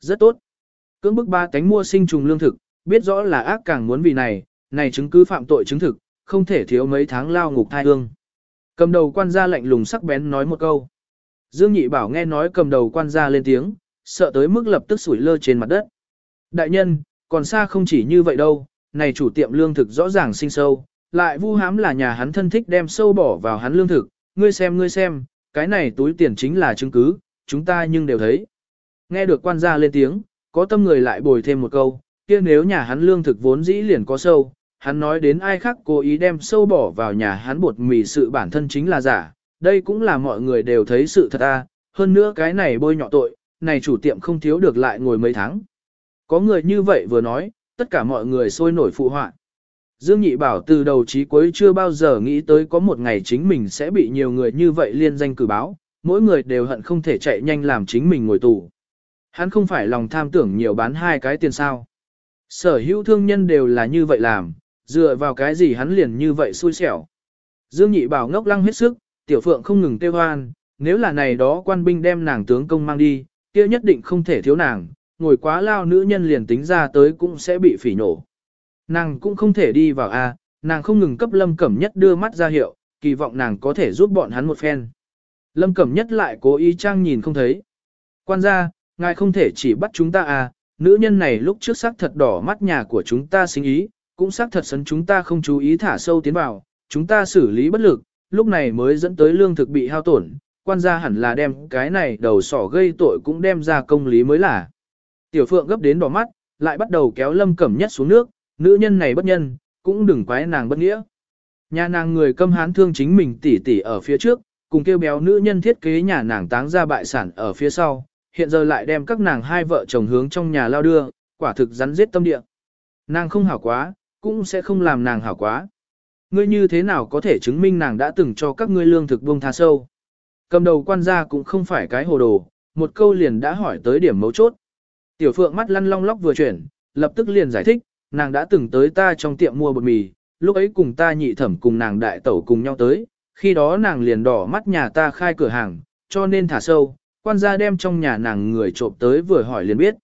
Rất tốt. Cưỡng bức ba tánh mua sinh trùng lương thực, biết rõ là ác càng muốn vì này, này chứng cứ phạm tội chứng thực, không thể thiếu mấy tháng lao ngục thai hương. Cầm đầu quan gia lạnh lùng sắc bén nói một câu. Dương Nhị Bảo nghe nói cầm đầu quan gia lên tiếng, sợ tới mức lập tức sủi lơ trên mặt đất. Đại nhân, còn xa không chỉ như vậy đâu, này chủ tiệm lương thực rõ ràng sinh sâu, lại vu hám là nhà hắn thân thích đem sâu bỏ vào hắn lương thực, ngươi xem ngươi xem, cái này túi tiền chính là chứng cứ, chúng ta nhưng đều thấy. Nghe được quan gia lên tiếng, có tâm người lại bồi thêm một câu, kia nếu nhà hắn lương thực vốn dĩ liền có sâu, hắn nói đến ai khác cố ý đem sâu bỏ vào nhà hắn bột mì sự bản thân chính là giả, đây cũng là mọi người đều thấy sự thật a. hơn nữa cái này bôi nhọ tội, này chủ tiệm không thiếu được lại ngồi mấy tháng. Có người như vậy vừa nói, tất cả mọi người sôi nổi phụ họa. Dương Nhị Bảo từ đầu chí cuối chưa bao giờ nghĩ tới có một ngày chính mình sẽ bị nhiều người như vậy liên danh cử báo, mỗi người đều hận không thể chạy nhanh làm chính mình ngồi tù. Hắn không phải lòng tham tưởng nhiều bán hai cái tiền sao. Sở hữu thương nhân đều là như vậy làm, dựa vào cái gì hắn liền như vậy xui xẻo. Dương Nhị Bảo ngốc lăng hết sức, Tiểu Phượng không ngừng kêu hoan, nếu là này đó quan binh đem nàng tướng công mang đi, kia nhất định không thể thiếu nàng, ngồi quá lao nữ nhân liền tính ra tới cũng sẽ bị phỉ nổ. Nàng cũng không thể đi vào A, nàng không ngừng cấp Lâm Cẩm Nhất đưa mắt ra hiệu, kỳ vọng nàng có thể giúp bọn hắn một phen. Lâm Cẩm Nhất lại cố ý trang nhìn không thấy. Quan gia, ngài không thể chỉ bắt chúng ta à, nữ nhân này lúc trước sắc thật đỏ mắt nhà của chúng ta sinh ý, cũng sắc thật sấn chúng ta không chú ý thả sâu tiến vào, chúng ta xử lý bất lực, lúc này mới dẫn tới lương thực bị hao tổn, quan gia hẳn là đem cái này đầu sỏ gây tội cũng đem ra công lý mới là. Tiểu Phượng gấp đến đỏ mắt, lại bắt đầu kéo Lâm Cẩm Nhất xuống nước, nữ nhân này bất nhân, cũng đừng quái nàng bất nghĩa. Nhà nàng người câm hán thương chính mình tỉ tỉ ở phía trước, cùng kêu béo nữ nhân thiết kế nhà nàng táng ra bại sản ở phía sau, hiện giờ lại đem các nàng hai vợ chồng hướng trong nhà lao đưa, quả thực rắn giết tâm địa. Nàng không hảo quá, cũng sẽ không làm nàng hảo quá. Ngươi như thế nào có thể chứng minh nàng đã từng cho các ngươi lương thực buông tha sâu. Cầm đầu quan gia cũng không phải cái hồ đồ, một câu liền đã hỏi tới điểm mấu chốt. Tiểu phượng mắt lăn long lóc vừa chuyển, lập tức liền giải thích, nàng đã từng tới ta trong tiệm mua bột mì, lúc ấy cùng ta nhị thẩm cùng nàng đại tẩu cùng nhau tới, khi đó nàng liền đỏ mắt nhà ta khai cửa hàng, cho nên thả sâu, quan gia đem trong nhà nàng người trộm tới vừa hỏi liền biết.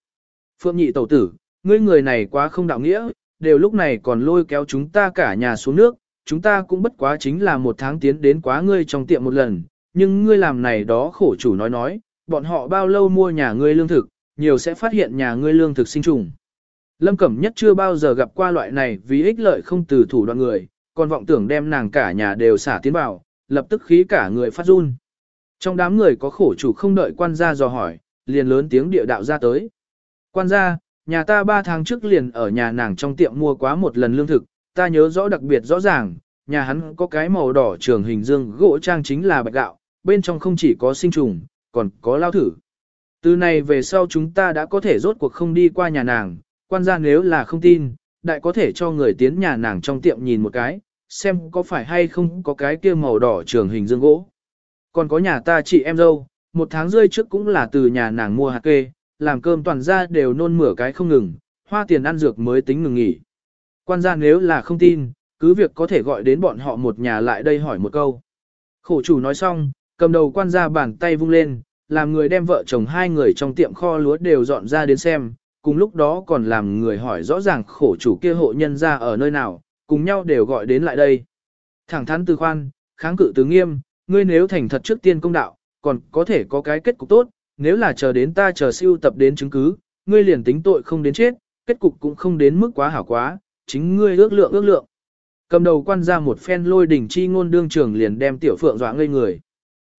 Phượng nhị tẩu tử, ngươi người này quá không đạo nghĩa, đều lúc này còn lôi kéo chúng ta cả nhà xuống nước, chúng ta cũng bất quá chính là một tháng tiến đến quá ngươi trong tiệm một lần, nhưng ngươi làm này đó khổ chủ nói nói, bọn họ bao lâu mua nhà ngươi lương thực, nhiều sẽ phát hiện nhà ngươi lương thực sinh trùng. Lâm Cẩm Nhất chưa bao giờ gặp qua loại này vì ích lợi không từ thủ đoạn người, còn vọng tưởng đem nàng cả nhà đều xả tiến vào, lập tức khí cả người phát run. Trong đám người có khổ chủ không đợi quan gia dò hỏi, liền lớn tiếng địa đạo ra tới. Quan gia, nhà ta ba tháng trước liền ở nhà nàng trong tiệm mua quá một lần lương thực, ta nhớ rõ đặc biệt rõ ràng, nhà hắn có cái màu đỏ trường hình dương gỗ trang chính là bạch gạo, bên trong không chỉ có sinh trùng, còn có lao thử. Từ này về sau chúng ta đã có thể rốt cuộc không đi qua nhà nàng, quan gia nếu là không tin, đại có thể cho người tiến nhà nàng trong tiệm nhìn một cái, xem có phải hay không có cái kia màu đỏ trường hình dương gỗ. Còn có nhà ta chị em dâu, một tháng rơi trước cũng là từ nhà nàng mua hạt kê, làm cơm toàn ra đều nôn mửa cái không ngừng, hoa tiền ăn dược mới tính ngừng nghỉ. Quan gia nếu là không tin, cứ việc có thể gọi đến bọn họ một nhà lại đây hỏi một câu. Khổ chủ nói xong, cầm đầu quan gia bàn tay vung lên, làm người đem vợ chồng hai người trong tiệm kho lúa đều dọn ra đến xem, cùng lúc đó còn làm người hỏi rõ ràng khổ chủ kia hộ nhân ra ở nơi nào, cùng nhau đều gọi đến lại đây. Thẳng thắn từ khoan, kháng cự từ nghiêm, ngươi nếu thành thật trước tiên công đạo, còn có thể có cái kết cục tốt, nếu là chờ đến ta chờ siêu tập đến chứng cứ, ngươi liền tính tội không đến chết, kết cục cũng không đến mức quá hảo quá, chính ngươi ước lượng ước lượng. Cầm đầu quan ra một phen lôi đỉnh chi ngôn đương trường liền đem tiểu phượng dọa ngây người.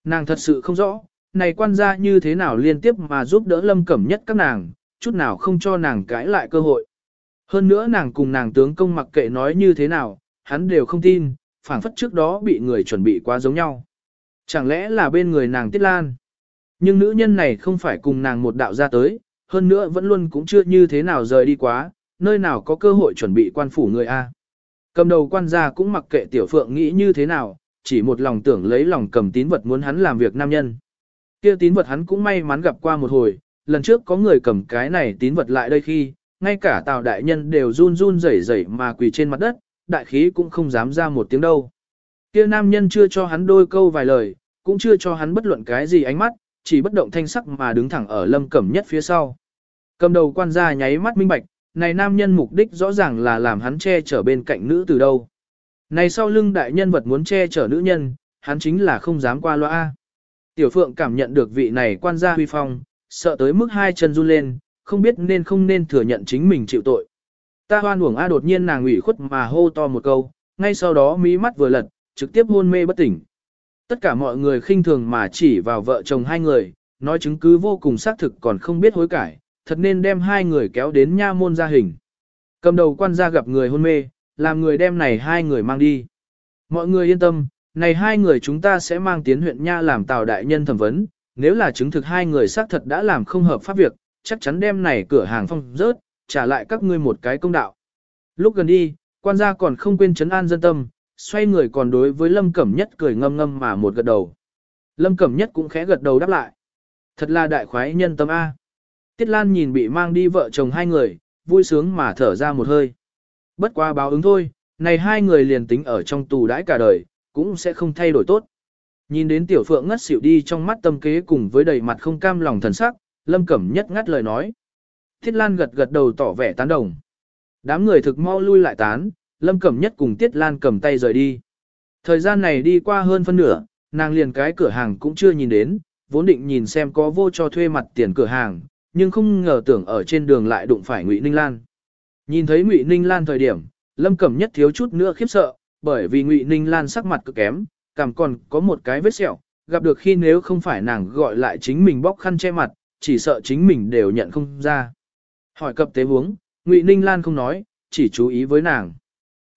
Nàng thật sự không rõ, này quan gia như thế nào liên tiếp mà giúp đỡ lâm cẩm nhất các nàng, chút nào không cho nàng cãi lại cơ hội. Hơn nữa nàng cùng nàng tướng công mặc kệ nói như thế nào, hắn đều không tin, phảng phất trước đó bị người chuẩn bị quá giống nhau. Chẳng lẽ là bên người nàng Tiết Lan? Nhưng nữ nhân này không phải cùng nàng một đạo ra tới, hơn nữa vẫn luôn cũng chưa như thế nào rời đi quá, nơi nào có cơ hội chuẩn bị quan phủ người A. Cầm đầu quan gia cũng mặc kệ tiểu phượng nghĩ như thế nào, chỉ một lòng tưởng lấy lòng cầm tín vật muốn hắn làm việc nam nhân. kia tín vật hắn cũng may mắn gặp qua một hồi, lần trước có người cầm cái này tín vật lại đây khi, ngay cả tào đại nhân đều run run rẩy rẩy mà quỳ trên mặt đất, đại khí cũng không dám ra một tiếng đâu. Kia nam nhân chưa cho hắn đôi câu vài lời, cũng chưa cho hắn bất luận cái gì ánh mắt, chỉ bất động thanh sắc mà đứng thẳng ở lâm cẩm nhất phía sau. Cầm đầu quan gia nháy mắt minh bạch, này nam nhân mục đích rõ ràng là làm hắn che chở bên cạnh nữ từ đâu. Này sau lưng đại nhân vật muốn che chở nữ nhân, hắn chính là không dám qua loa. Tiểu Phượng cảm nhận được vị này quan gia huy phong, sợ tới mức hai chân run lên, không biết nên không nên thừa nhận chính mình chịu tội. Ta hoan uổng A đột nhiên nàng ủy khuất mà hô to một câu, ngay sau đó mí mắt vừa lật, trực tiếp hôn mê bất tỉnh. Tất cả mọi người khinh thường mà chỉ vào vợ chồng hai người, nói chứng cứ vô cùng xác thực còn không biết hối cải, thật nên đem hai người kéo đến nha môn gia hình. Cầm đầu quan gia gặp người hôn mê, làm người đem này hai người mang đi. Mọi người yên tâm, này hai người chúng ta sẽ mang tiến huyện nha làm tào đại nhân thẩm vấn, nếu là chứng thực hai người xác thật đã làm không hợp pháp việc, chắc chắn đem này cửa hàng phong rớt, trả lại các ngươi một cái công đạo. Lúc gần đi, quan gia còn không quên chấn an dân tâm, xoay người còn đối với Lâm Cẩm Nhất cười ngâm ngâm mà một gật đầu. Lâm Cẩm Nhất cũng khẽ gật đầu đáp lại. Thật là đại khoái nhân tâm A. Tiết Lan nhìn bị mang đi vợ chồng hai người, vui sướng mà thở ra một hơi. Bất qua báo ứng thôi, này hai người liền tính ở trong tù đãi cả đời, cũng sẽ không thay đổi tốt. Nhìn đến tiểu phượng ngất xỉu đi trong mắt tâm kế cùng với đầy mặt không cam lòng thần sắc, Lâm Cẩm Nhất ngắt lời nói. Tiết Lan gật gật đầu tỏ vẻ tán đồng. Đám người thực mau lui lại tán, Lâm Cẩm Nhất cùng Tiết Lan cầm tay rời đi. Thời gian này đi qua hơn phân nửa, nàng liền cái cửa hàng cũng chưa nhìn đến, vốn định nhìn xem có vô cho thuê mặt tiền cửa hàng, nhưng không ngờ tưởng ở trên đường lại đụng phải Ngụy Ninh Lan. Nhìn thấy Ngụy Ninh Lan thời điểm, Lâm Cẩm Nhất thiếu chút nữa khiếp sợ, bởi vì Ngụy Ninh Lan sắc mặt cực kém, cảm còn có một cái vết sẹo, gặp được khi nếu không phải nàng gọi lại chính mình bóc khăn che mặt, chỉ sợ chính mình đều nhận không ra. Hỏi cập tế huống, Ngụy Ninh Lan không nói, chỉ chú ý với nàng.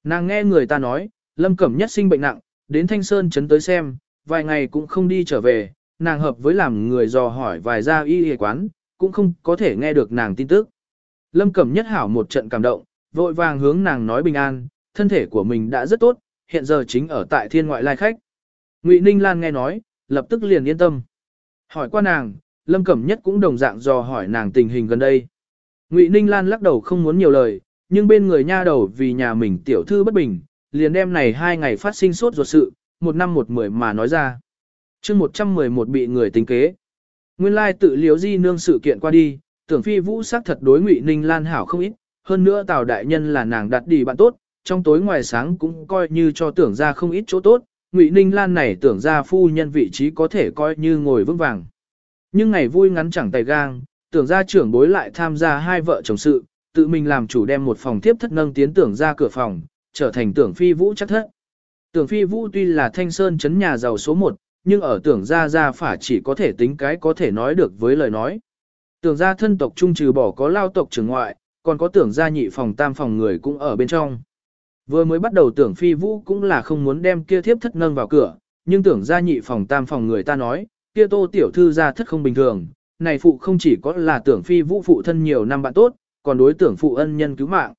Nàng nghe người ta nói, Lâm Cẩm Nhất sinh bệnh nặng, đến Thanh Sơn chấn tới xem, vài ngày cũng không đi trở về, nàng hợp với làm người dò hỏi vài gia y y quán, cũng không có thể nghe được nàng tin tức. Lâm Cẩm Nhất hảo một trận cảm động, vội vàng hướng nàng nói bình an, thân thể của mình đã rất tốt, hiện giờ chính ở tại thiên ngoại lai khách. Ngụy Ninh Lan nghe nói, lập tức liền yên tâm. Hỏi qua nàng, Lâm Cẩm Nhất cũng đồng dạng dò hỏi nàng tình hình gần đây. Ngụy Ninh Lan lắc đầu không muốn nhiều lời, nhưng bên người nha đầu vì nhà mình tiểu thư bất bình, liền đem này hai ngày phát sinh sốt ruột sự, một năm một mười mà nói ra. chương 111 bị người tính kế. Nguyên lai tự liếu di nương sự kiện qua đi, tưởng phi vũ sắc thật đối Ngụy Ninh Lan hảo không ít, hơn nữa Tào Đại Nhân là nàng đặt đi bạn tốt, trong tối ngoài sáng cũng coi như cho tưởng ra không ít chỗ tốt, Ngụy Ninh Lan này tưởng ra phu nhân vị trí có thể coi như ngồi vững vàng. Nhưng ngày vui ngắn chẳng tay gang, tưởng ra trưởng bối lại tham gia hai vợ chồng sự, tự mình làm chủ đem một phòng tiếp thất nâng tiến tưởng ra cửa phòng, trở thành tưởng phi vũ chắc thất. Tưởng phi vũ tuy là thanh sơn chấn nhà giàu số 1, nhưng ở tưởng ra ra phả chỉ có thể tính cái có thể nói được với lời nói. Tưởng ra thân tộc trung trừ bỏ có lao tộc trưởng ngoại, còn có tưởng ra nhị phòng tam phòng người cũng ở bên trong. Vừa mới bắt đầu tưởng phi vũ cũng là không muốn đem kia thiếp thất nâng vào cửa, nhưng tưởng ra nhị phòng tam phòng người ta nói, kia tô tiểu thư ra thất không bình thường, này phụ không chỉ có là tưởng phi vũ phụ thân nhiều năm bạn tốt, còn đối tưởng phụ ân nhân cứu mạng.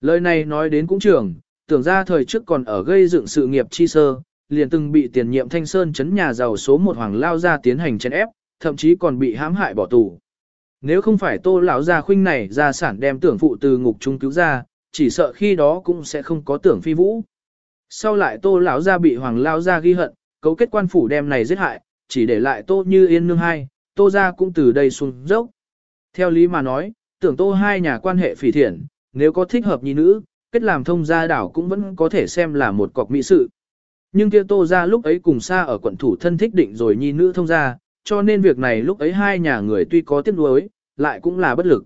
Lời này nói đến cũng trường, tưởng ra thời trước còn ở gây dựng sự nghiệp chi sơ, liền từng bị tiền nhiệm thanh sơn chấn nhà giàu số một hoàng lao ra tiến hành chấn ép, thậm chí còn bị hãm hại bỏ tù. Nếu không phải tô lão gia khuynh này ra sản đem tưởng phụ từ ngục trung cứu ra, chỉ sợ khi đó cũng sẽ không có tưởng phi vũ. Sau lại tô lão gia bị hoàng lao gia ghi hận, cấu kết quan phủ đem này giết hại, chỉ để lại tô như yên nương hai, tô gia cũng từ đây xuống dốc. Theo lý mà nói, tưởng tô hai nhà quan hệ phỉ thiện, nếu có thích hợp nhi nữ, kết làm thông gia đảo cũng vẫn có thể xem là một cọc mỹ sự. Nhưng kia tô gia lúc ấy cùng xa ở quận thủ thân thích định rồi nhi nữ thông gia, cho nên việc này lúc ấy hai nhà người tuy có tiếc nuối, lại cũng là bất lực.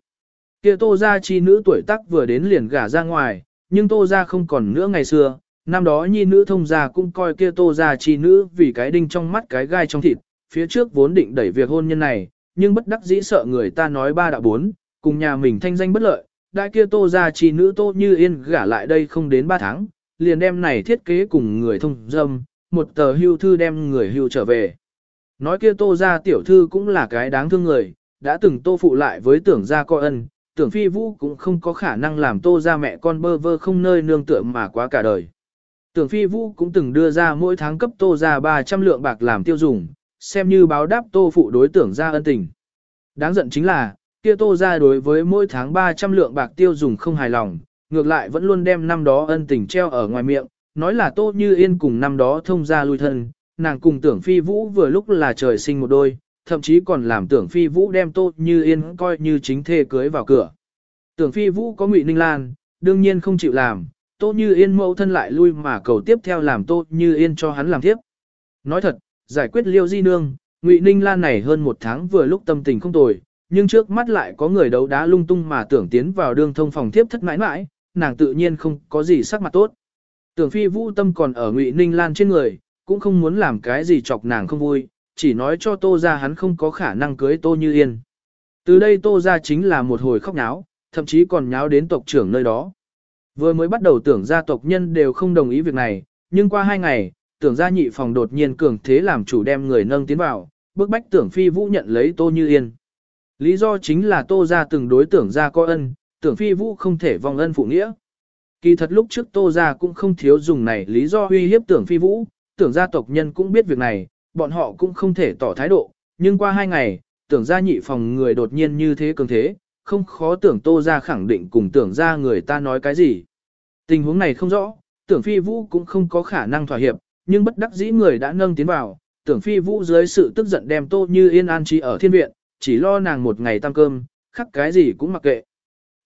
Kia tô gia chi nữ tuổi tác vừa đến liền gả ra ngoài, nhưng tô gia không còn nữa ngày xưa, năm đó nhi nữ thông gia cũng coi kia tô gia chi nữ vì cái đinh trong mắt cái gai trong thịt, phía trước vốn định đẩy việc hôn nhân này, nhưng bất đắc dĩ sợ người ta nói ba đạo bốn, cùng nhà mình thanh danh bất lợi, đại kia tô gia chi nữ tô như yên gả lại đây không đến ba tháng, liền đem này thiết kế cùng người thông dâm, một tờ hưu thư đem người hưu trở về. Nói kia tô gia tiểu thư cũng là cái đáng thương người, đã từng tô phụ lại với tưởng gia coi ân, tưởng phi vũ cũng không có khả năng làm tô gia mẹ con bơ vơ không nơi nương tựa mà quá cả đời. Tưởng phi vũ cũng từng đưa ra mỗi tháng cấp tô gia 300 lượng bạc làm tiêu dùng, xem như báo đáp tô phụ đối tưởng gia ân tình. Đáng giận chính là, kia tô ra đối với mỗi tháng 300 lượng bạc tiêu dùng không hài lòng, ngược lại vẫn luôn đem năm đó ân tình treo ở ngoài miệng, nói là tô như yên cùng năm đó thông gia lui thân, nàng cùng tưởng phi vũ vừa lúc là trời sinh một đôi, thậm chí còn làm tưởng phi vũ đem Tô Như Yên coi như chính thê cưới vào cửa. Tưởng phi vũ có Ngụy Ninh Lan, đương nhiên không chịu làm, Tô Như Yên mẫu thân lại lui mà cầu tiếp theo làm Tô Như Yên cho hắn làm tiếp. Nói thật, giải quyết liêu di nương, Ngụy Ninh Lan này hơn một tháng vừa lúc tâm tình không tồi, nhưng trước mắt lại có người đấu đá lung tung mà tưởng tiến vào đường thông phòng tiếp thất mãi mãi, nàng tự nhiên không có gì sắc mặt tốt. Tưởng phi vũ tâm còn ở Ngụy Ninh Lan trên người, cũng không muốn làm cái gì chọc nàng không vui, chỉ nói cho Tô ra hắn không có khả năng cưới Tô Như Yên. Từ đây Tô ra chính là một hồi khóc nháo, thậm chí còn nháo đến tộc trưởng nơi đó. Vừa mới bắt đầu tưởng gia tộc nhân đều không đồng ý việc này, nhưng qua hai ngày, tưởng gia nhị phòng đột nhiên cường thế làm chủ đem người nâng tiến vào, bức bách tưởng phi vũ nhận lấy Tô Như Yên. Lý do chính là Tô gia từng đối tưởng gia có ân, tưởng phi vũ không thể vong ân phụ nghĩa. Kỳ thật lúc trước Tô gia cũng không thiếu dùng này lý do uy hiếp tưởng phi vũ, tưởng gia tộc nhân cũng biết việc này, bọn họ cũng không thể tỏ thái độ, nhưng qua hai ngày, tưởng gia nhị phòng người đột nhiên như thế cường thế, không khó tưởng Tô gia khẳng định cùng tưởng gia người ta nói cái gì. Tình huống này không rõ, tưởng phi vũ cũng không có khả năng thỏa hiệp, nhưng bất đắc dĩ người đã nâng tiến vào, tưởng phi vũ dưới sự tức giận đem Tô Như Yên an trí ở thiên viện, chỉ lo nàng một ngày tăng cơm, khắc cái gì cũng mặc kệ.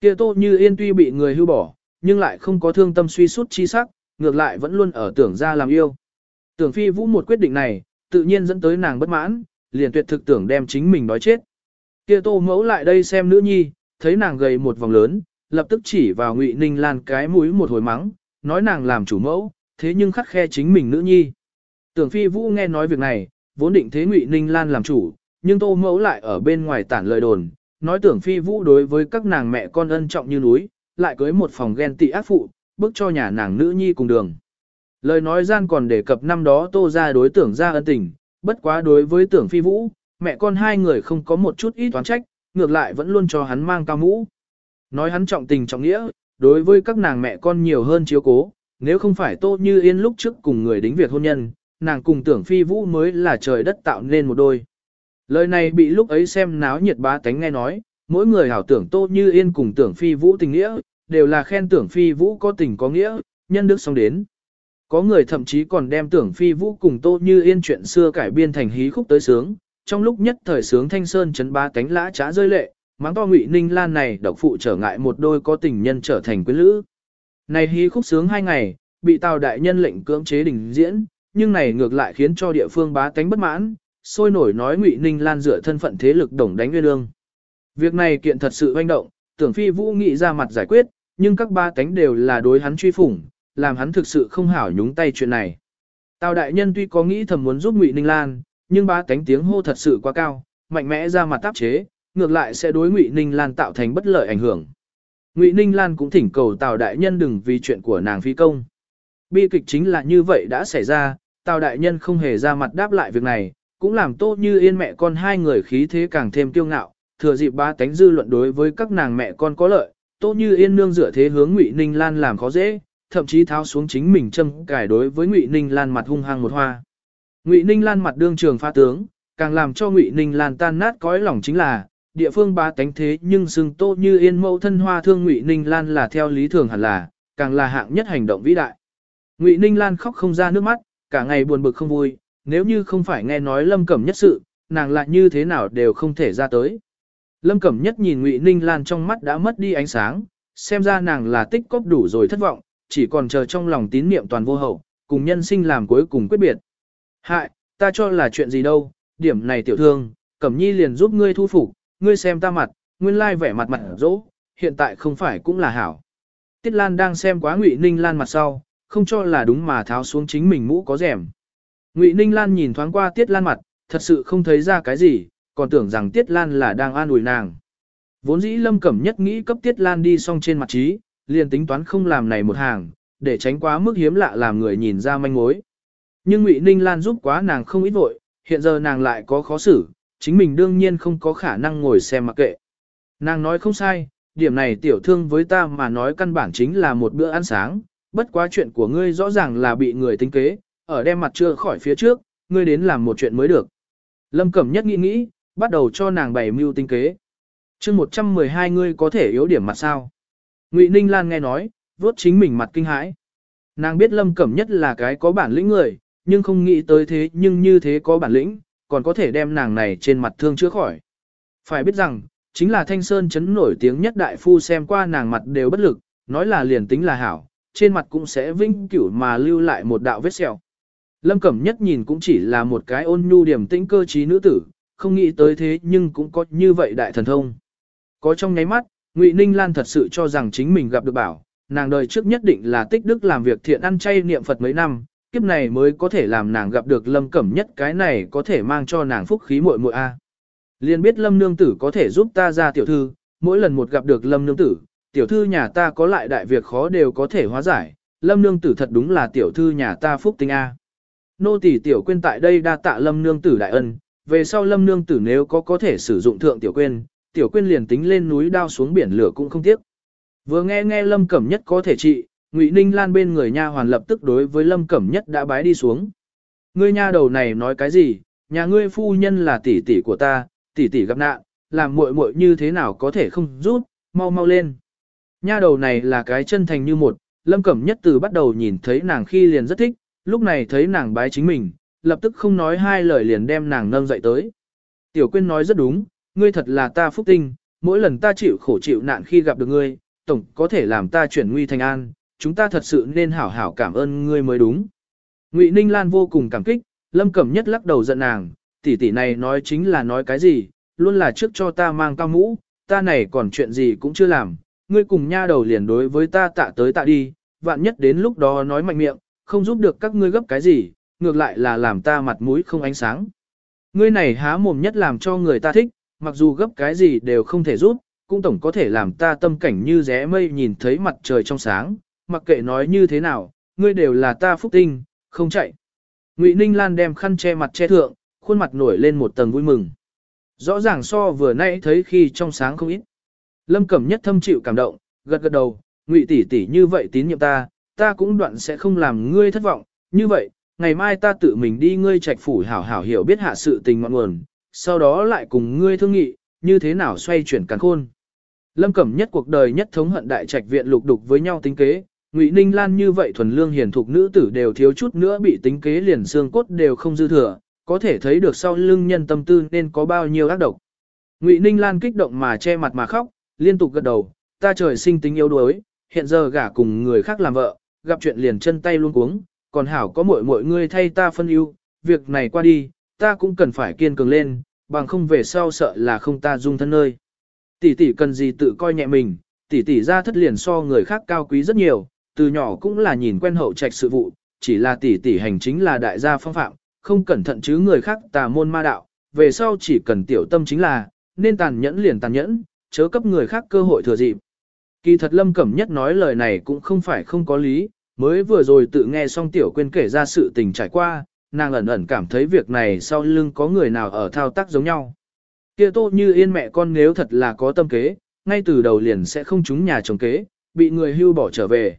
Kia Tô Như Yên tuy bị người hưu bỏ, nhưng lại không có thương tâm suy sút chi sắc, ngược lại vẫn luôn ở tưởng ra làm yêu. Tưởng phi vũ một quyết định này, tự nhiên dẫn tới nàng bất mãn, liền tuyệt thực tưởng đem chính mình đói chết. Kia Tô mẫu lại đây xem nữ nhi, thấy nàng gầy một vòng lớn, lập tức chỉ vào Ngụy Ninh Lan cái mũi một hồi mắng, nói nàng làm chủ mẫu, thế nhưng khắc khe chính mình nữ nhi. Tưởng Phi Vũ nghe nói việc này, vốn định thế Ngụy Ninh Lan làm chủ, nhưng Tô Mẫu lại ở bên ngoài tản lời đồn, nói Tưởng Phi Vũ đối với các nàng mẹ con ân trọng như núi, lại cưới một phòng ghen tị ác phụ, bức cho nhà nàng nữ nhi cùng đường. Lời nói gian còn đề cập năm đó Tô ra đối tưởng ra ân tình, bất quá đối với Tưởng Phi Vũ, mẹ con hai người không có một chút ít toán trách, ngược lại vẫn luôn cho hắn mang cao mũ. Nói hắn trọng tình trọng nghĩa, đối với các nàng mẹ con nhiều hơn chiếu cố, nếu không phải Tô Như Yên lúc trước cùng người đính việc hôn nhân, nàng cùng tưởng phi vũ mới là trời đất tạo nên một đôi. Lời này bị lúc ấy xem náo nhiệt bá tánh nghe nói, mỗi người hảo tưởng Tô Như Yên cùng tưởng phi vũ tình nghĩa, đều là khen tưởng phi vũ có tình có nghĩa, nhân đức xong đến. Có người thậm chí còn đem tưởng phi vũ cùng Tô Như Yên chuyện xưa cải biên thành hí khúc tới sướng, trong lúc nhất thời sướng thanh sơn chấn ba cánh lã trá rơi lệ, mắng to ngụy ninh lan này độc phụ trở ngại một đôi có tình nhân trở thành quyến lữ. Này hí khúc sướng hai ngày, bị tào đại nhân lệnh cưỡng chế đình diễn, nhưng này ngược lại khiến cho địa phương bá tánh bất mãn, sôi nổi nói ngụy ninh lan dựa thân phận thế lực đồng đánh nguyên lương. Việc này kiện thật sự hoành động, tưởng phi vũ nghị ra mặt giải quyết, nhưng các ba tánh đều là đối hắn truy phủng, làm hắn thực sự không hảo nhúng tay chuyện này. Tào đại nhân tuy có nghĩ thầm muốn giúp ngụy ninh lan, nhưng ba tánh tiếng hô thật sự quá cao, mạnh mẽ ra mặt tác chế, ngược lại sẽ đối Ngụy Ninh Lan tạo thành bất lợi ảnh hưởng. Ngụy Ninh Lan cũng thỉnh cầu Tào đại nhân đừng vì chuyện của nàng phi công. Bi kịch chính là như vậy đã xảy ra, Tào đại nhân không hề ra mặt đáp lại việc này, cũng làm Tô Như Yên mẹ con hai người khí thế càng thêm kiêu ngạo, thừa dịp ba tánh dư luận đối với các nàng mẹ con có lợi, Tô Như Yên nương dựa thế hướng Ngụy Ninh Lan làm khó dễ, thậm chí tháo xuống chính mình châm cải đối với Ngụy Ninh Lan mặt hung hăng một hoa. Ngụy Ninh Lan mặt đương trường pha tướng, càng làm cho Ngụy Ninh Lan tan nát cõi lòng chính là, địa phương ba tánh thế nhưng xưng tô như yên mẫu thân hoa thương ngụy ninh lan là theo lý thường hẳn là càng là hạng nhất hành động vĩ đại ngụy ninh lan khóc không ra nước mắt cả ngày buồn bực không vui nếu như không phải nghe nói lâm cẩm nhất sự nàng lại như thế nào đều không thể ra tới lâm cẩm nhất nhìn ngụy ninh lan trong mắt đã mất đi ánh sáng xem ra nàng là tích cóp đủ rồi thất vọng chỉ còn chờ trong lòng tín niệm toàn vô hậu cùng nhân sinh làm cuối cùng quyết biệt hại ta cho là chuyện gì đâu điểm này tiểu thương cẩm nhi liền giúp ngươi thu phục ngươi xem ta mặt, nguyên lai vẻ mặt mặt dỗ, hiện tại không phải cũng là hảo. Tiết Lan đang xem quá Ngụy Ninh Lan mặt sau, không cho là đúng mà tháo xuống chính mình mũ có rèm. Ngụy Ninh Lan nhìn thoáng qua Tiết Lan mặt, thật sự không thấy ra cái gì, còn tưởng rằng Tiết Lan là đang an ủi nàng. Vốn dĩ Lâm Cẩm nhất nghĩ cấp Tiết Lan đi xong trên mặt trí, liền tính toán không làm này một hàng, để tránh quá mức hiếm lạ làm người nhìn ra manh mối. Nhưng Ngụy Ninh Lan giúp quá nàng không ít vội, hiện giờ nàng lại có khó xử, chính mình đương nhiên không có khả năng ngồi xem mặc kệ. Nàng nói không sai, điểm này tiểu thương với ta mà nói căn bản chính là một bữa ăn sáng, bất quá chuyện của ngươi rõ ràng là bị người tính kế, ở đem mặt chưa khỏi phía trước, ngươi đến làm một chuyện mới được. Lâm Cẩm Nhất nghĩ nghĩ, bắt đầu cho nàng bày mưu tính kế. chương 112 ngươi có thể yếu điểm mặt sao? Ngụy Ninh Lan nghe nói, vốt chính mình mặt kinh hãi. Nàng biết Lâm Cẩm Nhất là cái có bản lĩnh người, nhưng không nghĩ tới thế nhưng như thế có bản lĩnh, còn có thể đem nàng này trên mặt thương chữa khỏi. Phải biết rằng, chính là thanh sơn chấn nổi tiếng nhất đại phu xem qua nàng mặt đều bất lực, nói là liền tính là hảo, trên mặt cũng sẽ vinh cửu mà lưu lại một đạo vết sẹo. Lâm Cẩm Nhất nhìn cũng chỉ là một cái ôn nhu điểm tĩnh cơ trí nữ tử, không nghĩ tới thế nhưng cũng có như vậy đại thần thông. Có trong nháy mắt, Ngụy Ninh Lan thật sự cho rằng chính mình gặp được bảo, nàng đời trước nhất định là tích đức làm việc thiện ăn chay niệm Phật mấy năm, kiếp này mới có thể làm nàng gặp được Lâm Cẩm Nhất cái này có thể mang cho nàng phúc khí muội muội a. Liên biết Lâm Nương Tử có thể giúp ta ra tiểu thư, mỗi lần một gặp được Lâm Nương Tử, tiểu thư nhà ta có lại đại việc khó đều có thể hóa giải, Lâm Nương Tử thật đúng là tiểu thư nhà ta phúc tinh a. Nô tỷ tiểu quên tại đây đa tạ Lâm Nương Tử đại ân, về sau Lâm Nương Tử nếu có có thể sử dụng thượng tiểu quên, tiểu quên liền tính lên núi đao xuống biển lửa cũng không tiếc. Vừa nghe nghe Lâm Cẩm Nhất có thể trị, Ngụy Ninh Lan bên người nha hoàn lập tức đối với Lâm Cẩm Nhất đã bái đi xuống. Ngươi nha đầu này nói cái gì, nhà ngươi phu nhân là tỷ tỷ của ta, tỷ tỷ gặp nạn, làm muội muội như thế nào có thể không rút, mau mau lên. Nha đầu này là cái chân thành như một, Lâm Cẩm Nhất từ bắt đầu nhìn thấy nàng khi liền rất thích, lúc này thấy nàng bái chính mình, lập tức không nói hai lời liền đem nàng nâng dậy tới. Tiểu Quyên nói rất đúng, ngươi thật là ta phúc tinh, mỗi lần ta chịu khổ chịu nạn khi gặp được ngươi, tổng có thể làm ta chuyển nguy thành an, chúng ta thật sự nên hảo hảo cảm ơn ngươi mới đúng. Ngụy Ninh Lan vô cùng cảm kích, Lâm Cẩm Nhất lắc đầu giận nàng, tỷ tỷ này nói chính là nói cái gì, luôn là trước cho ta mang cao mũ, ta này còn chuyện gì cũng chưa làm, ngươi cùng nha đầu liền đối với ta tạ tới tạ đi, vạn nhất đến lúc đó nói mạnh miệng, không giúp được các ngươi gấp cái gì, ngược lại là làm ta mặt mũi không ánh sáng. Ngươi này há mồm nhất làm cho người ta thích, mặc dù gấp cái gì đều không thể giúp, cũng tổng có thể làm ta tâm cảnh như rẽ mây nhìn thấy mặt trời trong sáng, mặc kệ nói như thế nào, ngươi đều là ta phúc tinh, không chạy. Ngụy Ninh Lan đem khăn che mặt che thượng, khuôn mặt nổi lên một tầng vui mừng. Rõ ràng so vừa nãy thấy khi trong sáng không ít. Lâm Cẩm Nhất thâm chịu cảm động, gật gật đầu, Ngụy tỷ tỷ như vậy tín nhiệm ta, ta cũng đoạn sẽ không làm ngươi thất vọng, như vậy, ngày mai ta tự mình đi ngươi trạch phủ hảo hảo hiểu biết hạ sự tình ngọn nguồn, sau đó lại cùng ngươi thương nghị, như thế nào xoay chuyển càn khôn. Lâm Cẩm Nhất cuộc đời nhất thống hận đại trạch viện lục đục với nhau tính kế, Ngụy Ninh Lan như vậy thuần lương hiền thục nữ tử đều thiếu chút nữa bị tính kế liền xương cốt đều không dư thừa, có thể thấy được sau lưng nhân tâm tư nên có bao nhiêu ác độc. Ngụy Ninh Lan kích động mà che mặt mà khóc, liên tục gật đầu, ta trời sinh tính yếu đuối, hiện giờ gả cùng người khác làm vợ, gặp chuyện liền chân tay luôn cuống, còn hảo có mỗi mỗi người thay ta phân ưu, việc này qua đi, ta cũng cần phải kiên cường lên, bằng không về sau sợ là không ta dung thân nơi. Tỷ tỷ cần gì tự coi nhẹ mình, tỷ tỷ ra thất liền so người khác cao quý rất nhiều, từ nhỏ cũng là nhìn quen hậu trạch sự vụ, chỉ là tỷ tỷ hành chính là đại gia phong phạm, không cẩn thận chứ người khác tà môn ma đạo, về sau chỉ cần tiểu tâm chính là, nên tàn nhẫn liền tàn nhẫn, chớ cấp người khác cơ hội thừa dịp. Kỳ thật Lâm Cẩm Nhất nói lời này cũng không phải không có lý, mới vừa rồi tự nghe xong tiểu Quyên kể ra sự tình trải qua, nàng ẩn ẩn cảm thấy việc này sau lưng có người nào ở thao tác giống nhau. Kia tô như yên mẹ con nếu thật là có tâm kế, ngay từ đầu liền sẽ không trúng nhà chồng kế, bị người hưu bỏ trở về.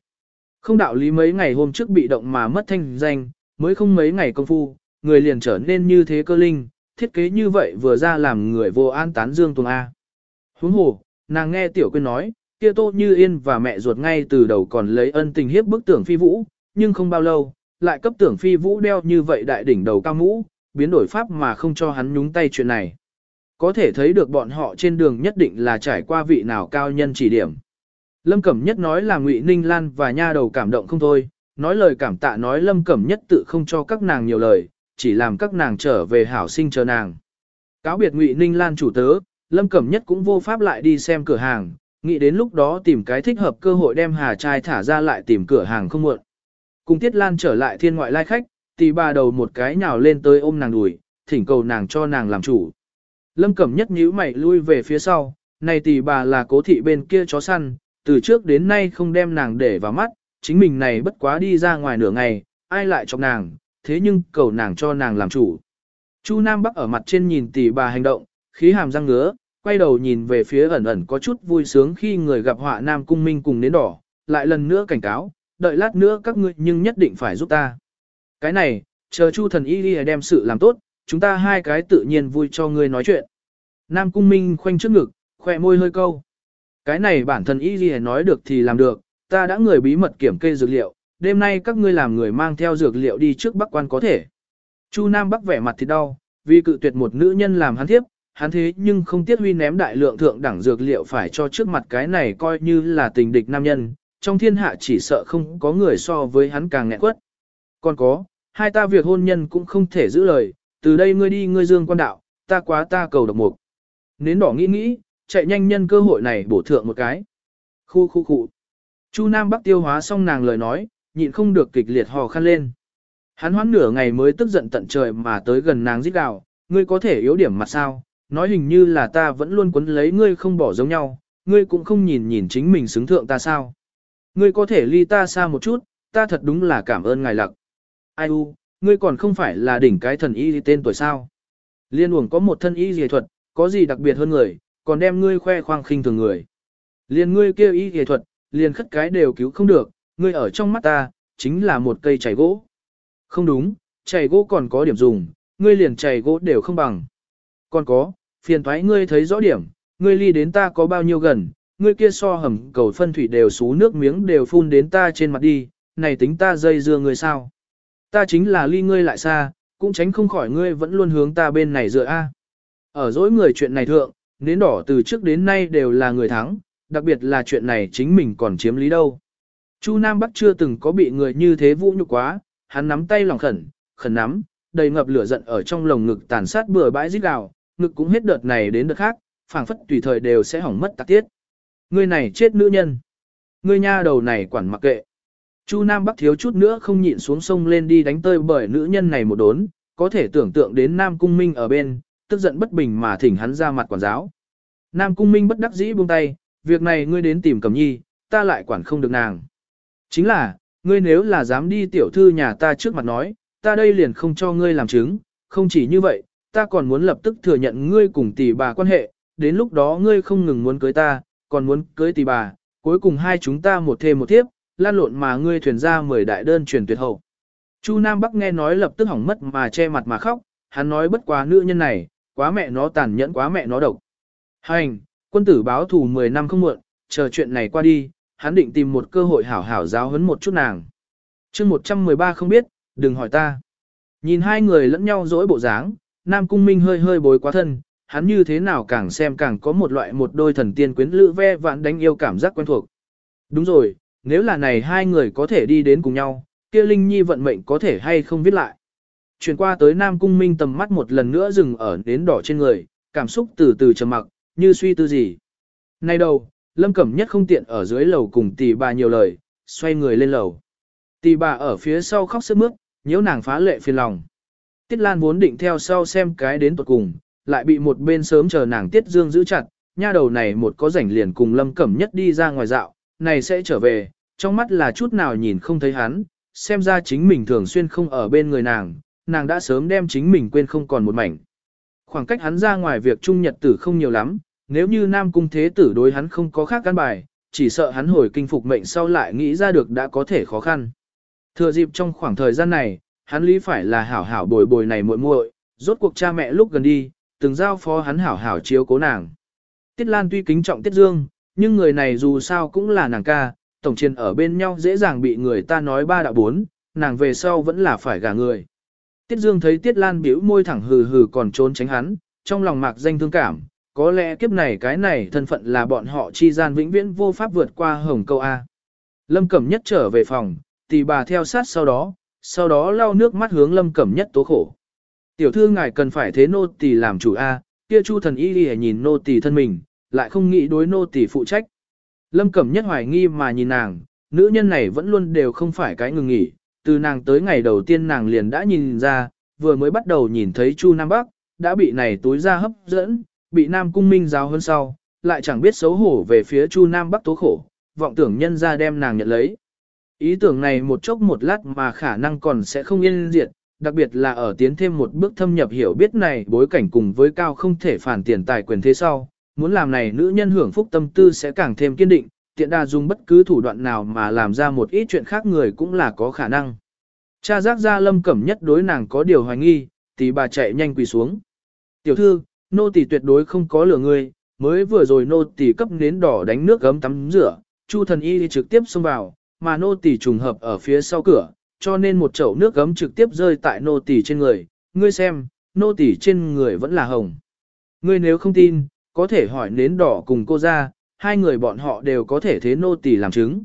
Không đạo lý mấy ngày hôm trước bị động mà mất thanh danh, mới không mấy ngày công phu, người liền trở nên như thế cơ linh, thiết kế như vậy vừa ra làm người vô an tán dương tuồng A. Huống hồ, nàng nghe tiểu quyên nói, kia tô như yên và mẹ ruột ngay từ đầu còn lấy ân tình hiếp bức tưởng phi vũ, nhưng không bao lâu, lại cấp tưởng phi vũ đeo như vậy đại đỉnh đầu cao mũ, biến đổi pháp mà không cho hắn nhúng tay chuyện này. Có thể thấy được bọn họ trên đường nhất định là trải qua vị nào cao nhân chỉ điểm. Lâm Cẩm Nhất nói là Ngụy Ninh Lan và nha đầu cảm động không thôi, nói lời cảm tạ nói Lâm Cẩm Nhất tự không cho các nàng nhiều lời, chỉ làm các nàng trở về hảo sinh chờ nàng. Cáo biệt Ngụy Ninh Lan chủ tớ, Lâm Cẩm Nhất cũng vô pháp lại đi xem cửa hàng, nghĩ đến lúc đó tìm cái thích hợp cơ hội đem Hà Trai thả ra lại tìm cửa hàng không muộn. Cùng Tiết Lan trở lại thiên ngoại lai khách, tỷ bà đầu một cái nhào lên tới ôm nàng đùi, thỉnh cầu nàng cho nàng làm chủ. Lâm Cẩm Nhất nhíu mày lui về phía sau, này tỷ bà là cố thị bên kia chó săn, từ trước đến nay không đem nàng để vào mắt, chính mình này bất quá đi ra ngoài nửa ngày, ai lại chọc nàng, thế nhưng cầu nàng cho nàng làm chủ. Chu Nam Bắc ở mặt trên nhìn tỷ bà hành động, khí hàm răng ngứa, quay đầu nhìn về phía ẩn ẩn có chút vui sướng khi người gặp họa Nam Cung Minh cùng nến đỏ, lại lần nữa cảnh cáo, đợi lát nữa các ngươi nhưng nhất định phải giúp ta. Cái này, chờ Chu thần y đi đem sự làm tốt, chúng ta hai cái tự nhiên vui cho ngươi nói chuyện. Nam Cung Minh khoanh trước ngực, khỏe môi hơi câu. Cái này bản thân y gì nói được thì làm được, ta đã người bí mật kiểm kê dược liệu, đêm nay các ngươi làm người mang theo dược liệu đi trước bắc quan có thể. Chu Nam Bắc vẻ mặt thì đau, vì cự tuyệt một nữ nhân làm hắn thiếp, hắn thế nhưng không tiếc huy ném đại lượng thượng đẳng dược liệu phải cho trước mặt cái này coi như là tình địch nam nhân, trong thiên hạ chỉ sợ không có người so với hắn càng nghẹn quất. Còn có, hai ta việc hôn nhân cũng không thể giữ lời, từ đây ngươi đi ngươi dương quan đạo, ta quá ta cầu độc mục. Nến đỏ nghĩ nghĩ, chạy nhanh nhân cơ hội này bổ thượng một cái. Khu khu khu. Chu Nam Bắc tiêu hóa xong nàng lời nói, nhịn không được kịch liệt hò khăn lên. Hắn hoãn nửa ngày mới tức giận tận trời mà tới gần nàng giết gào, ngươi có thể yếu điểm mặt sao, nói hình như là ta vẫn luôn quấn lấy ngươi không bỏ giống nhau, ngươi cũng không nhìn nhìn chính mình xứng thượng ta sao. Ngươi có thể ly ta xa một chút, ta thật đúng là cảm ơn ngài lặc. Ai u, ngươi còn không phải là đỉnh cái thần y tên tuổi sao. Liên uổng có một thân y dề thuật, có gì đặc biệt hơn người, còn đem ngươi khoe khoang khinh thường người. Liên ngươi kêu y dề thuật, liền khất cái đều cứu không được, ngươi ở trong mắt ta, chính là một cây chảy gỗ. Không đúng, chảy gỗ còn có điểm dùng, ngươi liền chảy gỗ đều không bằng. Còn có, phiền thoái ngươi thấy rõ điểm, ngươi ly đến ta có bao nhiêu gần, ngươi kia so hầm cầu phân thủy đều xú nước miếng đều phun đến ta trên mặt đi, này tính ta dây dưa ngươi sao. Ta chính là ly ngươi lại xa, cũng tránh không khỏi ngươi vẫn luôn hướng ta bên này dựa a. Ở dối người chuyện này thượng, nến đỏ từ trước đến nay đều là người thắng, đặc biệt là chuyện này chính mình còn chiếm lý đâu. Chu Nam Bắc chưa từng có bị người như thế vũ nhục quá, hắn nắm tay lòng khẩn, khẩn nắm, đầy ngập lửa giận ở trong lồng ngực tàn sát bừa bãi rít gào, ngực cũng hết đợt này đến đợt khác, phảng phất tùy thời đều sẽ hỏng mất tạc tiết. Ngươi này chết nữ nhân. Ngươi nha đầu này quản mặc kệ. Chu Nam Bắc thiếu chút nữa không nhịn xuống sông lên đi đánh tơi bởi nữ nhân này một đốn, có thể tưởng tượng đến Nam Cung Minh ở bên, tức giận bất bình mà thỉnh hắn ra mặt quản giáo. Nam Cung Minh bất đắc dĩ buông tay, việc này ngươi đến tìm Cẩm Nhi, ta lại quản không được nàng. Chính là, ngươi nếu là dám đi tiểu thư nhà ta trước mặt nói, ta đây liền không cho ngươi làm chứng, không chỉ như vậy, ta còn muốn lập tức thừa nhận ngươi cùng tỷ bà quan hệ, đến lúc đó ngươi không ngừng muốn cưới ta, còn muốn cưới tỷ bà, cuối cùng hai chúng ta một thêm một tiếp, lan lộn mà ngươi thuyền ra mười đại đơn truyền tuyệt hậu. Chu Nam Bắc nghe nói lập tức hỏng mất mà che mặt mà khóc, hắn nói bất quá nữ nhân này, quá mẹ nó tàn nhẫn quá mẹ nó độc. Hành, quân tử báo thù 10 năm không muộn, chờ chuyện này qua đi, hắn định tìm một cơ hội hảo hảo giáo huấn một chút nàng. chương 113 không biết, đừng hỏi ta. Nhìn hai người lẫn nhau dỗi bộ dáng, Nam Cung Minh hơi hơi bối quá thân, hắn như thế nào càng xem càng có một loại một đôi thần tiên quyến lữ ve vãn đánh yêu cảm giác quen thuộc. Đúng rồi, nếu là này hai người có thể đi đến cùng nhau, kia Linh Nhi vận mệnh có thể hay không viết lại. Chuyển qua tới Nam Cung Minh tầm mắt một lần nữa dừng ở đến đỏ trên người, cảm xúc từ từ trầm mặc, như suy tư gì. Nay đâu, Lâm Cẩm Nhất không tiện ở dưới lầu cùng tỷ bà nhiều lời, xoay người lên lầu. Tỷ bà ở phía sau khóc sướt mướt, nhiễu nàng phá lệ phiền lòng. Tiết Lan vốn định theo sau xem cái đến tuột cùng, lại bị một bên sớm chờ nàng Tiết Dương giữ chặt, nha đầu này một có rảnh liền cùng Lâm Cẩm Nhất đi ra ngoài dạo, này sẽ trở về, trong mắt là chút nào nhìn không thấy hắn, xem ra chính mình thường xuyên không ở bên người nàng, nàng đã sớm đem chính mình quên không còn một mảnh. Khoảng cách hắn ra ngoài việc trung nhật tử không nhiều lắm, nếu như Nam Cung Thế Tử đối hắn không có khác căn bài, chỉ sợ hắn hồi kinh phục mệnh sau lại nghĩ ra được đã có thể khó khăn. Thừa dịp trong khoảng thời gian này, hắn lý phải là hảo hảo bồi bồi này muội muội, rốt cuộc cha mẹ lúc gần đi, từng giao phó hắn hảo hảo chiếu cố nàng. Tiết Lan tuy kính trọng Tiết Dương, nhưng người này dù sao cũng là nàng ca, tổng chiến ở bên nhau dễ dàng bị người ta nói ba đạo bốn, nàng về sau vẫn là phải gả người. Tiết Dương thấy Tiết Lan bĩu môi thẳng hừ hừ còn trốn tránh hắn, trong lòng mạc danh thương cảm, có lẽ kiếp này cái này thân phận là bọn họ chi gian vĩnh viễn vô pháp vượt qua hồng câu A. Lâm Cẩm Nhất trở về phòng, tỷ bà theo sát sau đó, sau đó lau nước mắt hướng Lâm Cẩm Nhất tố khổ. Tiểu thư ngài cần phải thế nô tỳ làm chủ A, kia chu thần y đi nhìn nô tỳ thân mình, lại không nghĩ đối nô tỳ phụ trách. Lâm Cẩm Nhất hoài nghi mà nhìn nàng, nữ nhân này vẫn luôn đều không phải cái ngừng nghỉ, từ nàng tới ngày đầu tiên nàng liền đã nhìn ra, vừa mới bắt đầu nhìn thấy Chu Nam Bắc, đã bị này túi ra hấp dẫn, bị Nam Cung Minh giáo hơn sau, lại chẳng biết xấu hổ về phía Chu Nam Bắc tố khổ, vọng tưởng nhân ra đem nàng nhận lấy. Ý tưởng này một chốc một lát mà khả năng còn sẽ không yên diệt, đặc biệt là ở tiến thêm một bước thâm nhập hiểu biết này bối cảnh cùng với cao không thể phản tiền tài quyền thế sau, muốn làm này nữ nhân hưởng phúc tâm tư sẽ càng thêm kiên định, tiện đa dùng bất cứ thủ đoạn nào mà làm ra một ít chuyện khác người cũng là có khả năng. Cha giác ra lâm cẩm nhất đối nàng có điều hoài nghi, thì bà chạy nhanh quỳ xuống. Tiểu thư, nô tỳ tuyệt đối không có lừa người. mới vừa rồi nô tỳ cấp nến đỏ đánh nước gấm tắm rửa, chu thần y đi trực tiếp xông vào, mà nô tỳ trùng hợp ở phía sau cửa, cho nên một chậu nước gấm trực tiếp rơi tại nô tỳ trên người, ngươi xem, nô tỳ trên người vẫn là hồng. Ngươi nếu không tin, có thể hỏi nến đỏ cùng cô ra, hai người bọn họ đều có thể thế nô tỳ làm chứng.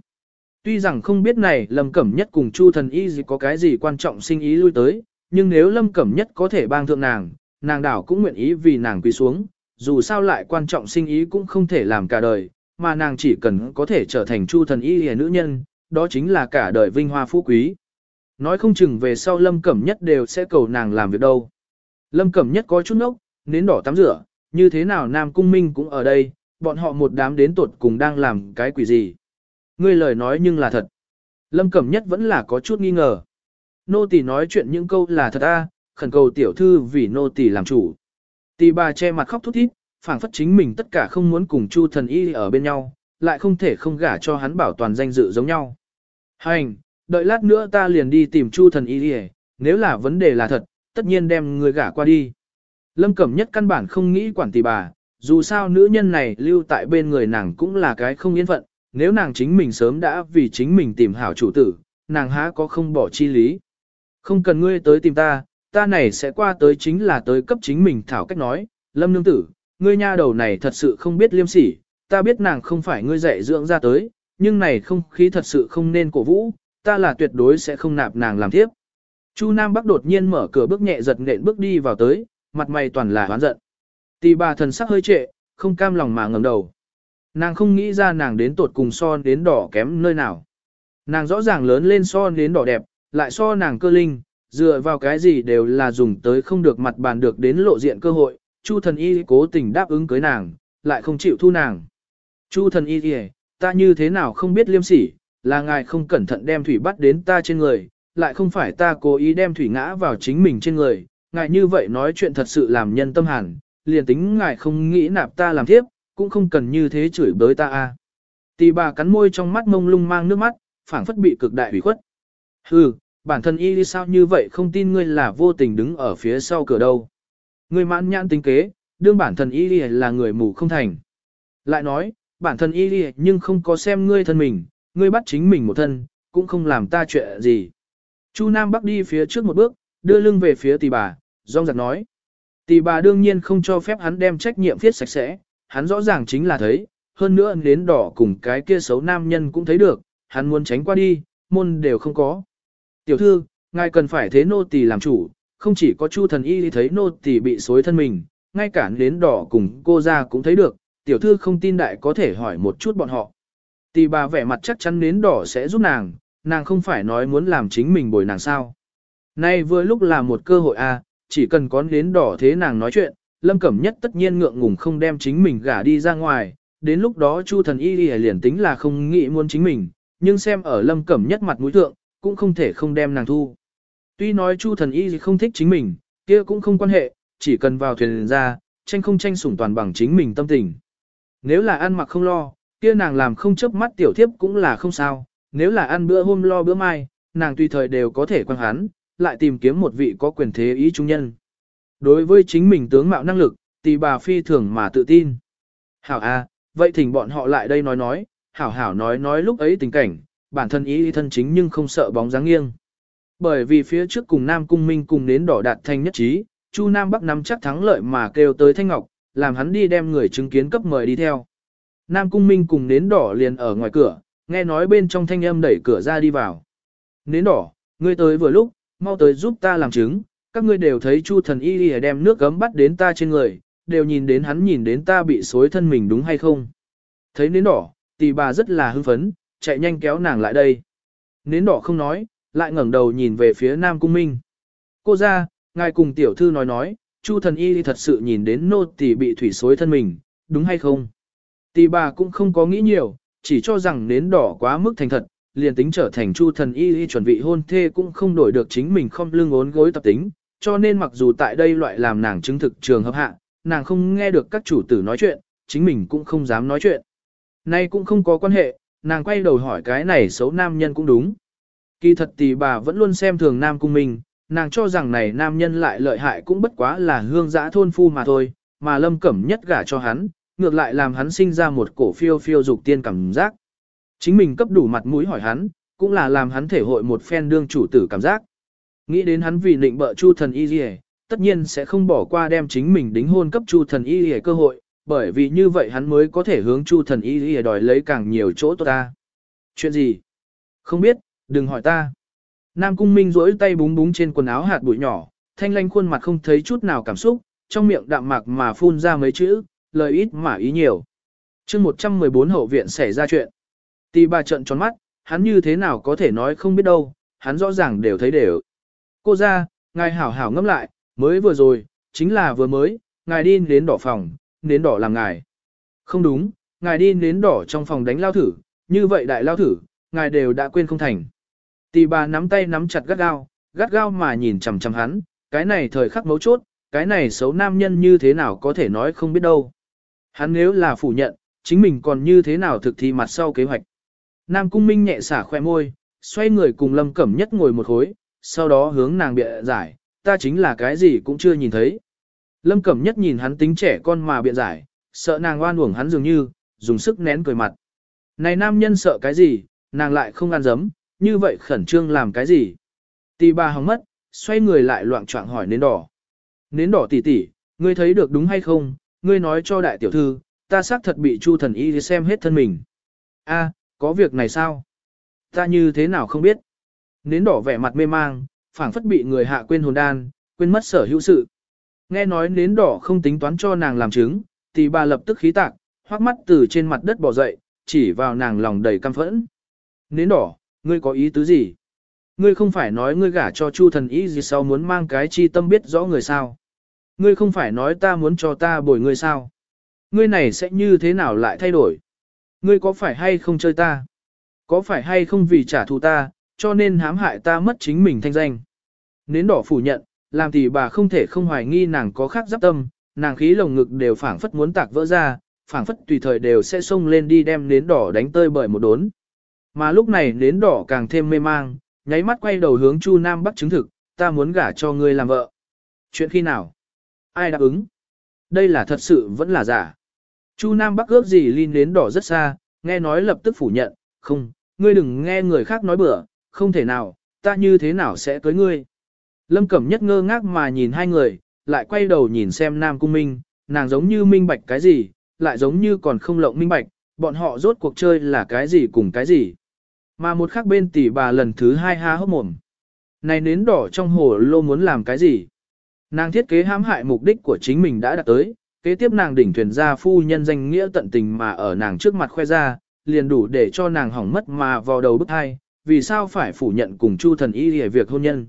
Tuy rằng không biết này Lâm Cẩm Nhất cùng Chu thần y gì có cái gì quan trọng sinh ý lui tới, nhưng nếu Lâm Cẩm Nhất có thể bang thượng nàng, nàng đảo cũng nguyện ý vì nàng quỳ xuống, dù sao lại quan trọng sinh ý cũng không thể làm cả đời, mà nàng chỉ cần có thể trở thành Chu thần y hề nữ nhân, đó chính là cả đời vinh hoa phú quý. Nói không chừng về sau Lâm Cẩm Nhất đều sẽ cầu nàng làm việc đâu. Lâm Cẩm Nhất có chút nốc, nến đỏ tắm rửa, như thế nào Nam Cung Minh cũng ở đây, bọn họ một đám đến tuột cùng đang làm cái quỷ gì. Ngươi lời nói nhưng là thật. Lâm Cẩm Nhất vẫn là có chút nghi ngờ. Nô tỳ nói chuyện những câu là thật a, khẩn cầu tiểu thư vì nô tỳ làm chủ. Tỳ bà che mặt khóc thút thít, phảng phất chính mình tất cả không muốn cùng Chu thần y ở bên nhau, lại không thể không gả cho hắn bảo toàn danh dự giống nhau. Hành, đợi lát nữa ta liền đi tìm Chu thần y đi nếu là vấn đề là thật, tất nhiên đem người gả qua đi. Lâm Cẩm Nhất căn bản không nghĩ quản tỷ bà, dù sao nữ nhân này lưu tại bên người nàng cũng là cái không yên phận, nếu nàng chính mình sớm đã vì chính mình tìm hảo chủ tử, nàng há có không bỏ chi lý. Không cần ngươi tới tìm ta, ta này sẽ qua tới chính là tới cấp chính mình thảo cách nói, lâm nương tử, ngươi nha đầu này thật sự không biết liêm sỉ, ta biết nàng không phải ngươi dạy dưỡng ra tới, nhưng này không khí thật sự không nên cổ vũ, ta là tuyệt đối sẽ không nạp nàng làm tiếp. Chu Nam Bắc đột nhiên mở cửa bước nhẹ giật nện bước đi vào tới, mặt mày toàn là hoán giận. Tỷ bà thần sắc hơi trệ, không cam lòng mà ngẩng đầu. Nàng không nghĩ ra nàng đến tột cùng so đến đỏ kém nơi nào. Nàng rõ ràng lớn lên so đến đỏ đẹp, lại so nàng cơ linh, dựa vào cái gì đều là dùng tới không được mặt bàn được đến lộ diện cơ hội. Chu thần y cố tình đáp ứng cưới nàng, lại không chịu thu nàng. Chu thần y kìa, ta như thế nào không biết liêm sỉ, là ngài không cẩn thận đem thủy bắt đến ta trên người, lại không phải ta cố ý đem thủy ngã vào chính mình trên người. Ngài như vậy nói chuyện thật sự làm nhân tâm hẳn, liền tính ngài không nghĩ nạp ta làm thiếp, cũng không cần như thế chửi bới ta a. Tỷ bà cắn môi trong mắt mông lung mang nước mắt, phảng phất bị cực đại hủy khuất. Hừ, bản thân y sao như vậy không tin ngươi là vô tình đứng ở phía sau cửa đâu. Ngươi mãn nhãn tính kế, đương bản thân y là người mù không thành. Lại nói, bản thân y nhưng không có xem ngươi thân mình, ngươi bắt chính mình một thân, cũng không làm ta chuyện gì. Chu Nam Bắc đi phía trước một bước, đưa lưng về phía tỷ bà, rong giặc nói. Tỷ bà đương nhiên không cho phép hắn đem trách nhiệm viết sạch sẽ, hắn rõ ràng chính là thấy, hơn nữa đến đỏ cùng cái kia xấu nam nhân cũng thấy được, hắn muốn tránh qua đi, môn đều không có. Tiểu thư, ngài cần phải thế nô tỳ làm chủ, không chỉ có chu thần y thấy nô tỳ bị xối thân mình, ngay cả đến đỏ cùng cô ra cũng thấy được, tiểu thư không tin đại có thể hỏi một chút bọn họ. Tỷ bà vẻ mặt chắc chắn nến đỏ sẽ giúp nàng, nàng không phải nói muốn làm chính mình bồi nàng sao. Nay vừa lúc là một cơ hội a, à, chỉ cần có nến đỏ thế nàng nói chuyện, Lâm Cẩm Nhất tất nhiên ngượng ngùng không đem chính mình gả đi ra ngoài, đến lúc đó Chu thần y liền tính là không nghĩ muốn chính mình, nhưng xem ở Lâm Cẩm Nhất mặt mũi thượng, cũng không thể không đem nàng thu. Tuy nói Chu thần y không thích chính mình, kia cũng không quan hệ, chỉ cần vào thuyền ra, tranh không tranh sủng toàn bằng chính mình tâm tình. Nếu là ăn mặc không lo, kia nàng làm không chớp mắt tiểu thiếp cũng là không sao, nếu là ăn bữa hôm lo bữa mai, nàng tùy thời đều có thể quan hắn, lại tìm kiếm một vị có quyền thế ý trung nhân. Đối với chính mình tướng mạo năng lực, tỷ bà phi thường mà tự tin. Hảo a, vậy thỉnh bọn họ lại đây nói nói, hảo hảo nói nói lúc ấy tình cảnh, bản thân ý thân chính nhưng không sợ bóng dáng nghiêng. Bởi vì phía trước cùng Nam Cung Minh cùng đến đỏ đạt thanh nhất trí, Chu Nam Bắc nắm chắc thắng lợi mà kêu tới Thanh Ngọc, làm hắn đi đem người chứng kiến cấp mời đi theo. Nam Cung Minh cùng nến đỏ liền ở ngoài cửa, nghe nói bên trong thanh âm đẩy cửa ra đi vào. Nến đỏ, ngươi tới vừa lúc, mau tới giúp ta làm chứng, các ngươi đều thấy Chu thần y đi đem nước gấm bắt đến ta trên người, đều nhìn đến hắn nhìn đến ta bị xối thân mình đúng hay không. Thấy nến đỏ, tỷ bà rất là hưng phấn, chạy nhanh kéo nàng lại đây. Nến đỏ không nói, lại ngẩng đầu nhìn về phía Nam Cung Minh. Cô ra, ngài cùng tiểu thư nói nói, Chu thần y thật sự nhìn đến nô tỳ bị thủy xối thân mình, đúng hay không? Tỷ bà cũng không có nghĩ nhiều, chỉ cho rằng nến đỏ quá mức thành thật, liền tính trở thành Chu thần y chuẩn bị hôn thê cũng không đổi được chính mình không lưng ốn gối tập tính, cho nên mặc dù tại đây loại làm nàng chứng thực trường hợp hạ, nàng không nghe được các chủ tử nói chuyện, chính mình cũng không dám nói chuyện. Nay cũng không có quan hệ, nàng quay đầu hỏi cái này xấu nam nhân cũng đúng. Kỳ thật tỷ bà vẫn luôn xem thường nam cung mình, nàng cho rằng này nam nhân lại lợi hại cũng bất quá là hương giã thôn phu mà thôi, mà lâm cẩm nhất gả cho hắn, ngược lại làm hắn sinh ra một cổ phiêu phiêu dục tiên cảm giác. Chính mình cấp đủ mặt mũi hỏi hắn, cũng là làm hắn thể hội một phen đương chủ tử cảm giác. Nghĩ đến hắn vì định bợ chu thần y gì tất nhiên sẽ không bỏ qua đem chính mình đính hôn cấp Chu thần y gì cơ hội, bởi vì như vậy hắn mới có thể hướng Chu thần y gì đòi lấy càng nhiều chỗ tốt ta. Chuyện gì? Không biết, đừng hỏi ta. Nam Cung Minh duỗi tay búng búng trên quần áo hạt bụi nhỏ, thanh lanh khuôn mặt không thấy chút nào cảm xúc, trong miệng đạm mạc mà phun ra mấy chữ, lời ít mà ý nhiều. chương 114 hậu viện xảy ra chuyện. Tì bà trận tròn mắt, hắn như thế nào có thể nói không biết đâu, hắn rõ ràng đều thấy đều. Cô ra, ngài hảo hảo ngâm lại, mới vừa rồi, chính là vừa mới, ngài đi đến đỏ phòng, đến đỏ làm ngài. Không đúng, ngài đi đến đỏ trong phòng đánh lao thử, như vậy đại lao thử, ngài đều đã quên không thành. Tì bà nắm tay nắm chặt gắt gao, gắt gao mà nhìn chằm chằm hắn, cái này thời khắc mấu chốt, cái này xấu nam nhân như thế nào có thể nói không biết đâu. Hắn nếu là phủ nhận, chính mình còn như thế nào thực thi mặt sau kế hoạch. Nam Cung Minh nhẹ xả khoe môi, xoay người cùng Lâm Cẩm Nhất ngồi một khối, sau đó hướng nàng bịa giải, ta chính là cái gì cũng chưa nhìn thấy. Lâm Cẩm Nhất nhìn hắn tính trẻ con mà biện giải, sợ nàng oan uổng hắn dường như, dùng sức nén cười mặt. Này nam nhân sợ cái gì, nàng lại không ăn dấm, như vậy khẩn trương làm cái gì. Tì bà hóng mất, xoay người lại loạn trọng hỏi nến đỏ. Nến đỏ tỷ tỷ, ngươi thấy được đúng hay không, ngươi nói cho đại tiểu thư, ta xác thật bị chu thần y xem hết thân mình. A, có việc này sao? Ta như thế nào không biết? Nến đỏ vẻ mặt mê mang, phảng phất bị người hạ quên hồn đan, quên mất sở hữu sự. Nghe nói nến đỏ không tính toán cho nàng làm chứng, Tì bà lập tức khí tạc, hoắc mắt từ trên mặt đất bỏ dậy, chỉ vào nàng lòng đầy căm phẫn. Nến đỏ, ngươi có ý tứ gì? Ngươi không phải nói ngươi gả cho Chu thần ý gì sau muốn mang cái chi tâm biết rõ người sao? Ngươi không phải nói ta muốn cho ta bồi ngươi sao? Ngươi này sẽ như thế nào lại thay đổi? Ngươi có phải hay không chơi ta? Có phải hay không vì trả thù ta, cho nên hãm hại ta mất chính mình thanh danh? Nến đỏ phủ nhận, làm thì bà không thể không hoài nghi nàng có khác giáp tâm, nàng khí lồng ngực đều phảng phất muốn tạc vỡ ra, phảng phất tùy thời đều sẽ xông lên đi đem nến đỏ đánh tơi bởi một đốn. Mà lúc này nến đỏ càng thêm mê mang, nháy mắt quay đầu hướng Chu Nam Bắc chứng thực, ta muốn gả cho ngươi làm vợ. Chuyện khi nào? Ai đáp ứng? Đây là thật sự vẫn là giả. Chu Nam Bắc ước gì Linh nến đỏ rất xa, nghe nói lập tức phủ nhận, không, ngươi đừng nghe người khác nói bừa, không thể nào, ta như thế nào sẽ cưới ngươi. Lâm Cẩm Nhất ngơ ngác mà nhìn hai người, lại quay đầu nhìn xem Nam Cung Minh, nàng giống như minh bạch cái gì, lại giống như còn không lộng minh bạch, bọn họ rốt cuộc chơi là cái gì cùng cái gì. Mà một khác bên tỷ bà lần thứ hai ha hốc mồm. Này nến đỏ trong hồ lô muốn làm cái gì? Nàng thiết kế hãm hại mục đích của chính mình đã đạt tới, kế tiếp nàng đỉnh thuyền gia phu nhân danh nghĩa tận tình mà ở nàng trước mặt khoe ra, liền đủ để cho nàng hỏng mất mà vào đầu bức hai, vì sao phải phủ nhận cùng Chu thần y hề việc hôn nhân.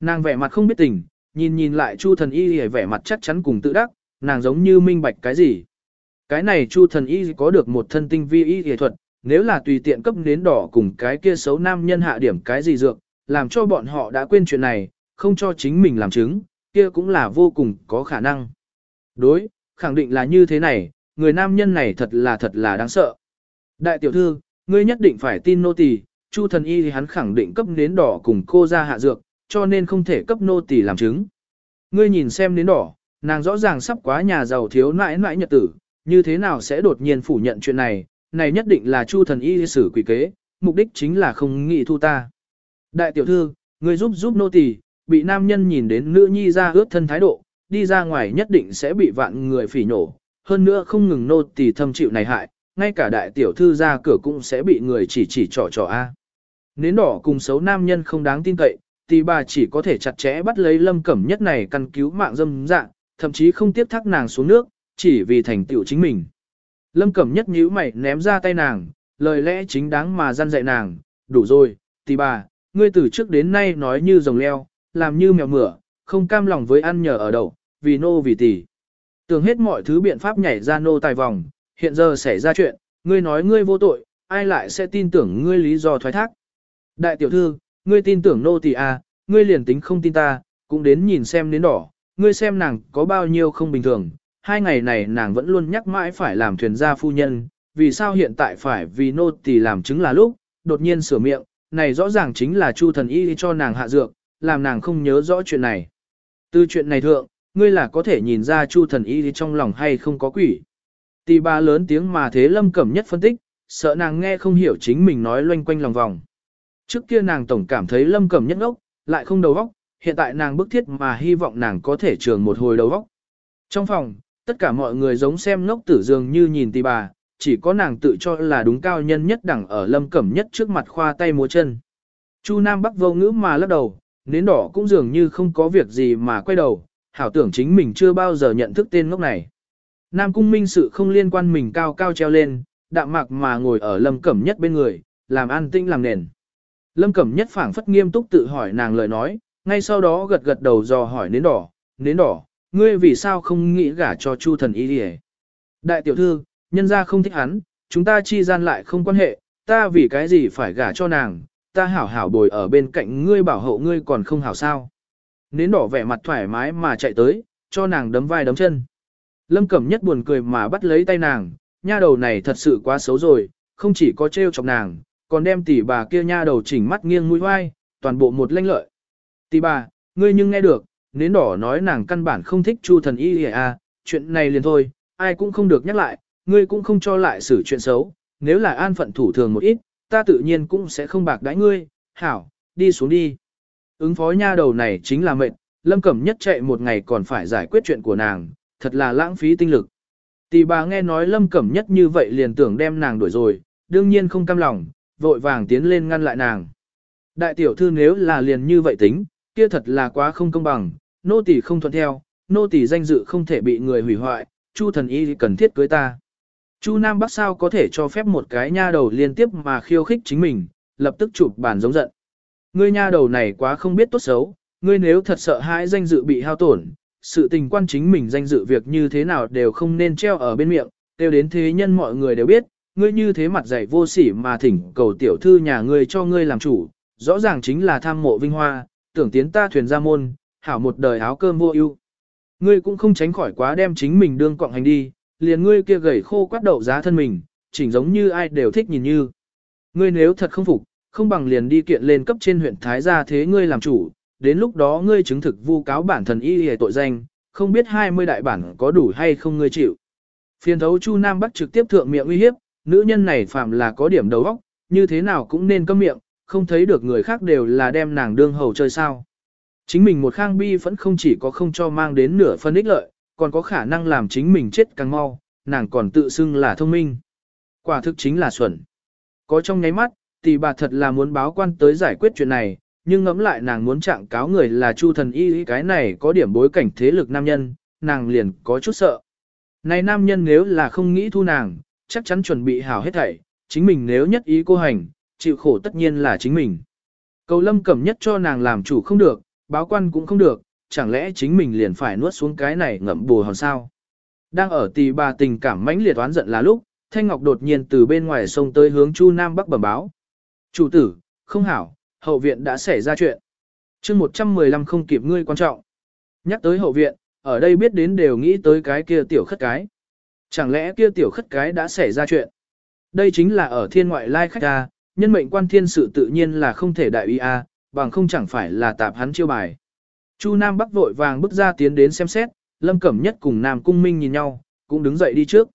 Nàng vẻ mặt không biết tình, nhìn nhìn lại Chu thần y hề vẻ mặt chắc chắn cùng tự đắc, nàng giống như minh bạch cái gì. Cái này Chu thần y có được một thân tinh vi y y thuật, nếu là tùy tiện cấp nến đỏ cùng cái kia xấu nam nhân hạ điểm cái gì dược, làm cho bọn họ đã quên chuyện này, không cho chính mình làm chứng, kia cũng là vô cùng có khả năng. Đối, khẳng định là như thế này, người nam nhân này thật là thật là đáng sợ. Đại tiểu thư, ngươi nhất định phải tin nô tỳ, Chu thần y thì hắn khẳng định cấp nến đỏ cùng cô ra hạ dược, cho nên không thể cấp nô tỳ làm chứng. Ngươi nhìn xem nến đỏ, nàng rõ ràng sắp quá nhà giàu thiếu nãi nãi nhật tử, như thế nào sẽ đột nhiên phủ nhận chuyện này, này nhất định là Chu thần y sử quỷ kế, mục đích chính là không nghĩ thu ta. Đại tiểu thư, người giúp giúp nô tỳ, bị nam nhân nhìn đến nữ nhi ra ướt thân thái độ, đi ra ngoài nhất định sẽ bị vạn người phỉ nổ, hơn nữa không ngừng nô tỳ thâm chịu này hại, ngay cả đại tiểu thư ra cửa cũng sẽ bị người chỉ chỉ trò trò a. Nến đỏ cùng xấu nam nhân không đáng tin cậy, thì bà chỉ có thể chặt chẽ bắt lấy lâm cẩm nhất này căn cứu mạng dâm dạng, thậm chí không tiếp thác nàng xuống nước, chỉ vì thành tựu chính mình. Lâm cẩm nhất nhíu mày ném ra tay nàng, lời lẽ chính đáng mà gian dạy nàng, đủ rồi, tỷ bà, ngươi từ trước đến nay nói như rồng leo, làm như mèo mửa, không cam lòng với ăn nhờ ở đậu, vì nô vì tỷ. Tưởng hết mọi thứ biện pháp nhảy ra nô tài vòng, hiện giờ xảy ra chuyện, ngươi nói ngươi vô tội, ai lại sẽ tin tưởng ngươi lý do thoái thác. Đại tiểu thư, ngươi tin tưởng nô tỷ à, ngươi liền tính không tin ta, cũng đến nhìn xem đến đỏ, ngươi xem nàng có bao nhiêu không bình thường. Hai ngày này nàng vẫn luôn nhắc mãi phải làm thuyền gia phu nhân, vì sao hiện tại phải vì nô tỳ làm chứng là lúc, đột nhiên sửa miệng, này rõ ràng chính là chu thần y cho nàng hạ dược, làm nàng không nhớ rõ chuyện này. Từ chuyện này thượng, ngươi là có thể nhìn ra chu thần y trong lòng hay không có quỷ. Tì ba lớn tiếng mà thế lâm cẩm nhất phân tích, sợ nàng nghe không hiểu chính mình nói loanh quanh lòng vòng. Trước kia nàng tổng cảm thấy lâm cẩm nhất ngốc, lại không đầu óc, hiện tại nàng bức thiết mà hy vọng nàng có thể trường một hồi đầu óc. Trong phòng, tất cả mọi người giống xem ngốc tử dường như nhìn tì bà, chỉ có nàng tự cho là đúng cao nhân nhất đẳng ở lâm cẩm nhất trước mặt khoa tay múa chân. Chu Nam Bắc vô ngữ mà lắc đầu, nến đỏ cũng dường như không có việc gì mà quay đầu, hảo tưởng chính mình chưa bao giờ nhận thức tên ngốc này. Nam cung minh sự không liên quan mình cao cao treo lên, đạm mạc mà ngồi ở lâm cẩm nhất bên người, làm an tinh làm nền. Lâm cẩm nhất phảng phất nghiêm túc tự hỏi nàng lời nói, ngay sau đó gật gật đầu dò hỏi nến đỏ, nến đỏ, ngươi vì sao không nghĩ gả cho chu thần y đi Đại tiểu thư, nhân ra không thích hắn, chúng ta chi gian lại không quan hệ, ta vì cái gì phải gả cho nàng, ta hảo hảo bồi ở bên cạnh ngươi bảo hộ ngươi còn không hảo sao. Nến đỏ vẻ mặt thoải mái mà chạy tới, cho nàng đấm vai đấm chân. Lâm Cẩm Nhất buồn cười mà bắt lấy tay nàng, nha đầu này thật sự quá xấu rồi, không chỉ có trêu chọc nàng, còn đem tỷ bà kia nha đầu chỉnh mắt nghiêng mũi vai, toàn bộ một lanh lợi. Tỷ bà, ngươi nhưng nghe được, nến đỏ nói nàng căn bản không thích chu thần y à, chuyện này liền thôi, ai cũng không được nhắc lại, ngươi cũng không cho lại xử chuyện xấu, nếu là an phận thủ thường một ít, ta tự nhiên cũng sẽ không bạc đãi ngươi, hảo, đi xuống đi. Ứng phó nha đầu này chính là mệnh, lâm cẩm nhất chạy một ngày còn phải giải quyết chuyện của nàng, thật là lãng phí tinh lực. Tỷ bà nghe nói lâm cẩm nhất như vậy liền tưởng đem nàng đuổi rồi, đương nhiên không cam lòng, vội vàng tiến lên ngăn lại nàng. Đại tiểu thư nếu là liền như vậy tính, kia thật là quá không công bằng, nô tỳ không thuận theo, nô tỳ danh dự không thể bị người hủy hoại, Chu thần y cần thiết cưới ta. Chu Nam Bắc sao có thể cho phép một cái nha đầu liên tiếp mà khiêu khích chính mình, lập tức chụp bàn giống giận. Ngươi nha đầu này quá không biết tốt xấu, ngươi nếu thật sợ hãi danh dự bị hao tổn, sự tình quan chính mình danh dự việc như thế nào đều không nên treo ở bên miệng, đều đến thế nhân mọi người đều biết, ngươi như thế mặt dày vô sỉ mà thỉnh cầu tiểu thư nhà ngươi cho ngươi làm chủ, rõ ràng chính là tham mộ vinh hoa, tưởng tiến ta thuyền ra môn, hảo một đời áo cơm vô ưu. Ngươi cũng không tránh khỏi quá đem chính mình đương cọng hành đi, liền ngươi kia gầy khô quát đậu giá thân mình, chỉnh giống như ai đều thích nhìn như. Ngươi nếu thật không phục, không bằng liền đi kiện lên cấp trên huyện Thái gia thế ngươi làm chủ, đến lúc đó ngươi chứng thực vu cáo bản thần y hề tội danh, không biết 20 đại bản có đủ hay không ngươi chịu. Phiên thấu Chu Nam Bắc trực tiếp thượng miệng uy hiếp, nữ nhân này phạm là có điểm đầu óc, như thế nào cũng nên câm miệng, không thấy được người khác đều là đem nàng đương hầu chơi sao. Chính mình một khang bi vẫn không chỉ có không cho mang đến nửa phân ích lợi, còn có khả năng làm chính mình chết càng mau, nàng còn tự xưng là thông minh. Quả thực chính là xuẩn. Có trong nháy mắt, tỷ bà thật là muốn báo quan tới giải quyết chuyện này, nhưng ngẫm lại nàng muốn trạng cáo người là Chu thần y cái này có điểm bối cảnh thế lực nam nhân, nàng liền có chút sợ. Này nam nhân nếu là không nghĩ thu nàng, chắc chắn chuẩn bị hảo hết thảy, chính mình nếu nhất ý cô hành, chịu khổ tất nhiên là chính mình. Cầu lâm cẩm nhất cho nàng làm chủ không được, báo quan cũng không được, chẳng lẽ chính mình liền phải nuốt xuống cái này ngậm bù hòn sao. Đang ở tì bà tình cảm mãnh liệt oán giận là lúc, Thanh Ngọc đột nhiên từ bên ngoài sông tới hướng Chu Nam Bắc bẩm báo. Chủ tử, không hảo, hậu viện đã xảy ra chuyện. chương 115 không kịp ngươi quan trọng. Nhắc tới hậu viện, ở đây biết đến đều nghĩ tới cái kia tiểu khất cái. Chẳng lẽ kia tiểu khất cái đã xảy ra chuyện? Đây chính là ở thiên ngoại lai khách ta, nhân mệnh quan thiên sự tự nhiên là không thể đại uy A, bằng không chẳng phải là tạp hắn chiêu bài. Chu Nam Bắc vội vàng bước ra tiến đến xem xét, Lâm Cẩm Nhất cùng Nam Cung Minh nhìn nhau, cũng đứng dậy đi trước.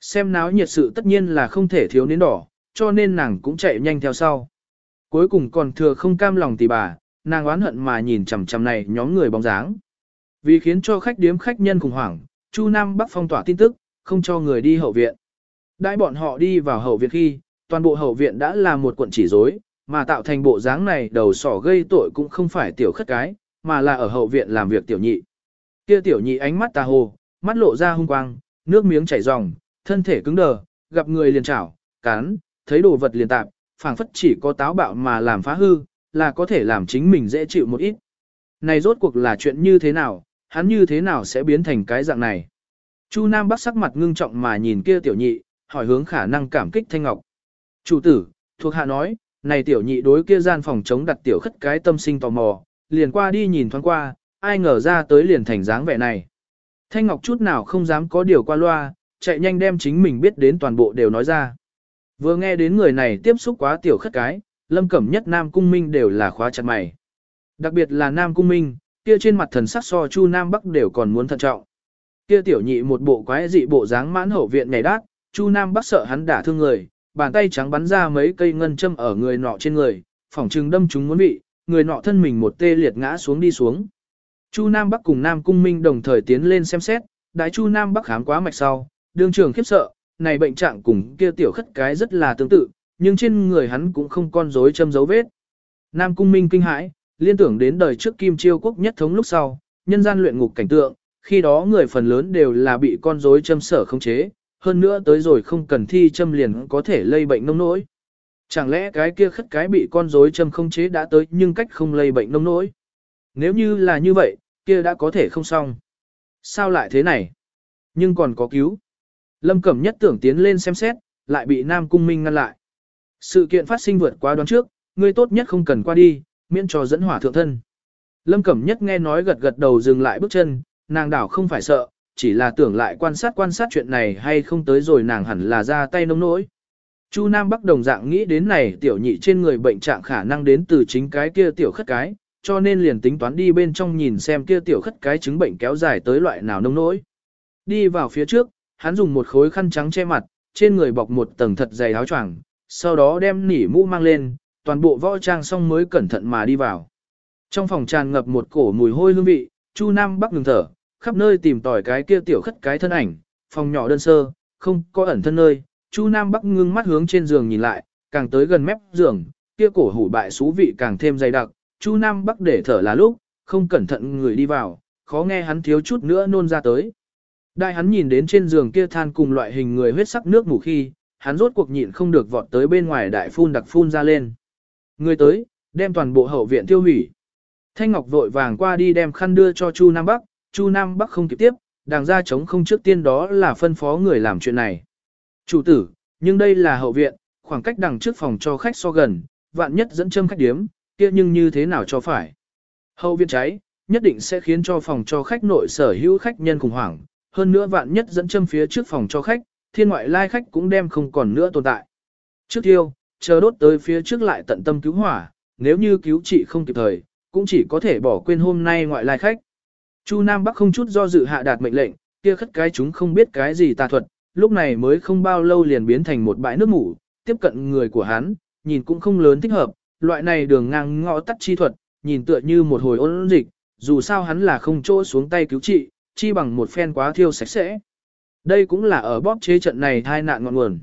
Xem náo nhiệt sự tất nhiên là không thể thiếu nến đỏ, cho nên nàng cũng chạy nhanh theo sau. Cuối cùng còn thừa không cam lòng tỷ bà, nàng oán hận mà nhìn chằm chằm này nhóm người bóng dáng. Vì khiến cho khách điếm khách nhân khủng hoảng, Chu Nam Bắc phong tỏa tin tức, không cho người đi hậu viện. Đãi bọn họ đi vào hậu viện khi, toàn bộ hậu viện đã là một quận chỉ rối, mà tạo thành bộ dáng này đầu sỏ gây tội cũng không phải tiểu khất cái, mà là ở hậu viện làm việc tiểu nhị. Kia tiểu nhị ánh mắt tà hồ, mắt lộ ra hung quang, nước miếng chảy ròng, thân thể cứng đờ, gặp người liền chảo, cán, thấy đồ vật liền tạp, phảng phất chỉ có táo bạo mà làm phá hư, là có thể làm chính mình dễ chịu một ít. Này rốt cuộc là chuyện như thế nào, hắn như thế nào sẽ biến thành cái dạng này? Chu Nam Bắc sắc mặt ngưng trọng mà nhìn kia tiểu nhị, hỏi hướng khả năng cảm kích Thanh Ngọc. Chủ tử, thuộc hạ nói, này tiểu nhị đối kia gian phòng chống đặt tiểu khất cái tâm sinh tò mò, liền qua đi nhìn thoáng qua, ai ngờ ra tới liền thành dáng vẻ này. Thanh Ngọc chút nào không dám có điều qua loa, chạy nhanh đem chính mình biết đến toàn bộ đều nói ra. Vừa nghe đến người này tiếp xúc quá tiểu khất cái, lâm cẩm nhất Nam Cung Minh đều là khóa chặt mày. Đặc biệt là Nam Cung Minh, kia trên mặt thần sắc so Chu Nam Bắc đều còn muốn thận trọng. Kia tiểu nhị một bộ quái dị bộ dáng mãn hậu viện nhảy đát, Chu Nam Bắc sợ hắn đả thương người, bàn tay trắng bắn ra mấy cây ngân châm ở người nọ trên người, phỏng trừng đâm chúng muốn bị, người nọ thân mình một tê liệt ngã xuống đi xuống. Chu Nam Bắc cùng Nam Cung Minh đồng thời tiến lên xem xét, đại Chu Nam Bắc khám quá mạch sau, đương trường khiếp sợ, này bệnh trạng cùng kia tiểu khất cái rất là tương tự, nhưng trên người hắn cũng không con rối châm dấu vết. Nam Cung Minh kinh hãi, liên tưởng đến đời trước Kim Chiêu quốc nhất thống lúc sau, nhân gian luyện ngục cảnh tượng, khi đó người phần lớn đều là bị con rối châm sở không chế, hơn nữa tới rồi không cần thi châm liền có thể lây bệnh nông nỗi. Chẳng lẽ cái kia khất cái bị con rối châm không chế đã tới nhưng cách không lây bệnh nông nỗi? Nếu như là như vậy, kia đã có thể không xong. Sao lại thế này? Nhưng còn có cứu. Lâm Cẩm nhất tưởng tiến lên xem xét, lại bị Nam Cung Minh ngăn lại. Sự kiện phát sinh vượt qua đoán trước, ngươi tốt nhất không cần qua đi, miễn cho dẫn hỏa thượng thân. Lâm Cẩm nhất nghe nói gật gật đầu dừng lại bước chân, nàng đảo không phải sợ, chỉ là tưởng lại quan sát quan sát chuyện này hay không tới rồi nàng hẳn là ra tay nông nỗi. Chu Nam Bắc đồng dạng nghĩ đến này tiểu nhị trên người bệnh trạng khả năng đến từ chính cái kia tiểu khất cái, cho nên liền tính toán đi bên trong nhìn xem kia tiểu khất cái chứng bệnh kéo dài tới loại nào nông nỗi. Đi vào phía trước, hắn dùng một khối khăn trắng che mặt, trên người bọc một tầng thật dày áo choàng, sau đó đem nỉ mũ mang lên, toàn bộ võ trang xong mới cẩn thận mà đi vào. Trong phòng tràn ngập một cổ mùi hôi hương vị, Chu Nam Bắc ngừng thở, khắp nơi tìm tòi cái kia tiểu khất cái thân ảnh, phòng nhỏ đơn sơ, không có ẩn thân nơi. Chu Nam Bắc ngưng mắt hướng trên giường nhìn lại, càng tới gần mép giường, kia cổ hủ bại xú vị càng thêm dày đặc. Chu Nam Bắc để thở là lúc, không cẩn thận người đi vào, khó nghe hắn thiếu chút nữa nôn ra tới. Đại hắn nhìn đến trên giường kia than cùng loại hình người huyết sắc nước ngủ khi, hắn rốt cuộc nhịn không được vọt tới bên ngoài đại phun đặc phun ra lên. Người tới, đem toàn bộ hậu viện tiêu hủy. Thanh Ngọc vội vàng qua đi đem khăn đưa cho Chu Nam Bắc, Chu Nam Bắc không kịp tiếp, đàng ra chống không trước tiên đó là phân phó người làm chuyện này. Chủ tử, nhưng đây là hậu viện, khoảng cách đằng trước phòng cho khách so gần, vạn nhất dẫn châm khách điếm, kia nhưng như thế nào cho phải. Hậu viện cháy, nhất định sẽ khiến cho phòng cho khách nội sở hữu khách nhân khủng hoảng, hơn nữa vạn nhất dẫn châm phía trước phòng cho khách, thiên ngoại lai khách cũng đem không còn nữa tồn tại. Trước tiêu, chờ đốt tới phía trước lại tận tâm cứu hỏa, nếu như cứu trị không kịp thời, cũng chỉ có thể bỏ quên hôm nay ngoại lai khách. Chu Nam Bắc không chút do dự hạ đạt mệnh lệnh, kia khất cái chúng không biết cái gì tà thuật, lúc này mới không bao lâu liền biến thành một bãi nước mủ, tiếp cận người của hắn, nhìn cũng không lớn thích hợp, loại này đường ngang ngõ tắt chi thuật, nhìn tựa như một hồi ôn dịch, dù sao hắn là không chỗ xuống tay cứu trị, chi bằng một phen quá thiêu sạch sẽ. Đây cũng là ở bóp chế trận này thai nạn ngọn nguồn.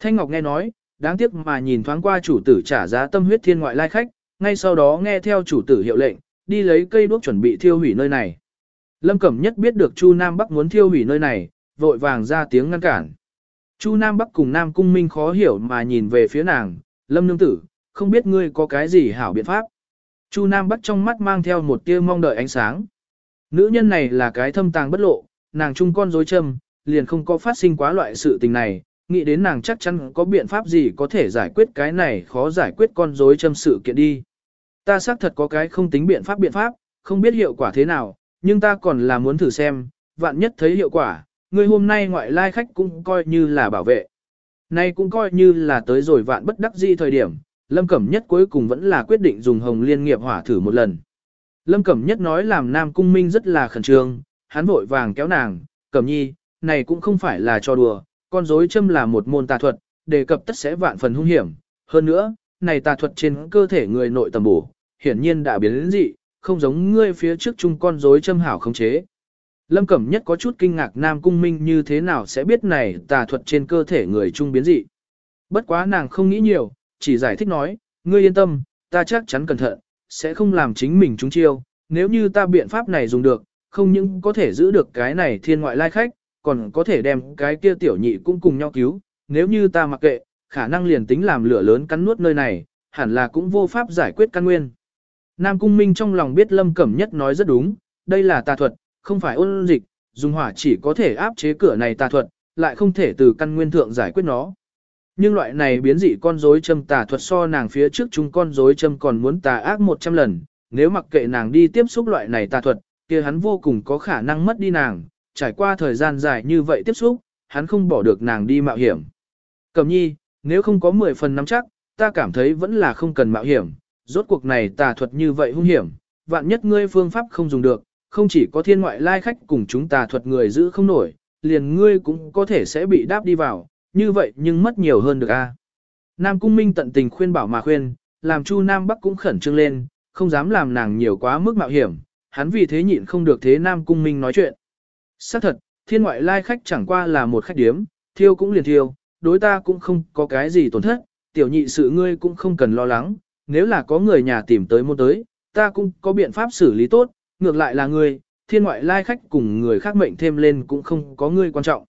Thanh Ngọc nghe nói, đáng tiếc mà nhìn thoáng qua chủ tử trả giá tâm huyết thiên ngoại lai khách, ngay sau đó nghe theo chủ tử hiệu lệnh, đi lấy cây đuốc chuẩn bị thiêu hủy nơi này. Lâm Cẩm Nhất biết được Chu Nam Bắc muốn thiêu hủy nơi này, vội vàng ra tiếng ngăn cản. Chu Nam Bắc cùng Nam Cung Minh khó hiểu mà nhìn về phía nàng, Lâm Nương Tử, không biết ngươi có cái gì hảo biện pháp. Chu Nam Bắc trong mắt mang theo một tia mong đợi ánh sáng. Nữ nhân này là cái thâm tàng bất lộ, nàng chung con dối châm, liền không có phát sinh quá loại sự tình này, nghĩ đến nàng chắc chắn có biện pháp gì có thể giải quyết cái này khó giải quyết con dối châm sự kiện đi. Ta xác thật có cái không tính biện pháp biện pháp, không biết hiệu quả thế nào, nhưng ta còn là muốn thử xem, vạn nhất thấy hiệu quả, người hôm nay ngoại lai khách cũng coi như là bảo vệ. Nay cũng coi như là tới rồi vạn bất đắc di thời điểm, Lâm Cẩm Nhất cuối cùng vẫn là quyết định dùng hồng liên nghiệp hỏa thử một lần. Lâm Cẩm Nhất nói làm Nam Cung Minh rất là khẩn trương, hắn vội vàng kéo nàng, Cẩm Nhi, này cũng không phải là cho đùa, con rối châm là một môn tà thuật, đề cập tất sẽ vạn phần hung hiểm. Hơn nữa, này tà thuật trên cơ thể người nội tầm bổ, hiển nhiên đã biến đến dị, không giống ngươi phía trước chung con rối châm hảo khống chế. Lâm Cẩm Nhất có chút kinh ngạc Nam Cung Minh như thế nào sẽ biết này tà thuật trên cơ thể người chung biến dị. Bất quá nàng không nghĩ nhiều, chỉ giải thích nói, ngươi yên tâm, ta chắc chắn cẩn thận, sẽ không làm chính mình trúng chiêu, nếu như ta biện pháp này dùng được, không những có thể giữ được cái này thiên ngoại lai khách, còn có thể đem cái kia tiểu nhị cũng cùng nhau cứu, nếu như ta mặc kệ, khả năng liền tính làm lửa lớn cắn nuốt nơi này, hẳn là cũng vô pháp giải quyết căn nguyên. Nam Cung Minh trong lòng biết Lâm Cẩm Nhất nói rất đúng, đây là tà thuật, không phải ôn dịch, dùng hỏa chỉ có thể áp chế cửa này tà thuật, lại không thể từ căn nguyên thượng giải quyết nó. Nhưng loại này biến dị con rối châm tà thuật so nàng phía trước chúng con rối châm còn muốn tà ác 100 lần, nếu mặc kệ nàng đi tiếp xúc loại này tà thuật, kia hắn vô cùng có khả năng mất đi nàng, trải qua thời gian dài như vậy tiếp xúc, hắn không bỏ được nàng đi mạo hiểm. Cẩm nhi, nếu không có 10 phần nắm chắc, ta cảm thấy vẫn là không cần mạo hiểm, rốt cuộc này tà thuật như vậy hung hiểm, vạn nhất ngươi phương pháp không dùng được, không chỉ có thiên ngoại lai khách cùng chúng tà thuật người giữ không nổi, liền ngươi cũng có thể sẽ bị đáp đi vào, như vậy nhưng mất nhiều hơn được a. Nam Cung Minh tận tình khuyên bảo mà khuyên, làm Chu Nam Bắc cũng khẩn trương lên, không dám làm nàng nhiều quá mức mạo hiểm, hắn vì thế nhịn không được thế Nam Cung Minh nói chuyện. Xác thật, thiên ngoại lai khách chẳng qua là một khách điếm, thiêu cũng liền thiêu, đối ta cũng không có cái gì tổn thất, tiểu nhị sự ngươi cũng không cần lo lắng, nếu là có người nhà tìm tới môn tới, ta cũng có biện pháp xử lý tốt, ngược lại là ngươi, thiên ngoại lai khách cùng người khác mệnh thêm lên cũng không có ngươi quan trọng.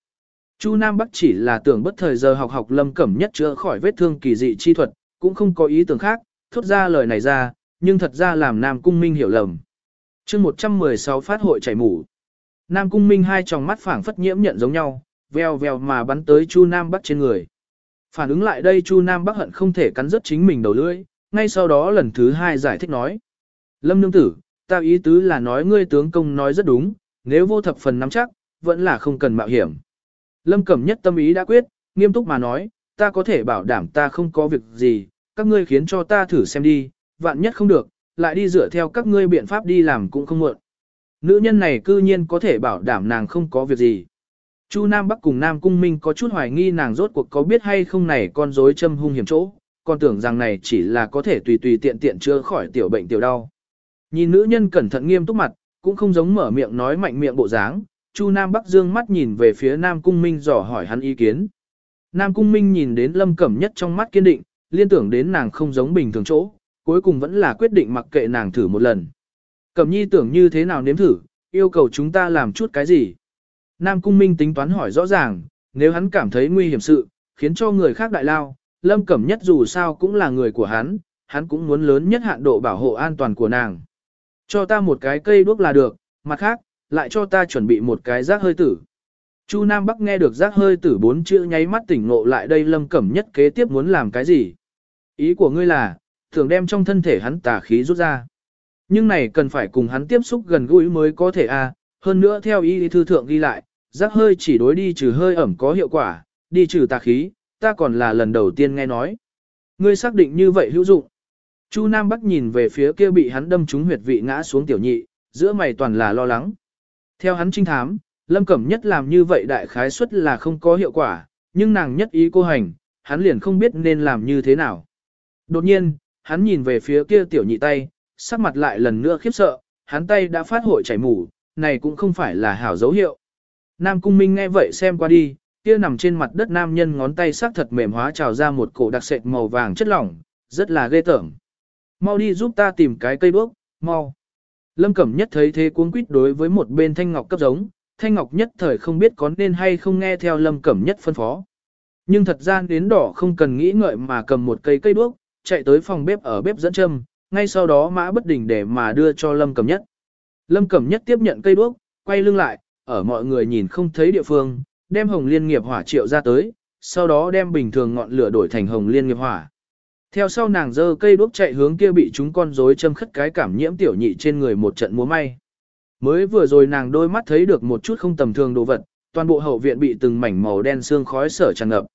Chu Nam Bắc chỉ là tưởng bất thời giờ học học lâm cẩm nhất chữa khỏi vết thương kỳ dị chi thuật, cũng không có ý tưởng khác, thốt ra lời này ra, nhưng thật ra làm Nam Cung Minh hiểu lầm. chương 116 phát hội chảy mủ. Nam Cung Minh hai tròng mắt phảng phất nhiễm nhận giống nhau, veo veo mà bắn tới Chu Nam Bắc trên người. Phản ứng lại đây Chu Nam Bắc hận không thể cắn rớt chính mình đầu lưỡi, ngay sau đó lần thứ hai giải thích nói. Lâm nương tử, ta ý tứ là nói ngươi tướng công nói rất đúng, nếu vô thập phần nắm chắc, vẫn là không cần mạo hiểm. Lâm Cẩm nhất tâm ý đã quyết, nghiêm túc mà nói, ta có thể bảo đảm ta không có việc gì, các ngươi khiến cho ta thử xem đi, vạn nhất không được, lại đi dựa theo các ngươi biện pháp đi làm cũng không muộn. Nữ nhân này cư nhiên có thể bảo đảm nàng không có việc gì. Chu Nam Bắc cùng Nam Cung Minh có chút hoài nghi nàng rốt cuộc có biết hay không này con rối châm hung hiểm chỗ, còn tưởng rằng này chỉ là có thể tùy tùy tiện tiện chữa khỏi tiểu bệnh tiểu đau. Nhìn nữ nhân cẩn thận nghiêm túc mặt, cũng không giống mở miệng nói mạnh miệng bộ dáng, Chu Nam Bắc dương mắt nhìn về phía Nam Cung Minh dò hỏi hắn ý kiến. Nam Cung Minh nhìn đến Lâm Cẩm Nhất trong mắt kiên định, liên tưởng đến nàng không giống bình thường chỗ, cuối cùng vẫn là quyết định mặc kệ nàng thử một lần. Cẩm Nhi tưởng như thế nào nếm thử, yêu cầu chúng ta làm chút cái gì. Nam Cung Minh tính toán hỏi rõ ràng, nếu hắn cảm thấy nguy hiểm sự, khiến cho người khác đại lao, Lâm Cẩm Nhất dù sao cũng là người của hắn, hắn cũng muốn lớn nhất hạn độ bảo hộ an toàn của nàng. Cho ta một cái cây đuốc là được, mặt khác, lại cho ta chuẩn bị một cái rác hơi tử. Chu Nam Bắc nghe được rác hơi tử bốn chữ nháy mắt tỉnh ngộ lại đây Lâm Cẩm Nhất kế tiếp muốn làm cái gì. Ý của ngươi là, thường đem trong thân thể hắn tà khí rút ra. Nhưng này cần phải cùng hắn tiếp xúc gần gũi mới có thể a. À. hơn nữa theo ý thư thượng ghi lại, rác hơi chỉ đối đi trừ hơi ẩm có hiệu quả, đi trừ tà khí, ta còn là lần đầu tiên nghe nói. Ngươi xác định như vậy hữu dụng. Chu Nam Bắc nhìn về phía kia bị hắn đâm trúng huyệt vị ngã xuống tiểu nhị, giữa mày toàn là lo lắng. Theo hắn trinh thám, Lâm Cẩm Nhất làm như vậy đại khái suất là không có hiệu quả, nhưng nàng nhất ý cô hành, hắn liền không biết nên làm như thế nào. Đột nhiên, hắn nhìn về phía kia tiểu nhị tay, sắc mặt lại lần nữa khiếp sợ, hắn tay đã phát hội chảy mủ, này cũng không phải là hảo dấu hiệu. Nam Cung Minh nghe vậy xem qua đi, kia nằm trên mặt đất nam nhân ngón tay sắc thật mềm hóa trào ra một cổ đặc sệt màu vàng chất lỏng, rất là ghê tởm. Mau đi giúp ta tìm cái cây đuốc, mau. Lâm Cẩm Nhất thấy thế cuống quýt đối với một bên Thanh Ngọc cấp giống, Thanh Ngọc nhất thời không biết có nên hay không nghe theo Lâm Cẩm Nhất phân phó. Nhưng thật ra đến đỏ không cần nghĩ ngợi mà cầm một cây cây đuốc, chạy tới phòng bếp ở bếp dẫn châm, ngay sau đó mã bất đình để mà đưa cho Lâm Cẩm Nhất. Lâm Cẩm Nhất tiếp nhận cây đuốc, quay lưng lại, ở mọi người nhìn không thấy địa phương, đem hồng liên nghiệp hỏa triệu ra tới, sau đó đem bình thường ngọn lửa đổi thành hồng liên nghiệp hỏa. Theo sau nàng dơ cây đuốc chạy hướng kia bị chúng con rối châm khất cái cảm nhiễm tiểu nhị trên người một trận múa may. Mới vừa rồi nàng đôi mắt thấy được một chút không tầm thường đồ vật, toàn bộ hậu viện bị từng mảnh màu đen xương khói sở tràn ngập.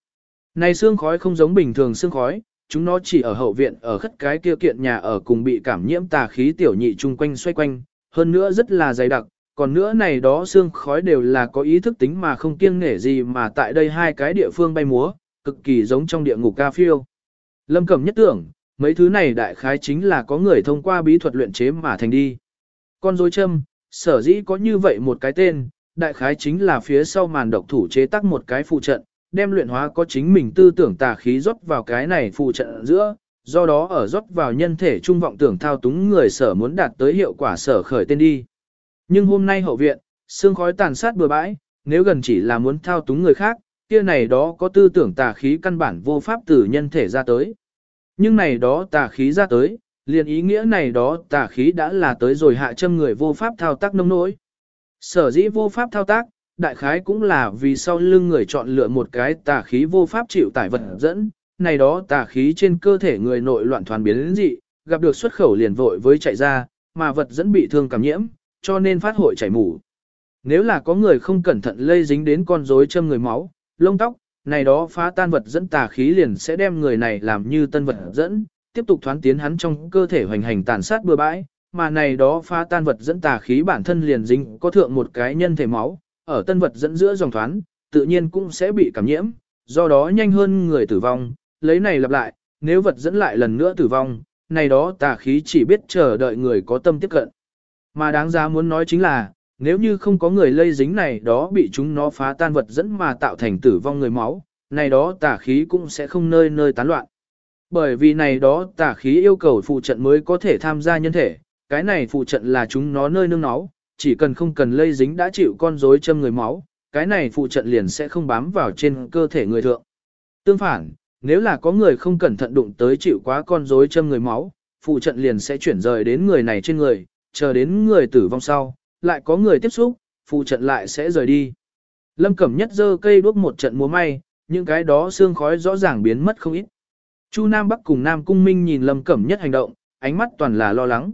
Này xương khói không giống bình thường xương khói, chúng nó chỉ ở hậu viện ở khất cái kia kiện nhà ở cùng bị cảm nhiễm tà khí tiểu nhị chung quanh xoay quanh, hơn nữa rất là dày đặc, còn nữa này đó xương khói đều là có ý thức tính mà không kiêng nể gì mà tại đây hai cái địa phương bay múa, cực kỳ giống trong địa ngục ca phiêu. Lâm Cẩm nhất tưởng, mấy thứ này đại khái chính là có người thông qua bí thuật luyện chế mà thành đi. Con rối châm, sở dĩ có như vậy một cái tên, đại khái chính là phía sau màn độc thủ chế tác một cái phụ trận, đem luyện hóa có chính mình tư tưởng tà khí rót vào cái này phụ trận giữa, do đó ở rót vào nhân thể trung vọng tưởng thao túng người sở muốn đạt tới hiệu quả sở khởi tên đi. Nhưng hôm nay hậu viện, xương khói tàn sát bừa bãi, nếu gần chỉ là muốn thao túng người khác, kia này đó có tư tưởng tà khí căn bản vô pháp từ nhân thể ra tới. Nhưng này đó tà khí ra tới, liền ý nghĩa này đó tà khí đã là tới rồi hạ châm người vô pháp thao tác nông nỗi. Sở dĩ vô pháp thao tác, đại khái cũng là vì sau lưng người chọn lựa một cái tà khí vô pháp chịu tải vật dẫn, này đó tà khí trên cơ thể người nội loạn toàn biến đến dị, gặp được xuất khẩu liền vội với chạy ra, mà vật dẫn bị thương cảm nhiễm, cho nên phát hội chảy mủ. Nếu là có người không cẩn thận lây dính đến con rối châm người máu, lông tóc, này đó phá tan vật dẫn tà khí liền sẽ đem người này làm như tân vật dẫn, tiếp tục thoán tiến hắn trong cơ thể hoành hành tàn sát bừa bãi, mà này đó phá tan vật dẫn tà khí bản thân liền dính có thượng một cái nhân thể máu, ở tân vật dẫn giữa dòng thoán, tự nhiên cũng sẽ bị cảm nhiễm, do đó nhanh hơn người tử vong, lấy này lặp lại, nếu vật dẫn lại lần nữa tử vong, này đó tà khí chỉ biết chờ đợi người có tâm tiếp cận. Mà đáng giá muốn nói chính là, nếu như không có người lây dính này đó bị chúng nó phá tan vật dẫn mà tạo thành tử vong người máu, này đó tà khí cũng sẽ không nơi nơi tán loạn. Bởi vì này đó tà khí yêu cầu phụ trận mới có thể tham gia nhân thể, cái này phụ trận là chúng nó nơi nương náu, chỉ cần không cần lây dính đã chịu con rối châm người máu, cái này phụ trận liền sẽ không bám vào trên cơ thể người thượng. Tương phản, nếu là có người không cẩn thận đụng tới chịu quá con rối châm người máu, phụ trận liền sẽ chuyển rời đến người này trên người, chờ đến người tử vong sau, lại có người tiếp xúc, phụ trận lại sẽ rời đi. Lâm Cẩm Nhất giơ cây đuốc một trận múa may, những cái đó xương khói rõ ràng biến mất không ít. Chu Nam Bắc cùng Nam Cung Minh nhìn Lâm Cẩm Nhất hành động, ánh mắt toàn là lo lắng.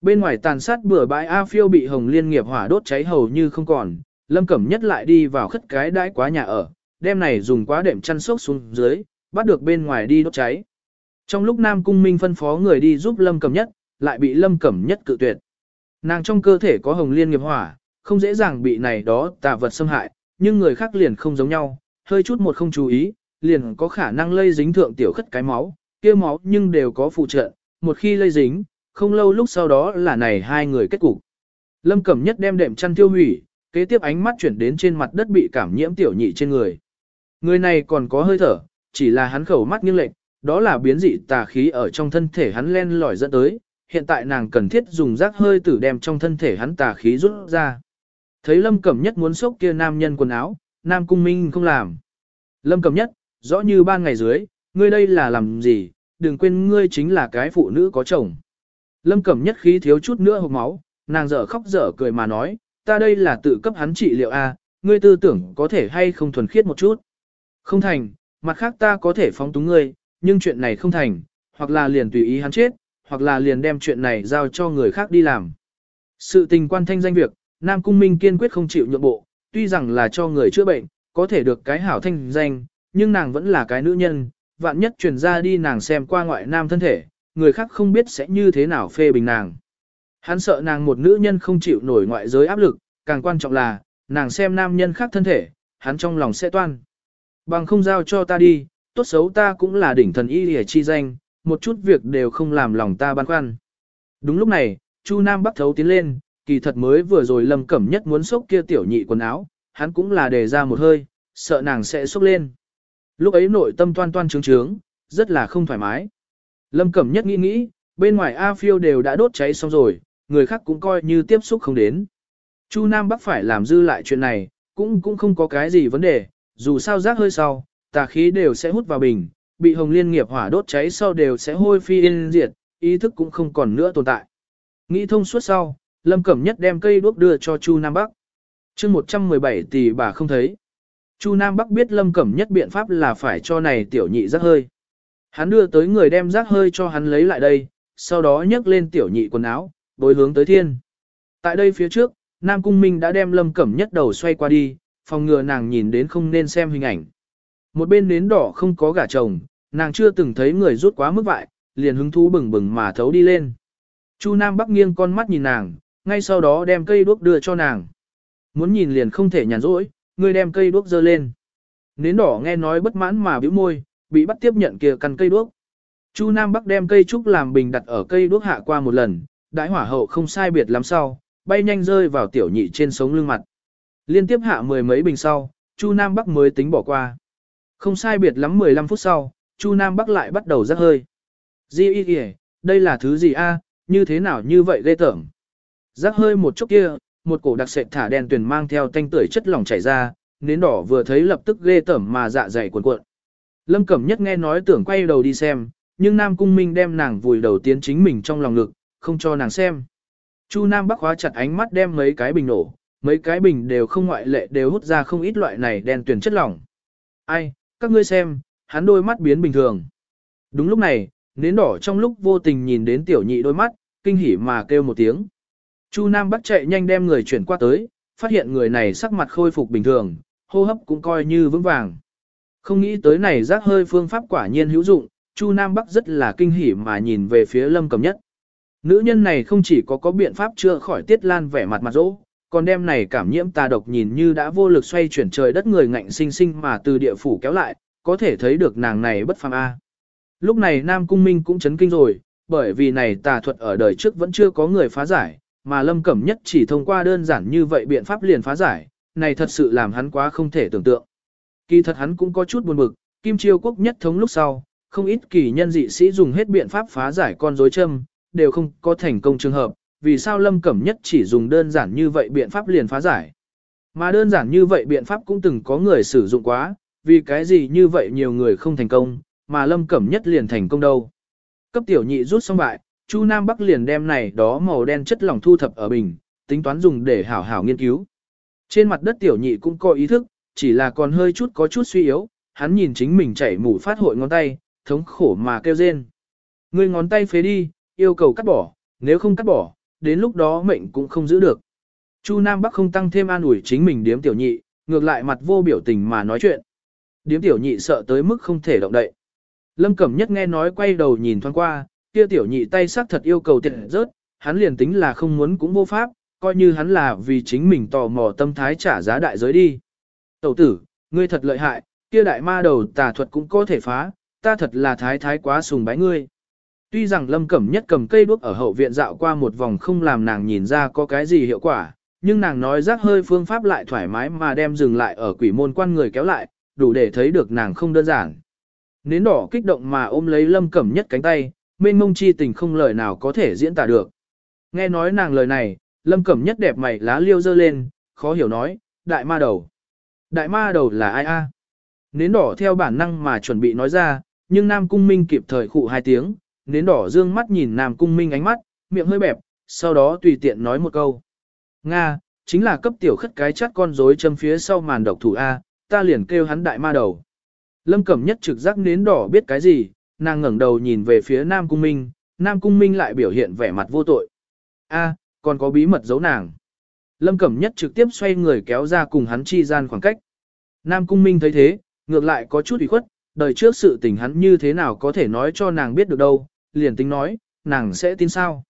Bên ngoài tàn sát bừa bãi A Phiêu bị Hồng Liên nghiệp hỏa đốt cháy hầu như không còn, Lâm Cẩm Nhất lại đi vào khất cái đãi quá nhà ở, đêm này dùng quá đệm chăn sốc xuống dưới, bắt được bên ngoài đi đốt cháy. Trong lúc Nam Cung Minh phân phó người đi giúp Lâm Cẩm Nhất, lại bị Lâm Cẩm Nhất cự tuyệt. Nàng trong cơ thể có Hồng Liên nghiệp hỏa, không dễ dàng bị này đó tà vật xâm hại, nhưng người khác liền không giống nhau, hơi chút một không chú ý, liền có khả năng lây dính thượng tiểu khất cái máu, kia máu nhưng đều có phụ trợ, một khi lây dính, không lâu lúc sau đó là này hai người kết cục. Lâm Cẩm Nhất đem đệm chăn tiêu hủy, kế tiếp ánh mắt chuyển đến trên mặt đất bị cảm nhiễm tiểu nhị trên người. Người này còn có hơi thở, chỉ là hắn khẩu mắt nghiêng lệch, đó là biến dị tà khí ở trong thân thể hắn len lỏi dẫn tới, hiện tại nàng cần thiết dùng rác hơi tử đem trong thân thể hắn tà khí rút ra. Thấy Lâm Cẩm Nhất muốn sốc kia nam nhân quần áo, Nam Cung Minh không làm. Lâm Cẩm Nhất, rõ như ban ngày dưới, ngươi đây là làm gì, đừng quên ngươi chính là cái phụ nữ có chồng. Lâm Cẩm Nhất khí thiếu chút nữa hộc máu, nàng dở khóc dở cười mà nói, ta đây là tự cấp hắn trị liệu a, ngươi tư tưởng có thể hay không thuần khiết một chút. Không thành, mặt khác ta có thể phóng túng ngươi, nhưng chuyện này không thành, hoặc là liền tùy ý hắn chết, hoặc là liền đem chuyện này giao cho người khác đi làm. Sự tình quan thanh danh việc, Nam Cung Minh kiên quyết không chịu nhượng bộ, tuy rằng là cho người chữa bệnh, có thể được cái hảo thanh danh, nhưng nàng vẫn là cái nữ nhân, vạn nhất truyền ra đi nàng xem qua ngoại nam thân thể, người khác không biết sẽ như thế nào phê bình nàng. Hắn sợ nàng một nữ nhân không chịu nổi ngoại giới áp lực, càng quan trọng là, nàng xem nam nhân khác thân thể, hắn trong lòng sẽ toan. Bằng không giao cho ta đi, tốt xấu ta cũng là đỉnh thần y lìa chi danh, một chút việc đều không làm lòng ta băn khoăn. Đúng lúc này, Chu Nam Bắc thấu tiến lên, kỳ thật mới vừa rồi Lâm Cẩm Nhất muốn xốc kia tiểu nhị quần áo, hắn cũng là đề ra một hơi, sợ nàng sẽ xốc lên. Lúc ấy nội tâm toan toan trướng trướng, rất là không thoải mái. Lâm Cẩm Nhất nghĩ nghĩ, bên ngoài A Phiêu đều đã đốt cháy xong rồi, người khác cũng coi như tiếp xúc không đến. Chu Nam Bắc phải làm dư lại chuyện này, cũng cũng không có cái gì vấn đề, dù sao rác hơi sau, tà khí đều sẽ hút vào bình, bị hồng liên nghiệp hỏa đốt cháy sau đều sẽ hôi phi yên diệt, ý thức cũng không còn nữa tồn tại. Nghĩ thông suốt sau, Lâm Cẩm Nhất đem cây đuốc đưa cho Chu Nam Bắc. chương 117 tỷ bà không thấy. Chu Nam Bắc biết Lâm Cẩm Nhất biện pháp là phải cho này tiểu nhị rác hơi. Hắn đưa tới người đem rác hơi cho hắn lấy lại đây, sau đó nhấc lên tiểu nhị quần áo, đối hướng tới thiên. Tại đây phía trước, Nam Cung Minh đã đem Lâm Cẩm Nhất đầu xoay qua đi, phòng ngừa nàng nhìn đến không nên xem hình ảnh. Một bên nến đỏ không có gả chồng, nàng chưa từng thấy người rút quá mức vại, liền hứng thú bừng bừng mà thấu đi lên. Chu Nam Bắc nghiêng con mắt nhìn nàng, ngay sau đó đem cây đuốc đưa cho nàng. Muốn nhìn liền không thể nhàn rỗi, người đem cây đuốc dơ lên. Nến đỏ nghe nói bất mãn mà bĩu môi, bị bắt tiếp nhận kia căn cây đuốc. Chu Nam Bắc đem cây trúc làm bình đặt ở cây đuốc hạ qua một lần, đãi hỏa hậu không sai biệt lắm sau, bay nhanh rơi vào tiểu nhị trên sống lưng mặt. Liên tiếp hạ mười mấy bình sau, Chu Nam Bắc mới tính bỏ qua. Không sai biệt lắm 15 phút sau, Chu Nam Bắc lại bắt đầu rắc hơi. Di y kìa, đây là thứ gì a? như thế nào như vậy ghê tởm. Rắc hơi một chút kia, một cổ đặc sệt thả đen tuyền mang theo thanh tưởi chất lỏng chảy ra, nến đỏ vừa thấy lập tức ghê tởm mà dạ dày cuộn cuộn. Lâm Cẩm Nhất nghe nói tưởng quay đầu đi xem, nhưng Nam Cung Minh đem nàng vùi đầu tiến chính mình trong lòng ngực, không cho nàng xem. Chu Nam Bắc khóa chặt ánh mắt đem mấy cái bình nổ, mấy cái bình đều không ngoại lệ đều hút ra không ít loại này đen tuyền chất lỏng. Ai, các ngươi xem, hắn đôi mắt biến bình thường. Đúng lúc này, nến đỏ trong lúc vô tình nhìn đến tiểu nhị đôi mắt, kinh hỉ mà kêu một tiếng. Chu Nam Bắc chạy nhanh đem người chuyển qua tới, phát hiện người này sắc mặt khôi phục bình thường, hô hấp cũng coi như vững vàng. Không nghĩ tới này rác hơi phương pháp quả nhiên hữu dụng, Chu Nam Bắc rất là kinh hỉ mà nhìn về phía Lâm Cầm Nhất. Nữ nhân này không chỉ có có biện pháp chữa khỏi Tiết Lan vẻ mặt mặt rỗ, còn đem này cảm nhiễm tà độc nhìn như đã vô lực xoay chuyển trời đất người ngạnh sinh sinh mà từ địa phủ kéo lại, có thể thấy được nàng này bất phàm a. Lúc này Nam Cung Minh cũng chấn kinh rồi, bởi vì này tà thuật ở đời trước vẫn chưa có người phá giải, mà Lâm Cẩm Nhất chỉ thông qua đơn giản như vậy biện pháp liền phá giải, này thật sự làm hắn quá không thể tưởng tượng. Kỳ thật hắn cũng có chút buồn bực, Kim Chiêu Quốc nhất thống lúc sau, không ít kỳ nhân dị sĩ dùng hết biện pháp phá giải con rối châm, đều không có thành công trường hợp, vì sao Lâm Cẩm Nhất chỉ dùng đơn giản như vậy biện pháp liền phá giải. Mà đơn giản như vậy biện pháp cũng từng có người sử dụng quá, vì cái gì như vậy nhiều người không thành công, mà Lâm Cẩm Nhất liền thành công đâu. Cấp tiểu nhị rút xong bại, Chu Nam Bắc liền đem này đó màu đen chất lỏng thu thập ở bình, tính toán dùng để hảo hảo nghiên cứu. Trên mặt đất tiểu nhị cũng có ý thức, chỉ là còn hơi chút có chút suy yếu, hắn nhìn chính mình chảy mủ phát hội ngón tay, thống khổ mà kêu rên. Người ngón tay phế đi, yêu cầu cắt bỏ, nếu không cắt bỏ, đến lúc đó mệnh cũng không giữ được. Chu Nam Bắc không tăng thêm an ủi chính mình điếm tiểu nhị, ngược lại mặt vô biểu tình mà nói chuyện. Điếm tiểu nhị sợ tới mức không thể động đậy. Lâm Cẩm Nhất nghe nói quay đầu nhìn thoáng qua, kia tiểu nhị tay sắc thật yêu cầu tiện rớt, hắn liền tính là không muốn cũng vô pháp, coi như hắn là vì chính mình tò mò tâm thái trả giá đại giới đi. Tẩu tử, ngươi thật lợi hại, kia đại ma đầu tà thuật cũng có thể phá, ta thật là thái thái quá sùng bái ngươi. Tuy rằng Lâm Cẩm Nhất cầm cây đuốc ở hậu viện dạo qua một vòng không làm nàng nhìn ra có cái gì hiệu quả, nhưng nàng nói rác hơi phương pháp lại thoải mái mà đem dừng lại ở quỷ môn quan người kéo lại, đủ để thấy được nàng không đơn giản. Nến đỏ kích động mà ôm lấy Lâm Cẩm Nhất cánh tay, mênh mông chi tình không lời nào có thể diễn tả được. Nghe nói nàng lời này, Lâm Cẩm Nhất đẹp mày lá liêu dơ lên, khó hiểu nói, đại ma đầu. Đại ma đầu là ai a? Nến đỏ theo bản năng mà chuẩn bị nói ra, nhưng Nam Cung Minh kịp thời khụ hai tiếng, nến đỏ dương mắt nhìn Nam Cung Minh ánh mắt, miệng hơi bẹp, sau đó tùy tiện nói một câu. Nga, chính là cấp tiểu khất cái chắt con rối châm phía sau màn độc thủ A, ta liền kêu hắn đại ma đầu. Lâm Cẩm Nhất trực giác nến đỏ biết cái gì, nàng ngẩng đầu nhìn về phía Nam Cung Minh, Nam Cung Minh lại biểu hiện vẻ mặt vô tội. A, còn có bí mật giấu nàng. Lâm Cẩm Nhất trực tiếp xoay người kéo ra cùng hắn chi gian khoảng cách. Nam Cung Minh thấy thế, ngược lại có chút ủy khuất, đời trước sự tình hắn như thế nào có thể nói cho nàng biết được đâu, liền tính nói, nàng sẽ tin sao.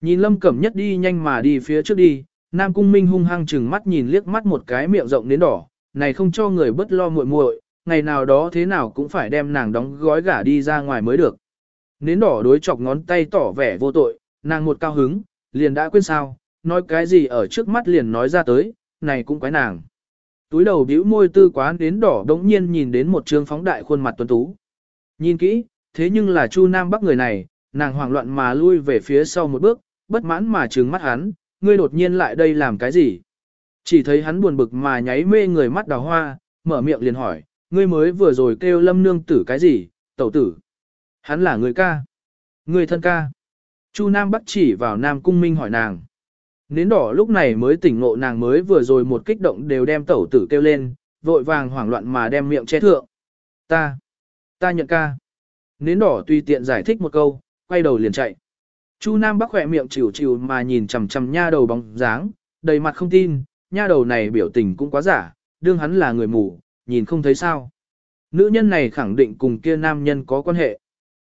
Nhìn Lâm Cẩm Nhất đi nhanh mà đi phía trước đi, Nam Cung Minh hung hăng chừng mắt nhìn liếc mắt một cái miệng rộng đến đỏ, này không cho người bất lo muội muội, ngày nào đó thế nào cũng phải đem nàng đóng gói gả đi ra ngoài mới được. Nến đỏ đối chọc ngón tay tỏ vẻ vô tội, nàng một cao hứng, liền đã quên sao, nói cái gì ở trước mắt liền nói ra tới, này cũng quái nàng. Túi đầu bĩu môi tư quán đến đỏ đống nhiên nhìn đến một trương phóng đại khuôn mặt tuấn tú. Nhìn kỹ, thế nhưng là Chu Nam Bắc người này, nàng hoảng loạn mà lui về phía sau một bước, bất mãn mà trừng mắt hắn, ngươi đột nhiên lại đây làm cái gì? Chỉ thấy hắn buồn bực mà nháy mê người mắt đào hoa, mở miệng liền hỏi, ngươi mới vừa rồi kêu lâm nương tử cái gì, tẩu tử. Hắn là người ca. Người thân ca. Chu Nam Bắc chỉ vào Nam Cung Minh hỏi nàng. Nến đỏ lúc này mới tỉnh ngộ nàng mới vừa rồi một kích động đều đem tẩu tử kêu lên, vội vàng hoảng loạn mà đem miệng che thượng. Ta, ta nhận ca. Nến đỏ tùy tiện giải thích một câu, quay đầu liền chạy. Chu Nam Bắc khỏe miệng chịu chịu mà nhìn chằm chằm nha đầu bóng dáng, đầy mặt không tin, nha đầu này biểu tình cũng quá giả, đương hắn là người mù, nhìn không thấy sao. Nữ nhân này khẳng định cùng kia nam nhân có quan hệ.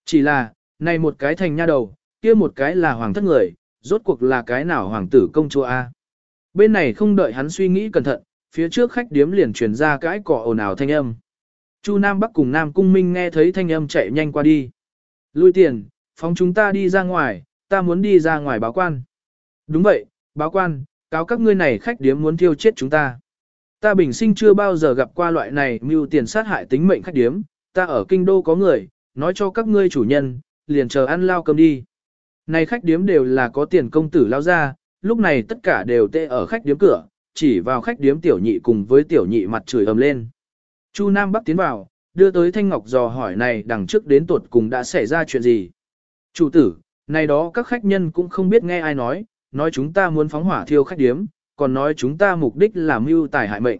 Chỉ là, này một cái thành nha đầu, kia một cái là hoàng thất người, rốt cuộc là cái nào hoàng tử công chúa A. Bên này không đợi hắn suy nghĩ cẩn thận, phía trước khách điếm liền truyền ra cái cỏ ồn ào thanh âm. Chu Nam Bắc cùng Nam Cung Minh nghe thấy thanh âm chạy nhanh qua đi. Lui tiền, phóng chúng ta đi ra ngoài, ta muốn đi ra ngoài báo quan. Đúng vậy, báo quan, cáo các ngươi này khách điếm muốn thiêu chết chúng ta. Ta bình sinh chưa bao giờ gặp qua loại này mưu tiền sát hại tính mệnh khách điếm, ta ở kinh đô có người, nói cho các ngươi chủ nhân, liền chờ ăn lao cơm đi. Này khách điếm đều là có tiền công tử lao ra, lúc này tất cả đều tê ở khách điếm cửa, chỉ vào khách điếm tiểu nhị cùng với tiểu nhị mặt chửi ầm lên. Chu Nam Bắc tiến vào, đưa tới Thanh Ngọc dò hỏi này đằng trước đến tuột cùng đã xảy ra chuyện gì. Chủ tử, này đó các khách nhân cũng không biết nghe ai nói, nói chúng ta muốn phóng hỏa thiêu khách điếm, còn nói chúng ta mục đích là mưu tài hại mệnh.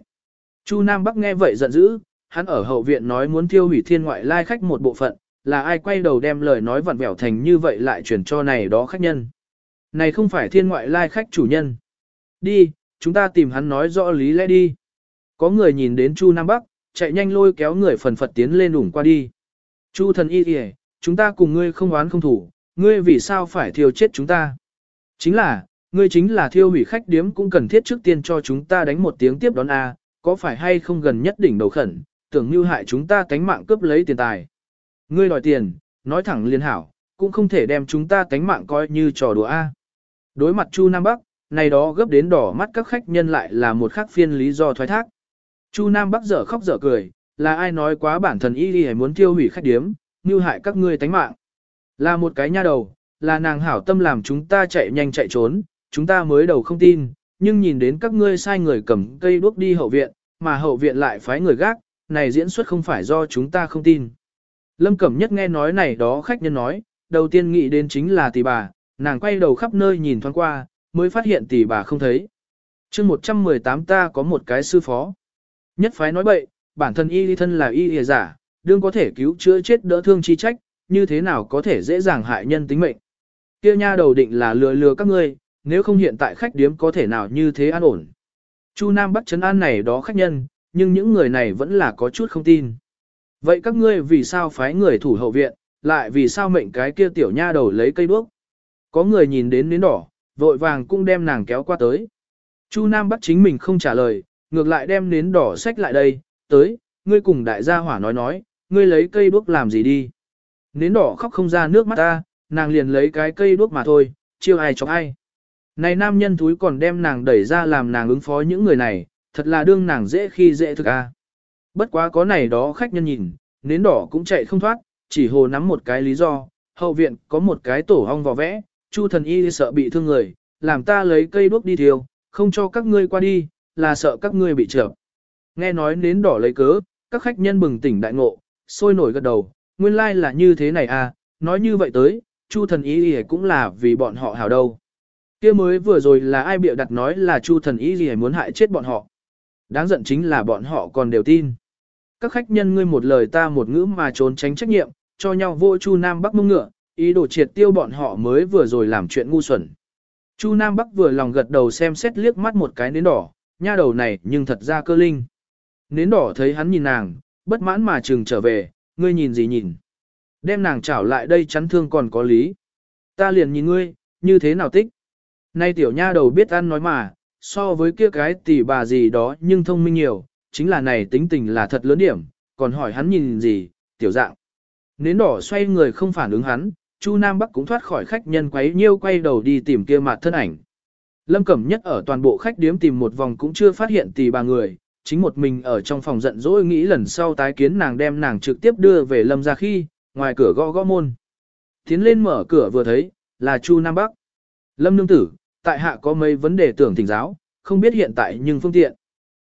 Chu Nam Bắc nghe vậy giận dữ, hắn ở hậu viện nói muốn thiêu hủy thiên ngoại lai khách một bộ phận, là ai quay đầu đem lời nói vặn vẹo thành như vậy lại chuyển cho này đó khách nhân. Này không phải thiên ngoại lai khách chủ nhân. Đi, chúng ta tìm hắn nói rõ lý lẽ đi. Có người nhìn đến Chu Nam Bắc, chạy nhanh lôi kéo người phần phật tiến lên đủng qua đi. Chu thần y kìa, chúng ta cùng ngươi không oán không thủ, ngươi vì sao phải thiêu chết chúng ta? Chính là, ngươi chính là thiêu hủy khách điếm cũng cần thiết trước tiên cho chúng ta đánh một tiếng tiếp đón A, có phải hay không gần nhất đỉnh đầu khẩn, tưởng như hại chúng ta cánh mạng cướp lấy tiền tài. Ngươi đòi tiền, nói thẳng liên hảo, cũng không thể đem chúng ta tánh mạng coi như trò đùa A. Đối mặt Chu Nam Bắc, này đó gấp đến đỏ mắt các khách nhân lại là một khác phiên lý do thoái thác. Chu Nam Bắc dở khóc dở cười, là ai nói quá bản thân y đi muốn tiêu hủy khách điếm, như hại các ngươi tánh mạng. Là một cái nha đầu, là nàng hảo tâm làm chúng ta chạy nhanh chạy trốn, chúng ta mới đầu không tin, nhưng nhìn đến các ngươi sai người cầm cây đuốc đi hậu viện, mà hậu viện lại phái người gác, này diễn xuất không phải do chúng ta không tin. Lâm Cẩm Nhất nghe nói này đó khách nhân nói, đầu tiên nghĩ đến chính là tỷ bà, nàng quay đầu khắp nơi nhìn thoáng qua, mới phát hiện tỷ bà không thấy. chương 118 ta có một cái sư phó. Nhất phái nói bậy, bản thân y thân là y y giả, đương có thể cứu chữa chết đỡ thương chi trách, như thế nào có thể dễ dàng hại nhân tính mệnh. Kia nha đầu định là lừa lừa các ngươi, nếu không hiện tại khách điếm có thể nào như thế an ổn. Chu Nam bắt chấn an này đó khách nhân, nhưng những người này vẫn là có chút không tin. Vậy các ngươi vì sao phái người thủ hậu viện, lại vì sao mệnh cái kia tiểu nha đầu lấy cây đuốc? Có người nhìn đến nến đỏ, vội vàng cũng đem nàng kéo qua tới. Chu Nam bắt chính mình không trả lời, ngược lại đem nến đỏ sách lại đây, tới, ngươi cùng đại gia hỏa nói nói, ngươi lấy cây đuốc làm gì đi. Nến đỏ khóc không ra nước mắt ta, nàng liền lấy cái cây đuốc mà thôi, chiêu ai chọc ai. Này nam nhân túi còn đem nàng đẩy ra làm nàng ứng phó những người này, thật là đương nàng dễ khi dễ thực a. Bất quá có này đó khách nhân nhìn, nến đỏ cũng chạy không thoát, chỉ hồ nắm một cái lý do, hậu viện có một cái tổ hong vò vẽ, chu thần y sợ bị thương người, làm ta lấy cây đuốc đi thiêu, không cho các ngươi qua đi, là sợ các ngươi bị trợp. Nghe nói nến đỏ lấy cớ, các khách nhân bừng tỉnh đại ngộ, sôi nổi gật đầu, nguyên lai like là như thế này à, nói như vậy tới, chu thần y cũng là vì bọn họ hảo đâu. kia mới vừa rồi là ai bịa đặt nói là chu thần y gì muốn hại chết bọn họ. Đáng giận chính là bọn họ còn đều tin. Các khách nhân ngươi một lời ta một ngữ mà trốn tránh trách nhiệm, cho nhau vô Chu Nam Bắc mông ngựa, ý đồ triệt tiêu bọn họ mới vừa rồi làm chuyện ngu xuẩn. Chu Nam Bắc vừa lòng gật đầu xem xét liếc mắt một cái nến đỏ, nha đầu này nhưng thật ra cơ linh. Nến đỏ thấy hắn nhìn nàng, bất mãn mà trừng trở về, ngươi nhìn gì nhìn. Đem nàng trảo lại đây chắn thương còn có lý. Ta liền nhìn ngươi, như thế nào tích. Nay tiểu nha đầu biết ăn nói mà, so với kia cái tỷ bà gì đó nhưng thông minh nhiều, chính là này tính tình là thật lớn điểm, còn hỏi hắn nhìn gì, tiểu dạng. Nến đỏ xoay người không phản ứng hắn, Chu Nam Bắc cũng thoát khỏi khách nhân quấy nhiêu quay đầu đi tìm kia mặt thân ảnh. Lâm Cẩm Nhất ở toàn bộ khách điếm tìm một vòng cũng chưa phát hiện tỷ bà người, chính một mình ở trong phòng giận dỗi nghĩ lần sau tái kiến nàng đem nàng trực tiếp đưa về Lâm ra khi, ngoài cửa gõ gõ môn. Tiến lên mở cửa vừa thấy, là Chu Nam Bắc. Lâm Nương Tử, tại hạ có mấy vấn đề tưởng thỉnh giáo, không biết hiện tại nhưng phương tiện.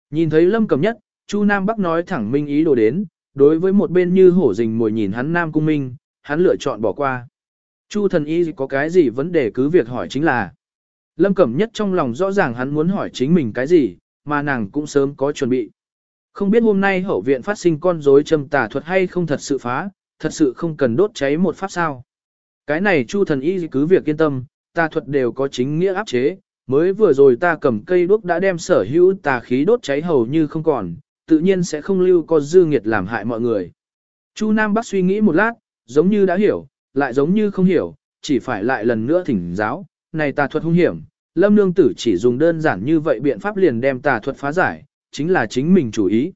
Nhìn thấy Lâm Cẩm Nhất, Chu Nam Bắc nói thẳng minh ý đồ đến, đối với một bên như hổ rình mồi nhìn hắn Nam Cung Minh, hắn lựa chọn bỏ qua. Chu thần y có cái gì vấn đề cứ việc hỏi chính là. Lâm Cẩm Nhất trong lòng rõ ràng hắn muốn hỏi chính mình cái gì, mà nàng cũng sớm có chuẩn bị. Không biết hôm nay hậu viện phát sinh con rối châm tà thuật hay không thật sự phá, thật sự không cần đốt cháy một pháp sao. Cái này Chu thần y cứ việc yên tâm, tà thuật đều có chính nghĩa áp chế, mới vừa rồi ta cầm cây đuốc đã đem sở hữu tà khí đốt cháy hầu như không còn, tự nhiên sẽ không lưu có dư nghiệt làm hại mọi người. Chu Nam Bắc suy nghĩ một lát, giống như đã hiểu, lại giống như không hiểu, chỉ phải lại lần nữa thỉnh giáo, này tà thuật hung hiểm, lâm nương tử chỉ dùng đơn giản như vậy biện pháp liền đem tà thuật phá giải, chính là chính mình chủ ý.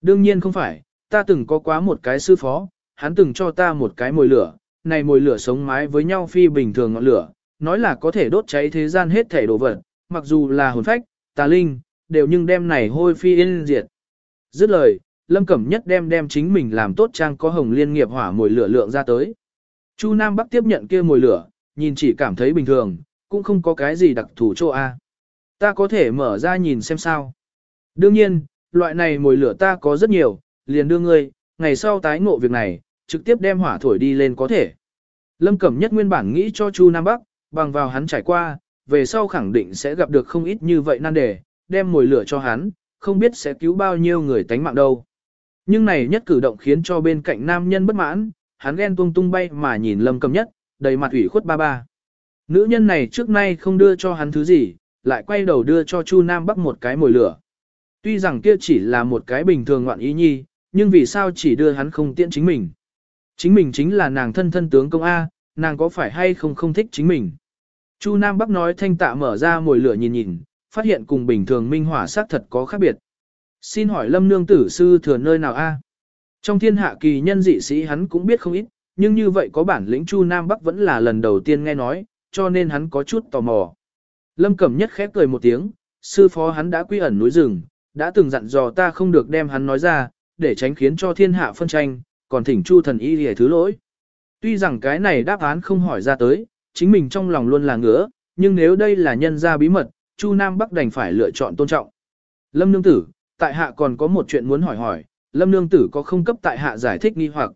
Đương nhiên không phải, ta từng có quá một cái sư phó, hắn từng cho ta một cái mồi lửa, này mồi lửa sống mái với nhau phi bình thường ngọn lửa, nói là có thể đốt cháy thế gian hết thể đồ vật, mặc dù là hồn phách, tà linh, đều nhưng đem này hôi phi yên diệt. Dứt lời, Lâm Cẩm Nhất đem đem chính mình làm tốt trang có hồng liên nghiệp hỏa mồi lửa lượng ra tới. Chu Nam Bắc tiếp nhận kia mồi lửa, nhìn chỉ cảm thấy bình thường, cũng không có cái gì đặc thù chỗ A. Ta có thể mở ra nhìn xem sao. Đương nhiên, loại này mồi lửa ta có rất nhiều, liền đưa ngươi, ngày sau tái ngộ việc này, trực tiếp đem hỏa thổi đi lên có thể. Lâm Cẩm Nhất nguyên bản nghĩ cho Chu Nam Bắc, bằng vào hắn trải qua, về sau khẳng định sẽ gặp được không ít như vậy nan đề, đem mồi lửa cho hắn, không biết sẽ cứu bao nhiêu người tánh mạng đâu. Nhưng này nhất cử động khiến cho bên cạnh nam nhân bất mãn, hắn ghen tung tung bay mà nhìn lâm cẩm nhất, đầy mặt ủy khuất ba ba. Nữ nhân này trước nay không đưa cho hắn thứ gì, lại quay đầu đưa cho Chu Nam Bắc một cái mồi lửa. Tuy rằng kia chỉ là một cái bình thường ngoạn ý nhi, nhưng vì sao chỉ đưa hắn không tiện chính mình. Chính mình chính là nàng thân thân tướng công A, nàng có phải hay không không thích chính mình. Chu Nam Bắc nói thanh tạ mở ra mồi lửa nhìn nhìn, phát hiện cùng bình thường minh hỏa sát thật có khác biệt. Xin hỏi lâm nương tử sư thừa nơi nào a? Trong thiên hạ kỳ nhân dị sĩ hắn cũng biết không ít, nhưng như vậy có bản lĩnh Chu Nam Bắc vẫn là lần đầu tiên nghe nói, cho nên hắn có chút tò mò. Lâm Cẩm Nhất khép cười một tiếng, sư phó hắn đã quy ẩn núi rừng, đã từng dặn dò ta không được đem hắn nói ra, để tránh khiến cho thiên hạ phân tranh, còn thỉnh Chu thần y hề thứ lỗi. Tuy rằng cái này đáp án không hỏi ra tới, chính mình trong lòng luôn là ngứa, nhưng nếu đây là nhân gia bí mật, Chu Nam Bắc đành phải lựa chọn tôn trọng. Lâm Nương Tử, tại hạ còn có một chuyện muốn hỏi hỏi, Lâm Nương Tử có không cấp tại hạ giải thích nghi hoặc.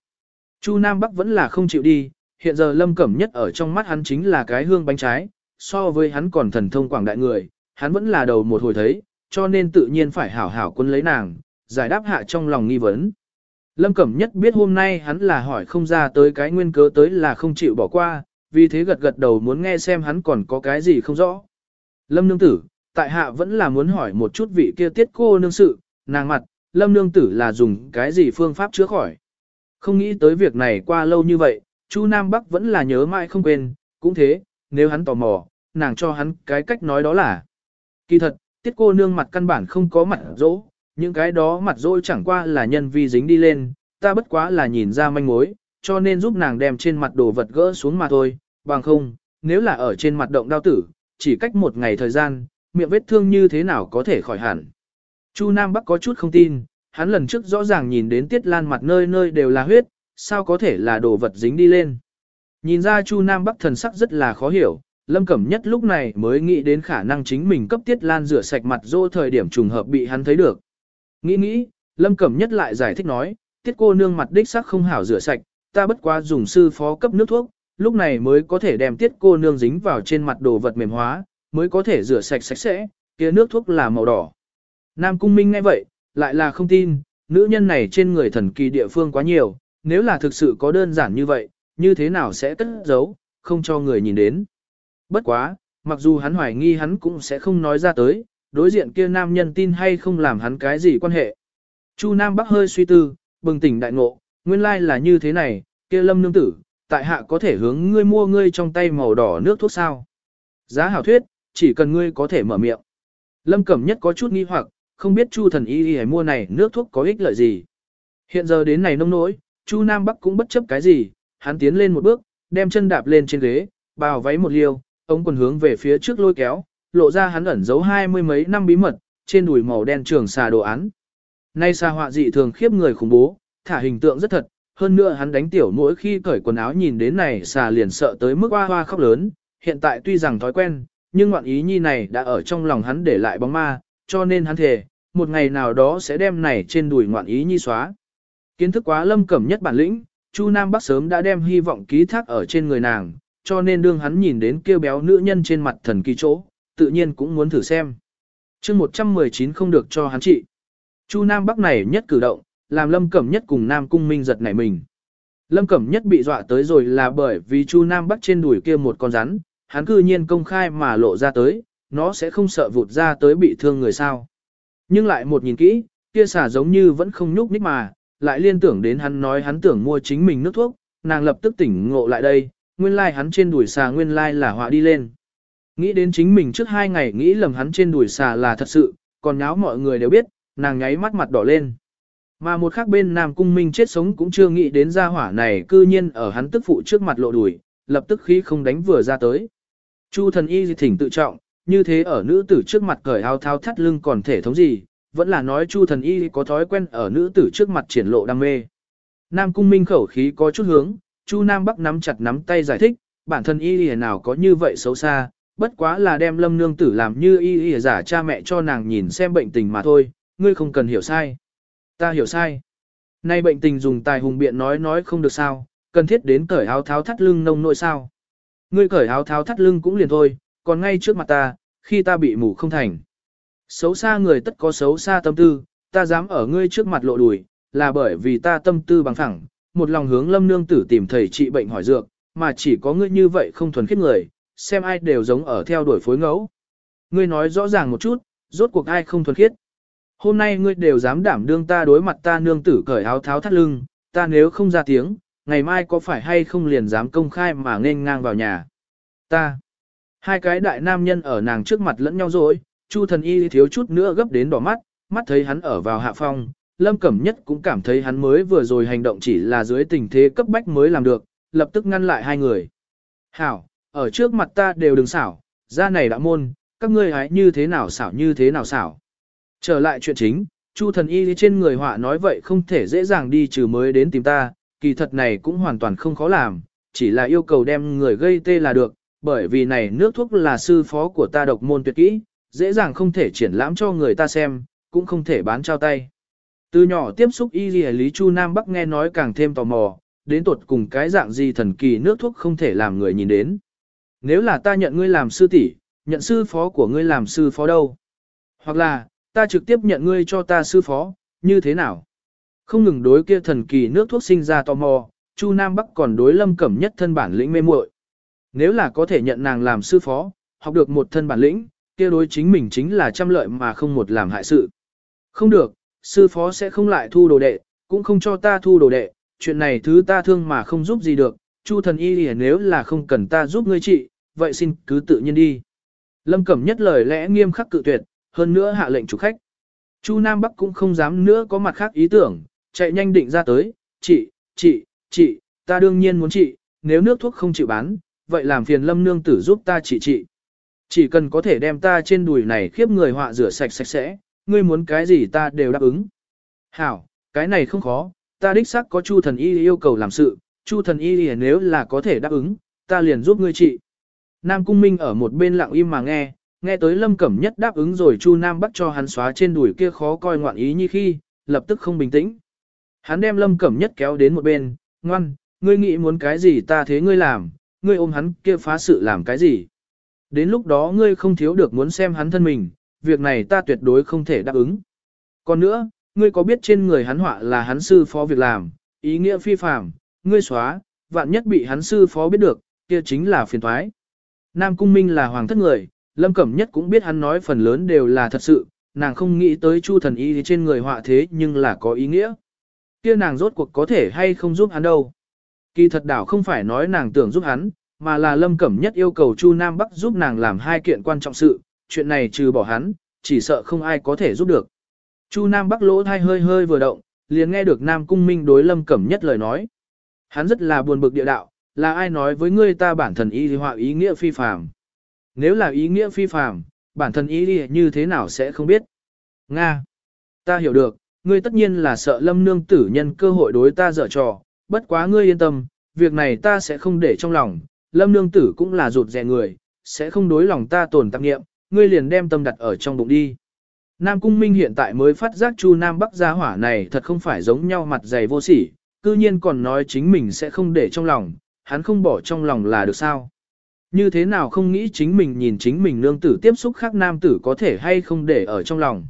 Chu Nam Bắc vẫn là không chịu đi, hiện giờ Lâm Cẩm Nhất ở trong mắt hắn chính là cái hương bánh trái, so với hắn còn thần thông quảng đại người, hắn vẫn là đầu một hồi thấy, cho nên tự nhiên phải hảo hảo quân lấy nàng, giải đáp hạ trong lòng nghi vấn. Lâm Cẩm Nhất biết hôm nay hắn là hỏi không ra tới cái nguyên cớ tới là không chịu bỏ qua, vì thế gật gật đầu muốn nghe xem hắn còn có cái gì không rõ. Lâm Nương Tử, tại hạ vẫn là muốn hỏi một chút vị kia tiết cô nương sự, nàng mặt, Lâm Nương Tử là dùng cái gì phương pháp chữa khỏi. Không nghĩ tới việc này qua lâu như vậy, Chu Nam Bắc vẫn là nhớ mãi không quên, cũng thế, nếu hắn tò mò, nàng cho hắn cái cách nói đó là. Kỳ thật, tiết cô nương mặt căn bản không có mặt dỗ, những cái đó mặt dỗ chẳng qua là nhân vi dính đi lên, ta bất quá là nhìn ra manh mối, cho nên giúp nàng đem trên mặt đồ vật gỡ xuống mà thôi, bằng không, nếu là ở trên mặt động đao tử, chỉ cách một ngày thời gian, miệng vết thương như thế nào có thể khỏi hẳn. Chu Nam Bắc có chút không tin, hắn lần trước rõ ràng nhìn đến Tiết Lan mặt nơi nơi đều là huyết, sao có thể là đồ vật dính đi lên. Nhìn ra Chu Nam Bắc thần sắc rất là khó hiểu, Lâm Cẩm Nhất lúc này mới nghĩ đến khả năng chính mình cấp Tiết Lan rửa sạch mặt dô thời điểm trùng hợp bị hắn thấy được. Nghĩ nghĩ, Lâm Cẩm Nhất lại giải thích nói, Tiết cô nương mặt đích sắc không hảo rửa sạch, ta bất quá dùng sư phó cấp nước thuốc, lúc này mới có thể đem Tiết cô nương dính vào trên mặt đồ vật mềm hóa, mới có thể rửa sạch sạch sẽ, kia nước thuốc là màu đỏ. Nam Cung Minh nghe vậy, lại là không tin, nữ nhân này trên người thần kỳ địa phương quá nhiều, nếu là thực sự có đơn giản như vậy, như thế nào sẽ cất giấu, không cho người nhìn đến. Bất quá, mặc dù hắn hoài nghi hắn cũng sẽ không nói ra tới, đối diện kia nam nhân tin hay không làm hắn cái gì quan hệ. Chu Nam Bắc hơi suy tư, bừng tỉnh đại ngộ, nguyên lai là như thế này, kia lâm nương tử, tại hạ có thể hướng ngươi mua ngươi trong tay màu đỏ nước thuốc sao. Giá hảo thuyết, chỉ cần ngươi có thể mở miệng. Lâm Cẩm Nhất có chút nghi hoặc, không biết Chu thần y y mua này nước thuốc có ích lợi gì. Hiện giờ đến này nông nỗi, Chu Nam Bắc cũng bất chấp cái gì, hắn tiến lên một bước, đem chân đạp lên trên ghế, bào váy một liêu, ống quần hướng về phía trước lôi kéo, lộ ra hắn ẩn giấu hai mươi mấy năm bí mật, trên đùi màu đen trường xà đồ án. Nay xa họa dị thường khiếp người khủng bố, thả hình tượng rất thật, hơn nữa hắn đánh tiểu mỗi khi cởi quần áo nhìn đến này xà liền sợ tới mức hoa hoa khóc lớn, hiện tại tuy rằng thói quen, nhưng ngoạn ý nhi này đã ở trong lòng hắn để lại bóng ma, cho nên hắn thề, một ngày nào đó sẽ đem này trên đùi ngoạn ý nhi xóa. Kiến thức quá lâm cẩm nhất bản lĩnh, Chu Nam Bắc sớm đã đem hy vọng ký thác ở trên người nàng, cho nên đương hắn nhìn đến kêu béo nữ nhân trên mặt thần kỳ chỗ, tự nhiên cũng muốn thử xem. chương 119 không được cho hắn trị. Chu Nam Bắc này nhất cử động, làm Lâm Cẩm Nhất cùng Nam Cung Minh giật nảy mình. Lâm Cẩm Nhất bị dọa tới rồi là bởi vì Chu Nam Bắc trên đùi kia một con rắn, hắn cư nhiên công khai mà lộ ra tới, nó sẽ không sợ vụt ra tới bị thương người sao. Nhưng lại một nhìn kỹ, kia xả giống như vẫn không nhúc nhích mà, lại liên tưởng đến hắn nói hắn tưởng mua chính mình nước thuốc, nàng lập tức tỉnh ngộ lại đây, nguyên lai like hắn trên đùi xà nguyên lai like là họa đi lên. Nghĩ đến chính mình trước hai ngày nghĩ lầm hắn trên đùi xà là thật sự, còn nháo mọi người đều biết, nàng nháy mắt mặt đỏ lên. Mà một khác bên Nam Cung Minh chết sống cũng chưa nghĩ đến gia hỏa này cư nhiên ở hắn tức phụ trước mặt lộ đùi, lập tức khí không đánh vừa ra tới. Chu thần y thỉnh tự trọng, như thế ở nữ tử trước mặt cởi áo tháo thắt lưng còn thể thống gì, vẫn là nói Chu thần y có thói quen ở nữ tử trước mặt triển lộ đam mê. Nam cung minh khẩu khí có chút hướng, Chu Nam Bắc nắm chặt nắm tay giải thích, bản thân y y nào có như vậy xấu xa, bất quá là đem lâm nương tử làm như y y giả cha mẹ cho nàng nhìn xem bệnh tình mà thôi, ngươi không cần hiểu sai. Ta hiểu sai. Nay bệnh tình dùng tài hùng biện nói nói không được sao, cần thiết đến cởi áo tháo thắt lưng nông nội sao. Ngươi cởi áo tháo thắt lưng cũng liền thôi, còn ngay trước mặt ta, khi ta bị mù không thành. Xấu xa người tất có xấu xa tâm tư, ta dám ở ngươi trước mặt lộ đùi, là bởi vì ta tâm tư bằng phẳng, một lòng hướng lâm nương tử tìm thầy trị bệnh hỏi dược, mà chỉ có ngươi như vậy không thuần khiết người, xem ai đều giống ở theo đuổi phối ngẫu. Ngươi nói rõ ràng một chút, rốt cuộc ai không thuần khiết. Hôm nay ngươi đều dám đảm đương ta đối mặt ta nương tử cởi áo tháo thắt lưng, ta nếu không ra tiếng, ngày mai có phải hay không liền dám công khai mà nên ngang vào nhà. Ta. Hai cái đại nam nhân ở nàng trước mặt lẫn nhau rồi, Chu thần y thiếu chút nữa gấp đến đỏ mắt, mắt thấy hắn ở vào hạ phong, Lâm Cẩm Nhất cũng cảm thấy hắn mới vừa rồi hành động chỉ là dưới tình thế cấp bách mới làm được, lập tức ngăn lại hai người. Hảo, ở trước mặt ta đều đừng xảo, ra này đã môn, các ngươi hãy như thế nào xảo như thế nào xảo. Trở lại chuyện chính, Chu thần y trên người họa nói vậy không thể dễ dàng đi trừ mới đến tìm ta, kỳ thật này cũng hoàn toàn không khó làm, chỉ là yêu cầu đem người gây tê là được, bởi vì này nước thuốc là sư phó của ta độc môn tuyệt kỹ, dễ dàng không thể triển lãm cho người ta xem, cũng không thể bán trao tay. Từ nhỏ tiếp xúc y lý Chu Nam Bắc nghe nói càng thêm tò mò, đến tột cùng cái dạng gì thần kỳ nước thuốc không thể làm người nhìn đến. Nếu là ta nhận ngươi làm sư tỷ, nhận sư phó của ngươi làm sư phó đâu? Hoặc là, ta trực tiếp nhận ngươi cho ta sư phó, như thế nào? Không ngừng đối kia thần kỳ nước thuốc sinh ra tò mò, Chu Nam Bắc còn đối lâm cẩm nhất thân bản lĩnh mê muội. Nếu là có thể nhận nàng làm sư phó, học được một thân bản lĩnh, kia đối chính mình chính là trăm lợi mà không một làm hại sự. Không được, sư phó sẽ không lại thu đồ đệ, cũng không cho ta thu đồ đệ, chuyện này thứ ta thương mà không giúp gì được, Chu thần y thì nếu là không cần ta giúp ngươi trị, vậy xin cứ tự nhiên đi. Lâm Cẩm nhất lời lẽ nghiêm khắc cự tuyệt, hơn nữa hạ lệnh chủ khách. Chu Nam Bắc cũng không dám nữa có mặt khác ý tưởng, chạy nhanh định ra tới, chị, chị, chị, ta đương nhiên muốn chị, nếu nước thuốc không chịu bán, vậy làm phiền lâm nương tử giúp ta trị trị. Chỉ cần có thể đem ta trên đùi này khiếp người họa rửa sạch sạch sẽ, ngươi muốn cái gì ta đều đáp ứng. Hảo, cái này không khó, ta đích xác có Chu thần y yêu cầu làm sự, Chu thần y nếu là có thể đáp ứng, ta liền giúp ngươi trị. Nam Cung Minh ở một bên lặng im mà nghe, nghe tới Lâm Cẩm Nhất đáp ứng rồi Chu Nam bắt cho hắn xóa trên đùi kia khó coi ngoạn ý như khi, lập tức không bình tĩnh. Hắn đem Lâm Cẩm Nhất kéo đến một bên, ngoan, ngươi nghĩ muốn cái gì ta thế ngươi làm, ngươi ôm hắn kia phá sự làm cái gì. Đến lúc đó ngươi không thiếu được muốn xem hắn thân mình, việc này ta tuyệt đối không thể đáp ứng. Còn nữa, ngươi có biết trên người hắn họa là hắn sư phó việc làm, ý nghĩa phi phàm, ngươi xóa, vạn nhất bị hắn sư phó biết được, kia chính là phiền thoái. Nam Cung Minh là hoàng thất người, Lâm Cẩm Nhất cũng biết hắn nói phần lớn đều là thật sự, nàng không nghĩ tới Chu thần y trên người họa thế nhưng là có ý nghĩa. Kia nàng rốt cuộc có thể hay không giúp hắn đâu. Kỳ thật đảo không phải nói nàng tưởng giúp hắn, mà là Lâm Cẩm Nhất yêu cầu Chu Nam Bắc giúp nàng làm hai kiện quan trọng sự, chuyện này trừ bỏ hắn, chỉ sợ không ai có thể giúp được. Chu Nam Bắc lỗ thai hơi hơi vừa động, liền nghe được Nam Cung Minh đối Lâm Cẩm Nhất lời nói. Hắn rất là buồn bực địa đạo, là ai nói với ngươi ta bản thân y họa ý nghĩa phi phàm. Nếu là ý nghĩa phi phàm, bản thân ý như thế nào sẽ không biết. Nga. Ta hiểu được, ngươi tất nhiên là sợ lâm nương tử nhân cơ hội đối ta dở trò, bất quá ngươi yên tâm, việc này ta sẽ không để trong lòng, lâm nương tử cũng là rụt rè người, sẽ không đối lòng ta tổn tạp nghiệm, ngươi liền đem tâm đặt ở trong bụng đi. Nam Cung Minh hiện tại mới phát giác Chu Nam Bắc gia hỏa này thật không phải giống nhau mặt dày vô sỉ, cư nhiên còn nói chính mình sẽ không để trong lòng, hắn không bỏ trong lòng là được sao. Như thế nào không nghĩ chính mình nhìn chính mình nương tử tiếp xúc khác nam tử có thể hay không để ở trong lòng.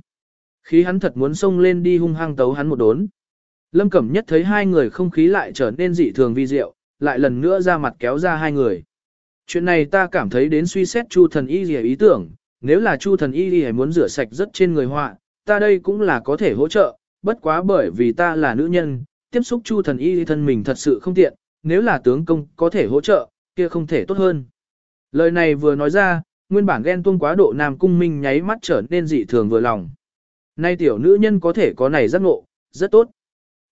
Khí hắn thật muốn xông lên đi hung hăng tấu hắn một đốn. Lâm Cẩm Nhất thấy hai người không khí lại trở nên dị thường vi diệu, lại lần nữa ra mặt kéo ra hai người. Chuyện này ta cảm thấy đến suy xét Chu thần y gì ý tưởng, nếu là Chu thần y gì muốn rửa sạch rất trên người họa, ta đây cũng là có thể hỗ trợ, bất quá bởi vì ta là nữ nhân, tiếp xúc Chu thần y thân mình thật sự không tiện, nếu là tướng công có thể hỗ trợ, kia không thể tốt hơn. Lời này vừa nói ra, nguyên bản ghen tuông quá độ Nam Cung Minh nháy mắt trở nên dị thường vừa lòng. Nay tiểu nữ nhân có thể có này giác ngộ, rất tốt.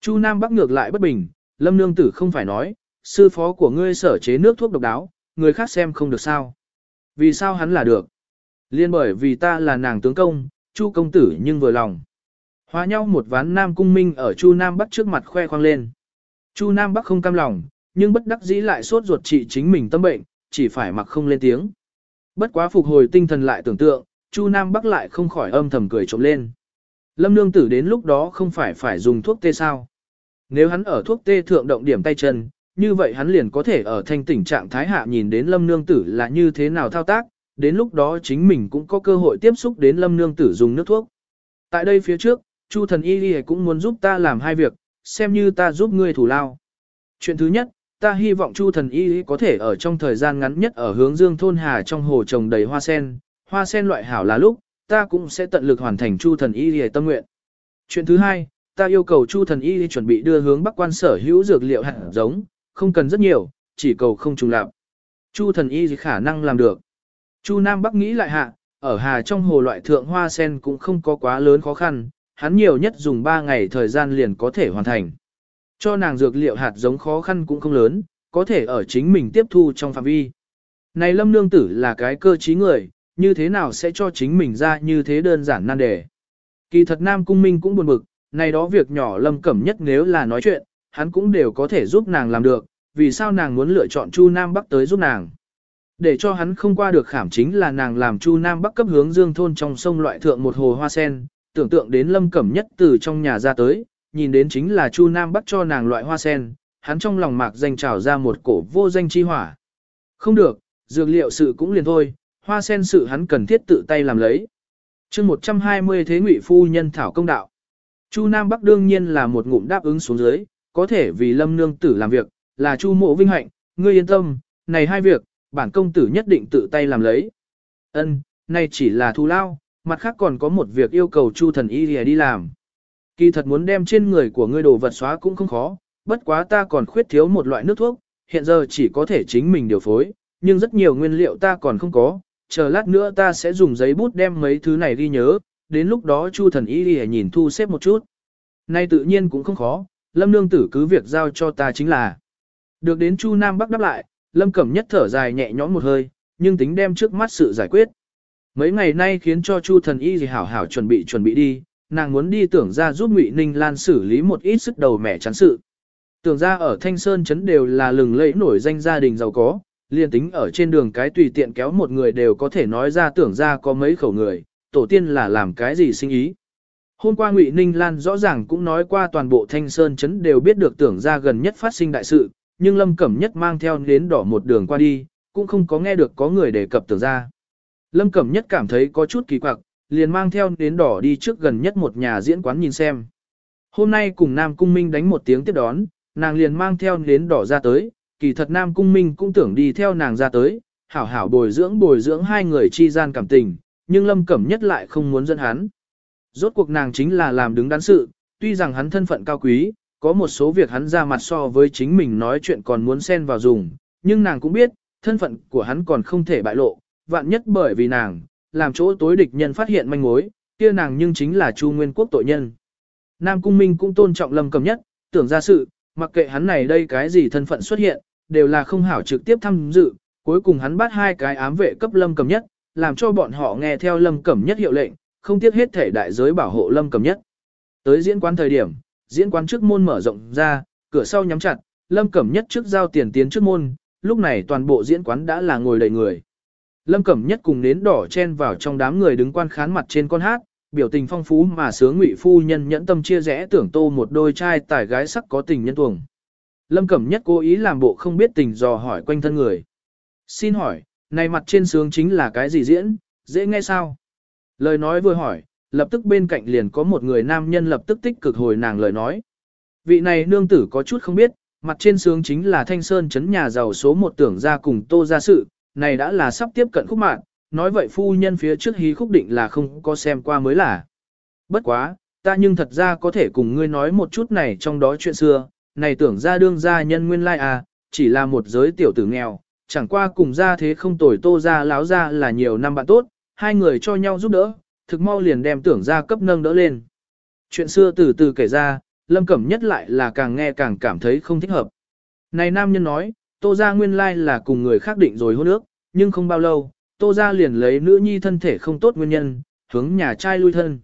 Chu Nam Bắc ngược lại bất bình, Lâm Nương Tử không phải nói, sư phó của ngươi sở chế nước thuốc độc đáo, người khác xem không được sao. Vì sao hắn là được? Liên bởi vì ta là nàng tướng công, Chu công tử nhưng vừa lòng. Hóa nhau một ván Nam Cung Minh ở Chu Nam Bắc trước mặt khoe khoang lên. Chu Nam Bắc không cam lòng, nhưng bất đắc dĩ lại sốt ruột trị chính mình tâm bệnh, chỉ phải mặc không lên tiếng. Bất quá phục hồi tinh thần lại tưởng tượng, Chu Nam Bắc lại không khỏi âm thầm cười trộm lên. Lâm nương tử đến lúc đó không phải phải dùng thuốc tê sao. Nếu hắn ở thuốc tê thượng động điểm tay chân, như vậy hắn liền có thể ở thanh tỉnh trạng thái hạ nhìn đến lâm nương tử là như thế nào thao tác, đến lúc đó chính mình cũng có cơ hội tiếp xúc đến lâm nương tử dùng nước thuốc. Tại đây phía trước, Chu thần y cũng muốn giúp ta làm hai việc, xem như ta giúp ngươi thủ lao. Chuyện thứ nhất, ta hy vọng Chu thần y có thể ở trong thời gian ngắn nhất ở hướng dương thôn hà trong hồ trồng đầy hoa sen, hoa sen loại hảo là lúc, ta cũng sẽ tận lực hoàn thành Chu thần y tâm nguyện. Chuyện thứ hai, ta yêu cầu Chu thần y chuẩn bị đưa hướng Bắc quan sở hữu dược liệu hạt giống, không cần rất nhiều, chỉ cầu không trùng lặp. Chu thần y khả năng làm được. Chu Nam Bắc nghĩ lại hạ, ở hà trong hồ loại thượng hoa sen cũng không có quá lớn khó khăn, hắn nhiều nhất dùng 3 ngày thời gian liền có thể hoàn thành. Cho nàng dược liệu hạt giống khó khăn cũng không lớn, có thể ở chính mình tiếp thu trong phạm vi. Này lâm nương tử là cái cơ trí người, như thế nào sẽ cho chính mình ra như thế đơn giản nan đề. Kỳ thật Nam Cung Minh cũng buồn bực, này đó việc nhỏ lâm cẩm nhất nếu là nói chuyện, hắn cũng đều có thể giúp nàng làm được, vì sao nàng muốn lựa chọn Chu Nam Bắc tới giúp nàng. Để cho hắn không qua được khảm chính là nàng làm Chu Nam Bắc cấp hướng dương thôn trong sông loại thượng một hồ hoa sen, tưởng tượng đến lâm cẩm nhất từ trong nhà ra tới, nhìn đến chính là Chu Nam Bắc cho nàng loại hoa sen, hắn trong lòng mạc danh trào ra một cổ vô danh chi hỏa. Không được, dược liệu sự cũng liền thôi, hoa sen sự hắn cần thiết tự tay làm lấy. chương 120 thế ngụy phu nhân thảo công đạo. Chu Nam Bắc đương nhiên là một ngụm đáp ứng xuống dưới, có thể vì lâm nương tử làm việc, là chu mộ vinh hạnh, ngươi yên tâm, này hai việc, bản công tử nhất định tự tay làm lấy. Ân, này chỉ là thu lao, mặt khác còn có một việc yêu cầu chu thần y đi làm. Kỳ thật muốn đem trên người của ngươi đồ vật xóa cũng không khó, bất quá ta còn khuyết thiếu một loại nước thuốc, hiện giờ chỉ có thể chính mình điều phối, nhưng rất nhiều nguyên liệu ta còn không có, chờ lát nữa ta sẽ dùng giấy bút đem mấy thứ này ghi nhớ, đến lúc đó Chu thần y đi nhìn thu xếp một chút. Nay tự nhiên cũng không khó, Lâm Nương Tử cứ việc giao cho ta chính là. Được đến Chu Nam Bắc đáp lại, Lâm Cẩm Nhất thở dài nhẹ nhõm một hơi, nhưng tính đem trước mắt sự giải quyết. Mấy ngày nay khiến cho Chu thần y gì hảo hảo chuẩn bị chuẩn bị đi, nàng muốn đi tưởng ra giúp Ngụy Ninh Lan xử lý một ít sức đầu mẹ chán sự. Tưởng ra ở Thanh Sơn Trấn đều là lừng lẫy nổi danh gia đình giàu có, liên tính ở trên đường cái tùy tiện kéo một người đều có thể nói ra tưởng ra có mấy khẩu người, tổ tiên là làm cái gì sinh ý. Hôm qua Ngụy Ninh Lan rõ ràng cũng nói qua toàn bộ Thanh Sơn Trấn đều biết được tưởng ra gần nhất phát sinh đại sự, nhưng Lâm Cẩm Nhất mang theo đến đỏ một đường qua đi, cũng không có nghe được có người đề cập tưởng ra. Lâm Cẩm Nhất cảm thấy có chút kỳ quặc, liền mang theo đến đỏ đi trước gần nhất một nhà diễn quán nhìn xem. Hôm nay cùng Nam Cung Minh đánh một tiếng tiếp đón, nàng liền mang theo đến đỏ ra tới, kỳ thật Nam Cung Minh cũng tưởng đi theo nàng ra tới, hảo hảo bồi dưỡng bồi dưỡng hai người chi gian cảm tình, nhưng Lâm Cẩm Nhất lại không muốn dẫn hắn. Rốt cuộc nàng chính là làm đứng đắn sự, tuy rằng hắn thân phận cao quý, có một số việc hắn ra mặt so với chính mình nói chuyện còn muốn xen vào dùng, nhưng nàng cũng biết, thân phận của hắn còn không thể bại lộ, vạn nhất bởi vì nàng, làm chỗ tối địch nhân phát hiện manh mối, kia nàng nhưng chính là Chu Nguyên Quốc tội nhân. Nam Cung Minh cũng tôn trọng Lâm Cẩm Nhất, tưởng ra sự, mặc kệ hắn này đây cái gì thân phận xuất hiện, đều là không hảo trực tiếp tham dự, cuối cùng hắn bắt hai cái ám vệ cấp Lâm Cẩm Nhất, làm cho bọn họ nghe theo Lâm Cẩm Nhất hiệu lệnh, không tiếc hết thể đại giới bảo hộ Lâm Cẩm Nhất. Tới diễn quán thời điểm, diễn quán trước môn mở rộng ra, cửa sau nhắm chặt, Lâm Cẩm Nhất trước giao tiền tiến trước môn, lúc này toàn bộ diễn quán đã là ngồi đầy người. Lâm Cẩm Nhất cùng nến đỏ chen vào trong đám người đứng quan khán mặt trên con hát, biểu tình phong phú mà sướng ngụy phu nhân nhẫn tâm chia rẽ tưởng tô một đôi trai tài gái sắc có tình nhân tuồng. Lâm Cẩm Nhất cố ý làm bộ không biết tình dò hỏi quanh thân người. Xin hỏi, này mặt trên sướng chính là cái gì diễn, dễ nghe sao? Lời nói vừa hỏi, lập tức bên cạnh liền có một người nam nhân lập tức tích cực hồi nàng lời nói. Vị này nương tử có chút không biết, mặt trên sướng chính là thanh sơn chấn nhà giàu số một tưởng ra cùng tô ra sự, này đã là sắp tiếp cận khúc mạng, nói vậy phu nhân phía trước hí khúc định là không có xem qua mới là. Bất quá, ta nhưng thật ra có thể cùng ngươi nói một chút này trong đó chuyện xưa, này tưởng ra đương gia nhân nguyên lai à, chỉ là một giới tiểu tử nghèo, chẳng qua cùng ra thế không tồi tô ra láo ra là nhiều năm bạn tốt, hai người cho nhau giúp đỡ, thực mau liền đem tưởng ra cấp nâng đỡ lên. Chuyện xưa từ từ kể ra, lâm cẩm nhất lại là càng nghe càng cảm thấy không thích hợp. Này nam nhân nói, tô gia nguyên lai là cùng người khác định rồi hôn ước, nhưng không bao lâu, tô gia liền lấy nữ nhi thân thể không tốt nguyên nhân, hướng nhà trai lui thân.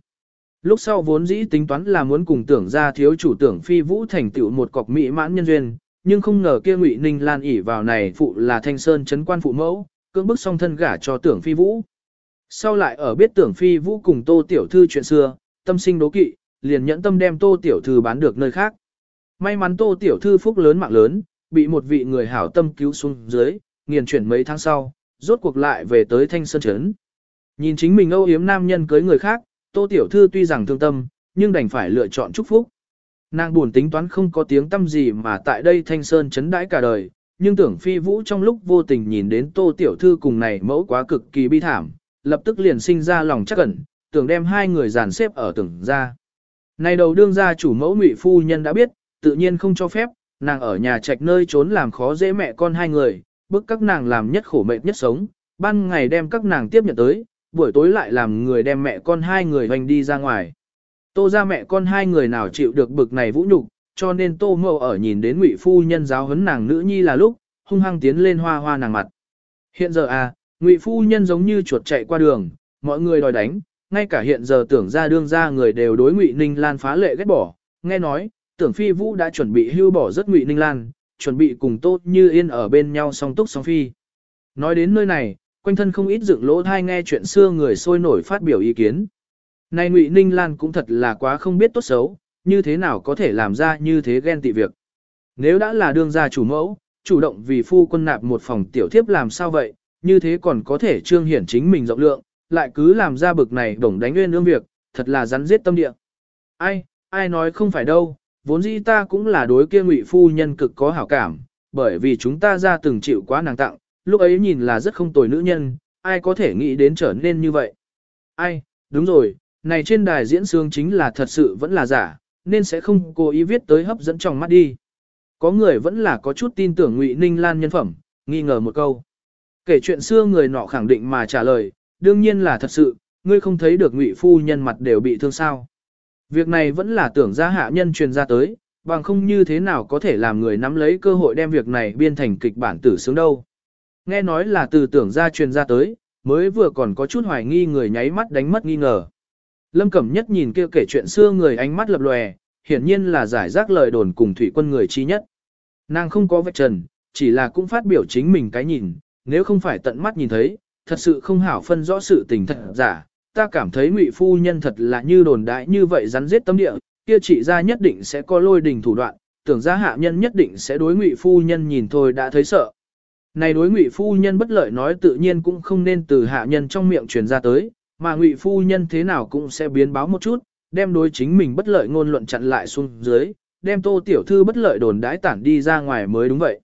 Lúc sau vốn dĩ tính toán là muốn cùng tưởng ra thiếu chủ tưởng phi vũ thành tựu một cọc mỹ mãn nhân duyên, nhưng không ngờ kia ngụy ninh lan ỉ vào này phụ là thanh sơn chấn quan phụ mẫu, cưỡng bức song thân gả cho tưởng phi vũ. Sau lại ở biết tưởng phi vũ cùng tô tiểu thư chuyện xưa, tâm sinh đố kỵ, liền nhẫn tâm đem tô tiểu thư bán được nơi khác. May mắn tô tiểu thư phúc lớn mạng lớn, bị một vị người hảo tâm cứu xuống dưới, nghiền chuyển mấy tháng sau, rốt cuộc lại về tới thanh sơn chấn. Nhìn chính mình âu yếm nam nhân cưới người khác, tô tiểu thư tuy rằng thương tâm, nhưng đành phải lựa chọn chúc phúc. Nàng buồn tính toán không có tiếng tâm gì mà tại đây thanh sơn chấn đãi cả đời, nhưng tưởng phi vũ trong lúc vô tình nhìn đến tô tiểu thư cùng này mẫu quá cực kỳ bi thảm, lập tức liền sinh ra lòng chắc ẩn, tưởng đem hai người dàn xếp ở tưởng ra. Này đầu đương gia chủ mẫu ngụy phu nhân đã biết, tự nhiên không cho phép, nàng ở nhà trạch nơi trốn làm khó dễ mẹ con hai người, bức các nàng làm nhất khổ mệt nhất sống, ban ngày đem các nàng tiếp nhận tới, buổi tối lại làm người đem mẹ con hai người hoành đi ra ngoài. Tô ra mẹ con hai người nào chịu được bực này vũ nhục, cho nên tô mẫu ở nhìn đến ngụy phu nhân giáo huấn nàng nữ nhi là lúc, hung hăng tiến lên hoa hoa nàng mặt. Hiện giờ à, ngụy phu nhân giống như chuột chạy qua đường, mọi người đòi đánh, ngay cả hiện giờ tưởng ra đương ra người đều đối ngụy ninh lan phá lệ ghét bỏ, nghe nói, tưởng phi vũ đã chuẩn bị hưu bỏ rất ngụy ninh lan, chuẩn bị cùng tốt như yên ở bên nhau song túc song phi. Nói đến nơi này, quanh thân không ít dựng lỗ thai nghe chuyện xưa người sôi nổi phát biểu ý kiến. Này ngụy ninh lan cũng thật là quá không biết tốt xấu, như thế nào có thể làm ra như thế ghen tị việc. Nếu đã là đương gia chủ mẫu, chủ động vì phu quân nạp một phòng tiểu thiếp làm sao vậy, như thế còn có thể trương hiển chính mình rộng lượng, lại cứ làm ra bực này đổng đánh nguyên ương việc, thật là rắn giết tâm địa. Ai, ai nói không phải đâu, vốn dĩ ta cũng là đối kia ngụy phu nhân cực có hảo cảm, bởi vì chúng ta ra từng chịu quá nàng tặng, lúc ấy nhìn là rất không tồi nữ nhân, ai có thể nghĩ đến trở nên như vậy. Ai, đúng rồi, này trên đài diễn sướng chính là thật sự vẫn là giả, nên sẽ không cố ý viết tới hấp dẫn trong mắt đi. Có người vẫn là có chút tin tưởng Ngụy Ninh Lan nhân phẩm, nghi ngờ một câu. Kể chuyện xưa người nọ khẳng định mà trả lời, đương nhiên là thật sự, ngươi không thấy được Ngụy phu nhân mặt đều bị thương sao? Việc này vẫn là tưởng ra hạ nhân truyền ra tới, bằng không như thế nào có thể làm người nắm lấy cơ hội đem việc này biên thành kịch bản tử sướng đâu. Nghe nói là từ tưởng ra truyền ra tới, mới vừa còn có chút hoài nghi người nháy mắt đánh mất nghi ngờ. Lâm Cẩm Nhất nhìn kia kể chuyện xưa người ánh mắt lập lòe, hiển nhiên là giải rác lời đồn cùng thủy quân người chi nhất. Nàng không có vạch trần, chỉ là cũng phát biểu chính mình cái nhìn, nếu không phải tận mắt nhìn thấy, thật sự không hảo phân rõ sự tình thật giả. Ta cảm thấy ngụy phu nhân thật là như đồn đại như vậy rắn giết tâm địa, kia chỉ ra nhất định sẽ có lôi đình thủ đoạn, tưởng ra hạ nhân nhất định sẽ đối ngụy phu nhân nhìn thôi đã thấy sợ. Này đối ngụy phu nhân bất lợi nói tự nhiên cũng không nên từ hạ nhân trong miệng truyền ra tới, mà ngụy phu nhân thế nào cũng sẽ biến báo một chút, đem đối chính mình bất lợi ngôn luận chặn lại xuống dưới, đem tô tiểu thư bất lợi đồn đãi tản đi ra ngoài mới đúng vậy.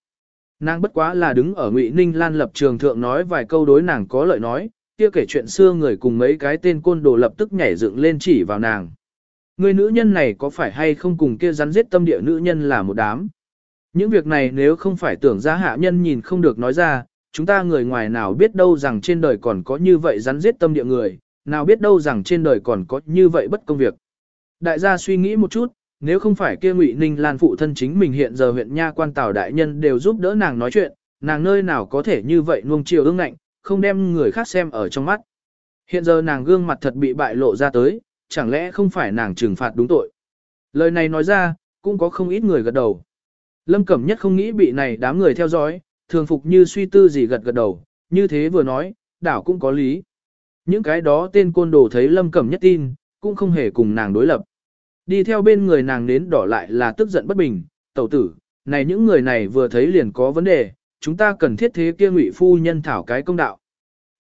Nàng bất quá là đứng ở ngụy ninh lan lập trường thượng nói vài câu đối nàng có lợi nói, kia kể chuyện xưa người cùng mấy cái tên côn đồ lập tức nhảy dựng lên chỉ vào nàng. Người nữ nhân này có phải hay không cùng kia rắn giết tâm địa nữ nhân là một đám. Những việc này nếu không phải tưởng ra hạ nhân nhìn không được nói ra, chúng ta người ngoài nào biết đâu rằng trên đời còn có như vậy rắn giết tâm địa người, nào biết đâu rằng trên đời còn có như vậy bất công việc. Đại gia suy nghĩ một chút, nếu không phải kia Ngụy Ninh Lan phụ thân chính mình hiện giờ huyện nha quan tào đại nhân đều giúp đỡ nàng nói chuyện, nàng nơi nào có thể như vậy nuông chiều ương ngạnh, không đem người khác xem ở trong mắt. Hiện giờ nàng gương mặt thật bị bại lộ ra tới, chẳng lẽ không phải nàng trừng phạt đúng tội. Lời này nói ra, cũng có không ít người gật đầu. Lâm Cẩm Nhất không nghĩ bị này đám người theo dõi, thường phục như suy tư gì gật gật đầu, như thế vừa nói, đảo cũng có lý. Những cái đó tên côn đồ thấy Lâm Cẩm Nhất tin, cũng không hề cùng nàng đối lập. Đi theo bên người nàng đến đỏ lại là tức giận bất bình, tẩu tử, này những người này vừa thấy liền có vấn đề, chúng ta cần thiết thế kia ngụy phu nhân thảo cái công đạo.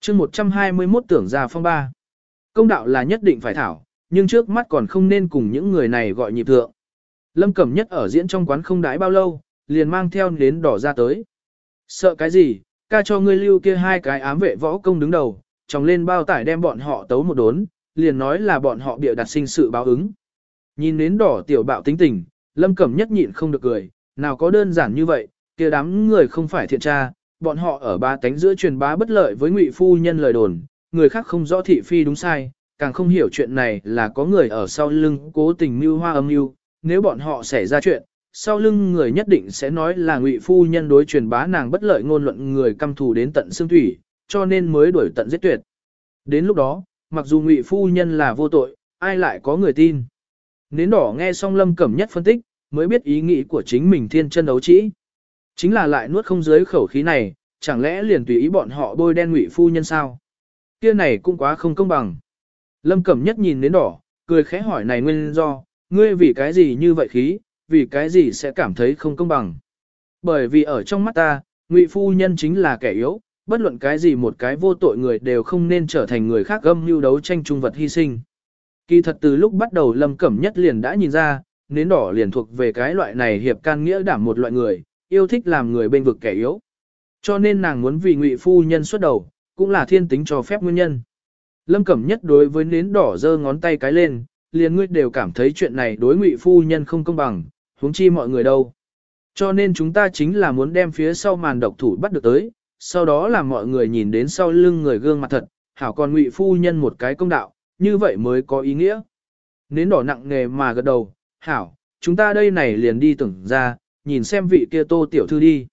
chương 121 tưởng ra phong ba. Công đạo là nhất định phải thảo, nhưng trước mắt còn không nên cùng những người này gọi nhịp thượng. Lâm Cẩm Nhất ở diễn trong quán không đãi bao lâu, liền mang theo đến đỏ ra tới. Sợ cái gì, ca cho ngươi lưu kia hai cái ám vệ võ công đứng đầu, chồng lên bao tải đem bọn họ tấu một đốn, liền nói là bọn họ bịa đặt sinh sự báo ứng. Nhìn đến đỏ tiểu bạo tính tình, lâm cẩm nhất nhịn không được cười, nào có đơn giản như vậy, kia đám người không phải thiện tra, bọn họ ở ba tánh giữa truyền bá bất lợi với ngụy phu nhân lời đồn, người khác không rõ thị phi đúng sai, càng không hiểu chuyện này là có người ở sau lưng cố tình mưu hoa âm mưu, nếu bọn họ xảy ra chuyện, sau lưng người nhất định sẽ nói là ngụy phu nhân đối truyền bá nàng bất lợi ngôn luận người căm thù đến tận xương thủy, cho nên mới đuổi tận giết tuyệt. Đến lúc đó, mặc dù ngụy phu nhân là vô tội, ai lại có người tin. Nến đỏ nghe xong lâm cẩm nhất phân tích, mới biết ý nghĩ của chính mình thiên chân đấu trĩ. Chính là lại nuốt không dưới khẩu khí này, chẳng lẽ liền tùy ý bọn họ bôi đen ngụy phu nhân sao? Kia này cũng quá không công bằng. Lâm cẩm nhất nhìn nến đỏ, cười khẽ hỏi này nguyên do, ngươi vì cái gì như vậy khí, vì cái gì sẽ cảm thấy không công bằng. Bởi vì ở trong mắt ta, ngụy phu nhân chính là kẻ yếu, bất luận cái gì một cái vô tội người đều không nên trở thành người khác gâm như đấu tranh trung vật hy sinh. Kỳ thật từ lúc bắt đầu Lâm Cẩm Nhất liền đã nhìn ra, nến đỏ liền thuộc về cái loại này hiệp can nghĩa đảm một loại người, yêu thích làm người bên vực kẻ yếu. Cho nên nàng muốn vì ngụy phu nhân xuất đầu, cũng là thiên tính cho phép nguyên nhân. Lâm Cẩm Nhất đối với nến đỏ giơ ngón tay cái lên, liền ngươi đều cảm thấy chuyện này đối ngụy phu nhân không công bằng, huống chi mọi người đâu. Cho nên chúng ta chính là muốn đem phía sau màn độc thủ bắt được tới, sau đó là mọi người nhìn đến sau lưng người gương mặt thật, hảo còn ngụy phu nhân một cái công đạo, như vậy mới có ý nghĩa. Nến đỏ nặng nghề mà gật đầu, hảo, chúng ta đây này liền đi tưởng ra, nhìn xem vị kia tô tiểu thư đi.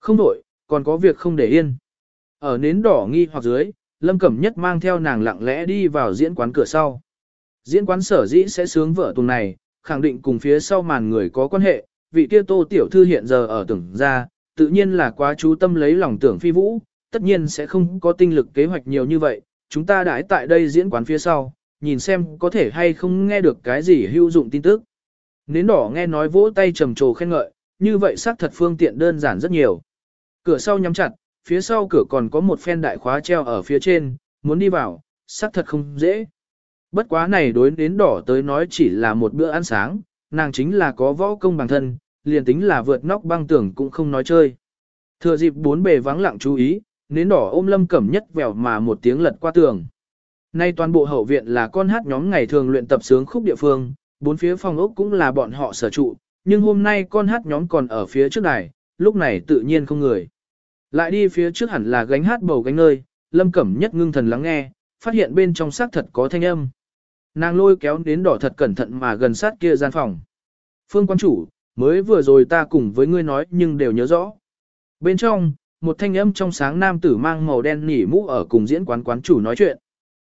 Không đổi, còn có việc không để yên. Ở nến đỏ nghi hoặc dưới, Lâm Cẩm Nhất mang theo nàng lặng lẽ đi vào diễn quán cửa sau. Diễn quán sở dĩ sẽ sướng vở tuần này, khẳng định cùng phía sau màn người có quan hệ, vị kia tô tiểu thư hiện giờ ở tưởng ra, tự nhiên là quá chú tâm lấy lòng tưởng phi vũ, tất nhiên sẽ không có tinh lực kế hoạch nhiều như vậy, chúng ta đãi tại đây diễn quán phía sau, nhìn xem có thể hay không nghe được cái gì hữu dụng tin tức. Nến đỏ nghe nói vỗ tay trầm trồ khen ngợi, như vậy xác thật phương tiện đơn giản rất nhiều. Cửa sau nhắm chặt, phía sau cửa còn có một phen đại khóa treo ở phía trên, muốn đi vào, xác thật không dễ. Bất quá này đối đến đỏ tới nói chỉ là một bữa ăn sáng, nàng chính là có võ công bằng thân, liền tính là vượt nóc băng tưởng cũng không nói chơi. Thừa dịp bốn bề vắng lặng chú ý, nến đỏ ôm lâm cẩm nhất vèo mà một tiếng lật qua tường. Nay toàn bộ hậu viện là con hát nhóm ngày thường luyện tập sướng khúc địa phương, bốn phía phòng ốc cũng là bọn họ sở trụ, nhưng hôm nay con hát nhóm còn ở phía trước đài, lúc này tự nhiên không người. Lại đi phía trước hẳn là gánh hát bầu gánh nơi, lâm cẩm nhất ngưng thần lắng nghe, phát hiện bên trong xác thật có thanh âm. Nàng lôi kéo đến đỏ thật cẩn thận mà gần sát kia gian phòng. Phương quan chủ, mới vừa rồi ta cùng với ngươi nói nhưng đều nhớ rõ. Bên trong, một thanh âm trong sáng nam tử mang màu đen nỉ mũ ở cùng diễn quán quán chủ nói chuyện.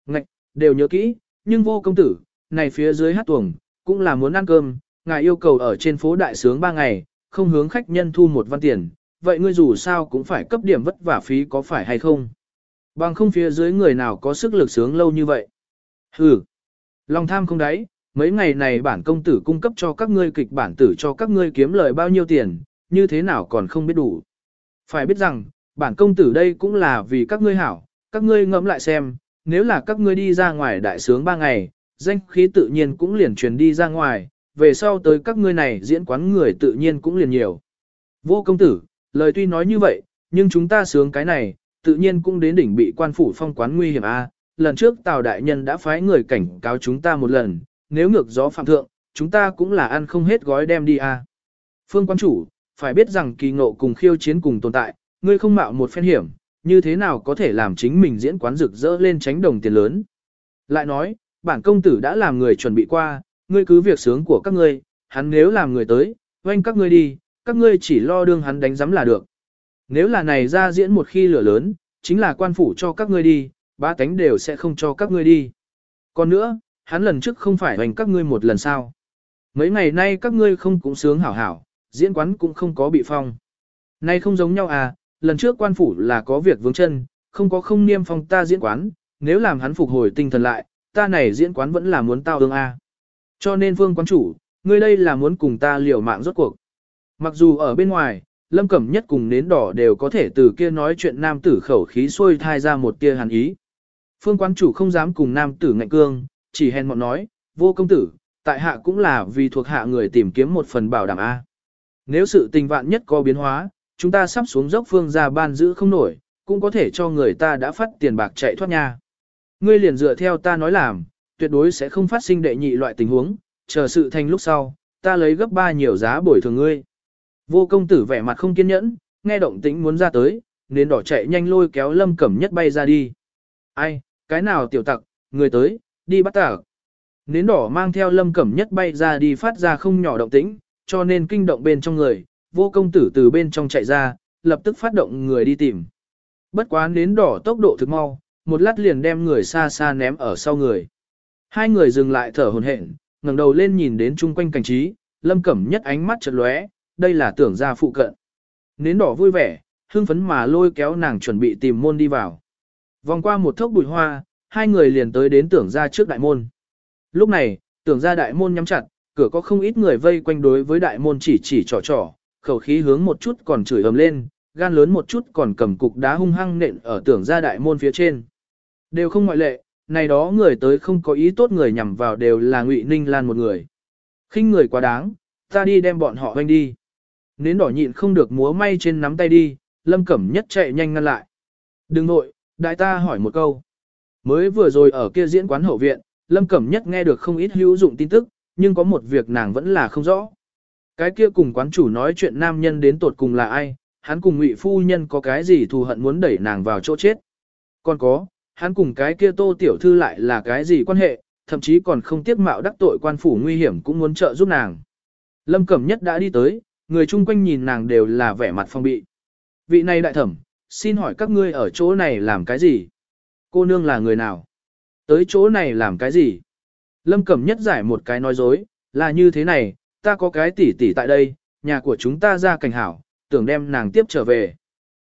Ngạch, đều nhớ kỹ, nhưng vô công tử, này phía dưới hát tuồng, cũng là muốn ăn cơm, ngài yêu cầu ở trên phố đại sướng ba ngày, không hướng khách nhân thu một văn tiền, vậy ngươi dù sao cũng phải cấp điểm vất vả phí có phải hay không? Bằng không phía dưới người nào có sức lực sướng lâu như vậy. Hừ, lòng tham không đáy, mấy ngày này bản công tử cung cấp cho các ngươi kịch bản tử cho các ngươi kiếm lời bao nhiêu tiền, như thế nào còn không biết đủ. Phải biết rằng, bản công tử đây cũng là vì các ngươi hảo, các ngươi ngẫm lại xem, nếu là các ngươi đi ra ngoài đại sướng ba ngày, danh khí tự nhiên cũng liền truyền đi ra ngoài, về sau tới các ngươi này diễn quán người tự nhiên cũng liền nhiều. Vô công tử, lời tuy nói như vậy, nhưng chúng ta sướng cái này, tự nhiên cũng đến đỉnh bị quan phủ phong quán nguy hiểm a. Lần trước Tào Đại Nhân đã phái người cảnh cáo chúng ta một lần, nếu ngược gió phạm thượng, chúng ta cũng là ăn không hết gói đem đi a. Phương quan chủ, phải biết rằng kỳ ngộ cùng khiêu chiến cùng tồn tại, ngươi không mạo một phen hiểm, như thế nào có thể làm chính mình diễn quán rực rỡ lên tránh đồng tiền lớn. Lại nói, bản công tử đã làm người chuẩn bị qua, ngươi cứ việc sướng của các ngươi, hắn nếu làm người tới, oanh các ngươi đi, các ngươi chỉ lo đương hắn đánh giấm là được. Nếu là này ra diễn một khi lửa lớn, chính là quan phủ cho các ngươi đi, ba tánh đều sẽ không cho các ngươi đi. Còn nữa, hắn lần trước không phải hoành các ngươi một lần sao. Mấy ngày nay các ngươi không cũng sướng hảo hảo, diễn quán cũng không có bị phong. Nay không giống nhau à, lần trước quan phủ là có việc vướng chân, không có không niêm phong ta diễn quán, nếu làm hắn phục hồi tinh thần lại, ta này diễn quán vẫn là muốn tao ương a. Cho nên vương quán chủ, ngươi đây là muốn cùng ta liều mạng rốt cuộc. Mặc dù ở bên ngoài, lâm cẩm nhất cùng nến đỏ đều có thể từ kia nói chuyện nam tử khẩu khí xuôi thai ra một tia hàn ý. Phương quán chủ không dám cùng nam tử ngạnh cương, chỉ hèn mọn nói, vô công tử, tại hạ cũng là vì thuộc hạ người tìm kiếm một phần bảo đảm A. Nếu sự tình vạn nhất có biến hóa, chúng ta sắp xuống dốc phương ra ban giữ không nổi, cũng có thể cho người ta đã phát tiền bạc chạy thoát nha. Ngươi liền dựa theo ta nói làm, tuyệt đối sẽ không phát sinh đệ nhị loại tình huống, chờ sự thành lúc sau, ta lấy gấp ba nhiều giá bồi thường ngươi. Vô công tử vẻ mặt không kiên nhẫn, nghe động tĩnh muốn ra tới, nên đỏ chạy nhanh lôi kéo lâm cẩm nhất bay ra đi. Ai, cái nào tiểu tặc, người tới, đi bắt tặc. Nến đỏ mang theo lâm cẩm nhất bay ra đi phát ra không nhỏ động tĩnh, cho nên kinh động bên trong người, vô công tử từ bên trong chạy ra, lập tức phát động người đi tìm. Bất quá nến đỏ tốc độ thực mau, một lát liền đem người xa xa ném ở sau người. Hai người dừng lại thở hồn hển, ngẩng đầu lên nhìn đến chung quanh cảnh trí, lâm cẩm nhất ánh mắt chợt lóe, đây là tưởng ra phụ cận. Nến đỏ vui vẻ, hưng phấn mà lôi kéo nàng chuẩn bị tìm môn đi vào. Vòng qua một thốc bụi hoa, hai người liền tới đến tưởng ra trước đại môn. Lúc này, tưởng ra đại môn nhắm chặt, cửa có không ít người vây quanh đối với đại môn chỉ chỉ trò trò, khẩu khí hướng một chút còn chửi ầm lên, gan lớn một chút còn cầm cục đá hung hăng nện ở tưởng ra đại môn phía trên. Đều không ngoại lệ, này đó người tới không có ý tốt người nhằm vào đều là Ngụy Ninh Lan một người. khinh người quá đáng, ta đi đem bọn họ hoanh đi. Nến đỏ nhịn không được múa may trên nắm tay đi, Lâm Cẩm Nhất chạy nhanh ngăn lại. Đừng nội, đại ta hỏi một câu. Mới vừa rồi ở kia diễn quán hậu viện, Lâm Cẩm Nhất nghe được không ít hữu dụng tin tức, nhưng có một việc nàng vẫn là không rõ. Cái kia cùng quán chủ nói chuyện nam nhân đến tột cùng là ai, hắn cùng ngụy phu nhân có cái gì thù hận muốn đẩy nàng vào chỗ chết. Còn có, hắn cùng cái kia tô tiểu thư lại là cái gì quan hệ, thậm chí còn không tiếc mạo đắc tội quan phủ nguy hiểm cũng muốn trợ giúp nàng. Lâm Cẩm Nhất đã đi tới, người chung quanh nhìn nàng đều là vẻ mặt phong bị. Vị này đại thẩm, xin hỏi các ngươi ở chỗ này làm cái gì? Cô nương là người nào? Tới chỗ này làm cái gì? Lâm Cẩm Nhất giải một cái nói dối, là như thế này, ta có cái tỷ tỷ tại đây, nhà của chúng ta ra cảnh hảo, tưởng đem nàng tiếp trở về.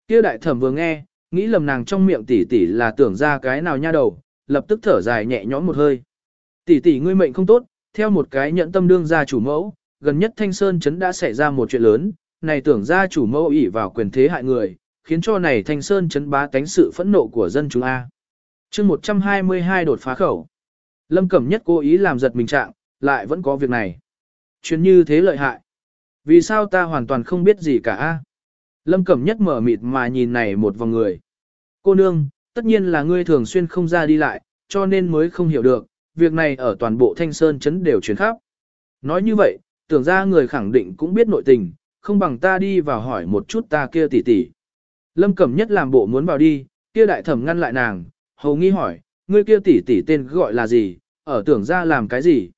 Kia đại thẩm vừa nghe, nghĩ lầm nàng trong miệng tỷ tỷ là tưởng ra cái nào nha đầu, lập tức thở dài nhẹ nhõm một hơi. Tỷ tỷ ngươi mệnh không tốt, theo một cái nhận tâm đương gia chủ mẫu, gần nhất Thanh Sơn Trấn đã xảy ra một chuyện lớn, này tưởng gia chủ mẫu ỷ vào quyền thế hại người, khiến cho này Thanh Sơn Trấn bá tánh sự phẫn nộ của dân chúng A. chương 122 đột phá khẩu. Lâm Cẩm Nhất cố ý làm giật mình trạng, lại vẫn có việc này. Chuyện như thế lợi hại. Vì sao ta hoàn toàn không biết gì cả A? Lâm Cẩm Nhất mở mịt mà nhìn này một vòng người. Cô nương, tất nhiên là ngươi thường xuyên không ra đi lại, cho nên mới không hiểu được, việc này ở toàn bộ Thanh Sơn chấn đều truyền khắp. Nói như vậy, tưởng ra người khẳng định cũng biết nội tình, không bằng ta đi vào hỏi một chút ta kia tỷ tỷ. Lâm Cẩm Nhất làm bộ muốn vào đi, kia đại thẩm ngăn lại nàng, hầu nghi hỏi, ngươi kia tỷ tỷ tên gọi là gì, ở tưởng ra làm cái gì?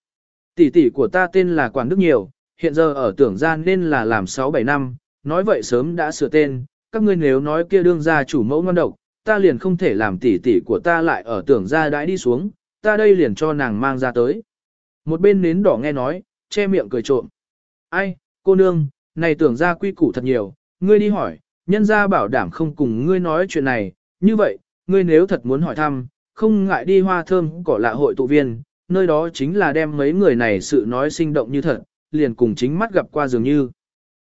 Tỷ tỷ của ta tên là Quản Đức Nhiều, hiện giờ ở tưởng ra nên là làm 6-7 năm, nói vậy sớm đã sửa tên, các ngươi nếu nói kia đương ra chủ mẫu ngon độc, ta liền không thể làm tỷ tỷ của ta lại ở tưởng ra đãi đi xuống, ta đây liền cho nàng mang ra tới. Một bên nến đỏ nghe nói, che miệng cười trộm. Ai, cô nương, này tưởng ra quy củ thật nhiều, ngươi đi hỏi, nhân ra bảo đảm không cùng ngươi nói chuyện này, như vậy, ngươi nếu thật muốn hỏi thăm, không ngại đi hoa thơm cỏ lạ hội tụ viên, nơi đó chính là đem mấy người này sự nói sinh động như thật, liền cùng chính mắt gặp qua dường như.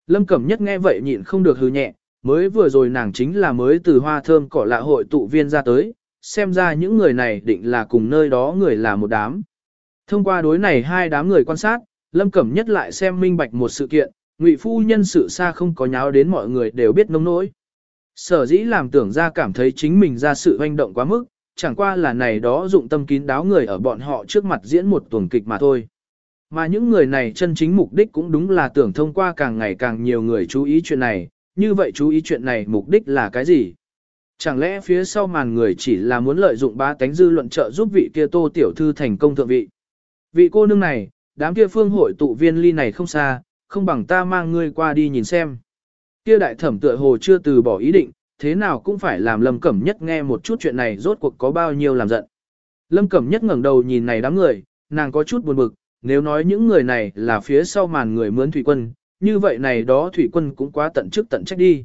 Lâm Cẩm Nhất nghe vậy nhịn không được hư nhẹ, mới vừa rồi nàng chính là mới từ hoa thơm cỏ lạ hội tụ viên ra tới, xem ra những người này định là cùng nơi đó người là một đám. Thông qua đối này hai đám người quan sát, Lâm Cẩm Nhất lại xem minh bạch một sự kiện, Ngụy phu nhân sự xa không có nháo đến mọi người đều biết nông nỗi. Sở dĩ làm tưởng ra cảm thấy chính mình ra sự hoành động quá mức, chẳng qua là này đó dụng tâm kín đáo người ở bọn họ trước mặt diễn một tuần kịch mà thôi. Mà những người này chân chính mục đích cũng đúng là tưởng thông qua càng ngày càng nhiều người chú ý chuyện này, như vậy chú ý chuyện này mục đích là cái gì? Chẳng lẽ phía sau màn người chỉ là muốn lợi dụng ba tánh dư luận trợ giúp vị kia tô tiểu thư thành công thượng vị? Vị cô nương này, đám kia phương hội tụ viên ly này không xa, không bằng ta mang ngươi qua đi nhìn xem. Kia đại thẩm tựa hồ chưa từ bỏ ý định, thế nào cũng phải làm Lâm Cẩm Nhất nghe một chút chuyện này rốt cuộc có bao nhiêu làm giận. Lâm Cẩm Nhất ngẩng đầu nhìn này đám người, nàng có chút buồn bực, nếu nói những người này là phía sau màn người mướn thủy quân, như vậy này đó thủy quân cũng quá tận chức tận trách đi.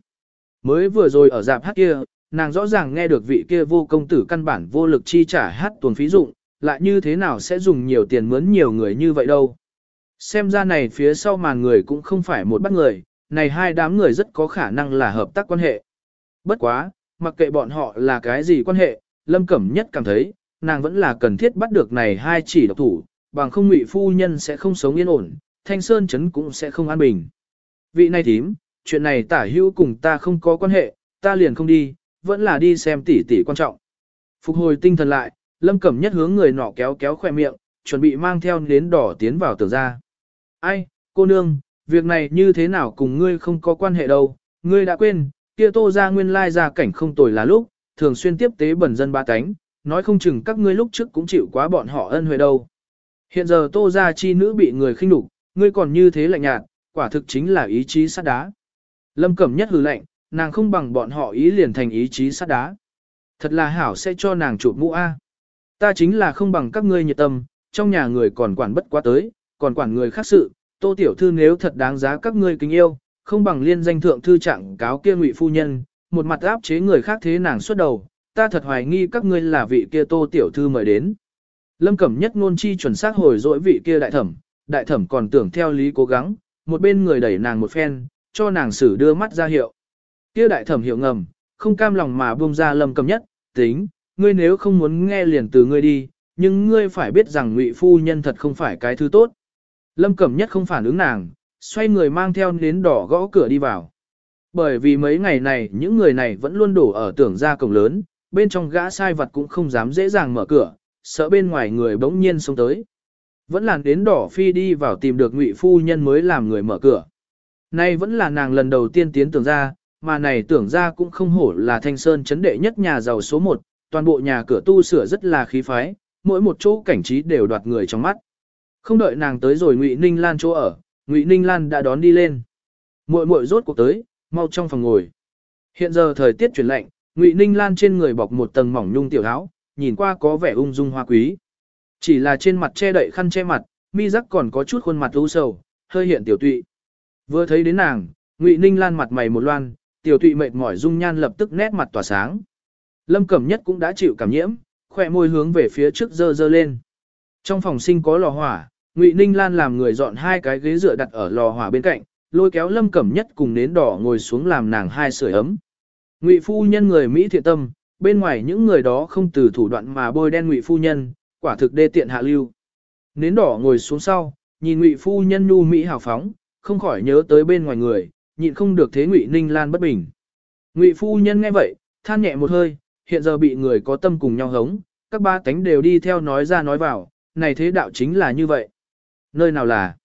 Mới vừa rồi ở dạp hát kia, nàng rõ ràng nghe được vị kia vô công tử căn bản vô lực chi trả hát tuần phí dụng, lại như thế nào sẽ dùng nhiều tiền mướn nhiều người như vậy đâu. Xem ra này phía sau màn người cũng không phải một bắt người, này hai đám người rất có khả năng là hợp tác quan hệ. Bất quá, mặc kệ bọn họ là cái gì quan hệ, Lâm Cẩm Nhất cảm thấy, nàng vẫn là cần thiết bắt được này hai chỉ độc thủ, bằng không ngụy phu nhân sẽ không sống yên ổn, Thanh Sơn Trấn cũng sẽ không an bình. Vị này thím, chuyện này tả hữu cùng ta không có quan hệ, ta liền không đi, vẫn là đi xem tỷ tỷ quan trọng. Phục hồi tinh thần lại, Lâm Cẩm Nhất hướng người nọ kéo kéo khoe miệng, chuẩn bị mang theo nến đỏ tiến vào tường ra. Ai, cô nương, việc này như thế nào cùng ngươi không có quan hệ đâu, ngươi đã quên, kia tô ra nguyên lai ra cảnh không tồi là lúc, thường xuyên tiếp tế bẩn dân ba cánh, nói không chừng các ngươi lúc trước cũng chịu quá bọn họ ân huệ đâu. Hiện giờ tô ra chi nữ bị người khinh đục, ngươi còn như thế lạnh nhạt, quả thực chính là ý chí sắt đá. Lâm Cẩm Nhất hừ lạnh, nàng không bằng bọn họ ý liền thành ý chí sắt đá. Thật là hảo sẽ cho nàng chụp mũ A. Ta chính là không bằng các ngươi nhiệt tâm, trong nhà người còn quản bất quá tới, còn quản người khác sự, tô tiểu thư nếu thật đáng giá các ngươi kính yêu, không bằng liên danh thượng thư trạng cáo kia ngụy phu nhân, một mặt áp chế người khác thế nàng xuất đầu, ta thật hoài nghi các ngươi là vị kia tô tiểu thư mời đến. Lâm Cẩm Nhất ngôn chi chuẩn xác hồi dỗi vị kia đại thẩm, đại thẩm còn tưởng theo lý cố gắng, một bên người đẩy nàng một phen, cho nàng xử đưa mắt ra hiệu. Kia đại thẩm hiệu ngầm, không cam lòng mà buông ra Lâm Cẩm Nhất, tính, ngươi nếu không muốn nghe liền từ ngươi đi, nhưng ngươi phải biết rằng ngụy phu nhân thật không phải cái thứ tốt. Lâm Cẩm Nhất không phản ứng nàng, xoay người mang theo nến đỏ gõ cửa đi vào. Bởi vì mấy ngày này những người này vẫn luôn đổ ở tưởng ra cổng lớn, bên trong gã sai vật cũng không dám dễ dàng mở cửa, sợ bên ngoài người bỗng nhiên xông tới. Vẫn là nến đỏ phi đi vào tìm được ngụy phu nhân mới làm người mở cửa. Nay vẫn là nàng lần đầu tiên tiến tưởng ra, mà này tưởng ra cũng không hổ là thanh sơn chấn đệ nhất nhà giàu số 1, toàn bộ nhà cửa tu sửa rất là khí phái, mỗi một chỗ cảnh trí đều đoạt người trong mắt. Không đợi nàng tới rồi Ngụy Ninh Lan chỗ ở, Ngụy Ninh Lan đã đón đi lên. Muội muội rốt cuộc tới, mau trong phòng ngồi. Hiện giờ thời tiết chuyển lạnh, Ngụy Ninh Lan trên người bọc một tầng mỏng nhung tiểu áo, nhìn qua có vẻ ung dung hoa quý. Chỉ là trên mặt che đậy khăn che mặt, mi rắc còn có chút khuôn mặt u sầu, hơi hiện tiểu tụy. Vừa thấy đến nàng, Ngụy Ninh Lan mặt mày một loan, tiểu tụy mệt mỏi dung nhan lập tức nét mặt tỏa sáng. Lâm Cẩm Nhất cũng đã chịu cảm nhiễm, khỏe môi hướng về phía trước dơ dơ lên. Trong phòng sinh có lò hỏa, Ngụy Ninh Lan làm người dọn hai cái ghế dựa đặt ở lò hỏa bên cạnh, lôi kéo Lâm Cẩm Nhất cùng nến đỏ ngồi xuống làm nàng hai sưởi ấm. Ngụy phu nhân người Mỹ thiện tâm, bên ngoài những người đó không từ thủ đoạn mà bôi đen Ngụy phu nhân, quả thực đê tiện hạ lưu. Nến đỏ ngồi xuống sau, nhìn Ngụy phu nhân nhu mỹ hào phóng, không khỏi nhớ tới bên ngoài người, nhịn không được thế Ngụy Ninh Lan bất bình. Ngụy phu nhân nghe vậy, than nhẹ một hơi, hiện giờ bị người có tâm cùng nhau hống, các ba tánh đều đi theo nói ra nói vào, này thế đạo chính là như vậy. Nơi nào là?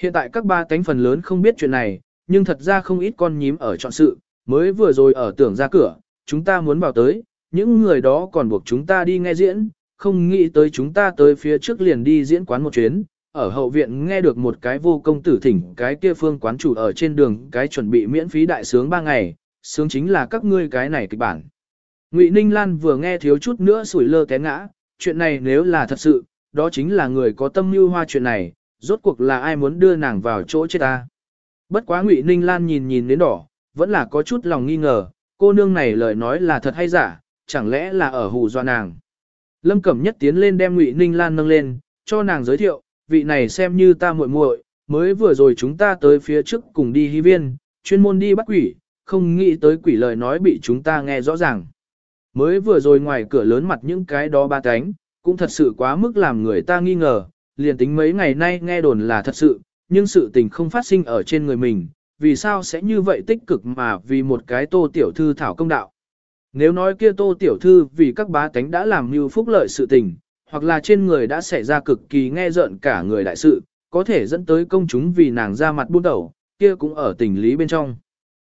Hiện tại các ba cánh phần lớn không biết chuyện này, nhưng thật ra không ít con nhím ở chọn sự, mới vừa rồi ở tưởng ra cửa, chúng ta muốn vào tới, những người đó còn buộc chúng ta đi nghe diễn, không nghĩ tới chúng ta tới phía trước liền đi diễn quán một chuyến, ở hậu viện nghe được một cái vô công tử thỉnh cái kia phương quán chủ ở trên đường cái chuẩn bị miễn phí đại sướng ba ngày, sướng chính là các ngươi cái này kịch bản. Ngụy Ninh Lan vừa nghe thiếu chút nữa sủi lơ té ngã, chuyện này nếu là thật sự, đó chính là người có tâm mưu hoa chuyện này, rốt cuộc là ai muốn đưa nàng vào chỗ chết ta. Bất quá Ngụy Ninh Lan nhìn nhìn đến đỏ, vẫn là có chút lòng nghi ngờ, cô nương này lời nói là thật hay giả, chẳng lẽ là ở hù dọa nàng. Lâm Cẩm Nhất tiến lên đem Ngụy Ninh Lan nâng lên, cho nàng giới thiệu, vị này xem như ta muội muội, mới vừa rồi chúng ta tới phía trước cùng đi hy viên, chuyên môn đi bắt quỷ, không nghĩ tới quỷ lời nói bị chúng ta nghe rõ ràng. Mới vừa rồi ngoài cửa lớn mặt những cái đó ba cánh, cũng thật sự quá mức làm người ta nghi ngờ, liền tính mấy ngày nay nghe đồn là thật sự, nhưng sự tình không phát sinh ở trên người mình, vì sao sẽ như vậy tích cực mà vì một cái tô tiểu thư thảo công đạo. Nếu nói kia tô tiểu thư vì các bá tánh đã làm mưu phúc lợi sự tình, hoặc là trên người đã xảy ra cực kỳ nghe rợn cả người đại sự, có thể dẫn tới công chúng vì nàng ra mặt buôn đầu, kia cũng ở tình lý bên trong.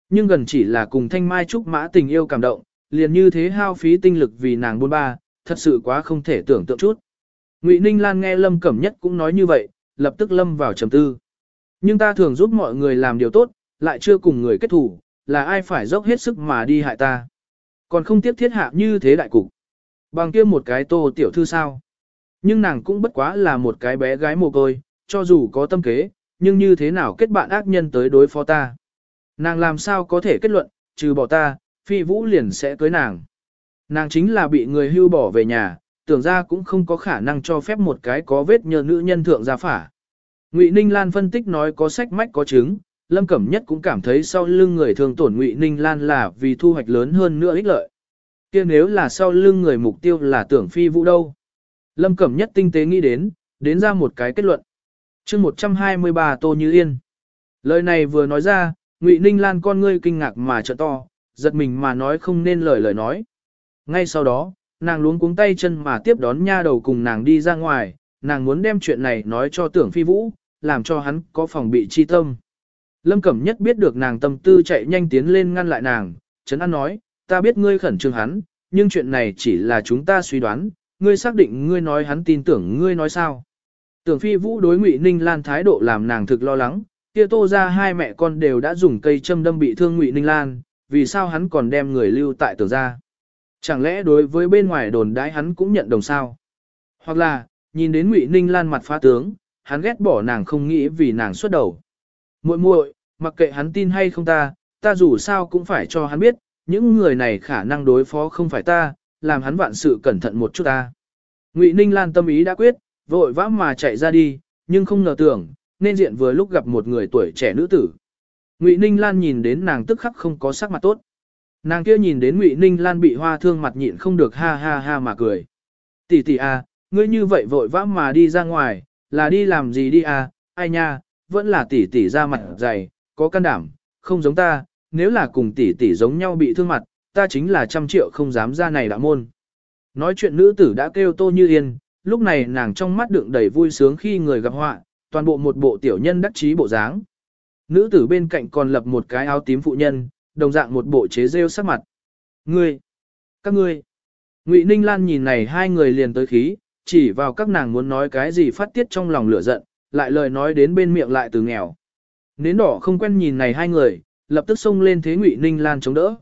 Nhưng gần chỉ là cùng thanh mai trúc mã tình yêu cảm động, liền như thế hao phí tinh lực vì nàng buôn ba, thật sự quá không thể tưởng tượng chút. Ngụy Ninh Lan nghe Lâm Cẩm Nhất cũng nói như vậy, lập tức lâm vào trầm tư. Nhưng ta thường giúp mọi người làm điều tốt, lại chưa cùng người kết thủ, là ai phải dốc hết sức mà đi hại ta. Còn không tiếp thiết hạ như thế đại cục. Bằng kia một cái tô tiểu thư sao. Nhưng nàng cũng bất quá là một cái bé gái mồ côi, cho dù có tâm kế, nhưng như thế nào kết bạn ác nhân tới đối phó ta. Nàng làm sao có thể kết luận, trừ bỏ ta, phi vũ liền sẽ cưới nàng. Nàng chính là bị người hưu bỏ về nhà, tưởng ra cũng không có khả năng cho phép một cái có vết nhờ nữ nhân thượng gia phả. Ngụy Ninh Lan phân tích nói có sách mách có chứng, Lâm Cẩm Nhất cũng cảm thấy sau lưng người thường tổn Ngụy Ninh Lan là vì thu hoạch lớn hơn nữa ích lợi. kia nếu là sau lưng người mục tiêu là tưởng phi vũ đâu. Lâm Cẩm Nhất tinh tế nghĩ đến, đến ra một cái kết luận. chương 123 Tô Như Yên. Lời này vừa nói ra, Ngụy Ninh Lan con ngươi kinh ngạc mà trợ to, giật mình mà nói không nên lời lời nói. Ngay sau đó, nàng luống cuống tay chân mà tiếp đón nha đầu cùng nàng đi ra ngoài, nàng muốn đem chuyện này nói cho tưởng phi vũ, làm cho hắn có phòng bị chi tâm. Lâm Cẩm Nhất biết được nàng tâm tư chạy nhanh tiến lên ngăn lại nàng, Trấn An nói, ta biết ngươi khẩn trương hắn, nhưng chuyện này chỉ là chúng ta suy đoán, ngươi xác định ngươi nói hắn tin tưởng ngươi nói sao. Tưởng phi vũ đối ngụy Ninh Lan thái độ làm nàng thực lo lắng, kia tô ra hai mẹ con đều đã dùng cây châm đâm bị thương ngụy Ninh Lan, vì sao hắn còn đem người lưu tại tưởng ra. Chẳng lẽ đối với bên ngoài đồn đãi hắn cũng nhận đồng sao? Hoặc là, nhìn đến Ngụy Ninh Lan mặt phá tướng, hắn ghét bỏ nàng không nghĩ vì nàng xuất đầu. Muội muội, mặc kệ hắn tin hay không ta, ta dù sao cũng phải cho hắn biết, những người này khả năng đối phó không phải ta, làm hắn vạn sự cẩn thận một chút ta. Ngụy Ninh Lan tâm ý đã quyết, vội vã mà chạy ra đi, nhưng không ngờ tưởng, nên diện vừa lúc gặp một người tuổi trẻ nữ tử. Ngụy Ninh Lan nhìn đến nàng tức khắc không có sắc mặt tốt. Nàng kia nhìn đến Ngụy Ninh Lan bị hoa thương mặt nhịn không được ha ha ha mà cười. Tỷ tỷ à, ngươi như vậy vội vã mà đi ra ngoài, là đi làm gì đi à, ai nha, vẫn là tỷ tỷ ra mặt dày, có can đảm, không giống ta, nếu là cùng tỷ tỷ giống nhau bị thương mặt, ta chính là trăm triệu không dám ra này đã môn. Nói chuyện nữ tử đã kêu tô như yên, lúc này nàng trong mắt đựng đầy vui sướng khi người gặp họa, toàn bộ một bộ tiểu nhân đắc chí bộ dáng. Nữ tử bên cạnh còn lập một cái áo tím phụ nhân, đồng dạng một bộ chế rêu sắc mặt. Ngươi! Các ngươi! Ngụy Ninh Lan nhìn này hai người liền tới khí, chỉ vào các nàng muốn nói cái gì phát tiết trong lòng lửa giận, lại lời nói đến bên miệng lại từ nghèo. Nến đỏ không quen nhìn này hai người, lập tức xông lên thế Ngụy Ninh Lan chống đỡ.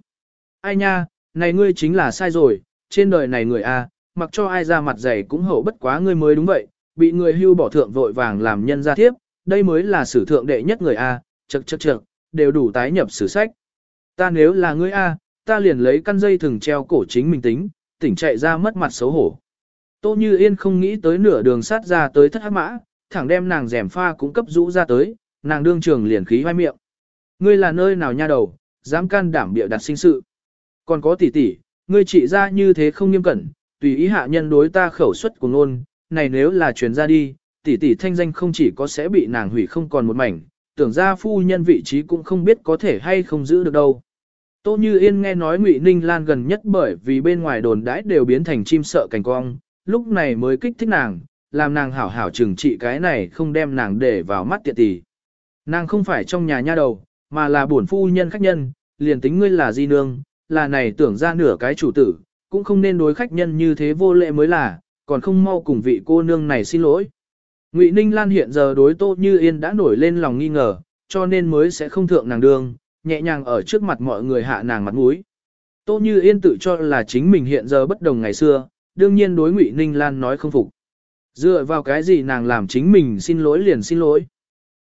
Ai nha, này ngươi chính là sai rồi, trên đời này người A, mặc cho ai ra mặt dày cũng hậu bất quá ngươi mới đúng vậy, bị người hưu bỏ thượng vội vàng làm nhân gia tiếp, đây mới là sử thượng đệ nhất người A, chật chật chật, đều đủ tái nhập sử sách. Ta nếu là ngươi A, ta liền lấy căn dây thừng treo cổ chính mình tính, tỉnh chạy ra mất mặt xấu hổ. Tô Như Yên không nghĩ tới nửa đường sát ra tới thất hắc mã, thẳng đem nàng rèm pha cũng cấp rũ ra tới, nàng đương trường liền khí hoai miệng. Ngươi là nơi nào nha đầu, dám can đảm bịa đặt sinh sự. Còn có tỷ tỷ, ngươi trị ra như thế không nghiêm cẩn, tùy ý hạ nhân đối ta khẩu suất của ngôn, này nếu là truyền ra đi, tỷ tỷ thanh danh không chỉ có sẽ bị nàng hủy không còn một mảnh, tưởng ra phu nhân vị trí cũng không biết có thể hay không giữ được đâu. Tô Như Yên nghe nói Ngụy Ninh Lan gần nhất bởi vì bên ngoài đồn đãi đều biến thành chim sợ cảnh cong, lúc này mới kích thích nàng, làm nàng hảo hảo trừng trị cái này không đem nàng để vào mắt tiện tỷ. Nàng không phải trong nhà nha đầu, mà là bổn phu nhân khách nhân, liền tính ngươi là di nương, là này tưởng ra nửa cái chủ tử, cũng không nên đối khách nhân như thế vô lệ mới là, còn không mau cùng vị cô nương này xin lỗi. Ngụy Ninh Lan hiện giờ đối Tô Như Yên đã nổi lên lòng nghi ngờ, cho nên mới sẽ không thượng nàng đường, nhẹ nhàng ở trước mặt mọi người hạ nàng mặt mũi. Tô Như Yên tự cho là chính mình hiện giờ bất đồng ngày xưa, đương nhiên đối Ngụy Ninh Lan nói không phục. Dựa vào cái gì nàng làm chính mình xin lỗi liền xin lỗi.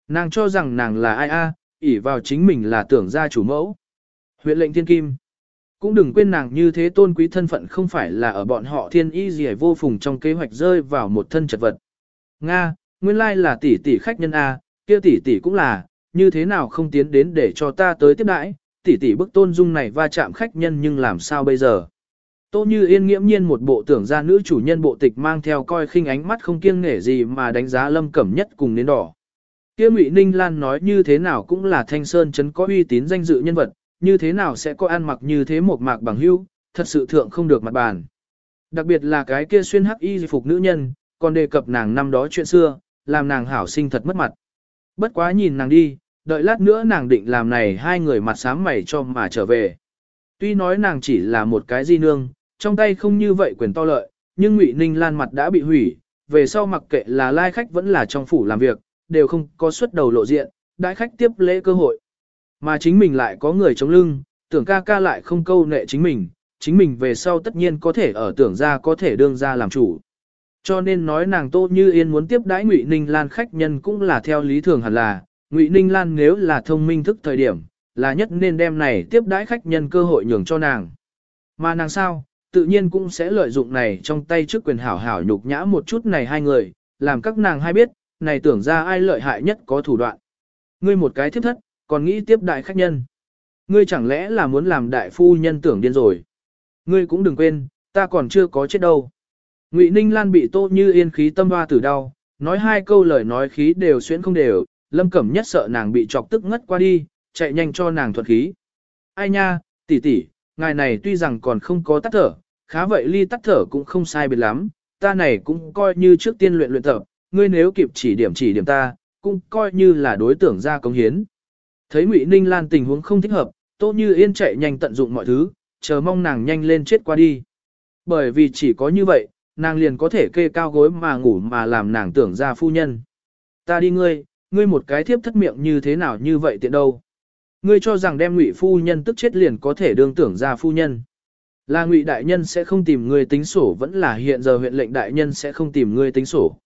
Nàng cho rằng nàng là ai a, ỷ vào chính mình là tưởng gia chủ mẫu. Huyện lệnh thiên kim. Cũng đừng quên nàng như thế tôn quý thân phận không phải là ở bọn họ thiên y gì vô phùng trong kế hoạch rơi vào một thân chật vật. Nga, nguyên lai là tỷ tỷ khách nhân A, kia tỷ tỷ cũng là, như thế nào không tiến đến để cho ta tới tiếp đãi, tỷ tỷ bức tôn dung này va chạm khách nhân nhưng làm sao bây giờ. Tô như yên nghiễm nhiên một bộ tưởng ra nữ chủ nhân bộ tịch mang theo coi khinh ánh mắt không kiêng nể gì mà đánh giá lâm cẩm nhất cùng nến đỏ. Kia Ngụy Ninh Lan nói như thế nào cũng là thanh sơn chấn có uy tín danh dự nhân vật, như thế nào sẽ có ăn mặc như thế một mạc bằng hưu, thật sự thượng không được mặt bàn. Đặc biệt là cái kia xuyên hắc y phục nữ nhân, còn đề cập nàng năm đó chuyện xưa, làm nàng hảo sinh thật mất mặt. Bất quá nhìn nàng đi, đợi lát nữa nàng định làm này hai người mặt sám mày cho mà trở về. Tuy nói nàng chỉ là một cái di nương, trong tay không như vậy quyền to lợi, nhưng Ngụy Ninh Lan mặt đã bị hủy, về sau mặc kệ là lai khách vẫn là trong phủ làm việc, đều không có xuất đầu lộ diện, đãi khách tiếp lễ cơ hội. Mà chính mình lại có người chống lưng, tưởng ca ca lại không câu nệ chính mình, chính mình về sau tất nhiên có thể ở tưởng ra có thể đương ra làm chủ. Cho nên nói nàng Tô Như Yên muốn tiếp đãi Ngụy Ninh Lan khách nhân cũng là theo lý thường hẳn là, Ngụy Ninh Lan nếu là thông minh thức thời điểm, là nhất nên đem này tiếp đãi khách nhân cơ hội nhường cho nàng. Mà nàng sao, tự nhiên cũng sẽ lợi dụng này trong tay trước quyền hảo hảo nhục nhã một chút này hai người, làm các nàng hai biết, này tưởng ra ai lợi hại nhất có thủ đoạn. Ngươi một cái thiếp thất, còn nghĩ tiếp đại khách nhân. Ngươi chẳng lẽ là muốn làm đại phu nhân tưởng điên rồi. Ngươi cũng đừng quên, ta còn chưa có chết đâu. Ngụy Ninh Lan bị tô như yên khí tâm hoa tử đau, nói hai câu lời nói khí đều xuyên không đều, lâm cẩm nhất sợ nàng bị chọc tức ngất qua đi, chạy nhanh cho nàng thuật khí. Ai nha, tỷ tỷ, ngài này tuy rằng còn không có tắt thở, khá vậy ly tắt thở cũng không sai biệt lắm, ta này cũng coi như trước tiên luyện luyện tập, ngươi nếu kịp chỉ điểm chỉ điểm ta, cũng coi như là đối tượng ra công hiến. Thấy Ngụy Ninh Lan tình huống không thích hợp, Tô Như Yên chạy nhanh tận dụng mọi thứ, chờ mong nàng nhanh lên chết qua đi. Bởi vì chỉ có như vậy, nàng liền có thể kê cao gối mà ngủ mà làm nàng tưởng ra phu nhân. Ta đi ngươi, ngươi một cái thiếp thất miệng như thế nào như vậy tiện đâu. Ngươi cho rằng đem ngụy phu nhân tức chết liền có thể đương tưởng ra phu nhân. Là ngụy đại nhân sẽ không tìm ngươi tính sổ vẫn là hiện giờ huyện lệnh đại nhân sẽ không tìm ngươi tính sổ.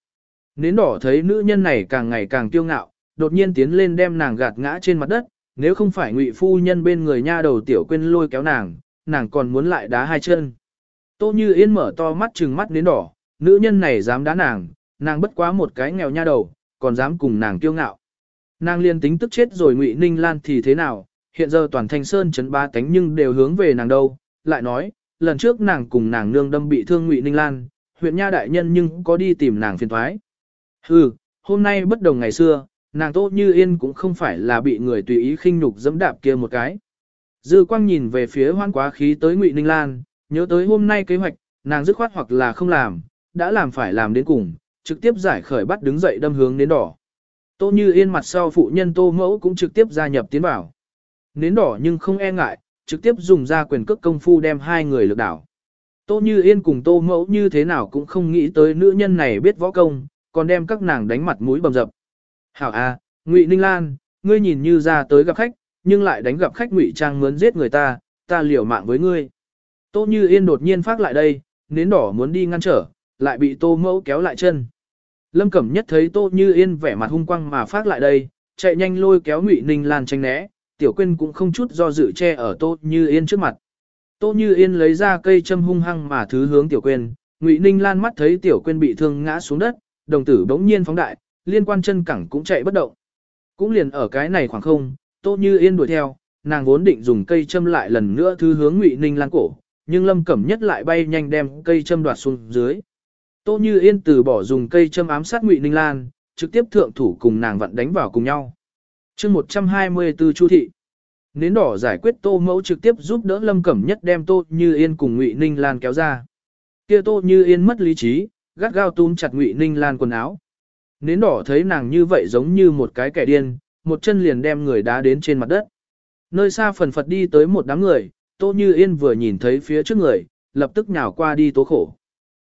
Nến đỏ thấy nữ nhân này càng ngày càng kiêu ngạo, đột nhiên tiến lên đem nàng gạt ngã trên mặt đất, nếu không phải ngụy phu nhân bên người nha đầu tiểu quên lôi kéo nàng, nàng còn muốn lại đá hai chân. Tô Như Yên mở to mắt trừng mắt đến đỏ, nữ nhân này dám đá nàng, nàng bất quá một cái nghèo nha đầu, còn dám cùng nàng kiêu ngạo. Nàng liên tính tức chết rồi Ngụy Ninh Lan thì thế nào, hiện giờ toàn thanh sơn chấn ba tánh nhưng đều hướng về nàng đâu, lại nói, lần trước nàng cùng nàng nương đâm bị thương Ngụy Ninh Lan, huyện nha đại nhân nhưng có đi tìm nàng phiền thoái. Hừ, hôm nay bất đồng ngày xưa, nàng Tô Như Yên cũng không phải là bị người tùy ý khinh nhục dẫm đạp kia một cái. Dư quang nhìn về phía hoan quá khí tới Ngụy Ninh Lan, nhớ tới hôm nay kế hoạch, nàng dứt khoát hoặc là không làm, đã làm phải làm đến cùng, trực tiếp giải khởi bắt đứng dậy đâm hướng đến đỏ. Tô Như Yên mặt sau phụ nhân Tô Mẫu cũng trực tiếp gia nhập tiến vào. Nến đỏ nhưng không e ngại, trực tiếp dùng ra quyền cước công phu đem hai người lực đảo. Tô Như Yên cùng Tô Mẫu như thế nào cũng không nghĩ tới nữ nhân này biết võ công, còn đem các nàng đánh mặt mũi bầm dập. Hảo A, Ngụy Ninh Lan, ngươi nhìn như ra tới gặp khách, nhưng lại đánh gặp khách ngụy trang muốn giết người ta, ta liều mạng với ngươi. Tô Như Yên đột nhiên phát lại đây, nến đỏ muốn đi ngăn trở, lại bị Tô Mẫu kéo lại chân. Lâm Cẩm Nhất thấy Tô Như Yên vẻ mặt hung quang mà phát lại đây, chạy nhanh lôi kéo Ngụy Ninh Lan tranh né, Tiểu Quyên cũng không chút do dự che ở Tô Như Yên trước mặt. Tô Như Yên lấy ra cây châm hung hăng mà thứ hướng Tiểu Quyên, Ngụy Ninh Lan mắt thấy Tiểu Quyên bị thương ngã xuống đất, đồng tử bỗng nhiên phóng đại, liên quan chân cẳng cũng chạy bất động. Cũng liền ở cái này khoảng không, Tô Như Yên đuổi theo, nàng vốn định dùng cây châm lại lần nữa thứ hướng Ngụy Ninh Lan cổ, nhưng Lâm Cẩm Nhất lại bay nhanh đem cây châm đoạt xuống dưới. Tô Như Yên từ bỏ dùng cây châm ám sát Ngụy Ninh Lan, trực tiếp thượng thủ cùng nàng vặn đánh vào cùng nhau. chương 124 Chu Thị Nến đỏ giải quyết Tô Mẫu trực tiếp giúp đỡ Lâm Cẩm Nhất đem Tô Như Yên cùng Ngụy Ninh Lan kéo ra. Kia Tô Như Yên mất lý trí, gắt gao túm chặt Ngụy Ninh Lan quần áo. Nến đỏ thấy nàng như vậy giống như một cái kẻ điên, một chân liền đem người đá đến trên mặt đất. Nơi xa phần phật đi tới một đám người, Tô Như Yên vừa nhìn thấy phía trước người, lập tức nhào qua đi tố khổ.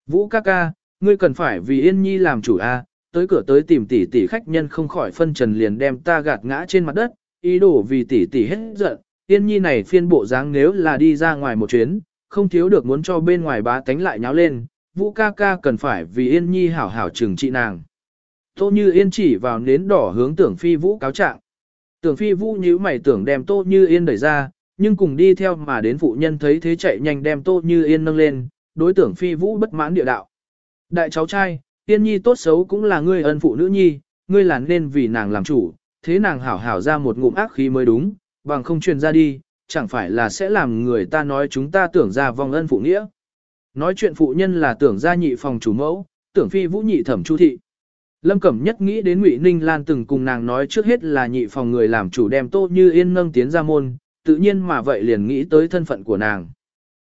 Vũ ca ca, ngươi cần phải vì Yên Nhi làm chủ a, tới cửa tới tìm tỷ tỷ khách nhân không khỏi phân trần liền đem ta gạt ngã trên mặt đất, ý đồ vì tỷ tỷ hết giận. Yên Nhi này phiên bộ dáng nếu là đi ra ngoài một chuyến, không thiếu được muốn cho bên ngoài bá tánh lại nháo lên, Vũ ca ca cần phải vì Yên Nhi hảo hảo trừng trị nàng. Tô Như Yên chỉ vào nến đỏ hướng tưởng phi Vũ cáo trạng. Tưởng phi Vũ nhíu mày tưởng đem Tô Như Yên đẩy ra, nhưng cùng đi theo mà đến phụ nhân thấy thế chạy nhanh đem Tô Như Yên nâng lên, đối tưởng phi Vũ bất mãn địa đạo. Đại cháu trai, tiên Nhi tốt xấu cũng là ngươi ân phụ nữ nhi, ngươi là nên vì nàng làm chủ, thế nàng hảo hảo ra một ngụm ác khí mới đúng, bằng không truyền ra đi, chẳng phải là sẽ làm người ta nói chúng ta tưởng ra vong ân phụ nghĩa. Nói chuyện phụ nhân là tưởng ra nhị phòng chủ mẫu, tưởng phi vũ nhị thẩm chu thị. Lâm Cẩm nhất nghĩ đến Ngụy Ninh Lan từng cùng nàng nói trước hết là nhị phòng người làm chủ đem Tô Như Yên nâng tiến ra môn, tự nhiên mà vậy liền nghĩ tới thân phận của nàng.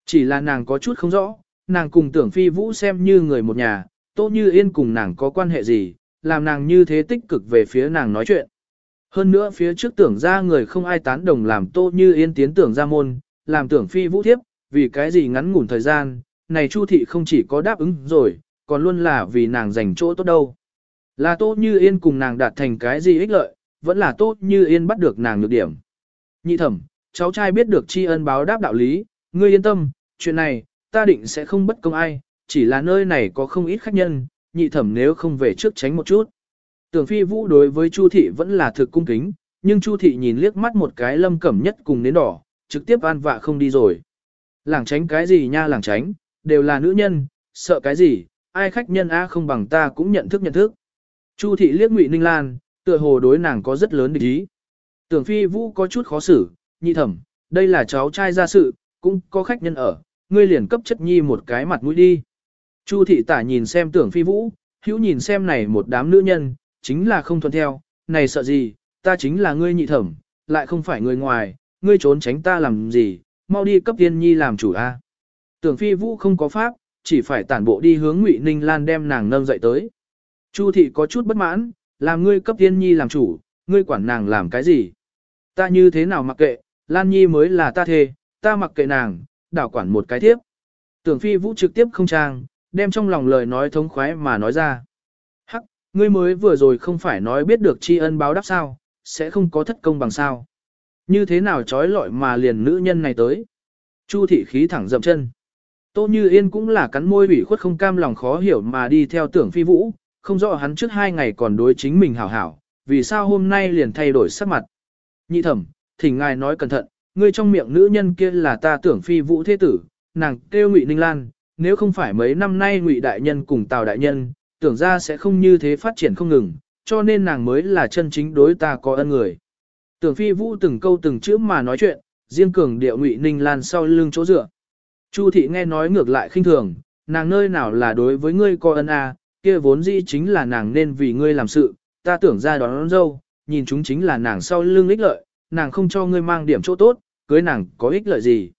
Chỉ là nàng có chút không rõ, nàng cùng tưởng phi vũ xem như người một nhà, Tô Như Yên cùng nàng có quan hệ gì, làm nàng như thế tích cực về phía nàng nói chuyện. Hơn nữa phía trước tưởng ra người không ai tán đồng làm Tô Như Yên tiến tưởng ra môn, làm tưởng phi vũ thiếp, vì cái gì ngắn ngủn thời gian, này Chu thị không chỉ có đáp ứng rồi, còn luôn là vì nàng dành chỗ tốt đâu. Là Tô Như Yên cùng nàng đạt thành cái gì ích lợi, vẫn là Tô Như Yên bắt được nàng nhược điểm. Nhị thẩm, cháu trai biết được tri ân báo đáp đạo lý, ngươi yên tâm, chuyện này, ta định sẽ không bất công ai, chỉ là nơi này có không ít khách nhân, nhị thẩm nếu không về trước tránh một chút. Tưởng phi vũ đối với Chu thị vẫn là thực cung kính, nhưng Chu thị nhìn liếc mắt một cái lâm cẩm nhất cùng nến đỏ, trực tiếp an vạ không đi rồi. Làng tránh cái gì nha làng tránh, đều là nữ nhân, sợ cái gì, ai khách nhân A không bằng ta cũng nhận thức nhận thức. Chu thị liếc Ngụy Ninh Lan, tựa hồ đối nàng có rất lớn địch ý. Tưởng Phi Vũ có chút khó xử, nhị thẩm, đây là cháu trai gia sự, cũng có khách nhân ở, ngươi liền cấp chất nhi một cái mặt mũi đi. Chu thị tả nhìn xem Tưởng Phi Vũ, hữu nhìn xem này một đám nữ nhân, chính là không thuận theo, này sợ gì, ta chính là ngươi nhị thẩm, lại không phải người ngoài, ngươi trốn tránh ta làm gì, mau đi cấp tiên nhi làm chủ a. Tưởng Phi Vũ không có pháp, chỉ phải tản bộ đi hướng Ngụy Ninh Lan đem nàng nâng dậy tới. Chu thị có chút bất mãn, làm ngươi cấp tiên nhi làm chủ, ngươi quản nàng làm cái gì? Ta như thế nào mặc kệ, Lan Nhi mới là ta thề, ta mặc kệ nàng, đảo quản một cái tiếp. Tưởng phi vũ trực tiếp không trang, đem trong lòng lời nói thống khoái mà nói ra. Hắc, ngươi mới vừa rồi không phải nói biết được tri ân báo đáp sao, sẽ không có thất công bằng sao. Như thế nào trói lọi mà liền nữ nhân này tới. Chu thị khí thẳng dậm chân. Tô Như Yên cũng là cắn môi ủy khuất không cam lòng khó hiểu mà đi theo tưởng phi vũ, không rõ hắn trước hai ngày còn đối chính mình hảo hảo, vì sao hôm nay liền thay đổi sắc mặt. Nhị thẩm, thỉnh ngài nói cẩn thận, ngươi trong miệng nữ nhân kia là ta tưởng phi vũ thế tử, nàng kêu ngụy Ninh Lan, nếu không phải mấy năm nay ngụy đại nhân cùng tào đại nhân, tưởng ra sẽ không như thế phát triển không ngừng, cho nên nàng mới là chân chính đối ta có ân người. Tưởng phi vũ từng câu từng chữ mà nói chuyện, riêng cường điệu ngụy Ninh Lan sau lưng chỗ dựa. Chu thị nghe nói ngược lại khinh thường, nàng nơi nào là đối với ngươi có ân à, kia vốn dĩ chính là nàng nên vì ngươi làm sự, ta tưởng ra đón, đón dâu, nhìn chúng chính là nàng sau lưng ích lợi, nàng không cho ngươi mang điểm chỗ tốt, cưới nàng có ích lợi gì.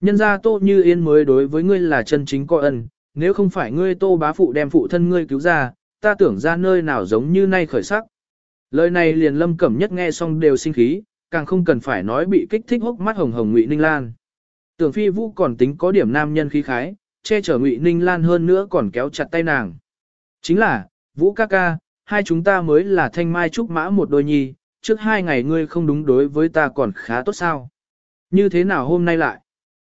Nhân ra tô như yên mới đối với ngươi là chân chính coi ân, nếu không phải ngươi tô bá phụ đem phụ thân ngươi cứu ra, ta tưởng ra nơi nào giống như nay khởi sắc. Lời này liền lâm cẩm nhất nghe xong đều sinh khí, càng không cần phải nói bị kích thích hốc mắt hồng hồng ngụy ninh lan. Tưởng phi vũ còn tính có điểm nam nhân khí khái, che chở ngụy ninh lan hơn nữa còn kéo chặt tay nàng. Chính là, Vũ ca ca, hai chúng ta mới là thanh mai trúc mã một đôi nhi, trước hai ngày ngươi không đúng đối với ta còn khá tốt sao. Như thế nào hôm nay lại?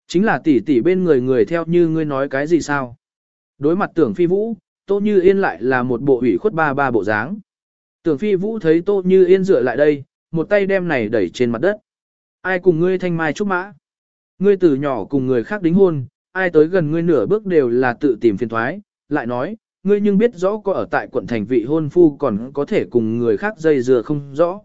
Chính là tỷ tỷ bên người người theo như ngươi nói cái gì sao? Đối mặt tưởng phi vũ, Tô Như Yên lại là một bộ ủy khuất ba ba bộ dáng. Tưởng phi vũ thấy Tô Như Yên dựa lại đây, một tay đem này đẩy trên mặt đất. Ai cùng ngươi thanh mai trúc mã? Ngươi từ nhỏ cùng người khác đính hôn, ai tới gần ngươi nửa bước đều là tự tìm phiền thoái, lại nói, ngươi nhưng biết rõ có ở tại quận thành vị hôn phu còn có thể cùng người khác dây dừa không rõ.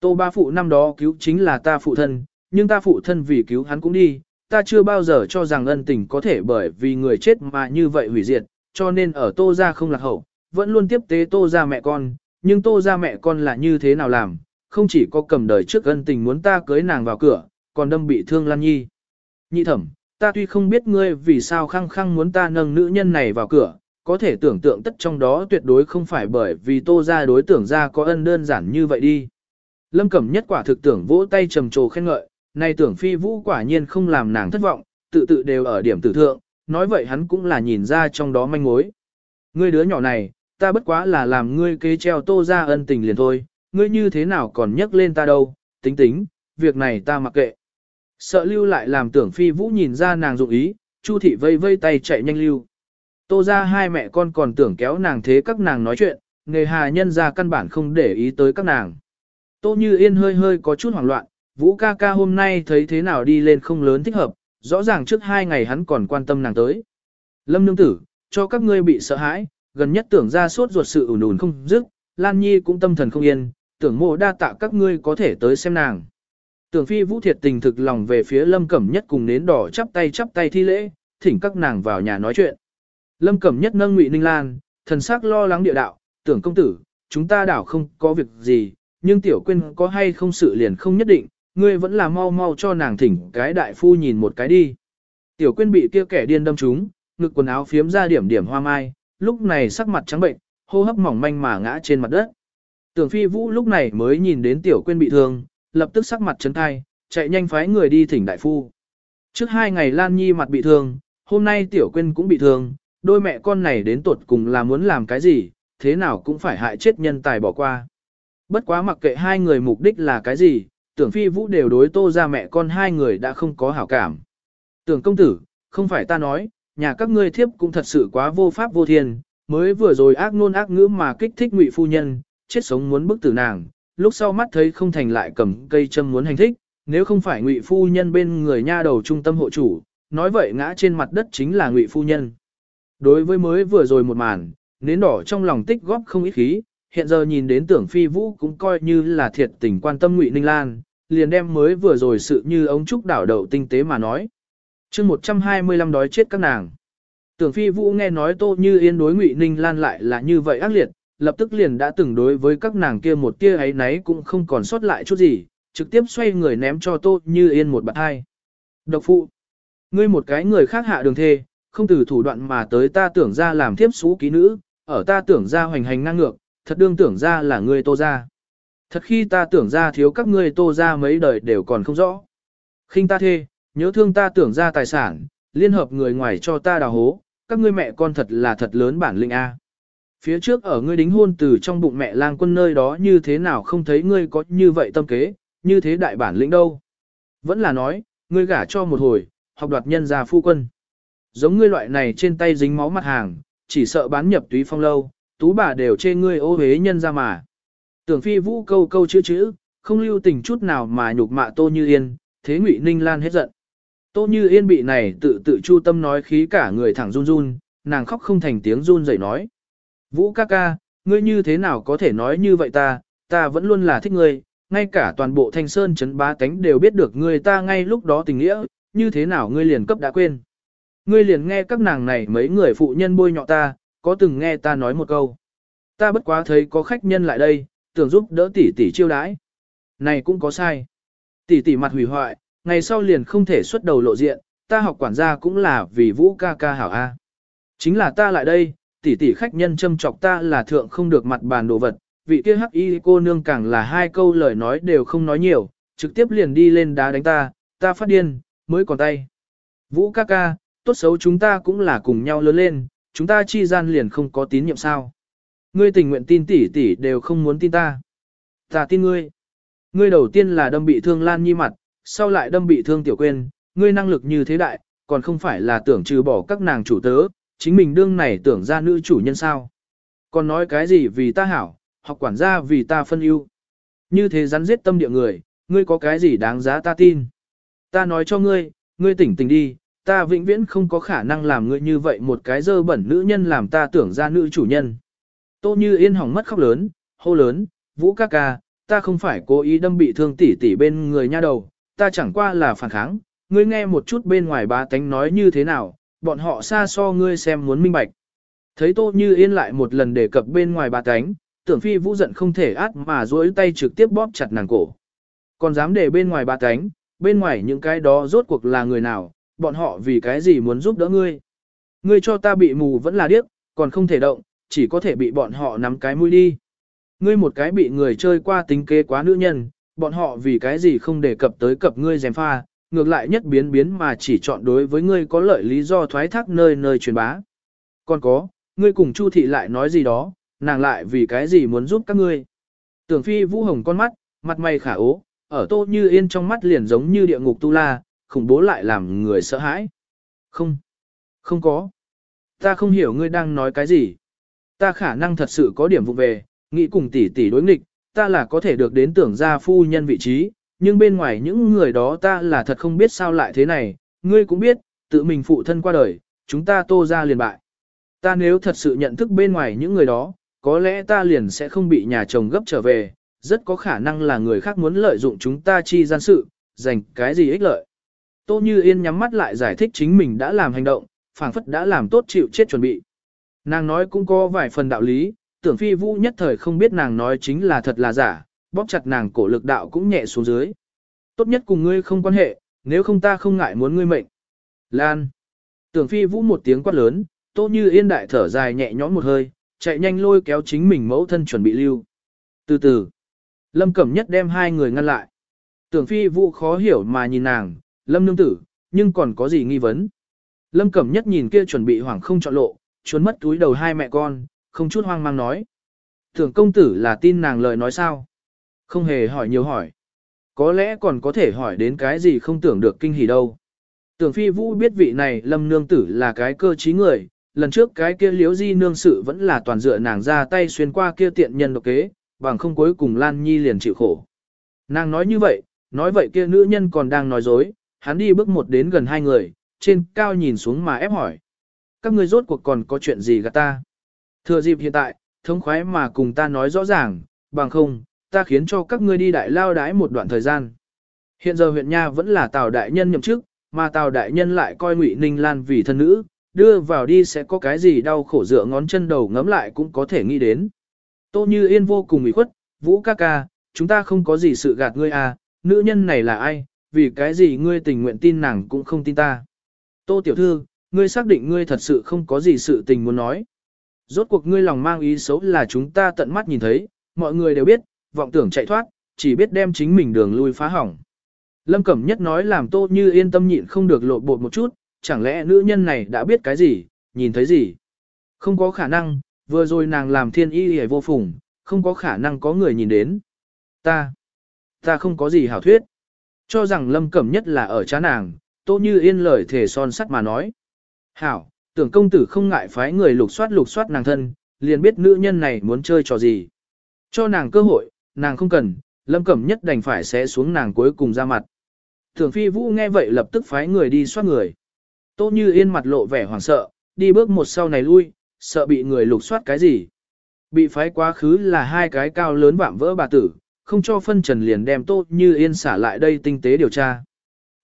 Tô ba phụ năm đó cứu chính là ta phụ thân, nhưng ta phụ thân vì cứu hắn cũng đi, ta chưa bao giờ cho rằng ân tình có thể bởi vì người chết mà như vậy hủy diệt, cho nên ở tô ra không lạc hậu, vẫn luôn tiếp tế tô ra mẹ con, nhưng tô ra mẹ con là như thế nào làm, không chỉ có cầm đời trước ân tình muốn ta cưới nàng vào cửa, còn đâm bị thương Lan Nhi. Nhị thẩm, ta tuy không biết ngươi vì sao khăng khăng muốn ta nâng nữ nhân này vào cửa, có thể tưởng tượng tất trong đó tuyệt đối không phải bởi vì tô ra đối tưởng ra có ân đơn giản như vậy đi. Lâm Cẩm nhất quả thực tưởng vỗ tay trầm trồ khen ngợi, nay tưởng phi vũ quả nhiên không làm nàng thất vọng, tự tự đều ở điểm tử thượng, nói vậy hắn cũng là nhìn ra trong đó manh mối. Ngươi đứa nhỏ này, ta bất quá là làm ngươi kế treo tô ra ân tình liền thôi, ngươi như thế nào còn nhắc lên ta đâu, tính tính, việc này ta mặc kệ. Sợ lưu lại làm tưởng phi vũ nhìn ra nàng dụng ý, chu thị vây vây tay chạy nhanh lưu. Tô ra hai mẹ con còn tưởng kéo nàng thế các nàng nói chuyện, nghề hà nhân ra căn bản không để ý tới các nàng. Tô như yên hơi hơi có chút hoảng loạn, vũ ca ca hôm nay thấy thế nào đi lên không lớn thích hợp, rõ ràng trước hai ngày hắn còn quan tâm nàng tới. Lâm nương tử, cho các ngươi bị sợ hãi, gần nhất tưởng ra suốt ruột sự ủn ủn không dứt, Lan Nhi cũng tâm thần không yên, tưởng mộ đa tạ các ngươi có thể tới xem nàng. Tưởng phi vũ thiệt tình thực lòng về phía lâm cẩm nhất cùng nến đỏ chắp tay chắp tay thi lễ, thỉnh các nàng vào nhà nói chuyện. Lâm cẩm nhất nâng ngụy ninh lan, thần sắc lo lắng địa đạo, tưởng công tử, chúng ta đảo không có việc gì, nhưng tiểu quên có hay không sự liền không nhất định, ngươi vẫn là mau mau cho nàng thỉnh cái đại phu nhìn một cái đi. Tiểu quyên bị kia kẻ điên đâm trúng, ngực quần áo phiếm ra điểm điểm hoa mai, lúc này sắc mặt trắng bệnh, hô hấp mỏng manh mà ngã trên mặt đất. Tưởng phi vũ lúc này mới nhìn đến tiểu quyên bị thương, lập tức sắc mặt chấn thai, chạy nhanh phái người đi thỉnh đại phu. Trước hai ngày Lan Nhi mặt bị thương, hôm nay tiểu quyên cũng bị thương, đôi mẹ con này đến tuột cùng là muốn làm cái gì, thế nào cũng phải hại chết nhân tài bỏ qua. Bất quá mặc kệ hai người mục đích là cái gì, tưởng phi vũ đều đối tô ra mẹ con hai người đã không có hảo cảm. Tưởng công tử, không phải ta nói, nhà các ngươi thiếp cũng thật sự quá vô pháp vô thiên, mới vừa rồi ác nôn ác ngữ mà kích thích ngụy phu nhân, chết sống muốn bức tử nàng, lúc sau mắt thấy không thành lại cầm cây châm muốn hành thích, nếu không phải ngụy phu nhân bên người nha đầu trung tâm hộ chủ, nói vậy ngã trên mặt đất chính là ngụy phu nhân. Đối với mới vừa rồi một màn, nến đỏ trong lòng tích góp không ít khí, hiện giờ nhìn đến tưởng phi vũ cũng coi như là thiệt tình quan tâm ngụy ninh lan, liền đem mới vừa rồi sự như ống trúc đảo đầu tinh tế mà nói. chương 125 đói chết các nàng. Tưởng phi vũ nghe nói tô như yên đối ngụy ninh lan lại là như vậy ác liệt, lập tức liền đã từng đối với các nàng kia một tia ấy nấy cũng không còn sót lại chút gì, trực tiếp xoay người ném cho tô như yên một bạt hai. Độc phụ, ngươi một cái người khác hạ đường thê, không từ thủ đoạn mà tới ta tưởng ra làm thiếp xú ký nữ, ở ta tưởng ra hoành hành ngang ngược, thật đương tưởng ra là ngươi tô ra. Thật khi ta tưởng ra thiếu các ngươi tô ra mấy đời đều còn không rõ. khinh ta thê, nhớ thương ta tưởng ra tài sản, liên hợp người ngoài cho ta đào hố, các ngươi mẹ con thật là thật lớn bản lĩnh A. Phía trước ở ngươi đính hôn từ trong bụng mẹ lang quân nơi đó như thế nào không thấy ngươi có như vậy tâm kế, như thế đại bản lĩnh đâu. Vẫn là nói, ngươi gả cho một hồi, học đoạt nhân gia phu quân. Giống ngươi loại này trên tay dính máu mặt hàng, chỉ sợ bán nhập túy phong lâu, tú bà đều chê ngươi ô hế nhân ra mà. Tưởng phi vũ câu câu chữ chữ, không lưu tình chút nào mà nhục mạ tô như yên, thế ngụy ninh lan hết giận. Tô như yên bị này tự tự chu tâm nói khí cả người thẳng run run, nàng khóc không thành tiếng run rẩy nói. Vũ ca ca, ngươi như thế nào có thể nói như vậy ta, ta vẫn luôn là thích ngươi, ngay cả toàn bộ thanh sơn chấn bá tánh đều biết được ngươi ta ngay lúc đó tình nghĩa, như thế nào ngươi liền cấp đã quên. Ngươi liền nghe các nàng này mấy người phụ nhân bôi nhọ ta, có từng nghe ta nói một câu. Ta bất quá thấy có khách nhân lại đây, tưởng giúp đỡ tỷ tỷ chiêu đãi. Này cũng có sai. Tỷ tỷ mặt hủy hoại, ngày sau liền không thể xuất đầu lộ diện, ta học quản gia cũng là vì vũ ca ca hảo A. Chính là ta lại đây, tỷ tỷ khách nhân châm chọc ta là thượng không được mặt bàn đồ vật, vị kia hắc y cô nương càng là hai câu lời nói đều không nói nhiều, trực tiếp liền đi lên đá đánh ta, ta phát điên, mới còn tay. Vũ ca ca, tốt xấu chúng ta cũng là cùng nhau lớn lên, chúng ta chi gian liền không có tín nhiệm sao. Ngươi tình nguyện tin tỷ tỷ đều không muốn tin ta. Ta tin ngươi. Ngươi đầu tiên là đâm bị thương Lan Nhi mặt, sau lại đâm bị thương Tiểu Quyên, ngươi năng lực như thế đại, còn không phải là tưởng trừ bỏ các nàng chủ tớ, chính mình đương này tưởng ra nữ chủ nhân sao. Còn nói cái gì vì ta hảo, học quản gia vì ta phân ưu. Như thế rắn giết tâm địa người, ngươi có cái gì đáng giá ta tin. Ta nói cho ngươi, ngươi tỉnh tỉnh đi, ta vĩnh viễn không có khả năng làm ngươi như vậy một cái dơ bẩn nữ nhân làm ta tưởng ra nữ chủ nhân. Tô như yên hỏng mất khóc lớn, hô lớn, vũ ca ca, ta không phải cố ý đâm bị thương tỉ tỉ bên người nha đầu, ta chẳng qua là phản kháng, ngươi nghe một chút bên ngoài bá tánh nói như thế nào, bọn họ xa so ngươi xem muốn minh bạch. Thấy Tô Như Yên lại một lần đề cập bên ngoài bá tánh, tưởng phi vũ giận không thể át mà duỗi tay trực tiếp bóp chặt nàng cổ. Còn dám để bên ngoài bá tánh, bên ngoài những cái đó rốt cuộc là người nào, bọn họ vì cái gì muốn giúp đỡ ngươi. Ngươi cho ta bị mù vẫn là điếc, còn không thể động, chỉ có thể bị bọn họ nắm cái mũi đi. Ngươi một cái bị người chơi qua tính kế quá nữ nhân, bọn họ vì cái gì không đề cập tới cập ngươi dèm pha, ngược lại nhất biến biến mà chỉ chọn đối với ngươi có lợi lý do thoái thác nơi nơi truyền bá. Còn có, ngươi cùng Chu thị lại nói gì đó, nàng lại vì cái gì muốn giúp các ngươi. Tưởng phi vũ hồng con mắt, mặt mày khả ố, ở tô như yên trong mắt liền giống như địa ngục tu la, khủng bố lại làm người sợ hãi. Không, không có. Ta không hiểu ngươi đang nói cái gì. Ta khả năng thật sự có điểm vụ về, nghĩ cùng tỷ tỷ đối nghịch, ta là có thể được đến tưởng gia phu nhân vị trí, nhưng bên ngoài những người đó ta là thật không biết sao lại thế này, ngươi cũng biết, tự mình phụ thân qua đời, chúng ta tô ra liền bại. Ta nếu thật sự nhận thức bên ngoài những người đó, có lẽ ta liền sẽ không bị nhà chồng gấp trở về, rất có khả năng là người khác muốn lợi dụng chúng ta chi gian sự, dành cái gì ích lợi. Tô Như Yên nhắm mắt lại giải thích chính mình đã làm hành động, phảng phất đã làm tốt chịu chết chuẩn bị. Nàng nói cũng có vài phần đạo lý, tưởng phi vũ nhất thời không biết nàng nói chính là thật là giả, bóp chặt nàng cổ lực đạo cũng nhẹ xuống dưới. Tốt nhất cùng ngươi không quan hệ, nếu không ta không ngại muốn ngươi mệnh. Lan. Tưởng phi vũ một tiếng quát lớn, tô như yên đại thở dài nhẹ nhõm một hơi, chạy nhanh lôi kéo chính mình mẫu thân chuẩn bị lưu. Từ từ, lâm cẩm nhất đem hai người ngăn lại. Tưởng phi vũ khó hiểu mà nhìn nàng, lâm nương tử, nhưng còn có gì nghi vấn. Lâm cẩm nhất nhìn kia chuẩn bị hoảng không chọn lộ, chuốn mất túi đầu hai mẹ con, không chút hoang mang nói. Tưởng công tử là tin nàng lời nói sao? Không hề hỏi nhiều hỏi. Có lẽ còn có thể hỏi đến cái gì không tưởng được kinh hỉ đâu. Tưởng phi vũ biết vị này lâm nương tử là cái cơ trí người, lần trước cái kia liếu di nương sự vẫn là toàn dựa nàng ra tay xuyên qua kia tiện nhân độc kế, bằng không cuối cùng Lan Nhi liền chịu khổ. Nàng nói như vậy, nói vậy kia nữ nhân còn đang nói dối, hắn đi bước một đến gần hai người, trên cao nhìn xuống mà ép hỏi. Các ngươi rốt cuộc còn có chuyện gì gạt ta? Thừa dịp hiện tại, thông khoái mà cùng ta nói rõ ràng, bằng không, ta khiến cho các ngươi đi đại lao đái một đoạn thời gian. Hiện giờ huyện Nha vẫn là Tào Đại Nhân nhậm chức, mà Tào Đại Nhân lại coi Ngụy Ninh Lan vì thân nữ, đưa vào đi sẽ có cái gì đau khổ dựa ngón chân đầu ngấm lại cũng có thể nghĩ đến. Tô Như Yên vô cùng ủy khuất, Vũ ca ca, chúng ta không có gì sự gạt ngươi à, nữ nhân này là ai, vì cái gì ngươi tình nguyện tin nàng cũng không tin ta. Tô Tiểu Thư, ngươi xác định ngươi thật sự không có gì sự tình muốn nói. Rốt cuộc ngươi lòng mang ý xấu là chúng ta tận mắt nhìn thấy, mọi người đều biết, vọng tưởng chạy thoát, chỉ biết đem chính mình đường lui phá hỏng. Lâm Cẩm Nhất nói làm Tô Như yên tâm nhịn không được lộ bột một chút, chẳng lẽ nữ nhân này đã biết cái gì, nhìn thấy gì? Không có khả năng, vừa rồi nàng làm thiên y hề vô phùng, không có khả năng có người nhìn đến. Ta, ta không có gì hảo thuyết. Cho rằng Lâm Cẩm Nhất là ở chá nàng, Tô Như Yên lời thể son sắt mà nói. Hảo, tưởng công tử không ngại phái người lục soát lục soát nàng thân, liền biết nữ nhân này muốn chơi trò gì. Cho nàng cơ hội, nàng không cần, lâm cẩm nhất đành phải sẽ xuống nàng cuối cùng ra mặt. Thường phi vũ nghe vậy lập tức phái người đi soát người. Tô như yên mặt lộ vẻ hoảng sợ, đi bước một sau này lui, sợ bị người lục soát cái gì. Bị phái quá khứ là hai cái cao lớn vạm vỡ bà tử, không cho phân trần liền đem Tô như yên xả lại đây tinh tế điều tra.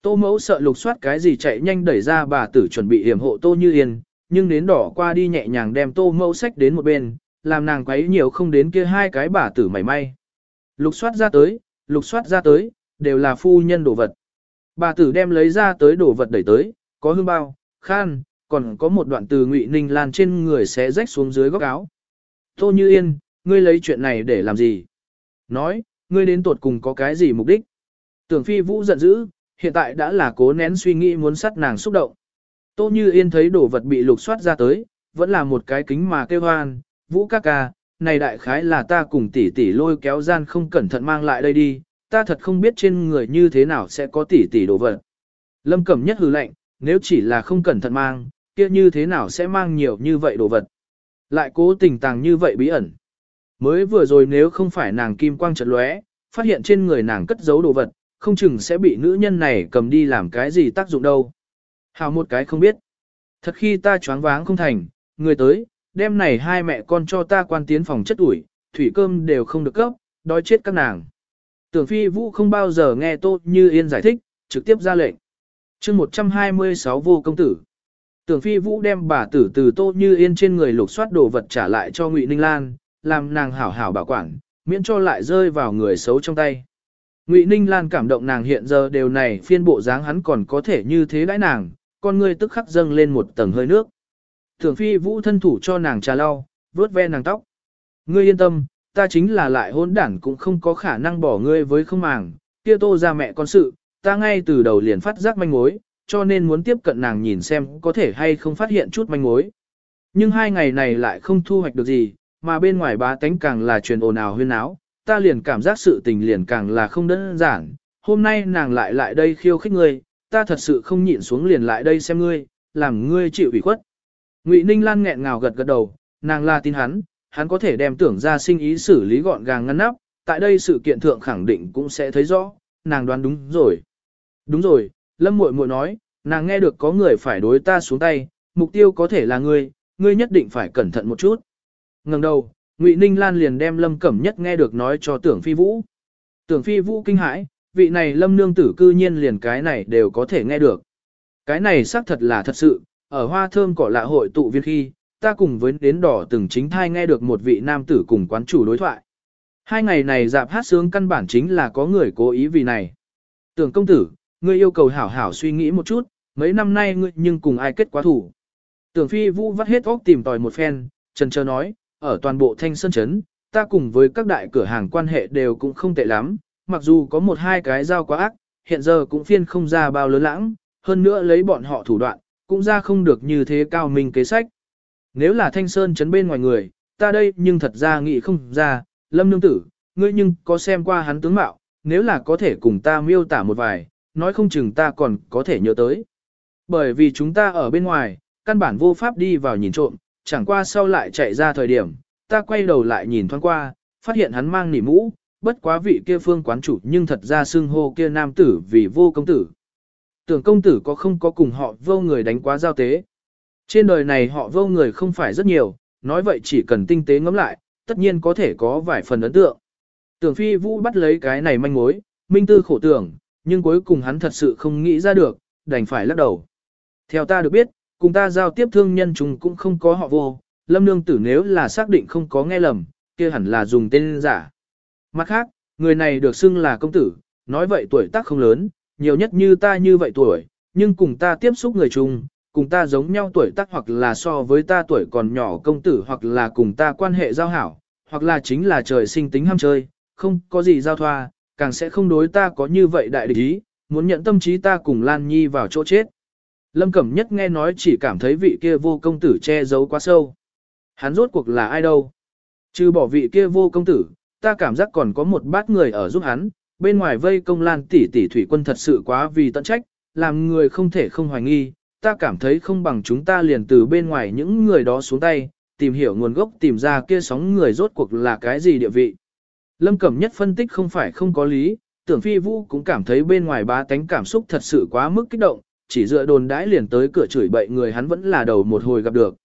Tô mẫu sợ lục soát cái gì chạy nhanh đẩy ra bà tử chuẩn bị hiểm hộ Tô như yên, nhưng đến đỏ qua đi nhẹ nhàng đem Tô mẫu sách đến một bên, làm nàng quấy nhiều không đến kia hai cái bà tử mảy may. Lục soát ra tới, lục soát ra tới, đều là phu nhân đồ vật. Bà tử đem lấy ra tới đồ vật đẩy tới, có hương bao, khan, còn có một đoạn từ ngụy ninh lan trên người sẽ rách xuống dưới góc áo. Tô Như Yên, ngươi lấy chuyện này để làm gì? Nói, ngươi đến tuột cùng có cái gì mục đích? Tưởng phi vũ giận dữ, hiện tại đã là cố nén suy nghĩ muốn sắt nàng xúc động. Tô Như Yên thấy đồ vật bị lục soát ra tới, vẫn là một cái kính mà kêu hoan, vũ ca ca, này đại khái là ta cùng tỷ tỷ lôi kéo gian không cẩn thận mang lại đây đi, ta thật không biết trên người như thế nào sẽ có tỷ tỷ đồ vật. Lâm Cẩm Nhất hừ lạnh, nếu chỉ là không cẩn thận mang, kia như thế nào sẽ mang nhiều như vậy đồ vật. Lại cố tình tàng như vậy bí ẩn. Mới vừa rồi nếu không phải nàng kim quang chợt lóe, phát hiện trên người nàng cất giấu đồ vật, không chừng sẽ bị nữ nhân này cầm đi làm cái gì tác dụng đâu. Hào một cái không biết. Thật khi ta choáng váng không thành, người tới, đêm này hai mẹ con cho ta quan tiến phòng chất ủi, thủy cơm đều không được cấp, đói chết các nàng. Tưởng phi vũ không bao giờ nghe Tô Như Yên giải thích, trực tiếp ra lệnh. chương 126 vô công tử. Tưởng phi vũ đem bà tử từ Tô Như Yên trên người lục soát đồ vật trả lại cho Ngụy Ninh Lan, làm nàng hảo hảo bảo quản, miễn cho lại rơi vào người xấu trong tay. Ngụy Ninh Lan cảm động nàng hiện giờ đều này phiên bộ dáng hắn còn có thể như thế đãi nàng, con người tức khắc dâng lên một tầng hơi nước. Thường phi vũ thân thủ cho nàng trà lau, vớt ve nàng tóc. Ngươi yên tâm, ta chính là lại hôn đản cũng không có khả năng bỏ ngươi với không màng, kia tô ra mẹ con sự, ta ngay từ đầu liền phát giác manh mối, cho nên muốn tiếp cận nàng nhìn xem có thể hay không phát hiện chút manh mối. Nhưng hai ngày này lại không thu hoạch được gì, mà bên ngoài bá tánh càng là truyền ồn ào huyên áo, ta liền cảm giác sự tình liền càng là không đơn giản. Hôm nay nàng lại lại đây khiêu khích ngươi, ta thật sự không nhịn xuống liền lại đây xem ngươi, làm ngươi chịu ủy khuất. Ngụy Ninh Lan nghẹn ngào gật gật đầu, nàng là tin hắn, hắn có thể đem tưởng ra sinh ý xử lý gọn gàng ngăn nắp, tại đây sự kiện thượng khẳng định cũng sẽ thấy rõ, nàng đoán đúng rồi. Đúng rồi, Lâm Muội Muội nói, nàng nghe được có người phải đối ta xuống tay, mục tiêu có thể là ngươi, ngươi nhất định phải cẩn thận một chút. Ngẩng đầu, Ngụy Ninh Lan liền đem Lâm Cẩm Nhất nghe được nói cho Tưởng Phi Vũ. Tưởng Phi Vũ kinh hãi, vị này Lâm nương tử cư nhiên liền cái này đều có thể nghe được. Cái này xác thật là thật sự, ở hoa thơm cỏ lạ hội tụ viên khi, ta cùng với đến đỏ từng chính thai nghe được một vị nam tử cùng quán chủ đối thoại. Hai ngày này dạp hát sướng căn bản chính là có người cố ý vì này. Tưởng công tử, ngươi yêu cầu hảo hảo suy nghĩ một chút, mấy năm nay ngươi nhưng cùng ai kết quá thủ. Tưởng phi vũ vắt hết óc tìm tòi một phen, trần chờ nói, ở toàn bộ thanh sơn chấn, ta cùng với các đại cửa hàng quan hệ đều cũng không tệ lắm, mặc dù có một hai cái giao quá ác, hiện giờ cũng phiên không ra bao lớn lãng, hơn nữa lấy bọn họ thủ đoạn, cũng ra không được như thế cao minh kế sách. Nếu là thanh sơn chấn bên ngoài người, ta đây nhưng thật ra nghĩ không ra, lâm nương tử, ngươi nhưng có xem qua hắn tướng mạo, nếu là có thể cùng ta miêu tả một vài, nói không chừng ta còn có thể nhớ tới. Bởi vì chúng ta ở bên ngoài, căn bản vô pháp đi vào nhìn trộm, chẳng qua sau lại chạy ra thời điểm, ta quay đầu lại nhìn thoáng qua, phát hiện hắn mang nỉ mũ, bất quá vị kia phương quán chủ nhưng thật ra xưng hô kia nam tử vì vô công tử. Tưởng công tử có không có cùng họ vô người đánh quá giao tế. Trên đời này họ vô người không phải rất nhiều, nói vậy chỉ cần tinh tế ngẫm lại, tất nhiên có thể có vài phần ấn tượng. Tưởng phi vũ bắt lấy cái này manh mối, minh tư khổ tưởng, nhưng cuối cùng hắn thật sự không nghĩ ra được, đành phải lắc đầu. Theo ta được biết, cùng ta giao tiếp thương nhân chúng cũng không có họ vô, lâm nương tử nếu là xác định không có nghe lầm, kia hẳn là dùng tên giả. Mặt khác, người này được xưng là công tử, nói vậy tuổi tác không lớn, nhiều nhất như ta như vậy tuổi, nhưng cùng ta tiếp xúc người chung, cùng ta giống nhau tuổi tác hoặc là so với ta tuổi còn nhỏ công tử hoặc là cùng ta quan hệ giao hảo, hoặc là chính là trời sinh tính ham chơi, không có gì giao thoa, càng sẽ không đối ta có như vậy đại địch ý, muốn nhận tâm trí ta cùng Lan Nhi vào chỗ chết. Lâm Cẩm Nhất nghe nói chỉ cảm thấy vị kia vô công tử che giấu quá sâu. Hắn rốt cuộc là ai đâu? Trừ bỏ vị kia vô công tử, ta cảm giác còn có một bát người ở giúp hắn, bên ngoài vây công lan tỷ tỷ thủy quân thật sự quá vì tận trách, làm người không thể không hoài nghi, ta cảm thấy không bằng chúng ta liền từ bên ngoài những người đó xuống tay, tìm hiểu nguồn gốc tìm ra kia sóng người rốt cuộc là cái gì địa vị. Lâm Cẩm Nhất phân tích không phải không có lý, tưởng phi vũ cũng cảm thấy bên ngoài bá tánh cảm xúc thật sự quá mức kích động, chỉ dựa đồn đãi liền tới cửa chửi bậy người hắn vẫn là đầu một hồi gặp được.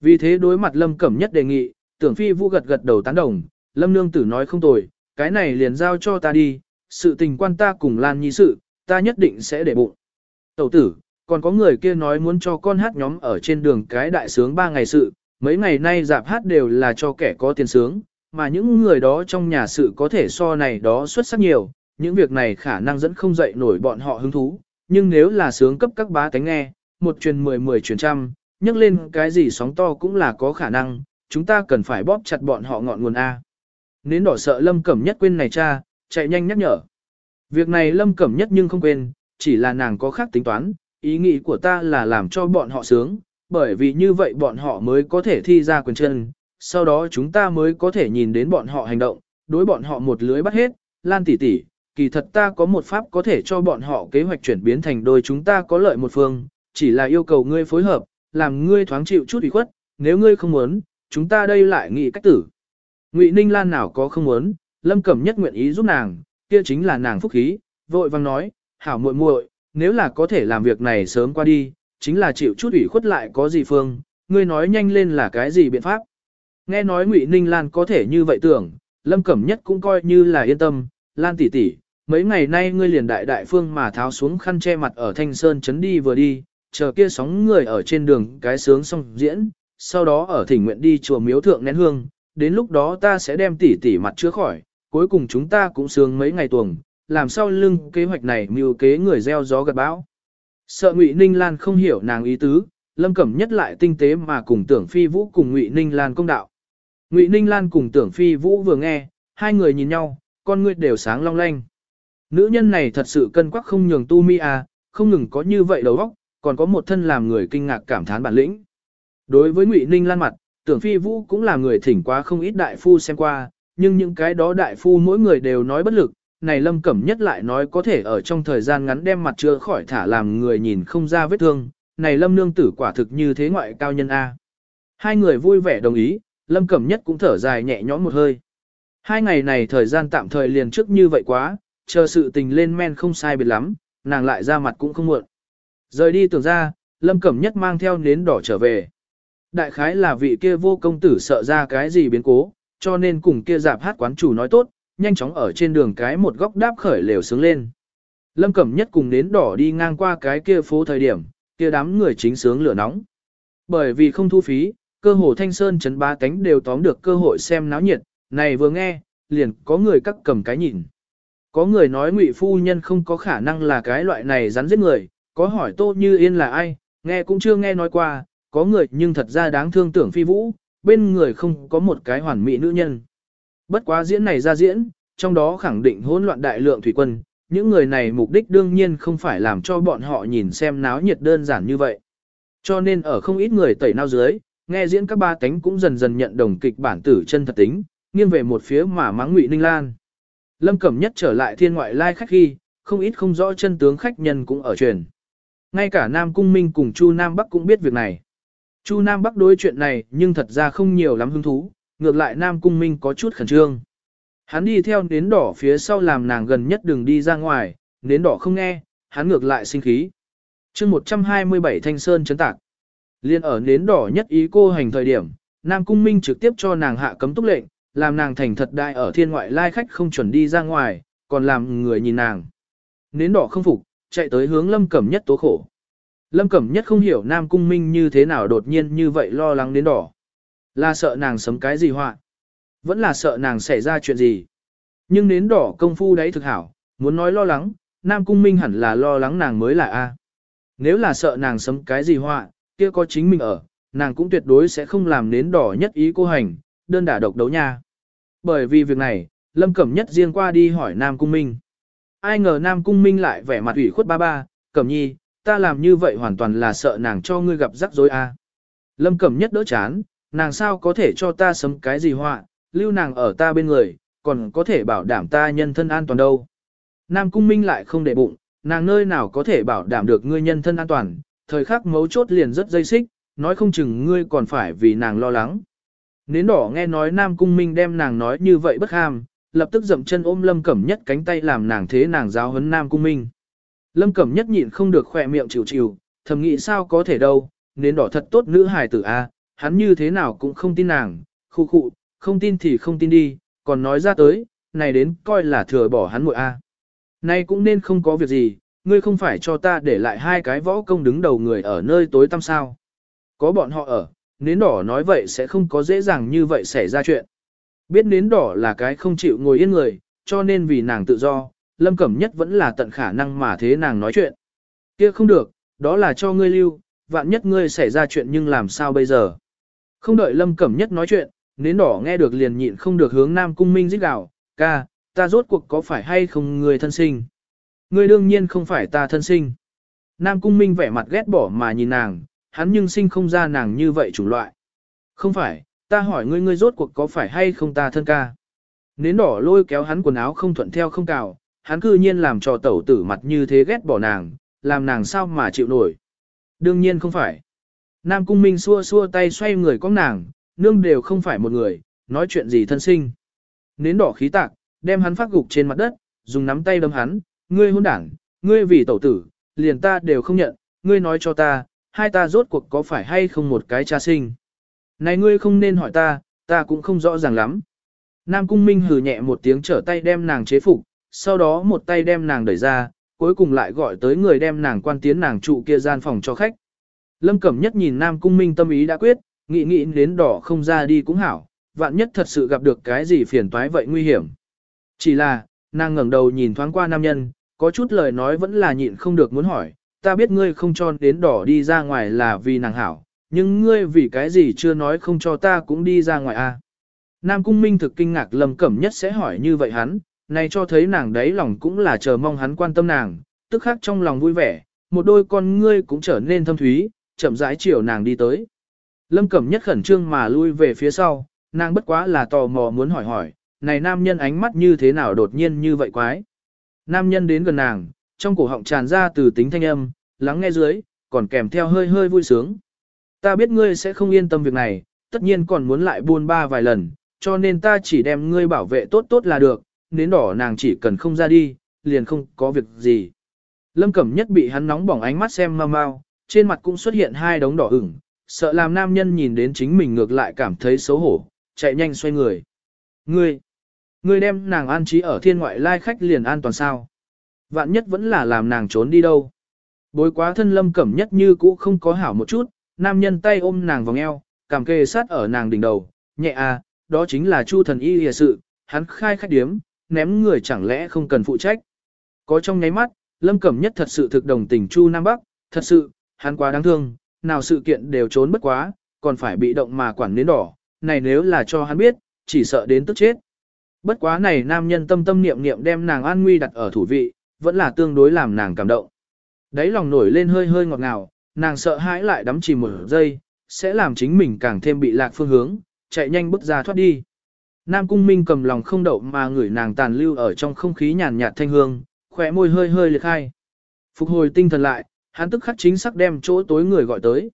Vì thế đối mặt Lâm Cẩm Nhất đề nghị, tưởng phi vũ gật gật đầu tán đồng, Lâm Nương Tử nói không tồi, cái này liền giao cho ta đi, sự tình quan ta cùng Lan Nhi sự, ta nhất định sẽ để bụng. Tẩu tử, còn có người kia nói muốn cho con hát nhóm ở trên đường cái đại sướng ba ngày sự, mấy ngày nay dạp hát đều là cho kẻ có tiền sướng, mà những người đó trong nhà sự có thể so này đó xuất sắc nhiều, những việc này khả năng dẫn không dậy nổi bọn họ hứng thú, nhưng nếu là sướng cấp các bá tánh nghe, một truyền mười mười truyền trăm, nhắc lên cái gì sóng to cũng là có khả năng, chúng ta cần phải bóp chặt bọn họ ngọn nguồn A. Nến đỏ sợ Lâm Cẩm Nhất quên này cha, chạy nhanh nhắc nhở. Việc này Lâm Cẩm Nhất nhưng không quên, chỉ là nàng có khác tính toán, ý nghĩ của ta là làm cho bọn họ sướng, bởi vì như vậy bọn họ mới có thể thi ra quyền chân, sau đó chúng ta mới có thể nhìn đến bọn họ hành động, đối bọn họ một lưới bắt hết, lan tỉ tỉ, kỳ thật ta có một pháp có thể cho bọn họ kế hoạch chuyển biến thành đôi chúng ta có lợi một phương, chỉ là yêu cầu ngươi phối hợp, làm ngươi thoáng chịu chút ủy khuất, nếu ngươi không muốn, chúng ta đây lại nghĩ cách tử. Ngụy Ninh Lan nào có không muốn, Lâm Cẩm nhất nguyện ý giúp nàng, kia chính là nàng phúc khí, vội vang nói, hảo muội muội, nếu là có thể làm việc này sớm qua đi, chính là chịu chút ủy khuất lại có gì phương, ngươi nói nhanh lên là cái gì biện pháp. Nghe nói Ngụy Ninh Lan có thể như vậy tưởng, Lâm Cẩm Nhất cũng coi như là yên tâm, Lan tỷ tỷ, mấy ngày nay ngươi liền đại đại phương mà tháo xuống khăn che mặt ở Thanh Sơn chấn đi vừa đi, chờ kia sóng người ở trên đường cái sướng xong diễn, sau đó ở thỉnh nguyện đi chùa miếu thượng nén hương, đến lúc đó ta sẽ đem tỷ tỷ mặt chữa khỏi, cuối cùng chúng ta cũng sướng mấy ngày tuồng, làm sao lưng kế hoạch này mưu kế người gieo gió gặt bão. Sợ Ngụy Ninh Lan không hiểu nàng ý tứ, Lâm Cẩm Nhất lại tinh tế mà cùng Tưởng Phi Vũ cùng Ngụy Ninh Lan công đạo. Ngụy Ninh Lan cùng Tưởng Phi Vũ vừa nghe, hai người nhìn nhau, con ngươi đều sáng long lanh. Nữ nhân này thật sự cân quắc không nhường tu mi à, không ngừng có như vậy đầu óc, còn có một thân làm người kinh ngạc cảm thán bản lĩnh. Đối với Ngụy Ninh Lan mặt, Tưởng Phi Vũ cũng là người thỉnh quá không ít đại phu xem qua, nhưng những cái đó đại phu mỗi người đều nói bất lực, này Lâm Cẩm Nhất lại nói có thể ở trong thời gian ngắn đem mặt chữa khỏi thả làm người nhìn không ra vết thương, này Lâm Nương Tử quả thực như thế ngoại cao nhân A. Hai người vui vẻ đồng ý, Lâm Cẩm Nhất cũng thở dài nhẹ nhõm một hơi. Hai ngày này thời gian tạm thời liền trước như vậy quá, chờ sự tình lên men không sai biệt lắm, nàng lại ra mặt cũng không muộn. Rời đi tưởng ra, Lâm Cẩm Nhất mang theo nến đỏ trở về. Đại khái là vị kia vô công tử sợ ra cái gì biến cố, cho nên cùng kia dạp hát quán chủ nói tốt, nhanh chóng ở trên đường cái một góc đáp khởi lều sướng lên. Lâm Cẩm Nhất cùng nến đỏ đi ngang qua cái kia phố thời điểm, kia đám người chính sướng lửa nóng. Bởi vì không thu phí, cơ hồ thanh sơn chấn ba cánh đều tóm được cơ hội xem náo nhiệt, này vừa nghe, liền có người cắt cầm cái nhìn. Có người nói ngụy phu nhân không có khả năng là cái loại này rắn giết người, có hỏi Tô Như Yên là ai, nghe cũng chưa nghe nói qua, có người nhưng thật ra đáng thương tưởng phi vũ, bên người không có một cái hoàn mỹ nữ nhân. Bất quá diễn này ra diễn, trong đó khẳng định hỗn loạn đại lượng thủy quân, những người này mục đích đương nhiên không phải làm cho bọn họ nhìn xem náo nhiệt đơn giản như vậy. Cho nên ở không ít người tẩy nao dưới, nghe diễn các ba cánh cũng dần dần nhận đồng kịch bản tử chân thật tính, nghiêng về một phía mà mắng Ngụy Ninh Lan. Lâm Cẩm Nhất trở lại thiên ngoại lai khách khi, không ít không rõ chân tướng khách nhân cũng ở truyền. Ngay cả Nam Cung Minh cùng Chu Nam Bắc cũng biết việc này. Chu Nam Bắc đối chuyện này nhưng thật ra không nhiều lắm hứng thú, ngược lại Nam Cung Minh có chút khẩn trương. Hắn đi theo nến đỏ phía sau làm nàng gần nhất đường đi ra ngoài, nến đỏ không nghe, hắn ngược lại sinh khí. chương 127 Thanh Sơn chấn tạc. Liên ở nến đỏ nhất ý cô hành thời điểm, Nam Cung Minh trực tiếp cho nàng hạ cấm túc lệnh, làm nàng thành thật đại ở thiên ngoại lai khách không chuẩn đi ra ngoài, còn làm người nhìn nàng. Nến đỏ không phục, chạy tới hướng Lâm Cẩm Nhất tố khổ. Lâm Cẩm Nhất không hiểu Nam Cung Minh như thế nào đột nhiên như vậy lo lắng đến đỏ. Là sợ nàng sấm cái gì họa Vẫn là sợ nàng xảy ra chuyện gì. Nhưng nến đỏ công phu đấy thực hảo, muốn nói lo lắng, Nam Cung Minh hẳn là lo lắng nàng mới là A. Nếu là sợ nàng sấm cái gì họa, kia có chính mình ở, nàng cũng tuyệt đối sẽ không làm nến đỏ nhất ý cô hành, đơn đả độc đấu nha. Bởi vì việc này, Lâm Cẩm Nhất riêng qua đi hỏi Nam Cung Minh. Ai ngờ Nam Cung Minh lại vẻ mặt ủy khuất ba ba, Cẩm Nhi, ta làm như vậy hoàn toàn là sợ nàng cho ngươi gặp rắc rối a. Lâm Cẩm Nhất đỡ chán, nàng sao có thể cho ta sấm cái gì họa, lưu nàng ở ta bên người, còn có thể bảo đảm ta nhân thân an toàn đâu. Nam Cung Minh lại không để bụng, nàng nơi nào có thể bảo đảm được ngươi nhân thân an toàn, thời khắc mấu chốt liền rất dây xích, nói không chừng ngươi còn phải vì nàng lo lắng. Nến đỏ nghe nói Nam Cung Minh đem nàng nói như vậy bất ham, lập tức dậm chân ôm Lâm Cẩm Nhất cánh tay làm nàng thế nàng giáo huấn Nam Cung Minh. Lâm Cẩm Nhất nhịn không được khỏe miệng chịu chịu, thầm nghĩ sao có thể đâu, nến đỏ thật tốt nữ hài tử a, hắn như thế nào cũng không tin nàng, khu khụ, không tin thì không tin đi, còn nói ra tới, này đến coi là thừa bỏ hắn muội a. Nay cũng nên không có việc gì, ngươi không phải cho ta để lại hai cái võ công đứng đầu người ở nơi tối tăm sao. Có bọn họ ở, nến đỏ nói vậy sẽ không có dễ dàng như vậy xảy ra chuyện. Biết nến đỏ là cái không chịu ngồi yên người, cho nên vì nàng tự do, Lâm Cẩm Nhất vẫn là tận khả năng mà thế nàng nói chuyện. kia không được, đó là cho ngươi lưu, vạn nhất ngươi xảy ra chuyện nhưng làm sao bây giờ. Không đợi Lâm Cẩm Nhất nói chuyện, nến đỏ nghe được liền nhịn không được hướng Nam Cung Minh giết gào, ca, ta rốt cuộc có phải hay không người thân sinh. Ngươi đương nhiên không phải ta thân sinh. Nam Cung Minh vẻ mặt ghét bỏ mà nhìn nàng, hắn nhưng sinh không ra nàng như vậy chủng loại. Không phải, ta hỏi ngươi ngươi rốt cuộc có phải hay không ta thân ca. Nến đỏ lôi kéo hắn quần áo không thuận theo không cào, hắn cư nhiên làm cho tẩu tử mặt như thế ghét bỏ nàng, làm nàng sao mà chịu nổi. Đương nhiên không phải. Nam Cung Minh xua xua tay xoay người có nàng, nương đều không phải một người, nói chuyện gì thân sinh. Nến đỏ khí tạc, đem hắn phát gục trên mặt đất, dùng nắm tay đâm hắn, ngươi hôn đảng, ngươi vì tẩu tử, liền ta đều không nhận, ngươi nói cho ta, hai ta rốt cuộc có phải hay không một cái cha sinh. Này ngươi không nên hỏi ta, ta cũng không rõ ràng lắm. Nam Cung Minh hừ nhẹ một tiếng trở tay đem nàng chế phục, sau đó một tay đem nàng đẩy ra, cuối cùng lại gọi tới người đem nàng quan tiến nàng trụ kia gian phòng cho khách. Lâm Cẩm Nhất nhìn Nam Cung Minh tâm ý đã quyết, nghĩ nghĩ đến đỏ không ra đi cũng hảo, vạn nhất thật sự gặp được cái gì phiền toái vậy nguy hiểm. Chỉ là, nàng ngẩng đầu nhìn thoáng qua nam nhân, có chút lời nói vẫn là nhịn không được muốn hỏi, ta biết ngươi không cho đến đỏ đi ra ngoài là vì nàng hảo, nhưng ngươi vì cái gì chưa nói không cho ta cũng đi ra ngoài a? À? Nam Cung Minh thực kinh ngạc Lâm Cẩm Nhất sẽ hỏi như vậy hắn, này cho thấy nàng đấy lòng cũng là chờ mong hắn quan tâm nàng, tức khắc trong lòng vui vẻ, một đôi con ngươi cũng trở nên thâm thúy, chậm rãi chiều nàng đi tới. Lâm Cẩm Nhất khẩn trương mà lui về phía sau, nàng bất quá là tò mò muốn hỏi hỏi, này nam nhân ánh mắt như thế nào đột nhiên như vậy quái. Nam nhân đến gần nàng, trong cổ họng tràn ra từ tính thanh âm, lắng nghe dưới, còn kèm theo hơi hơi vui sướng. Ta biết ngươi sẽ không yên tâm việc này, tất nhiên còn muốn lại buôn ba vài lần, cho nên ta chỉ đem ngươi bảo vệ tốt tốt là được, nến đỏ nàng chỉ cần không ra đi, liền không có việc gì. Lâm Cẩm Nhất bị hắn nóng bỏng ánh mắt xem mau mau, trên mặt cũng xuất hiện hai đống đỏ ửng, sợ làm nam nhân nhìn đến chính mình ngược lại cảm thấy xấu hổ, chạy nhanh xoay người. Ngươi, ngươi đem nàng an trí ở thiên ngoại lai khách liền an toàn sao? Vạn nhất vẫn là làm nàng trốn đi đâu? Bối quá thân lâm cẩm nhất như cũ không có hảo một chút, nam nhân tay ôm nàng vòng eo, cảm kề sát ở nàng đỉnh đầu, nhẹ à, đó chính là chu thần y hìa sự, hắn khai khách điếm, ném người chẳng lẽ không cần phụ trách. Có trong nháy mắt, lâm cẩm nhất thật sự thực đồng tình chu Nam Bắc, thật sự, hắn quá đáng thương, nào sự kiện đều trốn bất quá, còn phải bị động mà quản nến đỏ, này nếu là cho hắn biết, chỉ sợ đến tức chết. Bất quá này nam nhân tâm tâm niệm niệm đem nàng an nguy đặt ở thủ vị, vẫn là tương đối làm nàng cảm động. Đấy lòng nổi lên hơi hơi ngọt ngào, nàng sợ hãi lại đắm chìm một giây, sẽ làm chính mình càng thêm bị lạc phương hướng, chạy nhanh bước ra thoát đi. Nam Cung Minh cầm lòng không đậu mà ngửi nàng tàn lưu ở trong không khí nhàn nhạt thanh hương, khỏe môi hơi hơi liệt khai. Phục hồi tinh thần lại, hắn tức khắc chính xác đem chỗ tối người gọi tới.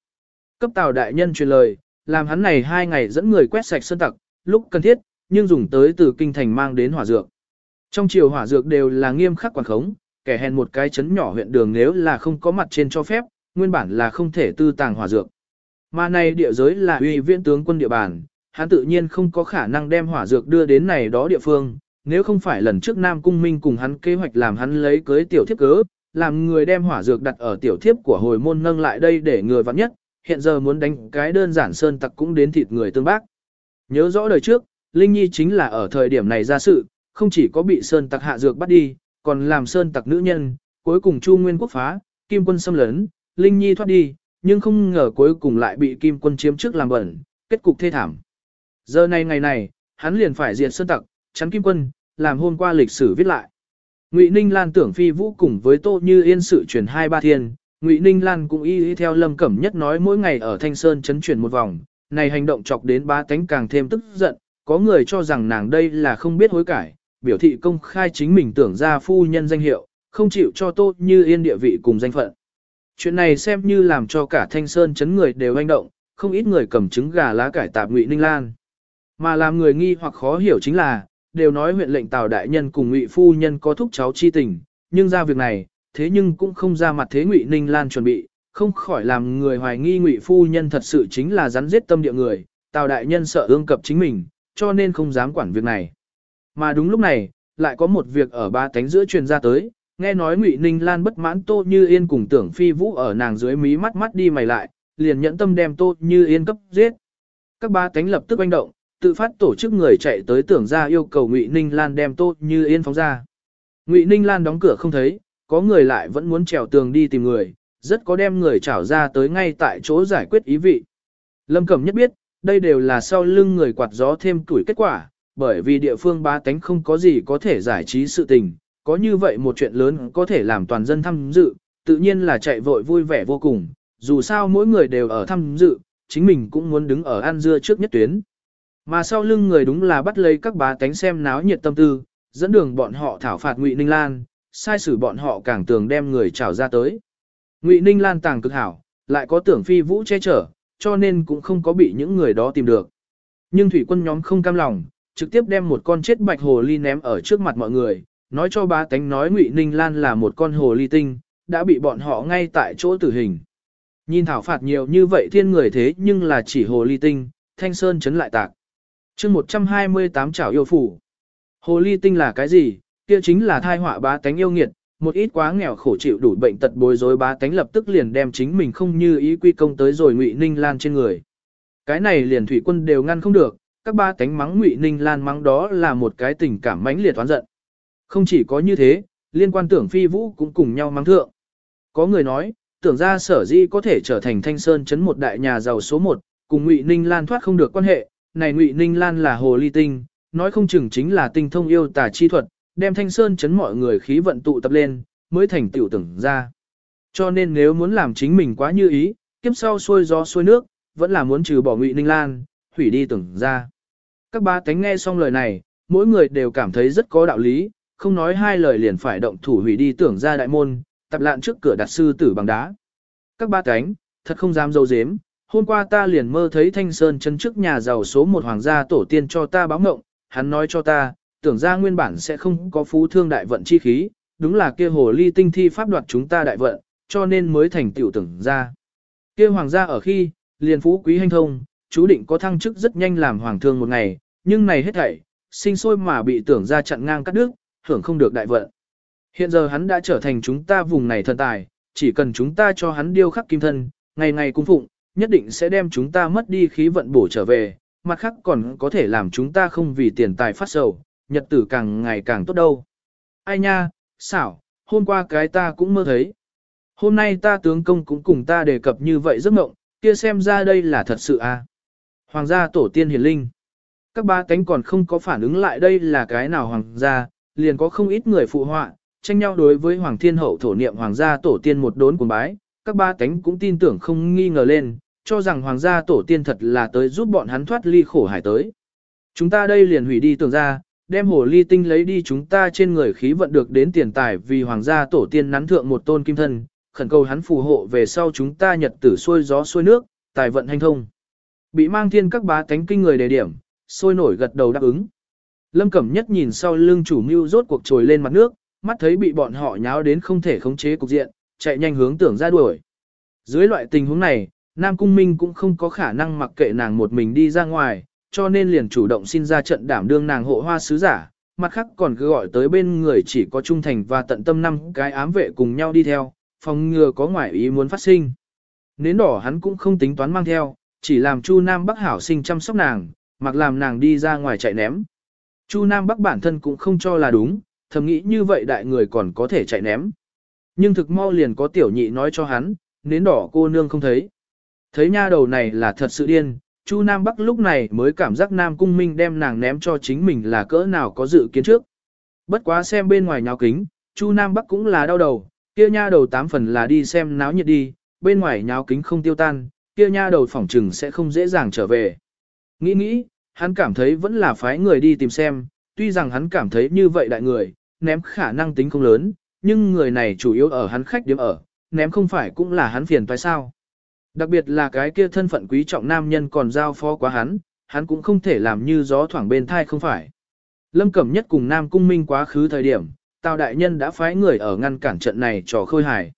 Cấp tàu đại nhân truyền lời, làm hắn này hai ngày dẫn người quét sạch sơn tặc, lúc cần thiết, nhưng dùng tới từ kinh thành mang đến hỏa dược. Trong chiều hỏa dược đều là nghiêm khắc quản khống, kẻ hèn một cái chấn nhỏ huyện đường nếu là không có mặt trên cho phép, nguyên bản là không thể tư tàng hỏa dược. Mà này địa giới là uy viễn tướng quân địa bàn, hắn tự nhiên không có khả năng đem hỏa dược đưa đến này đó địa phương, nếu không phải lần trước Nam Cung Minh cùng hắn kế hoạch làm hắn lấy cưới tiểu thiếp cớ, làm người đem hỏa dược đặt ở tiểu thiếp của hồi môn nâng lại đây để người vặn nhất, hiện giờ muốn đánh cái đơn giản sơn tặc cũng đến thịt người tương bác. Nhớ rõ đời trước, Linh Nhi chính là ở thời điểm này ra sự, không chỉ có bị sơn tặc hạ dược bắt đi, còn làm sơn tặc nữ nhân, cuối cùng Chu Nguyên quốc phá, Kim quân xâm lấn, Linh Nhi thoát đi, nhưng không ngờ cuối cùng lại bị Kim quân chiếm trước làm bẩn, kết cục thê thảm. Giờ này ngày này, hắn liền phải diệt sơn tặc, chắn Kim quân, làm hôm qua lịch sử viết lại. Ngụy Ninh Lan tưởng phi vũ cùng với Tô Như Yên sự truyền hai ba thiên, Ngụy Ninh Lan cũng y y theo Lâm Cẩm Nhất nói mỗi ngày ở Thanh Sơn chấn chuyển một vòng, này hành động chọc đến ba tánh càng thêm tức giận, có người cho rằng nàng đây là không biết hối cải, biểu thị công khai chính mình tưởng ra phu nhân danh hiệu, không chịu cho tốt Như Yên địa vị cùng danh phận. Chuyện này xem như làm cho cả Thanh Sơn chấn người đều hành động, không ít người cầm trứng gà lá cải tạp Ngụy Ninh Lan. Mà làm người nghi hoặc khó hiểu chính là, đều nói huyện lệnh Tào đại nhân cùng Ngụy phu nhân có thúc cháu chi tình, nhưng ra việc này, thế nhưng cũng không ra mặt thế Ngụy Ninh Lan chuẩn bị, không khỏi làm người hoài nghi Ngụy phu nhân thật sự chính là rắn giết tâm địa người, Tào đại nhân sợ ương cập chính mình, cho nên không dám quản việc này. Mà đúng lúc này, lại có một việc ở ba tánh giữa truyền ra tới, nghe nói Ngụy Ninh Lan bất mãn Tô Như Yên cùng Tưởng Phi Vũ ở nàng dưới mí mắt mắt đi mày lại, liền nhẫn tâm đem Tô Như Yên cấp giết. Các ba tánh lập tức oanh động, tự phát tổ chức người chạy tới tưởng ra yêu cầu Ngụy Ninh Lan đem Tô Như Yên phóng ra. Ngụy Ninh Lan đóng cửa không thấy, có người lại vẫn muốn trèo tường đi tìm người, rất có đem người trảo ra tới ngay tại chỗ giải quyết ý vị. Lâm Cẩm nhất biết, đây đều là sau lưng người quạt gió thêm tuổi kết quả, bởi vì địa phương ba tánh không có gì có thể giải trí sự tình, có như vậy một chuyện lớn có thể làm toàn dân tham dự, tự nhiên là chạy vội vui vẻ vô cùng, dù sao mỗi người đều ở tham dự, chính mình cũng muốn đứng ở ăn dưa trước nhất tuyến. Mà sau lưng người đúng là bắt lấy các bá tánh xem náo nhiệt tâm tư, dẫn đường bọn họ thảo phạt Ngụy Ninh Lan, sai xử bọn họ càng tường đem người trảo ra tới. Ngụy Ninh Lan tàng cực hảo, lại có tưởng phi vũ che chở, cho nên cũng không có bị những người đó tìm được. Nhưng thủy quân nhóm không cam lòng, trực tiếp đem một con chết bạch hồ ly ném ở trước mặt mọi người, nói cho ba tánh nói Ngụy Ninh Lan là một con hồ ly tinh, đã bị bọn họ ngay tại chỗ tử hình. Nhìn thảo phạt nhiều như vậy thiên người thế nhưng là chỉ hồ ly tinh, thanh sơn chấn lại tạc. chương 128 trảo yêu phủ. Hồ ly tinh là cái gì? Kia chính là thai họa bá tánh yêu nghiệt, một ít quá nghèo khổ chịu đủ bệnh tật bối rối bá tánh lập tức liền đem chính mình không như ý quy công tới rồi ngụy ninh lan trên người. Cái này liền thủy quân đều ngăn không được, các ba tánh mắng ngụy ninh lan mắng đó là một cái tình cảm mãnh liệt toán giận. Không chỉ có như thế, liên quan tưởng phi vũ cũng cùng nhau mắng thượng. Có người nói, tưởng ra sở di có thể trở thành thanh sơn chấn một đại nhà giàu số một, cùng ngụy ninh lan thoát không được quan hệ, này ngụy ninh lan là hồ ly tinh, nói không chừng chính là tinh thông yêu tà chi thuật, đem thanh sơn chấn mọi người khí vận tụ tập lên, mới thành tiểu tưởng ra. Cho nên nếu muốn làm chính mình quá như ý, kiếp sau xuôi gió xuôi nước, vẫn là muốn trừ bỏ ngụy ninh lan, hủy đi tưởng ra. Các ba tánh nghe xong lời này, mỗi người đều cảm thấy rất có đạo lý, không nói hai lời liền phải động thủ hủy đi tưởng ra đại môn, tập lạn trước cửa đặt sư tử bằng đá. Các ba cánh, thật không dám dâu dếm, hôm qua ta liền mơ thấy thanh sơn chân trước nhà giàu số một hoàng gia tổ tiên cho ta báo ngộng, hắn nói cho ta, tưởng ra nguyên bản sẽ không có phú thương đại vận chi khí, đúng là kia hồ ly tinh thi pháp đoạt chúng ta đại vận, cho nên mới thành tiểu tưởng ra. Kia hoàng gia ở khi, liền phú quý hành thông, chú định có thăng chức rất nhanh làm hoàng thương một ngày, nhưng này hết thảy, sinh sôi mà bị tưởng ra chặn ngang cắt đứt, hưởng không được đại vận. Hiện giờ hắn đã trở thành chúng ta vùng này thần tài, chỉ cần chúng ta cho hắn điêu khắc kim thân, ngày ngày cung phụng, nhất định sẽ đem chúng ta mất đi khí vận bổ trở về, mặt khác còn có thể làm chúng ta không vì tiền tài phát sầu, nhật tử càng ngày càng tốt đâu. Ai nha, xảo, hôm qua cái ta cũng mơ thấy. Hôm nay ta tướng công cũng cùng ta đề cập như vậy giấc mộng, kia xem ra đây là thật sự à. Hoàng gia tổ tiên hiền linh. Các ba cánh còn không có phản ứng lại đây là cái nào hoàng gia, liền có không ít người phụ họa, tranh nhau đối với Hoàng Thiên Hậu thổ niệm Hoàng gia tổ tiên một đốn cuồng bái, các ba cánh cũng tin tưởng không nghi ngờ lên, cho rằng Hoàng gia tổ tiên thật là tới giúp bọn hắn thoát ly khổ hải tới. Chúng ta đây liền hủy đi tưởng ra, đem hồ ly tinh lấy đi chúng ta trên người khí vận được đến tiền tài vì Hoàng gia tổ tiên nắn thượng một tôn kim thân, khẩn cầu hắn phù hộ về sau chúng ta nhật tử xuôi gió xuôi nước, tài vận hành thông. Bị mang thiên các bá tánh kinh người đề điểm, sôi nổi gật đầu đáp ứng. Lâm Cẩm Nhất nhìn sau lưng chủ mưu rốt cuộc trồi lên mặt nước, mắt thấy bị bọn họ nháo đến không thể khống chế cục diện, chạy nhanh hướng tưởng ra đuổi. Dưới loại tình huống này, Nam Cung Minh cũng không có khả năng mặc kệ nàng một mình đi ra ngoài, cho nên liền chủ động xin ra trận đảm đương nàng hộ hoa sứ giả, mặt khác còn cứ gọi tới bên người chỉ có trung thành và tận tâm năm cái ám vệ cùng nhau đi theo, phòng ngừa có ngoại ý muốn phát sinh. Nến đỏ hắn cũng không tính toán mang theo, chỉ làm Chu Nam Bắc hảo sinh chăm sóc nàng, mặc làm nàng đi ra ngoài chạy ném. Chu Nam Bắc bản thân cũng không cho là đúng, thầm nghĩ như vậy đại người còn có thể chạy ném. Nhưng thực mau liền có tiểu nhị nói cho hắn, nến đỏ cô nương không thấy. Thấy nha đầu này là thật sự điên, Chu Nam Bắc lúc này mới cảm giác Nam Cung Minh đem nàng ném cho chính mình là cỡ nào có dự kiến trước. Bất quá xem bên ngoài nháo kính, Chu Nam Bắc cũng là đau đầu, kia nha đầu tám phần là đi xem náo nhiệt đi, bên ngoài nháo kính không tiêu tan, kia nha đầu phỏng trừng sẽ không dễ dàng trở về. Nghĩ nghĩ, hắn cảm thấy vẫn là phái người đi tìm xem, tuy rằng hắn cảm thấy như vậy đại người, ném khả năng tính không lớn, nhưng người này chủ yếu ở hắn khách điểm ở, ném không phải cũng là hắn phiền phải sao. Đặc biệt là cái kia thân phận quý trọng nam nhân còn giao phó quá hắn, hắn cũng không thể làm như gió thoảng bên thai không phải. Lâm Cẩm Nhất cùng Nam Cung Minh quá khứ thời điểm, Tào Đại Nhân đã phái người ở ngăn cản trận này trò khôi hài.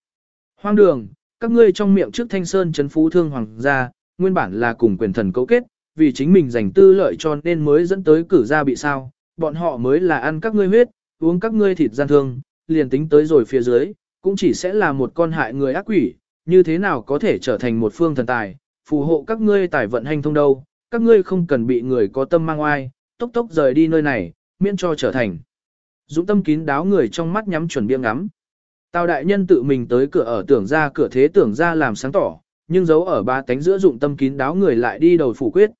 Hoang đường, các ngươi trong miệng trước Thanh Sơn chấn phú thương hoàng gia, nguyên bản là cùng quyền thần cấu kết, vì chính mình giành tư lợi cho nên mới dẫn tới cử gia bị sao, bọn họ mới là ăn các ngươi huyết, uống các ngươi thịt gian thương, liền tính tới rồi phía dưới, cũng chỉ sẽ là một con hại người ác quỷ, như thế nào có thể trở thành một phương thần tài, phù hộ các ngươi tài vận hành thông đâu, các ngươi không cần bị người có tâm mang oai, tốc tốc rời đi nơi này, miễn cho trở thành. Dũng tâm kín đáo người trong mắt nhắm chuẩn biếng ngắm. Tào đại nhân tự mình tới cửa ở tưởng ra cửa thế tưởng ra làm sáng tỏ, nhưng giấu ở ba tánh giữa dụng tâm kín đáo người lại đi đầu phủ quyết.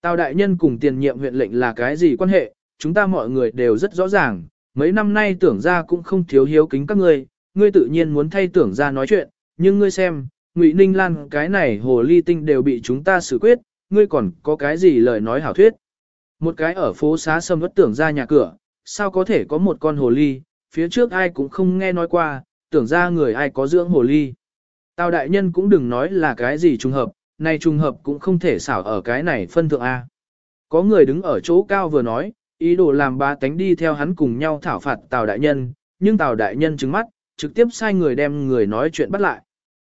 Tào đại nhân cùng tiền nhiệm huyện lệnh là cái gì quan hệ, chúng ta mọi người đều rất rõ ràng, mấy năm nay tưởng ra cũng không thiếu hiếu kính các ngươi, ngươi tự nhiên muốn thay tưởng ra nói chuyện, nhưng ngươi xem, Ngụy Ninh Lan cái này hồ ly tinh đều bị chúng ta xử quyết, ngươi còn có cái gì lời nói hảo thuyết. Một cái ở phố xá sâm vất tưởng ra nhà cửa, sao có thể có một con hồ ly, phía trước ai cũng không nghe nói qua, tưởng ra người ai có dưỡng hồ ly. Tào đại nhân cũng đừng nói là cái gì trùng hợp, này trùng hợp cũng không thể xảo ở cái này phân thượng A. Có người đứng ở chỗ cao vừa nói, ý đồ làm ba tánh đi theo hắn cùng nhau thảo phạt Tào đại nhân, nhưng Tào đại nhân trứng mắt, trực tiếp sai người đem người nói chuyện bắt lại.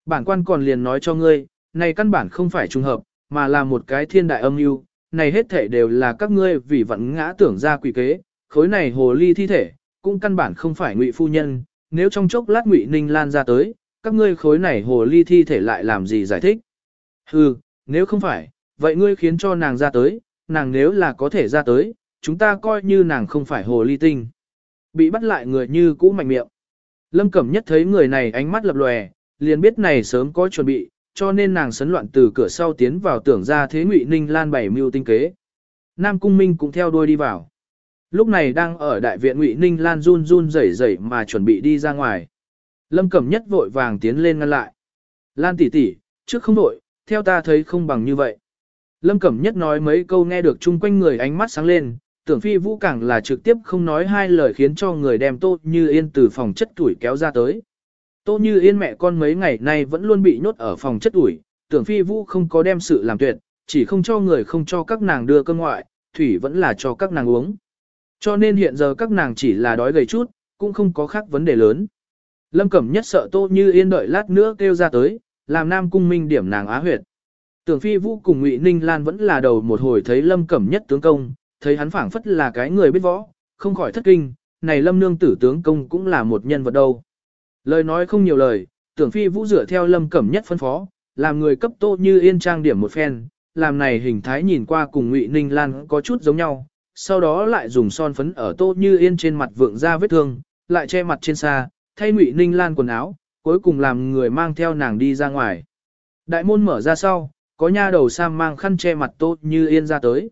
Bản quan còn liền nói cho ngươi, này căn bản không phải trùng hợp, mà là một cái thiên đại âm mưu, này hết thể đều là các ngươi vì vẫn ngã tưởng ra quỷ kế, khối này hồ ly thi thể, cũng căn bản không phải ngụy phu nhân, nếu trong chốc lát ngụy ninh lan ra tới, các ngươi khối này hồ ly thi thể lại làm gì giải thích. Hừ, nếu không phải, vậy ngươi khiến cho nàng ra tới, nàng nếu là có thể ra tới, chúng ta coi như nàng không phải hồ ly tinh. Bị bắt lại người như cũ mạnh miệng. Lâm Cẩm Nhất thấy người này ánh mắt lập lòe, liền biết này sớm có chuẩn bị, cho nên nàng sấn loạn từ cửa sau tiến vào tưởng ra thế Ngụy Ninh Lan bảy mưu tinh kế. Nam Cung Minh cũng theo đuôi đi vào. Lúc này đang ở đại viện Ngụy Ninh Lan run run rẩy rẩy mà chuẩn bị đi ra ngoài. Lâm Cẩm Nhất vội vàng tiến lên ngăn lại. Lan tỷ tỷ, trước không đội, theo ta thấy không bằng như vậy. Lâm Cẩm Nhất nói mấy câu nghe được chung quanh người ánh mắt sáng lên, tưởng phi vũ càng là trực tiếp không nói hai lời khiến cho người đem Tô Như Yên từ phòng chất tuổi kéo ra tới. Tô Như Yên mẹ con mấy ngày nay vẫn luôn bị nhốt ở phòng chất tuổi, tưởng phi vũ không có đem sự làm tuyệt, chỉ không cho người không cho các nàng đưa cơm ngoại, thủy vẫn là cho các nàng uống. Cho nên hiện giờ các nàng chỉ là đói gầy chút, cũng không có khác vấn đề lớn. Lâm Cẩm Nhất sợ Tô Như Yên đợi lát nữa kêu ra tới, làm Nam Cung Minh điểm nàng á huyệt. Tưởng Phi Vũ cùng Ngụy Ninh Lan vẫn là đầu một hồi thấy Lâm Cẩm Nhất tướng công, thấy hắn phảng phất là cái người biết võ, không khỏi thất kinh, này Lâm Nương tử tướng công cũng là một nhân vật đâu. Lời nói không nhiều lời, Tưởng Phi Vũ dựa theo Lâm Cẩm Nhất phân phó, làm người cấp Tô Như Yên trang điểm một phen, làm này hình thái nhìn qua cùng Ngụy Ninh Lan có chút giống nhau, sau đó lại dùng son phấn ở Tô Như Yên trên mặt vượng ra vết thương, lại che mặt trên xa, thay Ngụy Ninh Lan quần áo, cuối cùng làm người mang theo nàng đi ra ngoài. Đại môn mở ra sau, có nha đầu Sam mang khăn che mặt Tô Như Yên ra tới.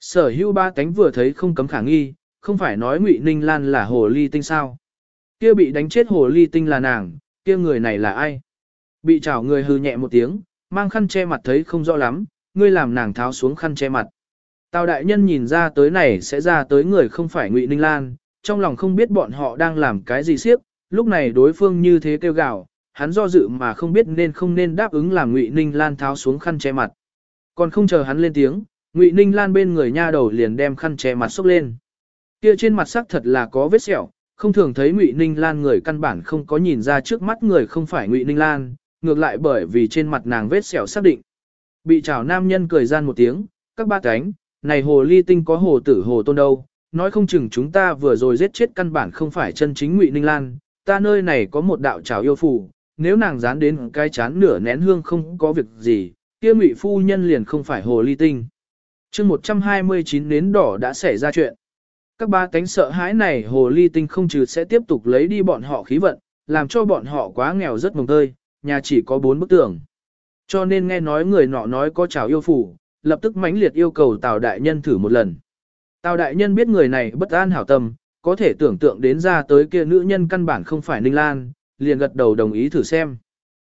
Sở hữu ba cánh vừa thấy không cấm khả nghi, không phải nói Ngụy Ninh Lan là hồ ly tinh sao. Kia bị đánh chết hồ ly tinh là nàng, kia người này là ai? Bị chảo người hư nhẹ một tiếng, mang khăn che mặt thấy không rõ lắm, ngươi làm nàng tháo xuống khăn che mặt. Tào đại nhân nhìn ra tới này sẽ ra tới người không phải Ngụy Ninh Lan, trong lòng không biết bọn họ đang làm cái gì siếp, lúc này đối phương như thế kêu gào, hắn do dự mà không biết nên không nên đáp ứng làm Ngụy Ninh Lan tháo xuống khăn che mặt. Còn không chờ hắn lên tiếng, Ngụy Ninh Lan bên người nha đầu liền đem khăn che mặt xốc lên. Kia trên mặt sắc thật là có vết sẹo, không thường thấy Ngụy Ninh Lan người căn bản không có nhìn ra trước mắt người không phải Ngụy Ninh Lan, ngược lại bởi vì trên mặt nàng vết sẹo xác định. Bị chảo nam nhân cười gian một tiếng, các ba cánh, này hồ ly tinh có hồ tử hồ tôn đâu, nói không chừng chúng ta vừa rồi giết chết căn bản không phải chân chính Ngụy Ninh Lan, ta nơi này có một đạo trào yêu phù, nếu nàng dán đến cái chán nửa nén hương không có việc gì, kia Ngụy phu nhân liền không phải hồ ly tinh. Chương 129 nến đỏ đã xảy ra chuyện. Các ba cánh sợ hãi này hồ ly tinh không trừ sẽ tiếp tục lấy đi bọn họ khí vận, làm cho bọn họ quá nghèo rất mồng tơi, nhà chỉ có bốn bức tường. Cho nên nghe nói người nọ nói có trào yêu phủ, lập tức mãnh liệt yêu cầu Tào Đại Nhân thử một lần. Tào Đại Nhân biết người này bất an hảo tâm, có thể tưởng tượng đến ra tới kia nữ nhân căn bản không phải Ninh Lan, liền gật đầu đồng ý thử xem.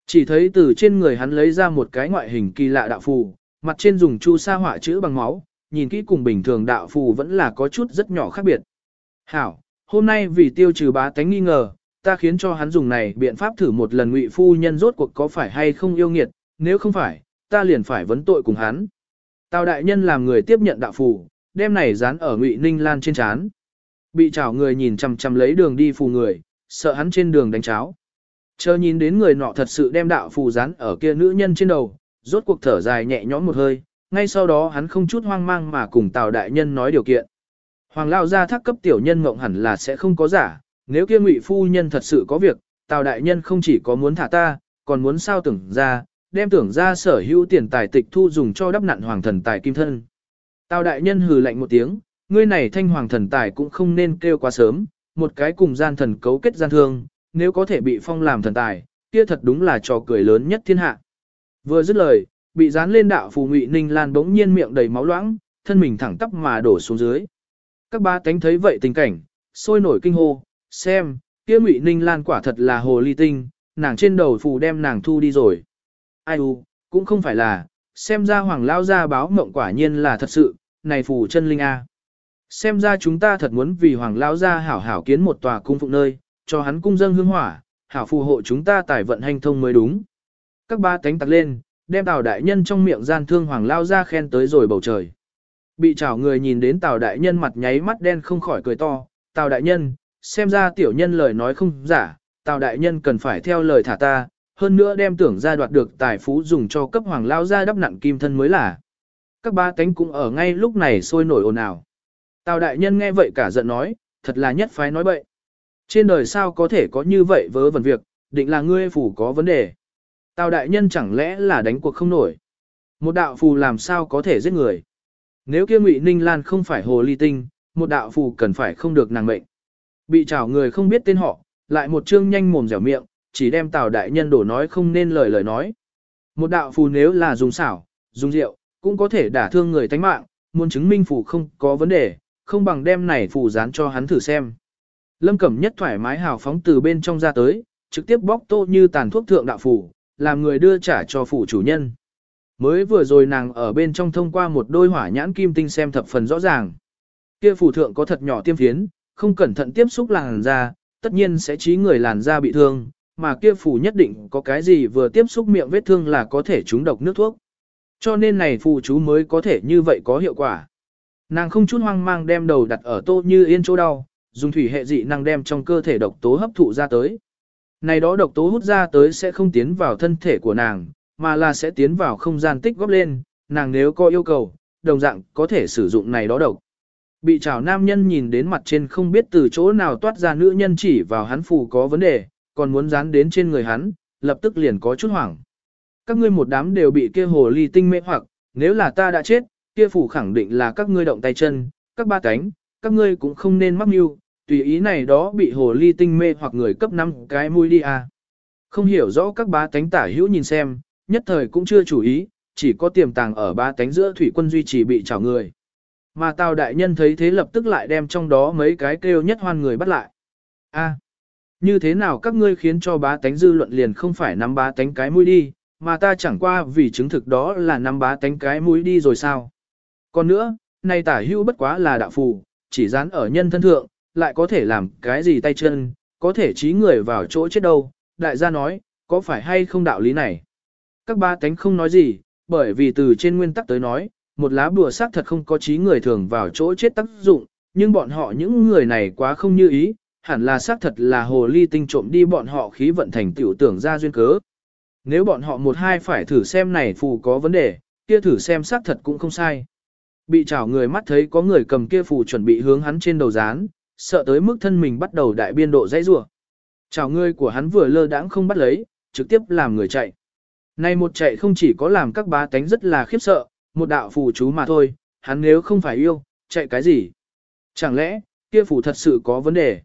Chỉ thấy từ trên người hắn lấy ra một cái ngoại hình kỳ lạ đạo phù, mặt trên dùng chu sa họa chữ bằng máu, nhìn kỹ cùng bình thường đạo phù vẫn là có chút rất nhỏ khác biệt. Hảo, hôm nay vì tiêu trừ bá tánh nghi ngờ, ta khiến cho hắn dùng này biện pháp thử một lần ngụy phu nhân rốt cuộc có phải hay không yêu nghiệt, nếu không phải, ta liền phải vấn tội cùng hắn. Tào đại nhân làm người tiếp nhận đạo phù, đem này dán ở Ngụy Ninh Lan trên chán. Bị chảo người nhìn chằm chằm lấy đường đi phù người, sợ hắn trên đường đánh cháo. Chờ nhìn đến người nọ thật sự đem đạo phù dán ở kia nữ nhân trên đầu, rốt cuộc thở dài nhẹ nhõm một hơi, ngay sau đó hắn không chút hoang mang mà cùng Tào đại nhân nói điều kiện. Hoàng lao gia thác cấp tiểu nhân mộng hẳn là sẽ không có giả, nếu kia Ngụy phu nhân thật sự có việc, Tào đại nhân không chỉ có muốn thả ta, còn muốn sao tưởng ra, đem tưởng ra sở hữu tiền tài tịch thu dùng cho đắp nặn hoàng thần tài kim thân. Tào đại nhân hừ lạnh một tiếng, ngươi này thanh hoàng thần tài cũng không nên kêu quá sớm, một cái cùng gian thần cấu kết gian thương, nếu có thể bị phong làm thần tài, kia thật đúng là trò cười lớn nhất thiên hạ. Vừa dứt lời, bị dán lên đạo phù ngụy ninh lan bỗng nhiên miệng đầy máu loãng, thân mình thẳng tắp mà đổ xuống dưới. Các ba cánh thấy vậy tình cảnh, sôi nổi kinh hô, xem, kia ngụy ninh lan quả thật là hồ ly tinh, nàng trên đầu phù đem nàng thu đi rồi. Ai u, cũng không phải là, xem ra hoàng lao ra báo mộng quả nhiên là thật sự, này phù chân linh A. Xem ra chúng ta thật muốn vì hoàng lão gia hảo hảo kiến một tòa cung phụng nơi, cho hắn cung dâng hương hỏa, hảo phù hộ chúng ta tài vận hành thông mới đúng. Các ba cánh tặc lên, đem tào đại nhân trong miệng gian thương hoàng lao ra khen tới rồi bầu trời. Bị chảo người nhìn đến tào đại nhân mặt nháy mắt đen không khỏi cười to, tào đại nhân, xem ra tiểu nhân lời nói không giả, tào đại nhân cần phải theo lời thả ta, hơn nữa đem tưởng ra đoạt được tài phú dùng cho cấp hoàng lao ra đắp nặng kim thân mới là. Các ba cánh cũng ở ngay lúc này sôi nổi ồn ào. Tào đại nhân nghe vậy cả giận nói, thật là nhất phái nói bậy. Trên đời sao có thể có như vậy vớ vẩn việc, định là ngươi phủ có vấn đề. Tào đại nhân chẳng lẽ là đánh cuộc không nổi. Một đạo phù làm sao có thể giết người. Nếu kia ngụy Ninh Lan không phải hồ ly tinh, một đạo phù cần phải không được nàng mệnh. Bị trảo người không biết tên họ, lại một chương nhanh mồm dẻo miệng, chỉ đem Tào đại nhân đổ nói không nên lời lời nói. Một đạo phù nếu là dùng xảo, dùng rượu, cũng có thể đả thương người tánh mạng, muốn chứng minh phù không có vấn đề, không bằng đem này phù dán cho hắn thử xem. Lâm Cẩm nhất thoải mái hào phóng từ bên trong ra tới, trực tiếp bóc tô như tàn thuốc thượng đạo phù, làm người đưa trả cho phủ chủ nhân. Mới vừa rồi nàng ở bên trong thông qua một đôi hỏa nhãn kim tinh xem thập phần rõ ràng. Kia phù thượng có thật nhỏ tiêm phiến, không cẩn thận tiếp xúc làn da, tất nhiên sẽ trí người làn da bị thương, mà kia phù nhất định có cái gì vừa tiếp xúc miệng vết thương là có thể trúng độc nước thuốc. Cho nên này phù chú mới có thể như vậy có hiệu quả. Nàng không chút hoang mang đem đầu đặt ở tô như yên chỗ đau, dùng thủy hệ dị năng đem trong cơ thể độc tố hấp thụ ra tới. Này đó độc tố hút ra tới sẽ không tiến vào thân thể của nàng, mà là sẽ tiến vào không gian tích góp lên, nàng nếu có yêu cầu, đồng dạng có thể sử dụng này đó độc. Bị trào nam nhân nhìn đến mặt trên không biết từ chỗ nào toát ra nữ nhân chỉ vào hắn phù có vấn đề, còn muốn dán đến trên người hắn, lập tức liền có chút hoảng. Các ngươi một đám đều bị kia hồ ly tinh mê hoặc, nếu là ta đã chết, kia phủ khẳng định là các ngươi động tay chân, các ba cánh, các ngươi cũng không nên mắc mưu, tùy ý này đó bị hồ ly tinh mê hoặc người cấp năm cái mũi đi à. Không hiểu rõ các bá tánh tả hữu nhìn xem, nhất thời cũng chưa chủ ý, chỉ có tiềm tàng ở bá tánh giữa thủy quân duy trì bị chảo người. Mà Tào đại nhân thấy thế lập tức lại đem trong đó mấy cái kêu nhất hoan người bắt lại. A, như thế nào các ngươi khiến cho bá tánh dư luận liền không phải nắm bá tánh cái mũi đi, mà ta chẳng qua vì chứng thực đó là nắm bá tánh cái mũi đi rồi sao. Còn nữa, này tả hữu bất quá là đạo phù, chỉ dán ở nhân thân thượng, lại có thể làm cái gì tay chân, có thể trí người vào chỗ chết đâu, đại gia nói, có phải hay không đạo lý này. Các ba tánh không nói gì, bởi vì từ trên nguyên tắc tới nói, một lá bùa xác thật không có trí người thường vào chỗ chết tác dụng, nhưng bọn họ những người này quá không như ý, hẳn là xác thật là hồ ly tinh trộm đi bọn họ khí vận thành tiểu tưởng ra duyên cớ. Nếu bọn họ một hai phải thử xem này phù có vấn đề, kia thử xem xác thật cũng không sai. Bị chảo người mắt thấy có người cầm kia phù chuẩn bị hướng hắn trên đầu dán, sợ tới mức thân mình bắt đầu đại biên độ dãy rủa. chảo người của hắn vừa lơ đãng không bắt lấy, trực tiếp làm người chạy. Này một chạy không chỉ có làm các bá tánh rất là khiếp sợ, một đạo phù chú mà thôi, hắn nếu không phải yêu, chạy cái gì? Chẳng lẽ, kia phù thật sự có vấn đề?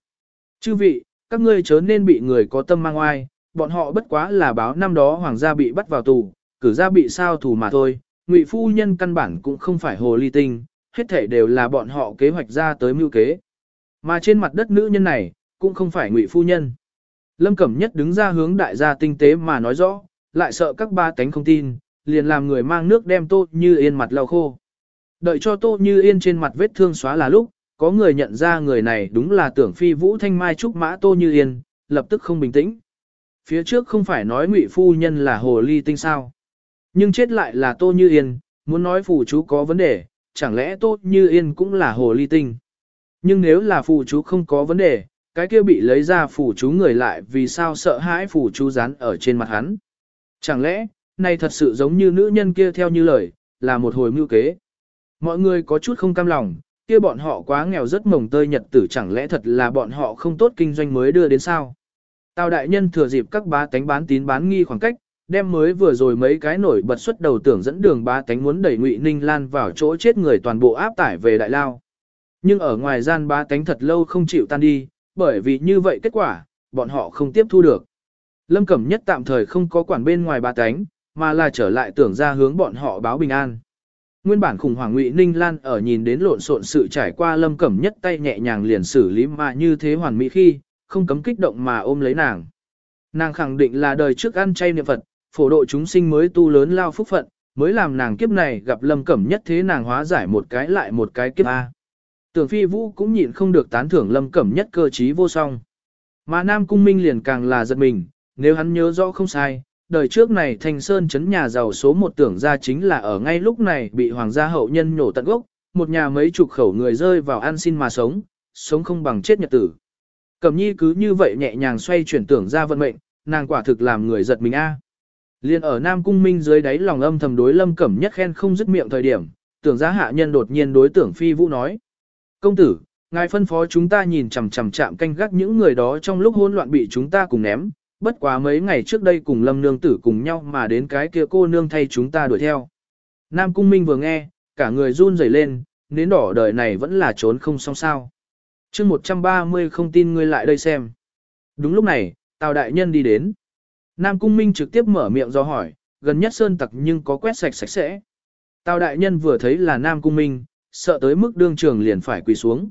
Chư vị, các ngươi chớ nên bị người có tâm mang oai, bọn họ bất quá là báo năm đó hoàng gia bị bắt vào tù, cử gia bị sao tù mà thôi, ngụy phu nhân căn bản cũng không phải hồ ly tinh, hết thể đều là bọn họ kế hoạch ra tới mưu kế. Mà trên mặt đất nữ nhân này, cũng không phải ngụy phu nhân. Lâm Cẩm Nhất đứng ra hướng đại gia tinh tế mà nói rõ, lại sợ các ba tánh không tin, liền làm người mang nước đem Tô Như Yên mặt lau khô. Đợi cho Tô Như Yên trên mặt vết thương xóa là lúc, có người nhận ra người này đúng là tưởng phi vũ thanh mai trúc mã Tô Như Yên, lập tức không bình tĩnh. Phía trước không phải nói ngụy phu nhân là hồ ly tinh sao. Nhưng chết lại là Tô Như Yên, muốn nói phù chú có vấn đề, chẳng lẽ Tô Như Yên cũng là hồ ly tinh. Nhưng nếu là phù chú không có vấn đề, cái kia bị lấy ra phù chú người lại vì sao sợ hãi phù chú dán ở trên mặt hắn. Chẳng lẽ, này thật sự giống như nữ nhân kia theo như lời, là một hồi mưu kế. Mọi người có chút không cam lòng, kia bọn họ quá nghèo rất mồng tơi nhật tử chẳng lẽ thật là bọn họ không tốt kinh doanh mới đưa đến sao. Tào đại nhân thừa dịp các bá tánh bán tín bán nghi khoảng cách, đem mới vừa rồi mấy cái nổi bật xuất đầu tưởng dẫn đường bá tánh muốn đẩy ngụy ninh lan vào chỗ chết người toàn bộ áp tải về đại lao. Nhưng ở ngoài gian bá tánh thật lâu không chịu tan đi, bởi vì như vậy kết quả, bọn họ không tiếp thu được. Lâm Cẩm Nhất tạm thời không có quản bên ngoài bá tánh, mà là trở lại tưởng ra hướng bọn họ báo bình an. Nguyên bản khủng hoảng Ngụy Ninh Lan ở nhìn đến lộn xộn sự trải qua Lâm Cẩm Nhất tay nhẹ nhàng liền xử lý mà như thế hoàn mỹ khi, không cấm kích động mà ôm lấy nàng. Nàng khẳng định là đời trước ăn chay niệm Phật, phổ độ chúng sinh mới tu lớn lao phúc phận, mới làm nàng kiếp này gặp Lâm Cẩm Nhất thế nàng hóa giải một cái lại một cái kiếp A. Tưởng phi vũ cũng nhịn không được tán thưởng lâm cẩm nhất cơ trí vô song. Mà Nam Cung Minh liền càng là giật mình, nếu hắn nhớ rõ không sai, đời trước này thành sơn chấn nhà giàu số một tưởng ra chính là ở ngay lúc này bị hoàng gia hậu nhân nhổ tận gốc, một nhà mấy chục khẩu người rơi vào ăn xin mà sống, sống không bằng chết nhật tử. Cẩm nhi cứ như vậy nhẹ nhàng xoay chuyển tưởng ra vận mệnh, nàng quả thực làm người giật mình a. Liên ở Nam Cung Minh dưới đáy lòng âm thầm đối lâm cẩm nhất khen không dứt miệng thời điểm, tưởng giá hạ nhân đột nhiên đối tưởng phi vũ nói. Công tử, ngài phân phó chúng ta nhìn chằm chằm chạm canh gác những người đó trong lúc hỗn loạn bị chúng ta cùng ném, bất quá mấy ngày trước đây cùng lâm nương tử cùng nhau mà đến cái kia cô nương thay chúng ta đuổi theo. Nam Cung Minh vừa nghe, cả người run rẩy lên, nến đỏ đời này vẫn là trốn không xong sao. chương 130 không tin ngươi lại đây xem. Đúng lúc này, Tào Đại Nhân đi đến. Nam Cung Minh trực tiếp mở miệng do hỏi, gần nhất sơn tặc nhưng có quét sạch sạch sẽ. Tào Đại Nhân vừa thấy là Nam Cung Minh, sợ tới mức đương trường liền phải quỳ xuống.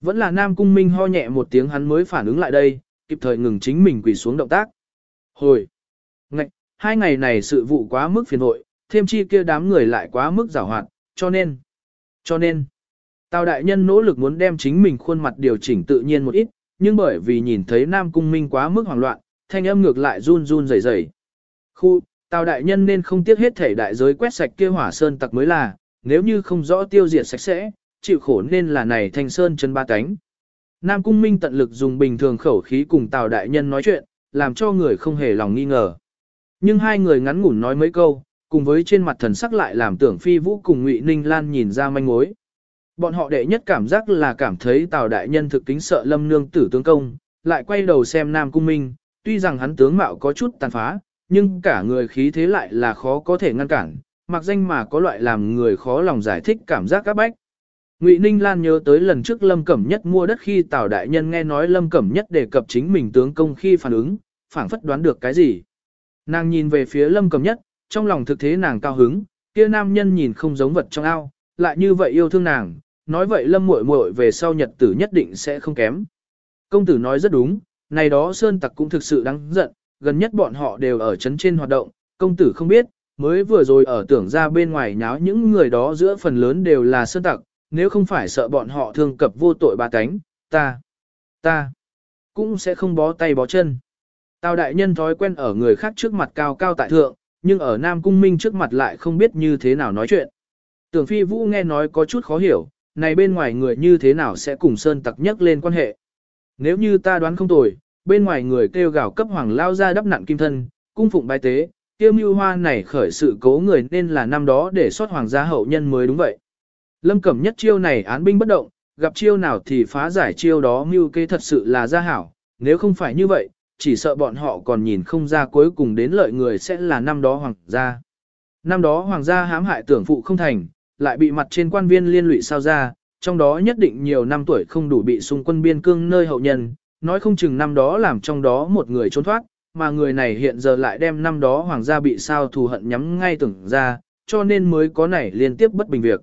Vẫn là Nam Cung Minh ho nhẹ một tiếng hắn mới phản ứng lại đây, kịp thời ngừng chính mình quỳ xuống động tác. Hồi! Ngạch! Hai ngày này sự vụ quá mức phiền hội, thêm chi kia đám người lại quá mức giảo hoạt, cho nên, cho nên, Tào đại nhân nỗ lực muốn đem chính mình khuôn mặt điều chỉnh tự nhiên một ít, nhưng bởi vì nhìn thấy Nam Cung Minh quá mức hoảng loạn, thanh âm ngược lại run run rẩy rẩy. Khu, Tào đại nhân nên không tiếc hết thể đại giới quét sạch kia hỏa sơn tặc mới là, nếu như không rõ tiêu diệt sạch sẽ, chịu khổ nên là này thanh sơn chân ba cánh. Nam Cung Minh tận lực dùng bình thường khẩu khí cùng Tào đại nhân nói chuyện, làm cho người không hề lòng nghi ngờ. Nhưng hai người ngắn ngủn nói mấy câu, cùng với trên mặt thần sắc lại làm tưởng phi vũ cùng Ngụy Ninh Lan nhìn ra manh mối. Bọn họ đệ nhất cảm giác là cảm thấy Tào đại nhân thực kính sợ Lâm Nương tử tướng công, lại quay đầu xem Nam Cung Minh, tuy rằng hắn tướng mạo có chút tàn phá, nhưng cả người khí thế lại là khó có thể ngăn cản, mặc danh mà có loại làm người khó lòng giải thích cảm giác các bách. Ngụy Ninh Lan nhớ tới lần trước Lâm Cẩm Nhất mua đất khi Tào đại nhân nghe nói Lâm Cẩm Nhất đề cập chính mình tướng công khi phản ứng, phảng phất đoán được cái gì. Nàng nhìn về phía Lâm Cẩm Nhất, trong lòng thực thế nàng cao hứng, kia nam nhân nhìn không giống vật trong ao, lại như vậy yêu thương nàng, nói vậy lâm muội muội về sau nhật tử nhất định sẽ không kém. Công tử nói rất đúng, này đó sơn tặc cũng thực sự đáng giận, gần nhất bọn họ đều ở chấn trên hoạt động, công tử không biết, mới vừa rồi ở tưởng ra bên ngoài nháo những người đó giữa phần lớn đều là sơn tặc, nếu không phải sợ bọn họ thương cập vô tội ba cánh, ta, ta, cũng sẽ không bó tay bó chân. Tào đại nhân thói quen ở người khác trước mặt cao cao tại thượng, nhưng ở Nam Cung Minh trước mặt lại không biết như thế nào nói chuyện. Tưởng Phi Vũ nghe nói có chút khó hiểu, này bên ngoài người như thế nào sẽ cùng Sơn Tặc nhắc lên quan hệ. Nếu như ta đoán không tồi, bên ngoài người kêu gào cấp hoàng lao ra đắp nặng kim thân, cung phụng bái tế, tiêu mưu hoa này khởi sự cố người nên là năm đó để xót hoàng gia hậu nhân mới đúng vậy. Lâm Cẩm nhất chiêu này án binh bất động, gặp chiêu nào thì phá giải chiêu đó mưu kế thật sự là gia hảo, nếu không phải như vậy, chỉ sợ bọn họ còn nhìn không ra cuối cùng đến lợi người sẽ là năm đó hoàng gia. Năm đó hoàng gia hãm hại tưởng phụ không thành, lại bị mặt trên quan viên liên lụy sao ra, trong đó nhất định nhiều năm tuổi không đủ bị xung quân biên cương nơi hậu nhân, nói không chừng năm đó làm trong đó một người trốn thoát, mà người này hiện giờ lại đem năm đó hoàng gia bị sao thù hận nhắm ngay tưởng ra, cho nên mới có này liên tiếp bất bình việc.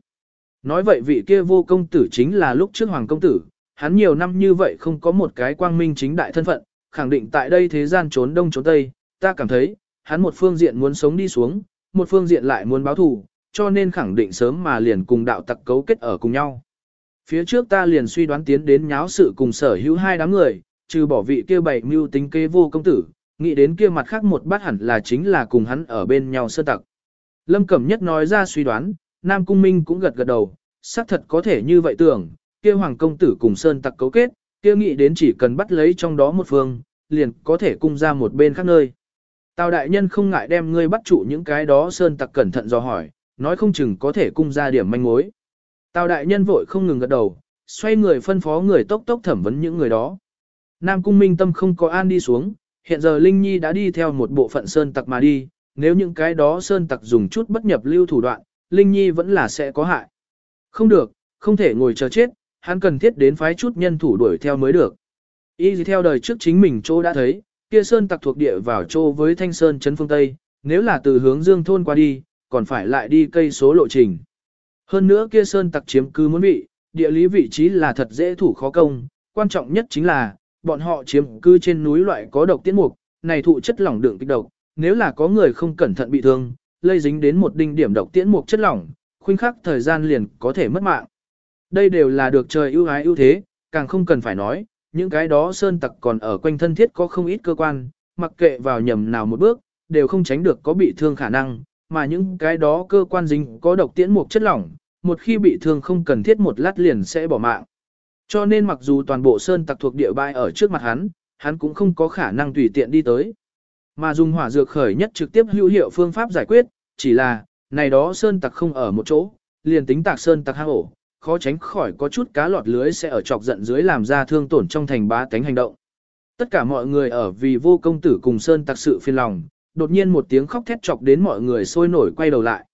Nói vậy vị kia vô công tử chính là lúc trước hoàng công tử, hắn nhiều năm như vậy không có một cái quang minh chính đại thân phận, khẳng định tại đây thế gian trốn đông trốn tây, ta cảm thấy, hắn một phương diện muốn sống đi xuống, một phương diện lại muốn báo thù, cho nên khẳng định sớm mà liền cùng đạo tặc cấu kết ở cùng nhau. Phía trước ta liền suy đoán tiến đến nháo sự cùng sở hữu hai đám người, trừ bỏ vị kia bảy mưu tính kế vô công tử, nghĩ đến kia mặt khác một bát hẳn là chính là cùng hắn ở bên nhau sơ tặc. Lâm Cẩm Nhất nói ra suy đoán, Nam Cung Minh cũng gật gật đầu, xác thật có thể như vậy tưởng, kia hoàng công tử cùng sơn tặc cấu kết, kia nghĩ đến chỉ cần bắt lấy trong đó một phương, liền có thể cung ra một bên khác nơi. Tào đại nhân không ngại đem ngươi bắt trụ những cái đó sơn tặc cẩn thận do hỏi, nói không chừng có thể cung ra điểm manh mối. Tào đại nhân vội không ngừng gật đầu, xoay người phân phó người tốc tốc thẩm vấn những người đó. Nam cung minh tâm không có an đi xuống, hiện giờ Linh Nhi đã đi theo một bộ phận sơn tặc mà đi, nếu những cái đó sơn tặc dùng chút bất nhập lưu thủ đoạn, Linh Nhi vẫn là sẽ có hại. Không được, không thể ngồi chờ chết, hắn cần thiết đến phái chút nhân thủ đuổi theo mới được. Y gì theo đời trước chính mình chỗ đã thấy, kia sơn tặc thuộc địa vào chỗ với thanh sơn trấn phương Tây, nếu là từ hướng dương thôn qua đi, còn phải lại đi cây số lộ trình. Hơn nữa kia sơn tặc chiếm cư muốn vị, địa lý vị trí là thật dễ thủ khó công, quan trọng nhất chính là, bọn họ chiếm cư trên núi loại có độc tiết mục, này thụ chất lỏng đựng kích độc, nếu là có người không cẩn thận bị thương, lây dính đến một đinh điểm độc tiễn mục chất lỏng, khuynh khắc thời gian liền có thể mất mạng. Đây đều là được trời ưu ái ưu thế, càng không cần phải nói, những cái đó sơn tặc còn ở quanh thân thiết có không ít cơ quan, mặc kệ vào nhầm nào một bước, đều không tránh được có bị thương khả năng, mà những cái đó cơ quan dính có độc tiễn một chất lỏng, một khi bị thương không cần thiết một lát liền sẽ bỏ mạng. Cho nên mặc dù toàn bộ sơn tặc thuộc địa bãi ở trước mặt hắn, hắn cũng không có khả năng tùy tiện đi tới. Mà dùng hỏa dược khởi nhất trực tiếp hữu hiệu phương pháp giải quyết, chỉ là, này đó sơn tặc không ở một chỗ, liền tính tạc sơn tặc hang ổ, khó tránh khỏi có chút cá lọt lưới sẽ ở chọc giận dưới làm ra thương tổn trong thành bá tánh hành động. Tất cả mọi người ở vì vô công tử cùng sơn tặc sự phiền lòng, đột nhiên một tiếng khóc thét chọc đến mọi người sôi nổi quay đầu lại.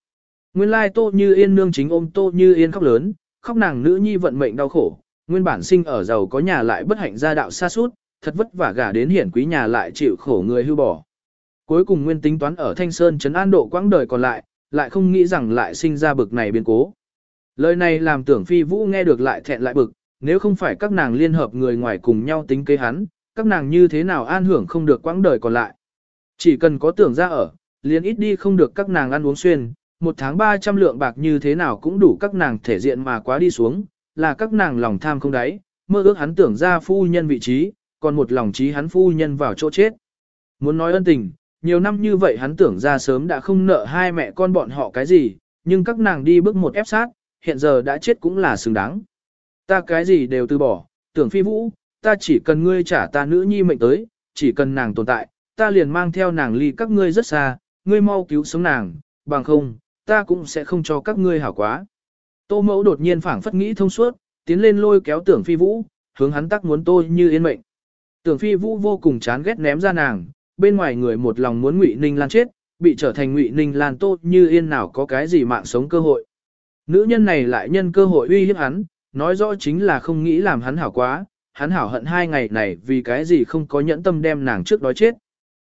Nguyên lai tô như yên nương chính ôm tô như yên khóc lớn, khóc nàng nữ nhi vận mệnh đau khổ, nguyên bản sinh ở giàu có nhà lại bất hạnh gia đạo xa suốt, thật vất vả gả đến hiển quý nhà lại chịu khổ người hưu bỏ. Cuối cùng nguyên tính toán ở Thanh Sơn trấn an độ quãng đời còn lại, lại không nghĩ rằng lại sinh ra bực này biến cố. Lời này làm tưởng phi vũ nghe được lại thẹn lại bực, nếu không phải các nàng liên hợp người ngoài cùng nhau tính kế hắn, các nàng như thế nào an hưởng không được quãng đời còn lại. Chỉ cần có tưởng ra ở, liền ít đi không được các nàng ăn uống xuyên, một tháng 300 lượng bạc như thế nào cũng đủ các nàng thể diện mà quá đi xuống, là các nàng lòng tham không đáy, mơ ước hắn tưởng ra phu nhân vị trí, còn một lòng trí hắn phu nhân vào chỗ chết. Muốn nói ân tình, nhiều năm như vậy hắn tưởng ra sớm đã không nợ hai mẹ con bọn họ cái gì, nhưng các nàng đi bước một ép sát, hiện giờ đã chết cũng là xứng đáng. Ta cái gì đều từ bỏ, tưởng phi vũ, ta chỉ cần ngươi trả ta nữ nhi mệnh tới, chỉ cần nàng tồn tại, ta liền mang theo nàng ly các ngươi rất xa, ngươi mau cứu sống nàng, bằng không, ta cũng sẽ không cho các ngươi hảo quá. Tô mẫu đột nhiên phảng phất nghĩ thông suốt, tiến lên lôi kéo tưởng phi vũ, hướng hắn tắc muốn tôi như yên mệnh. Tưởng phi vũ vô cùng chán ghét ném ra nàng, bên ngoài người một lòng muốn ngụy ninh lan chết, bị trở thành ngụy ninh lan tốt như yên nào có cái gì mạng sống cơ hội. Nữ nhân này lại nhân cơ hội uy hiếp hắn, nói rõ chính là không nghĩ làm hắn hảo quá, hắn hảo hận hai ngày này vì cái gì không có nhẫn tâm đem nàng trước đói chết.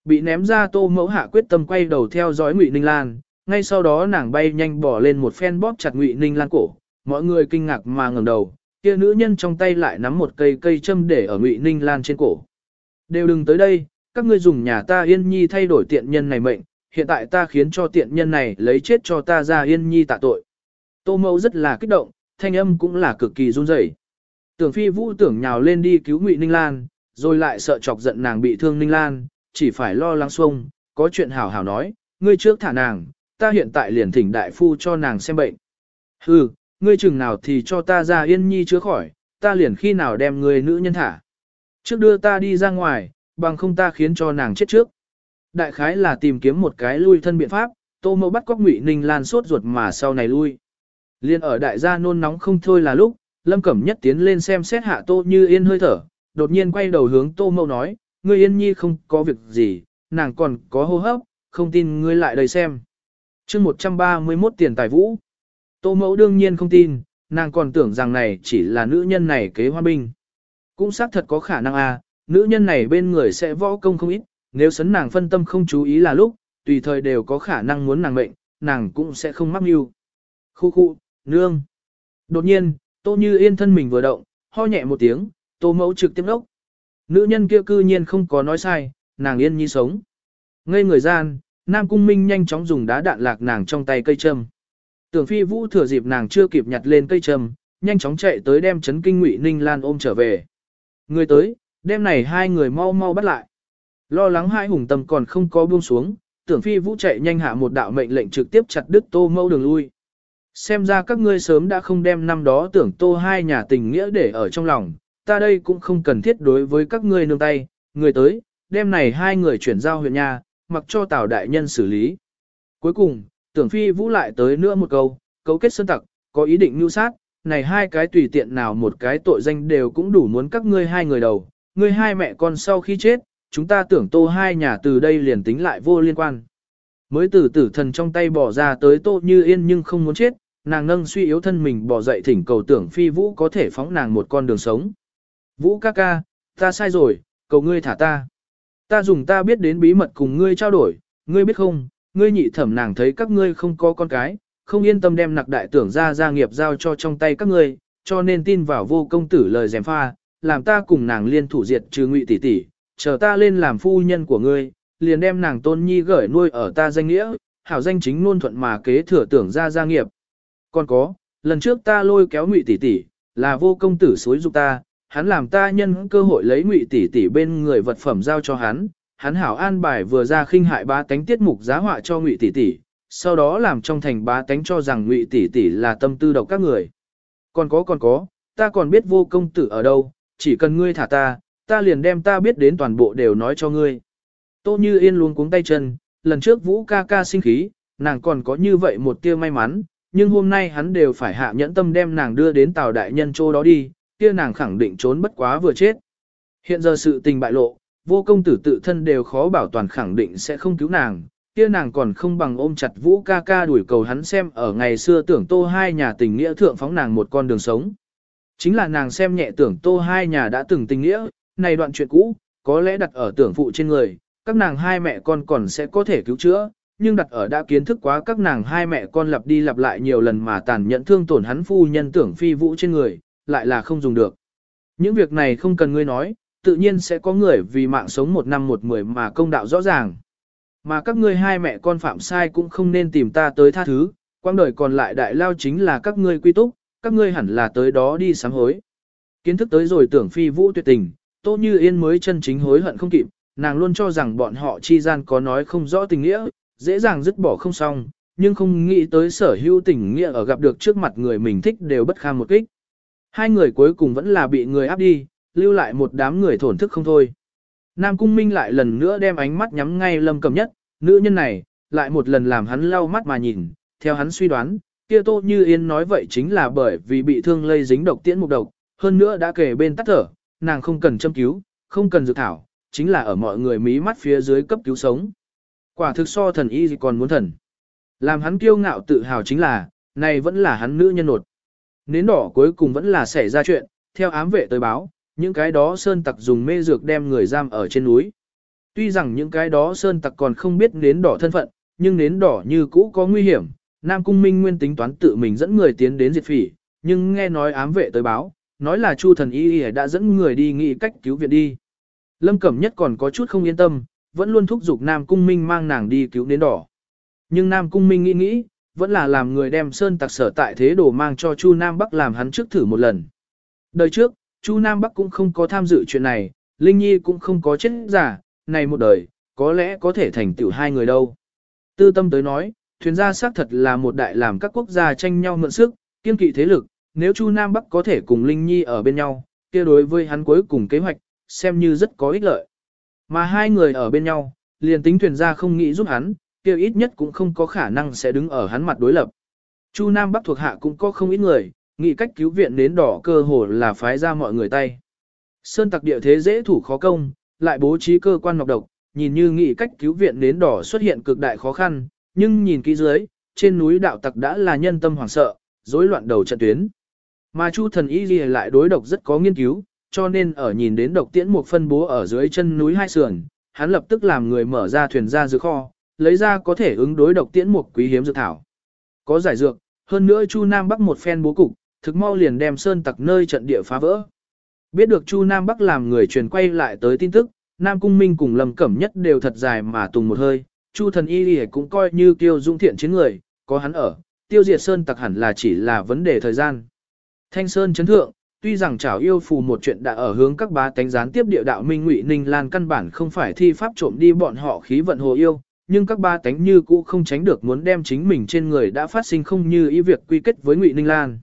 Bị ném ra tô mẫu hạ quyết tâm quay đầu theo dõi Ngụy Ninh Lan, ngay sau đó nàng bay nhanh bỏ lên một phen bóp chặt Ngụy Ninh Lan cổ, mọi người kinh ngạc mà ngẩng đầu, kia nữ nhân trong tay lại nắm một cây cây châm để ở Ngụy Ninh Lan trên cổ. Đều đừng tới đây, các ngươi dùng nhà ta Yên Nhi thay đổi tiện nhân này mệnh, hiện tại ta khiến cho tiện nhân này lấy chết cho ta ra Yên Nhi tạ tội. Tô mẫu rất là kích động, thanh âm cũng là cực kỳ run rẩy. Tưởng phi vũ tưởng nhào lên đi cứu Ngụy Ninh Lan, rồi lại sợ chọc giận nàng bị thương Ninh Lan, chỉ phải lo lắng xuông, có chuyện hảo hảo nói, ngươi trước thả nàng, ta hiện tại liền thỉnh đại phu cho nàng xem bệnh. Hừ, ngươi chừng nào thì cho ta ra yên nhi chữa khỏi, ta liền khi nào đem người nữ nhân thả. Trước đưa ta đi ra ngoài, bằng không ta khiến cho nàng chết trước. Đại khái là tìm kiếm một cái lui thân biện pháp, tô mẫu bắt cóc ngụy ninh lan sốt ruột mà sau này lui. Liên ở đại gia nôn nóng không thôi là lúc, lâm cẩm nhất tiến lên xem xét hạ tô như yên hơi thở, đột nhiên quay đầu hướng tô mẫu nói, ngươi yên nhi không có việc gì, nàng còn có hô hấp, không tin ngươi lại đây xem. chương 131 tiền tài vũ. Tô mẫu đương nhiên không tin, nàng còn tưởng rằng này chỉ là nữ nhân này kế hoa binh. Cũng xác thật có khả năng à, nữ nhân này bên người sẽ võ công không ít, nếu sấn nàng phân tâm không chú ý là lúc, tùy thời đều có khả năng muốn nàng mệnh, nàng cũng sẽ không mắc mưu. Khu khu, nương. Đột nhiên, tô như yên thân mình vừa động, ho nhẹ một tiếng, tô mẫu trực tiếp đốc. Nữ nhân kia cư nhiên không có nói sai, nàng yên nhi sống. Ngây người gian, Nam Cung Minh nhanh chóng dùng đá đạn lạc nàng trong tay cây châm. Tưởng phi vũ thừa dịp nàng chưa kịp nhặt lên cây châm, nhanh chóng chạy tới đem chấn kinh ngụy Ninh Lan ôm trở về. Người tới, đem này hai người mau mau bắt lại. Lo lắng hai hùng tâm còn không có buông xuống, tưởng phi vũ chạy nhanh hạ một đạo mệnh lệnh trực tiếp chặt đứt tô mâu đường lui. Xem ra các ngươi sớm đã không đem năm đó tưởng tô hai nhà tình nghĩa để ở trong lòng, ta đây cũng không cần thiết đối với các ngươi nương tay, người tới, đem này hai người chuyển giao huyện nhà, mặc cho Tào đại nhân xử lý. Cuối cùng, tưởng phi vũ lại tới nữa một câu, cấu kết sơn tặc, có ý định mưu sát, này hai cái tùy tiện nào một cái tội danh đều cũng đủ muốn các ngươi hai người đầu, ngươi hai mẹ con sau khi chết, chúng ta tưởng tô hai nhà từ đây liền tính lại vô liên quan. Mới từ tử thần trong tay bỏ ra tới tô như yên nhưng không muốn chết, nàng nâng suy yếu thân mình bỏ dậy thỉnh cầu tưởng phi vũ có thể phóng nàng một con đường sống. Vũ ca ca, ta sai rồi, cầu ngươi thả ta. Ta dùng ta biết đến bí mật cùng ngươi trao đổi, ngươi biết không, ngươi nhị thẩm nàng thấy các ngươi không có con cái, không yên tâm đem nặc đại tưởng ra gia nghiệp giao cho trong tay các ngươi, cho nên tin vào vô công tử lời dèm pha, làm ta cùng nàng liên thủ diệt trừ ngụy tỷ tỷ, chờ ta lên làm phu nhân của ngươi, liền đem nàng tôn nhi gửi nuôi ở ta danh nghĩa, hảo danh chính luôn thuận mà kế thừa tưởng ra gia nghiệp. Còn có, lần trước ta lôi kéo ngụy tỷ tỷ, là vô công tử xối dục ta, hắn làm ta nhân cơ hội lấy ngụy tỷ tỷ bên người vật phẩm giao cho hắn, hắn hảo an bài vừa ra khinh hại ba tánh tiết mục giá họa cho ngụy tỷ tỷ, sau đó làm trong thành ba tánh cho rằng ngụy tỷ tỷ là tâm tư độc các người. Còn có còn có, ta còn biết vô công tử ở đâu, chỉ cần ngươi thả ta, ta liền đem ta biết đến toàn bộ đều nói cho ngươi. Tô Như Yên luôn cuống tay chân, lần trước Vũ ca ca sinh khí, nàng còn có như vậy một tia may mắn, nhưng hôm nay hắn đều phải hạ nhẫn tâm đem nàng đưa đến tàu đại nhân chỗ đó đi, kia nàng khẳng định trốn bất quá vừa chết. Hiện giờ sự tình bại lộ, vô công tử tự thân đều khó bảo toàn khẳng định sẽ không cứu nàng, kia nàng còn không bằng ôm chặt Vũ ca ca đuổi cầu hắn xem ở ngày xưa tưởng tô hai nhà tình nghĩa thượng phóng nàng một con đường sống. Chính là nàng xem nhẹ tưởng tô hai nhà đã từng tình nghĩa, này đoạn chuyện cũ, có lẽ đặt ở tưởng phụ trên người, các nàng hai mẹ con còn sẽ có thể cứu chữa, nhưng đặt ở đã kiến thức quá các nàng hai mẹ con lặp đi lặp lại nhiều lần mà tàn nhẫn thương tổn hắn phu nhân tưởng phi vũ trên người, lại là không dùng được. Những việc này không cần ngươi nói, tự nhiên sẽ có người vì mạng sống một năm một mười mà công đạo rõ ràng. Mà các ngươi hai mẹ con phạm sai cũng không nên tìm ta tới tha thứ, quang đời còn lại đại lao chính là các ngươi quy túc, các ngươi hẳn là tới đó đi sám hối. Kiến thức tới rồi tưởng phi vũ tuyệt tình, Tô Như Yên mới chân chính hối hận không kịp, nàng luôn cho rằng bọn họ chi gian có nói không rõ tình nghĩa, dễ dàng dứt bỏ không xong, nhưng không nghĩ tới sở hữu tình nghĩa ở gặp được trước mặt người mình thích đều bất kham một kích. Hai người cuối cùng vẫn là bị người áp đi, lưu lại một đám người thổn thức không thôi. Nam Cung Minh lại lần nữa đem ánh mắt nhắm ngay Lâm Cầm Nhất, nữ nhân này, lại một lần làm hắn lau mắt mà nhìn, theo hắn suy đoán, kia Tô Như Yên nói vậy chính là bởi vì bị thương lây dính độc tiễn mục độc, hơn nữa đã kể bên tắt thở, nàng không cần châm cứu, không cần dược thảo, chính là ở mọi người mí mắt phía dưới cấp cứu sống. Quả thực so thần y gì còn muốn thần. Làm hắn kiêu ngạo tự hào chính là, này vẫn là hắn nữ nhân nột. Nến đỏ cuối cùng vẫn là xảy ra chuyện, theo ám vệ tới báo, những cái đó sơn tặc dùng mê dược đem người giam ở trên núi. Tuy rằng những cái đó sơn tặc còn không biết nến đỏ thân phận, nhưng nến đỏ như cũ có nguy hiểm, Nam Cung Minh nguyên tính toán tự mình dẫn người tiến đến diệt phỉ, nhưng nghe nói ám vệ tới báo, nói là Chu thần y y đã dẫn người đi nghĩ cách cứu viện đi. Lâm Cẩm Nhất còn có chút không yên tâm, vẫn luôn thúc giục Nam Cung Minh mang nàng đi cứu đến đỏ. Nhưng Nam Cung Minh nghĩ nghĩ, vẫn là làm người đem sơn tặc sở tại thế đồ mang cho Chu Nam Bắc làm hắn trước thử một lần. Đời trước, Chu Nam Bắc cũng không có tham dự chuyện này, Linh Nhi cũng không có chết giả, này một đời, có lẽ có thể thành tựu hai người đâu. Tư tâm tới nói, thuyền gia xác thật là một đại làm các quốc gia tranh nhau mượn sức, kiên kỵ thế lực, nếu Chu Nam Bắc có thể cùng Linh Nhi ở bên nhau, kia đối với hắn cuối cùng kế hoạch, xem như rất có ích lợi. Mà hai người ở bên nhau, liền tính thuyền gia không nghĩ giúp hắn, kia ít nhất cũng không có khả năng sẽ đứng ở hắn mặt đối lập. Chu Nam Bắc thuộc hạ cũng có không ít người, nghĩ cách cứu viện đến đỏ cơ hồ là phái ra mọi người tay. Sơn tặc địa thế dễ thủ khó công, lại bố trí cơ quan ngọc độc, nhìn như nghĩ cách cứu viện đến đỏ xuất hiện cực đại khó khăn, nhưng nhìn kỹ dưới, trên núi đạo tặc đã là nhân tâm hoảng sợ, rối loạn đầu trận tuyến. Mà Chu thần y gì lại đối độc rất có nghiên cứu, cho nên ở nhìn đến độc tiễn một phân bố ở dưới chân núi hai sườn, hắn lập tức làm người mở ra thuyền ra dược kho, lấy ra có thể ứng đối độc tiễn một quý hiếm dược thảo. Có giải dược, hơn nữa Chu Nam Bắc một phen bố cục, thực mau liền đem sơn tặc nơi trận địa phá vỡ. Biết được Chu Nam Bắc làm người truyền quay lại tới tin tức, Nam Cung Minh cùng Lâm Cẩm Nhất đều thật dài mà tùng một hơi, Chu thần y cũng coi như kiêu dung thiện chiến người, có hắn ở, tiêu diệt sơn tặc hẳn là chỉ là vấn đề thời gian. Thanh Sơn chấn thượng, tuy rằng chảo yêu phù một chuyện đã ở hướng các bá tánh gián tiếp địa đạo Minh Ngụy Ninh Lan căn bản không phải thi pháp trộm đi bọn họ khí vận hồ yêu, nhưng các ba tánh như cũ không tránh được muốn đem chính mình trên người đã phát sinh không như ý việc quy kết với Ngụy Ninh Lan.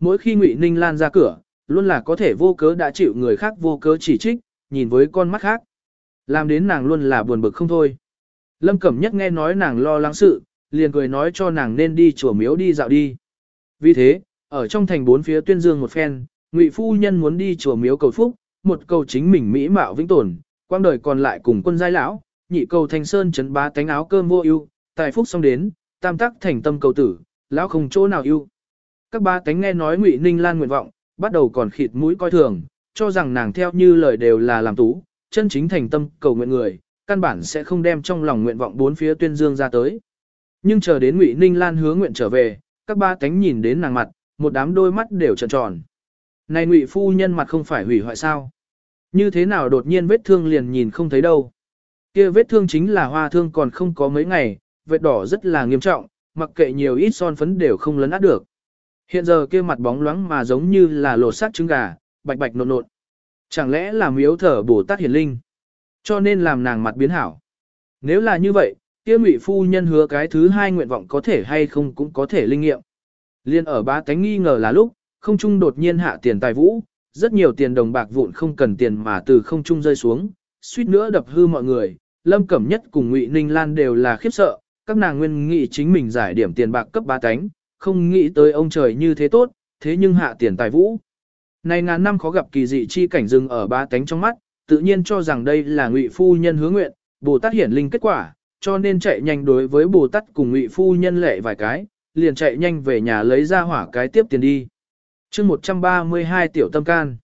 Mỗi khi Ngụy Ninh Lan ra cửa, luôn là có thể vô cớ đã chịu người khác vô cớ chỉ trích, nhìn với con mắt khác. Làm đến nàng luôn là buồn bực không thôi. Lâm Cẩm Nhất nghe nói nàng lo lắng sự, liền cười nói cho nàng nên đi chùa miếu đi dạo đi. Vì thế, ở trong thành bốn phía tuyên dương một phen, Ngụy phu nhân muốn đi chùa miếu cầu phúc, một cầu chính mình mỹ mạo vĩnh tồn, quang đời còn lại cùng quân giai lão, nhị cầu thành sơn chấn bá tánh áo cơm vô ưu, tài phúc xong đến, tam tác thành tâm cầu tử, lão không chỗ nào ưu. Các ba tánh nghe nói Ngụy Ninh Lan nguyện vọng, bắt đầu còn khịt mũi coi thường, cho rằng nàng theo như lời đều là làm tú, chân chính thành tâm cầu nguyện người, căn bản sẽ không đem trong lòng nguyện vọng bốn phía tuyên dương ra tới. Nhưng chờ đến Ngụy Ninh Lan hứa nguyện trở về, các ba cánh nhìn đến nàng mặt, một đám đôi mắt đều tròn tròn. Này Ngụy phu nhân mặt không phải hủy hoại sao? Như thế nào đột nhiên vết thương liền nhìn không thấy đâu? Kia vết thương chính là hoa thương còn không có mấy ngày, vết đỏ rất là nghiêm trọng, mặc kệ nhiều ít son phấn đều không lấn át được. Hiện giờ kia mặt bóng loáng mà giống như là lột xác trứng gà, bạch bạch nộn nộn. Chẳng lẽ là miếu thở Bồ Tát Hiển Linh? Cho nên làm nàng mặt biến hảo. Nếu là như vậy, kia ngụy phu nhân hứa cái thứ hai nguyện vọng có thể hay không cũng có thể linh nghiệm. Liên ở ba tánh nghi ngờ là lúc, không trung đột nhiên hạ tiền tài vũ, rất nhiều tiền đồng bạc vụn không cần tiền mà từ không trung rơi xuống, suýt nữa đập hư mọi người. Lâm Cẩm Nhất cùng Ngụy Ninh Lan đều là khiếp sợ, các nàng nguyên nghĩ chính mình giải điểm tiền bạc cấp ba tánh, không nghĩ tới ông trời như thế tốt, thế nhưng hạ tiền tài vũ. Này ngàn năm khó gặp kỳ dị chi cảnh dừng ở ba tánh trong mắt, tự nhiên cho rằng đây là ngụy phu nhân hứa nguyện, Bồ Tát hiển linh kết quả, cho nên chạy nhanh đối với Bồ Tát cùng ngụy phu nhân lệ vài cái, liền chạy nhanh về nhà lấy ra hỏa cái tiếp tiền đi. chương 132 tiểu tâm can.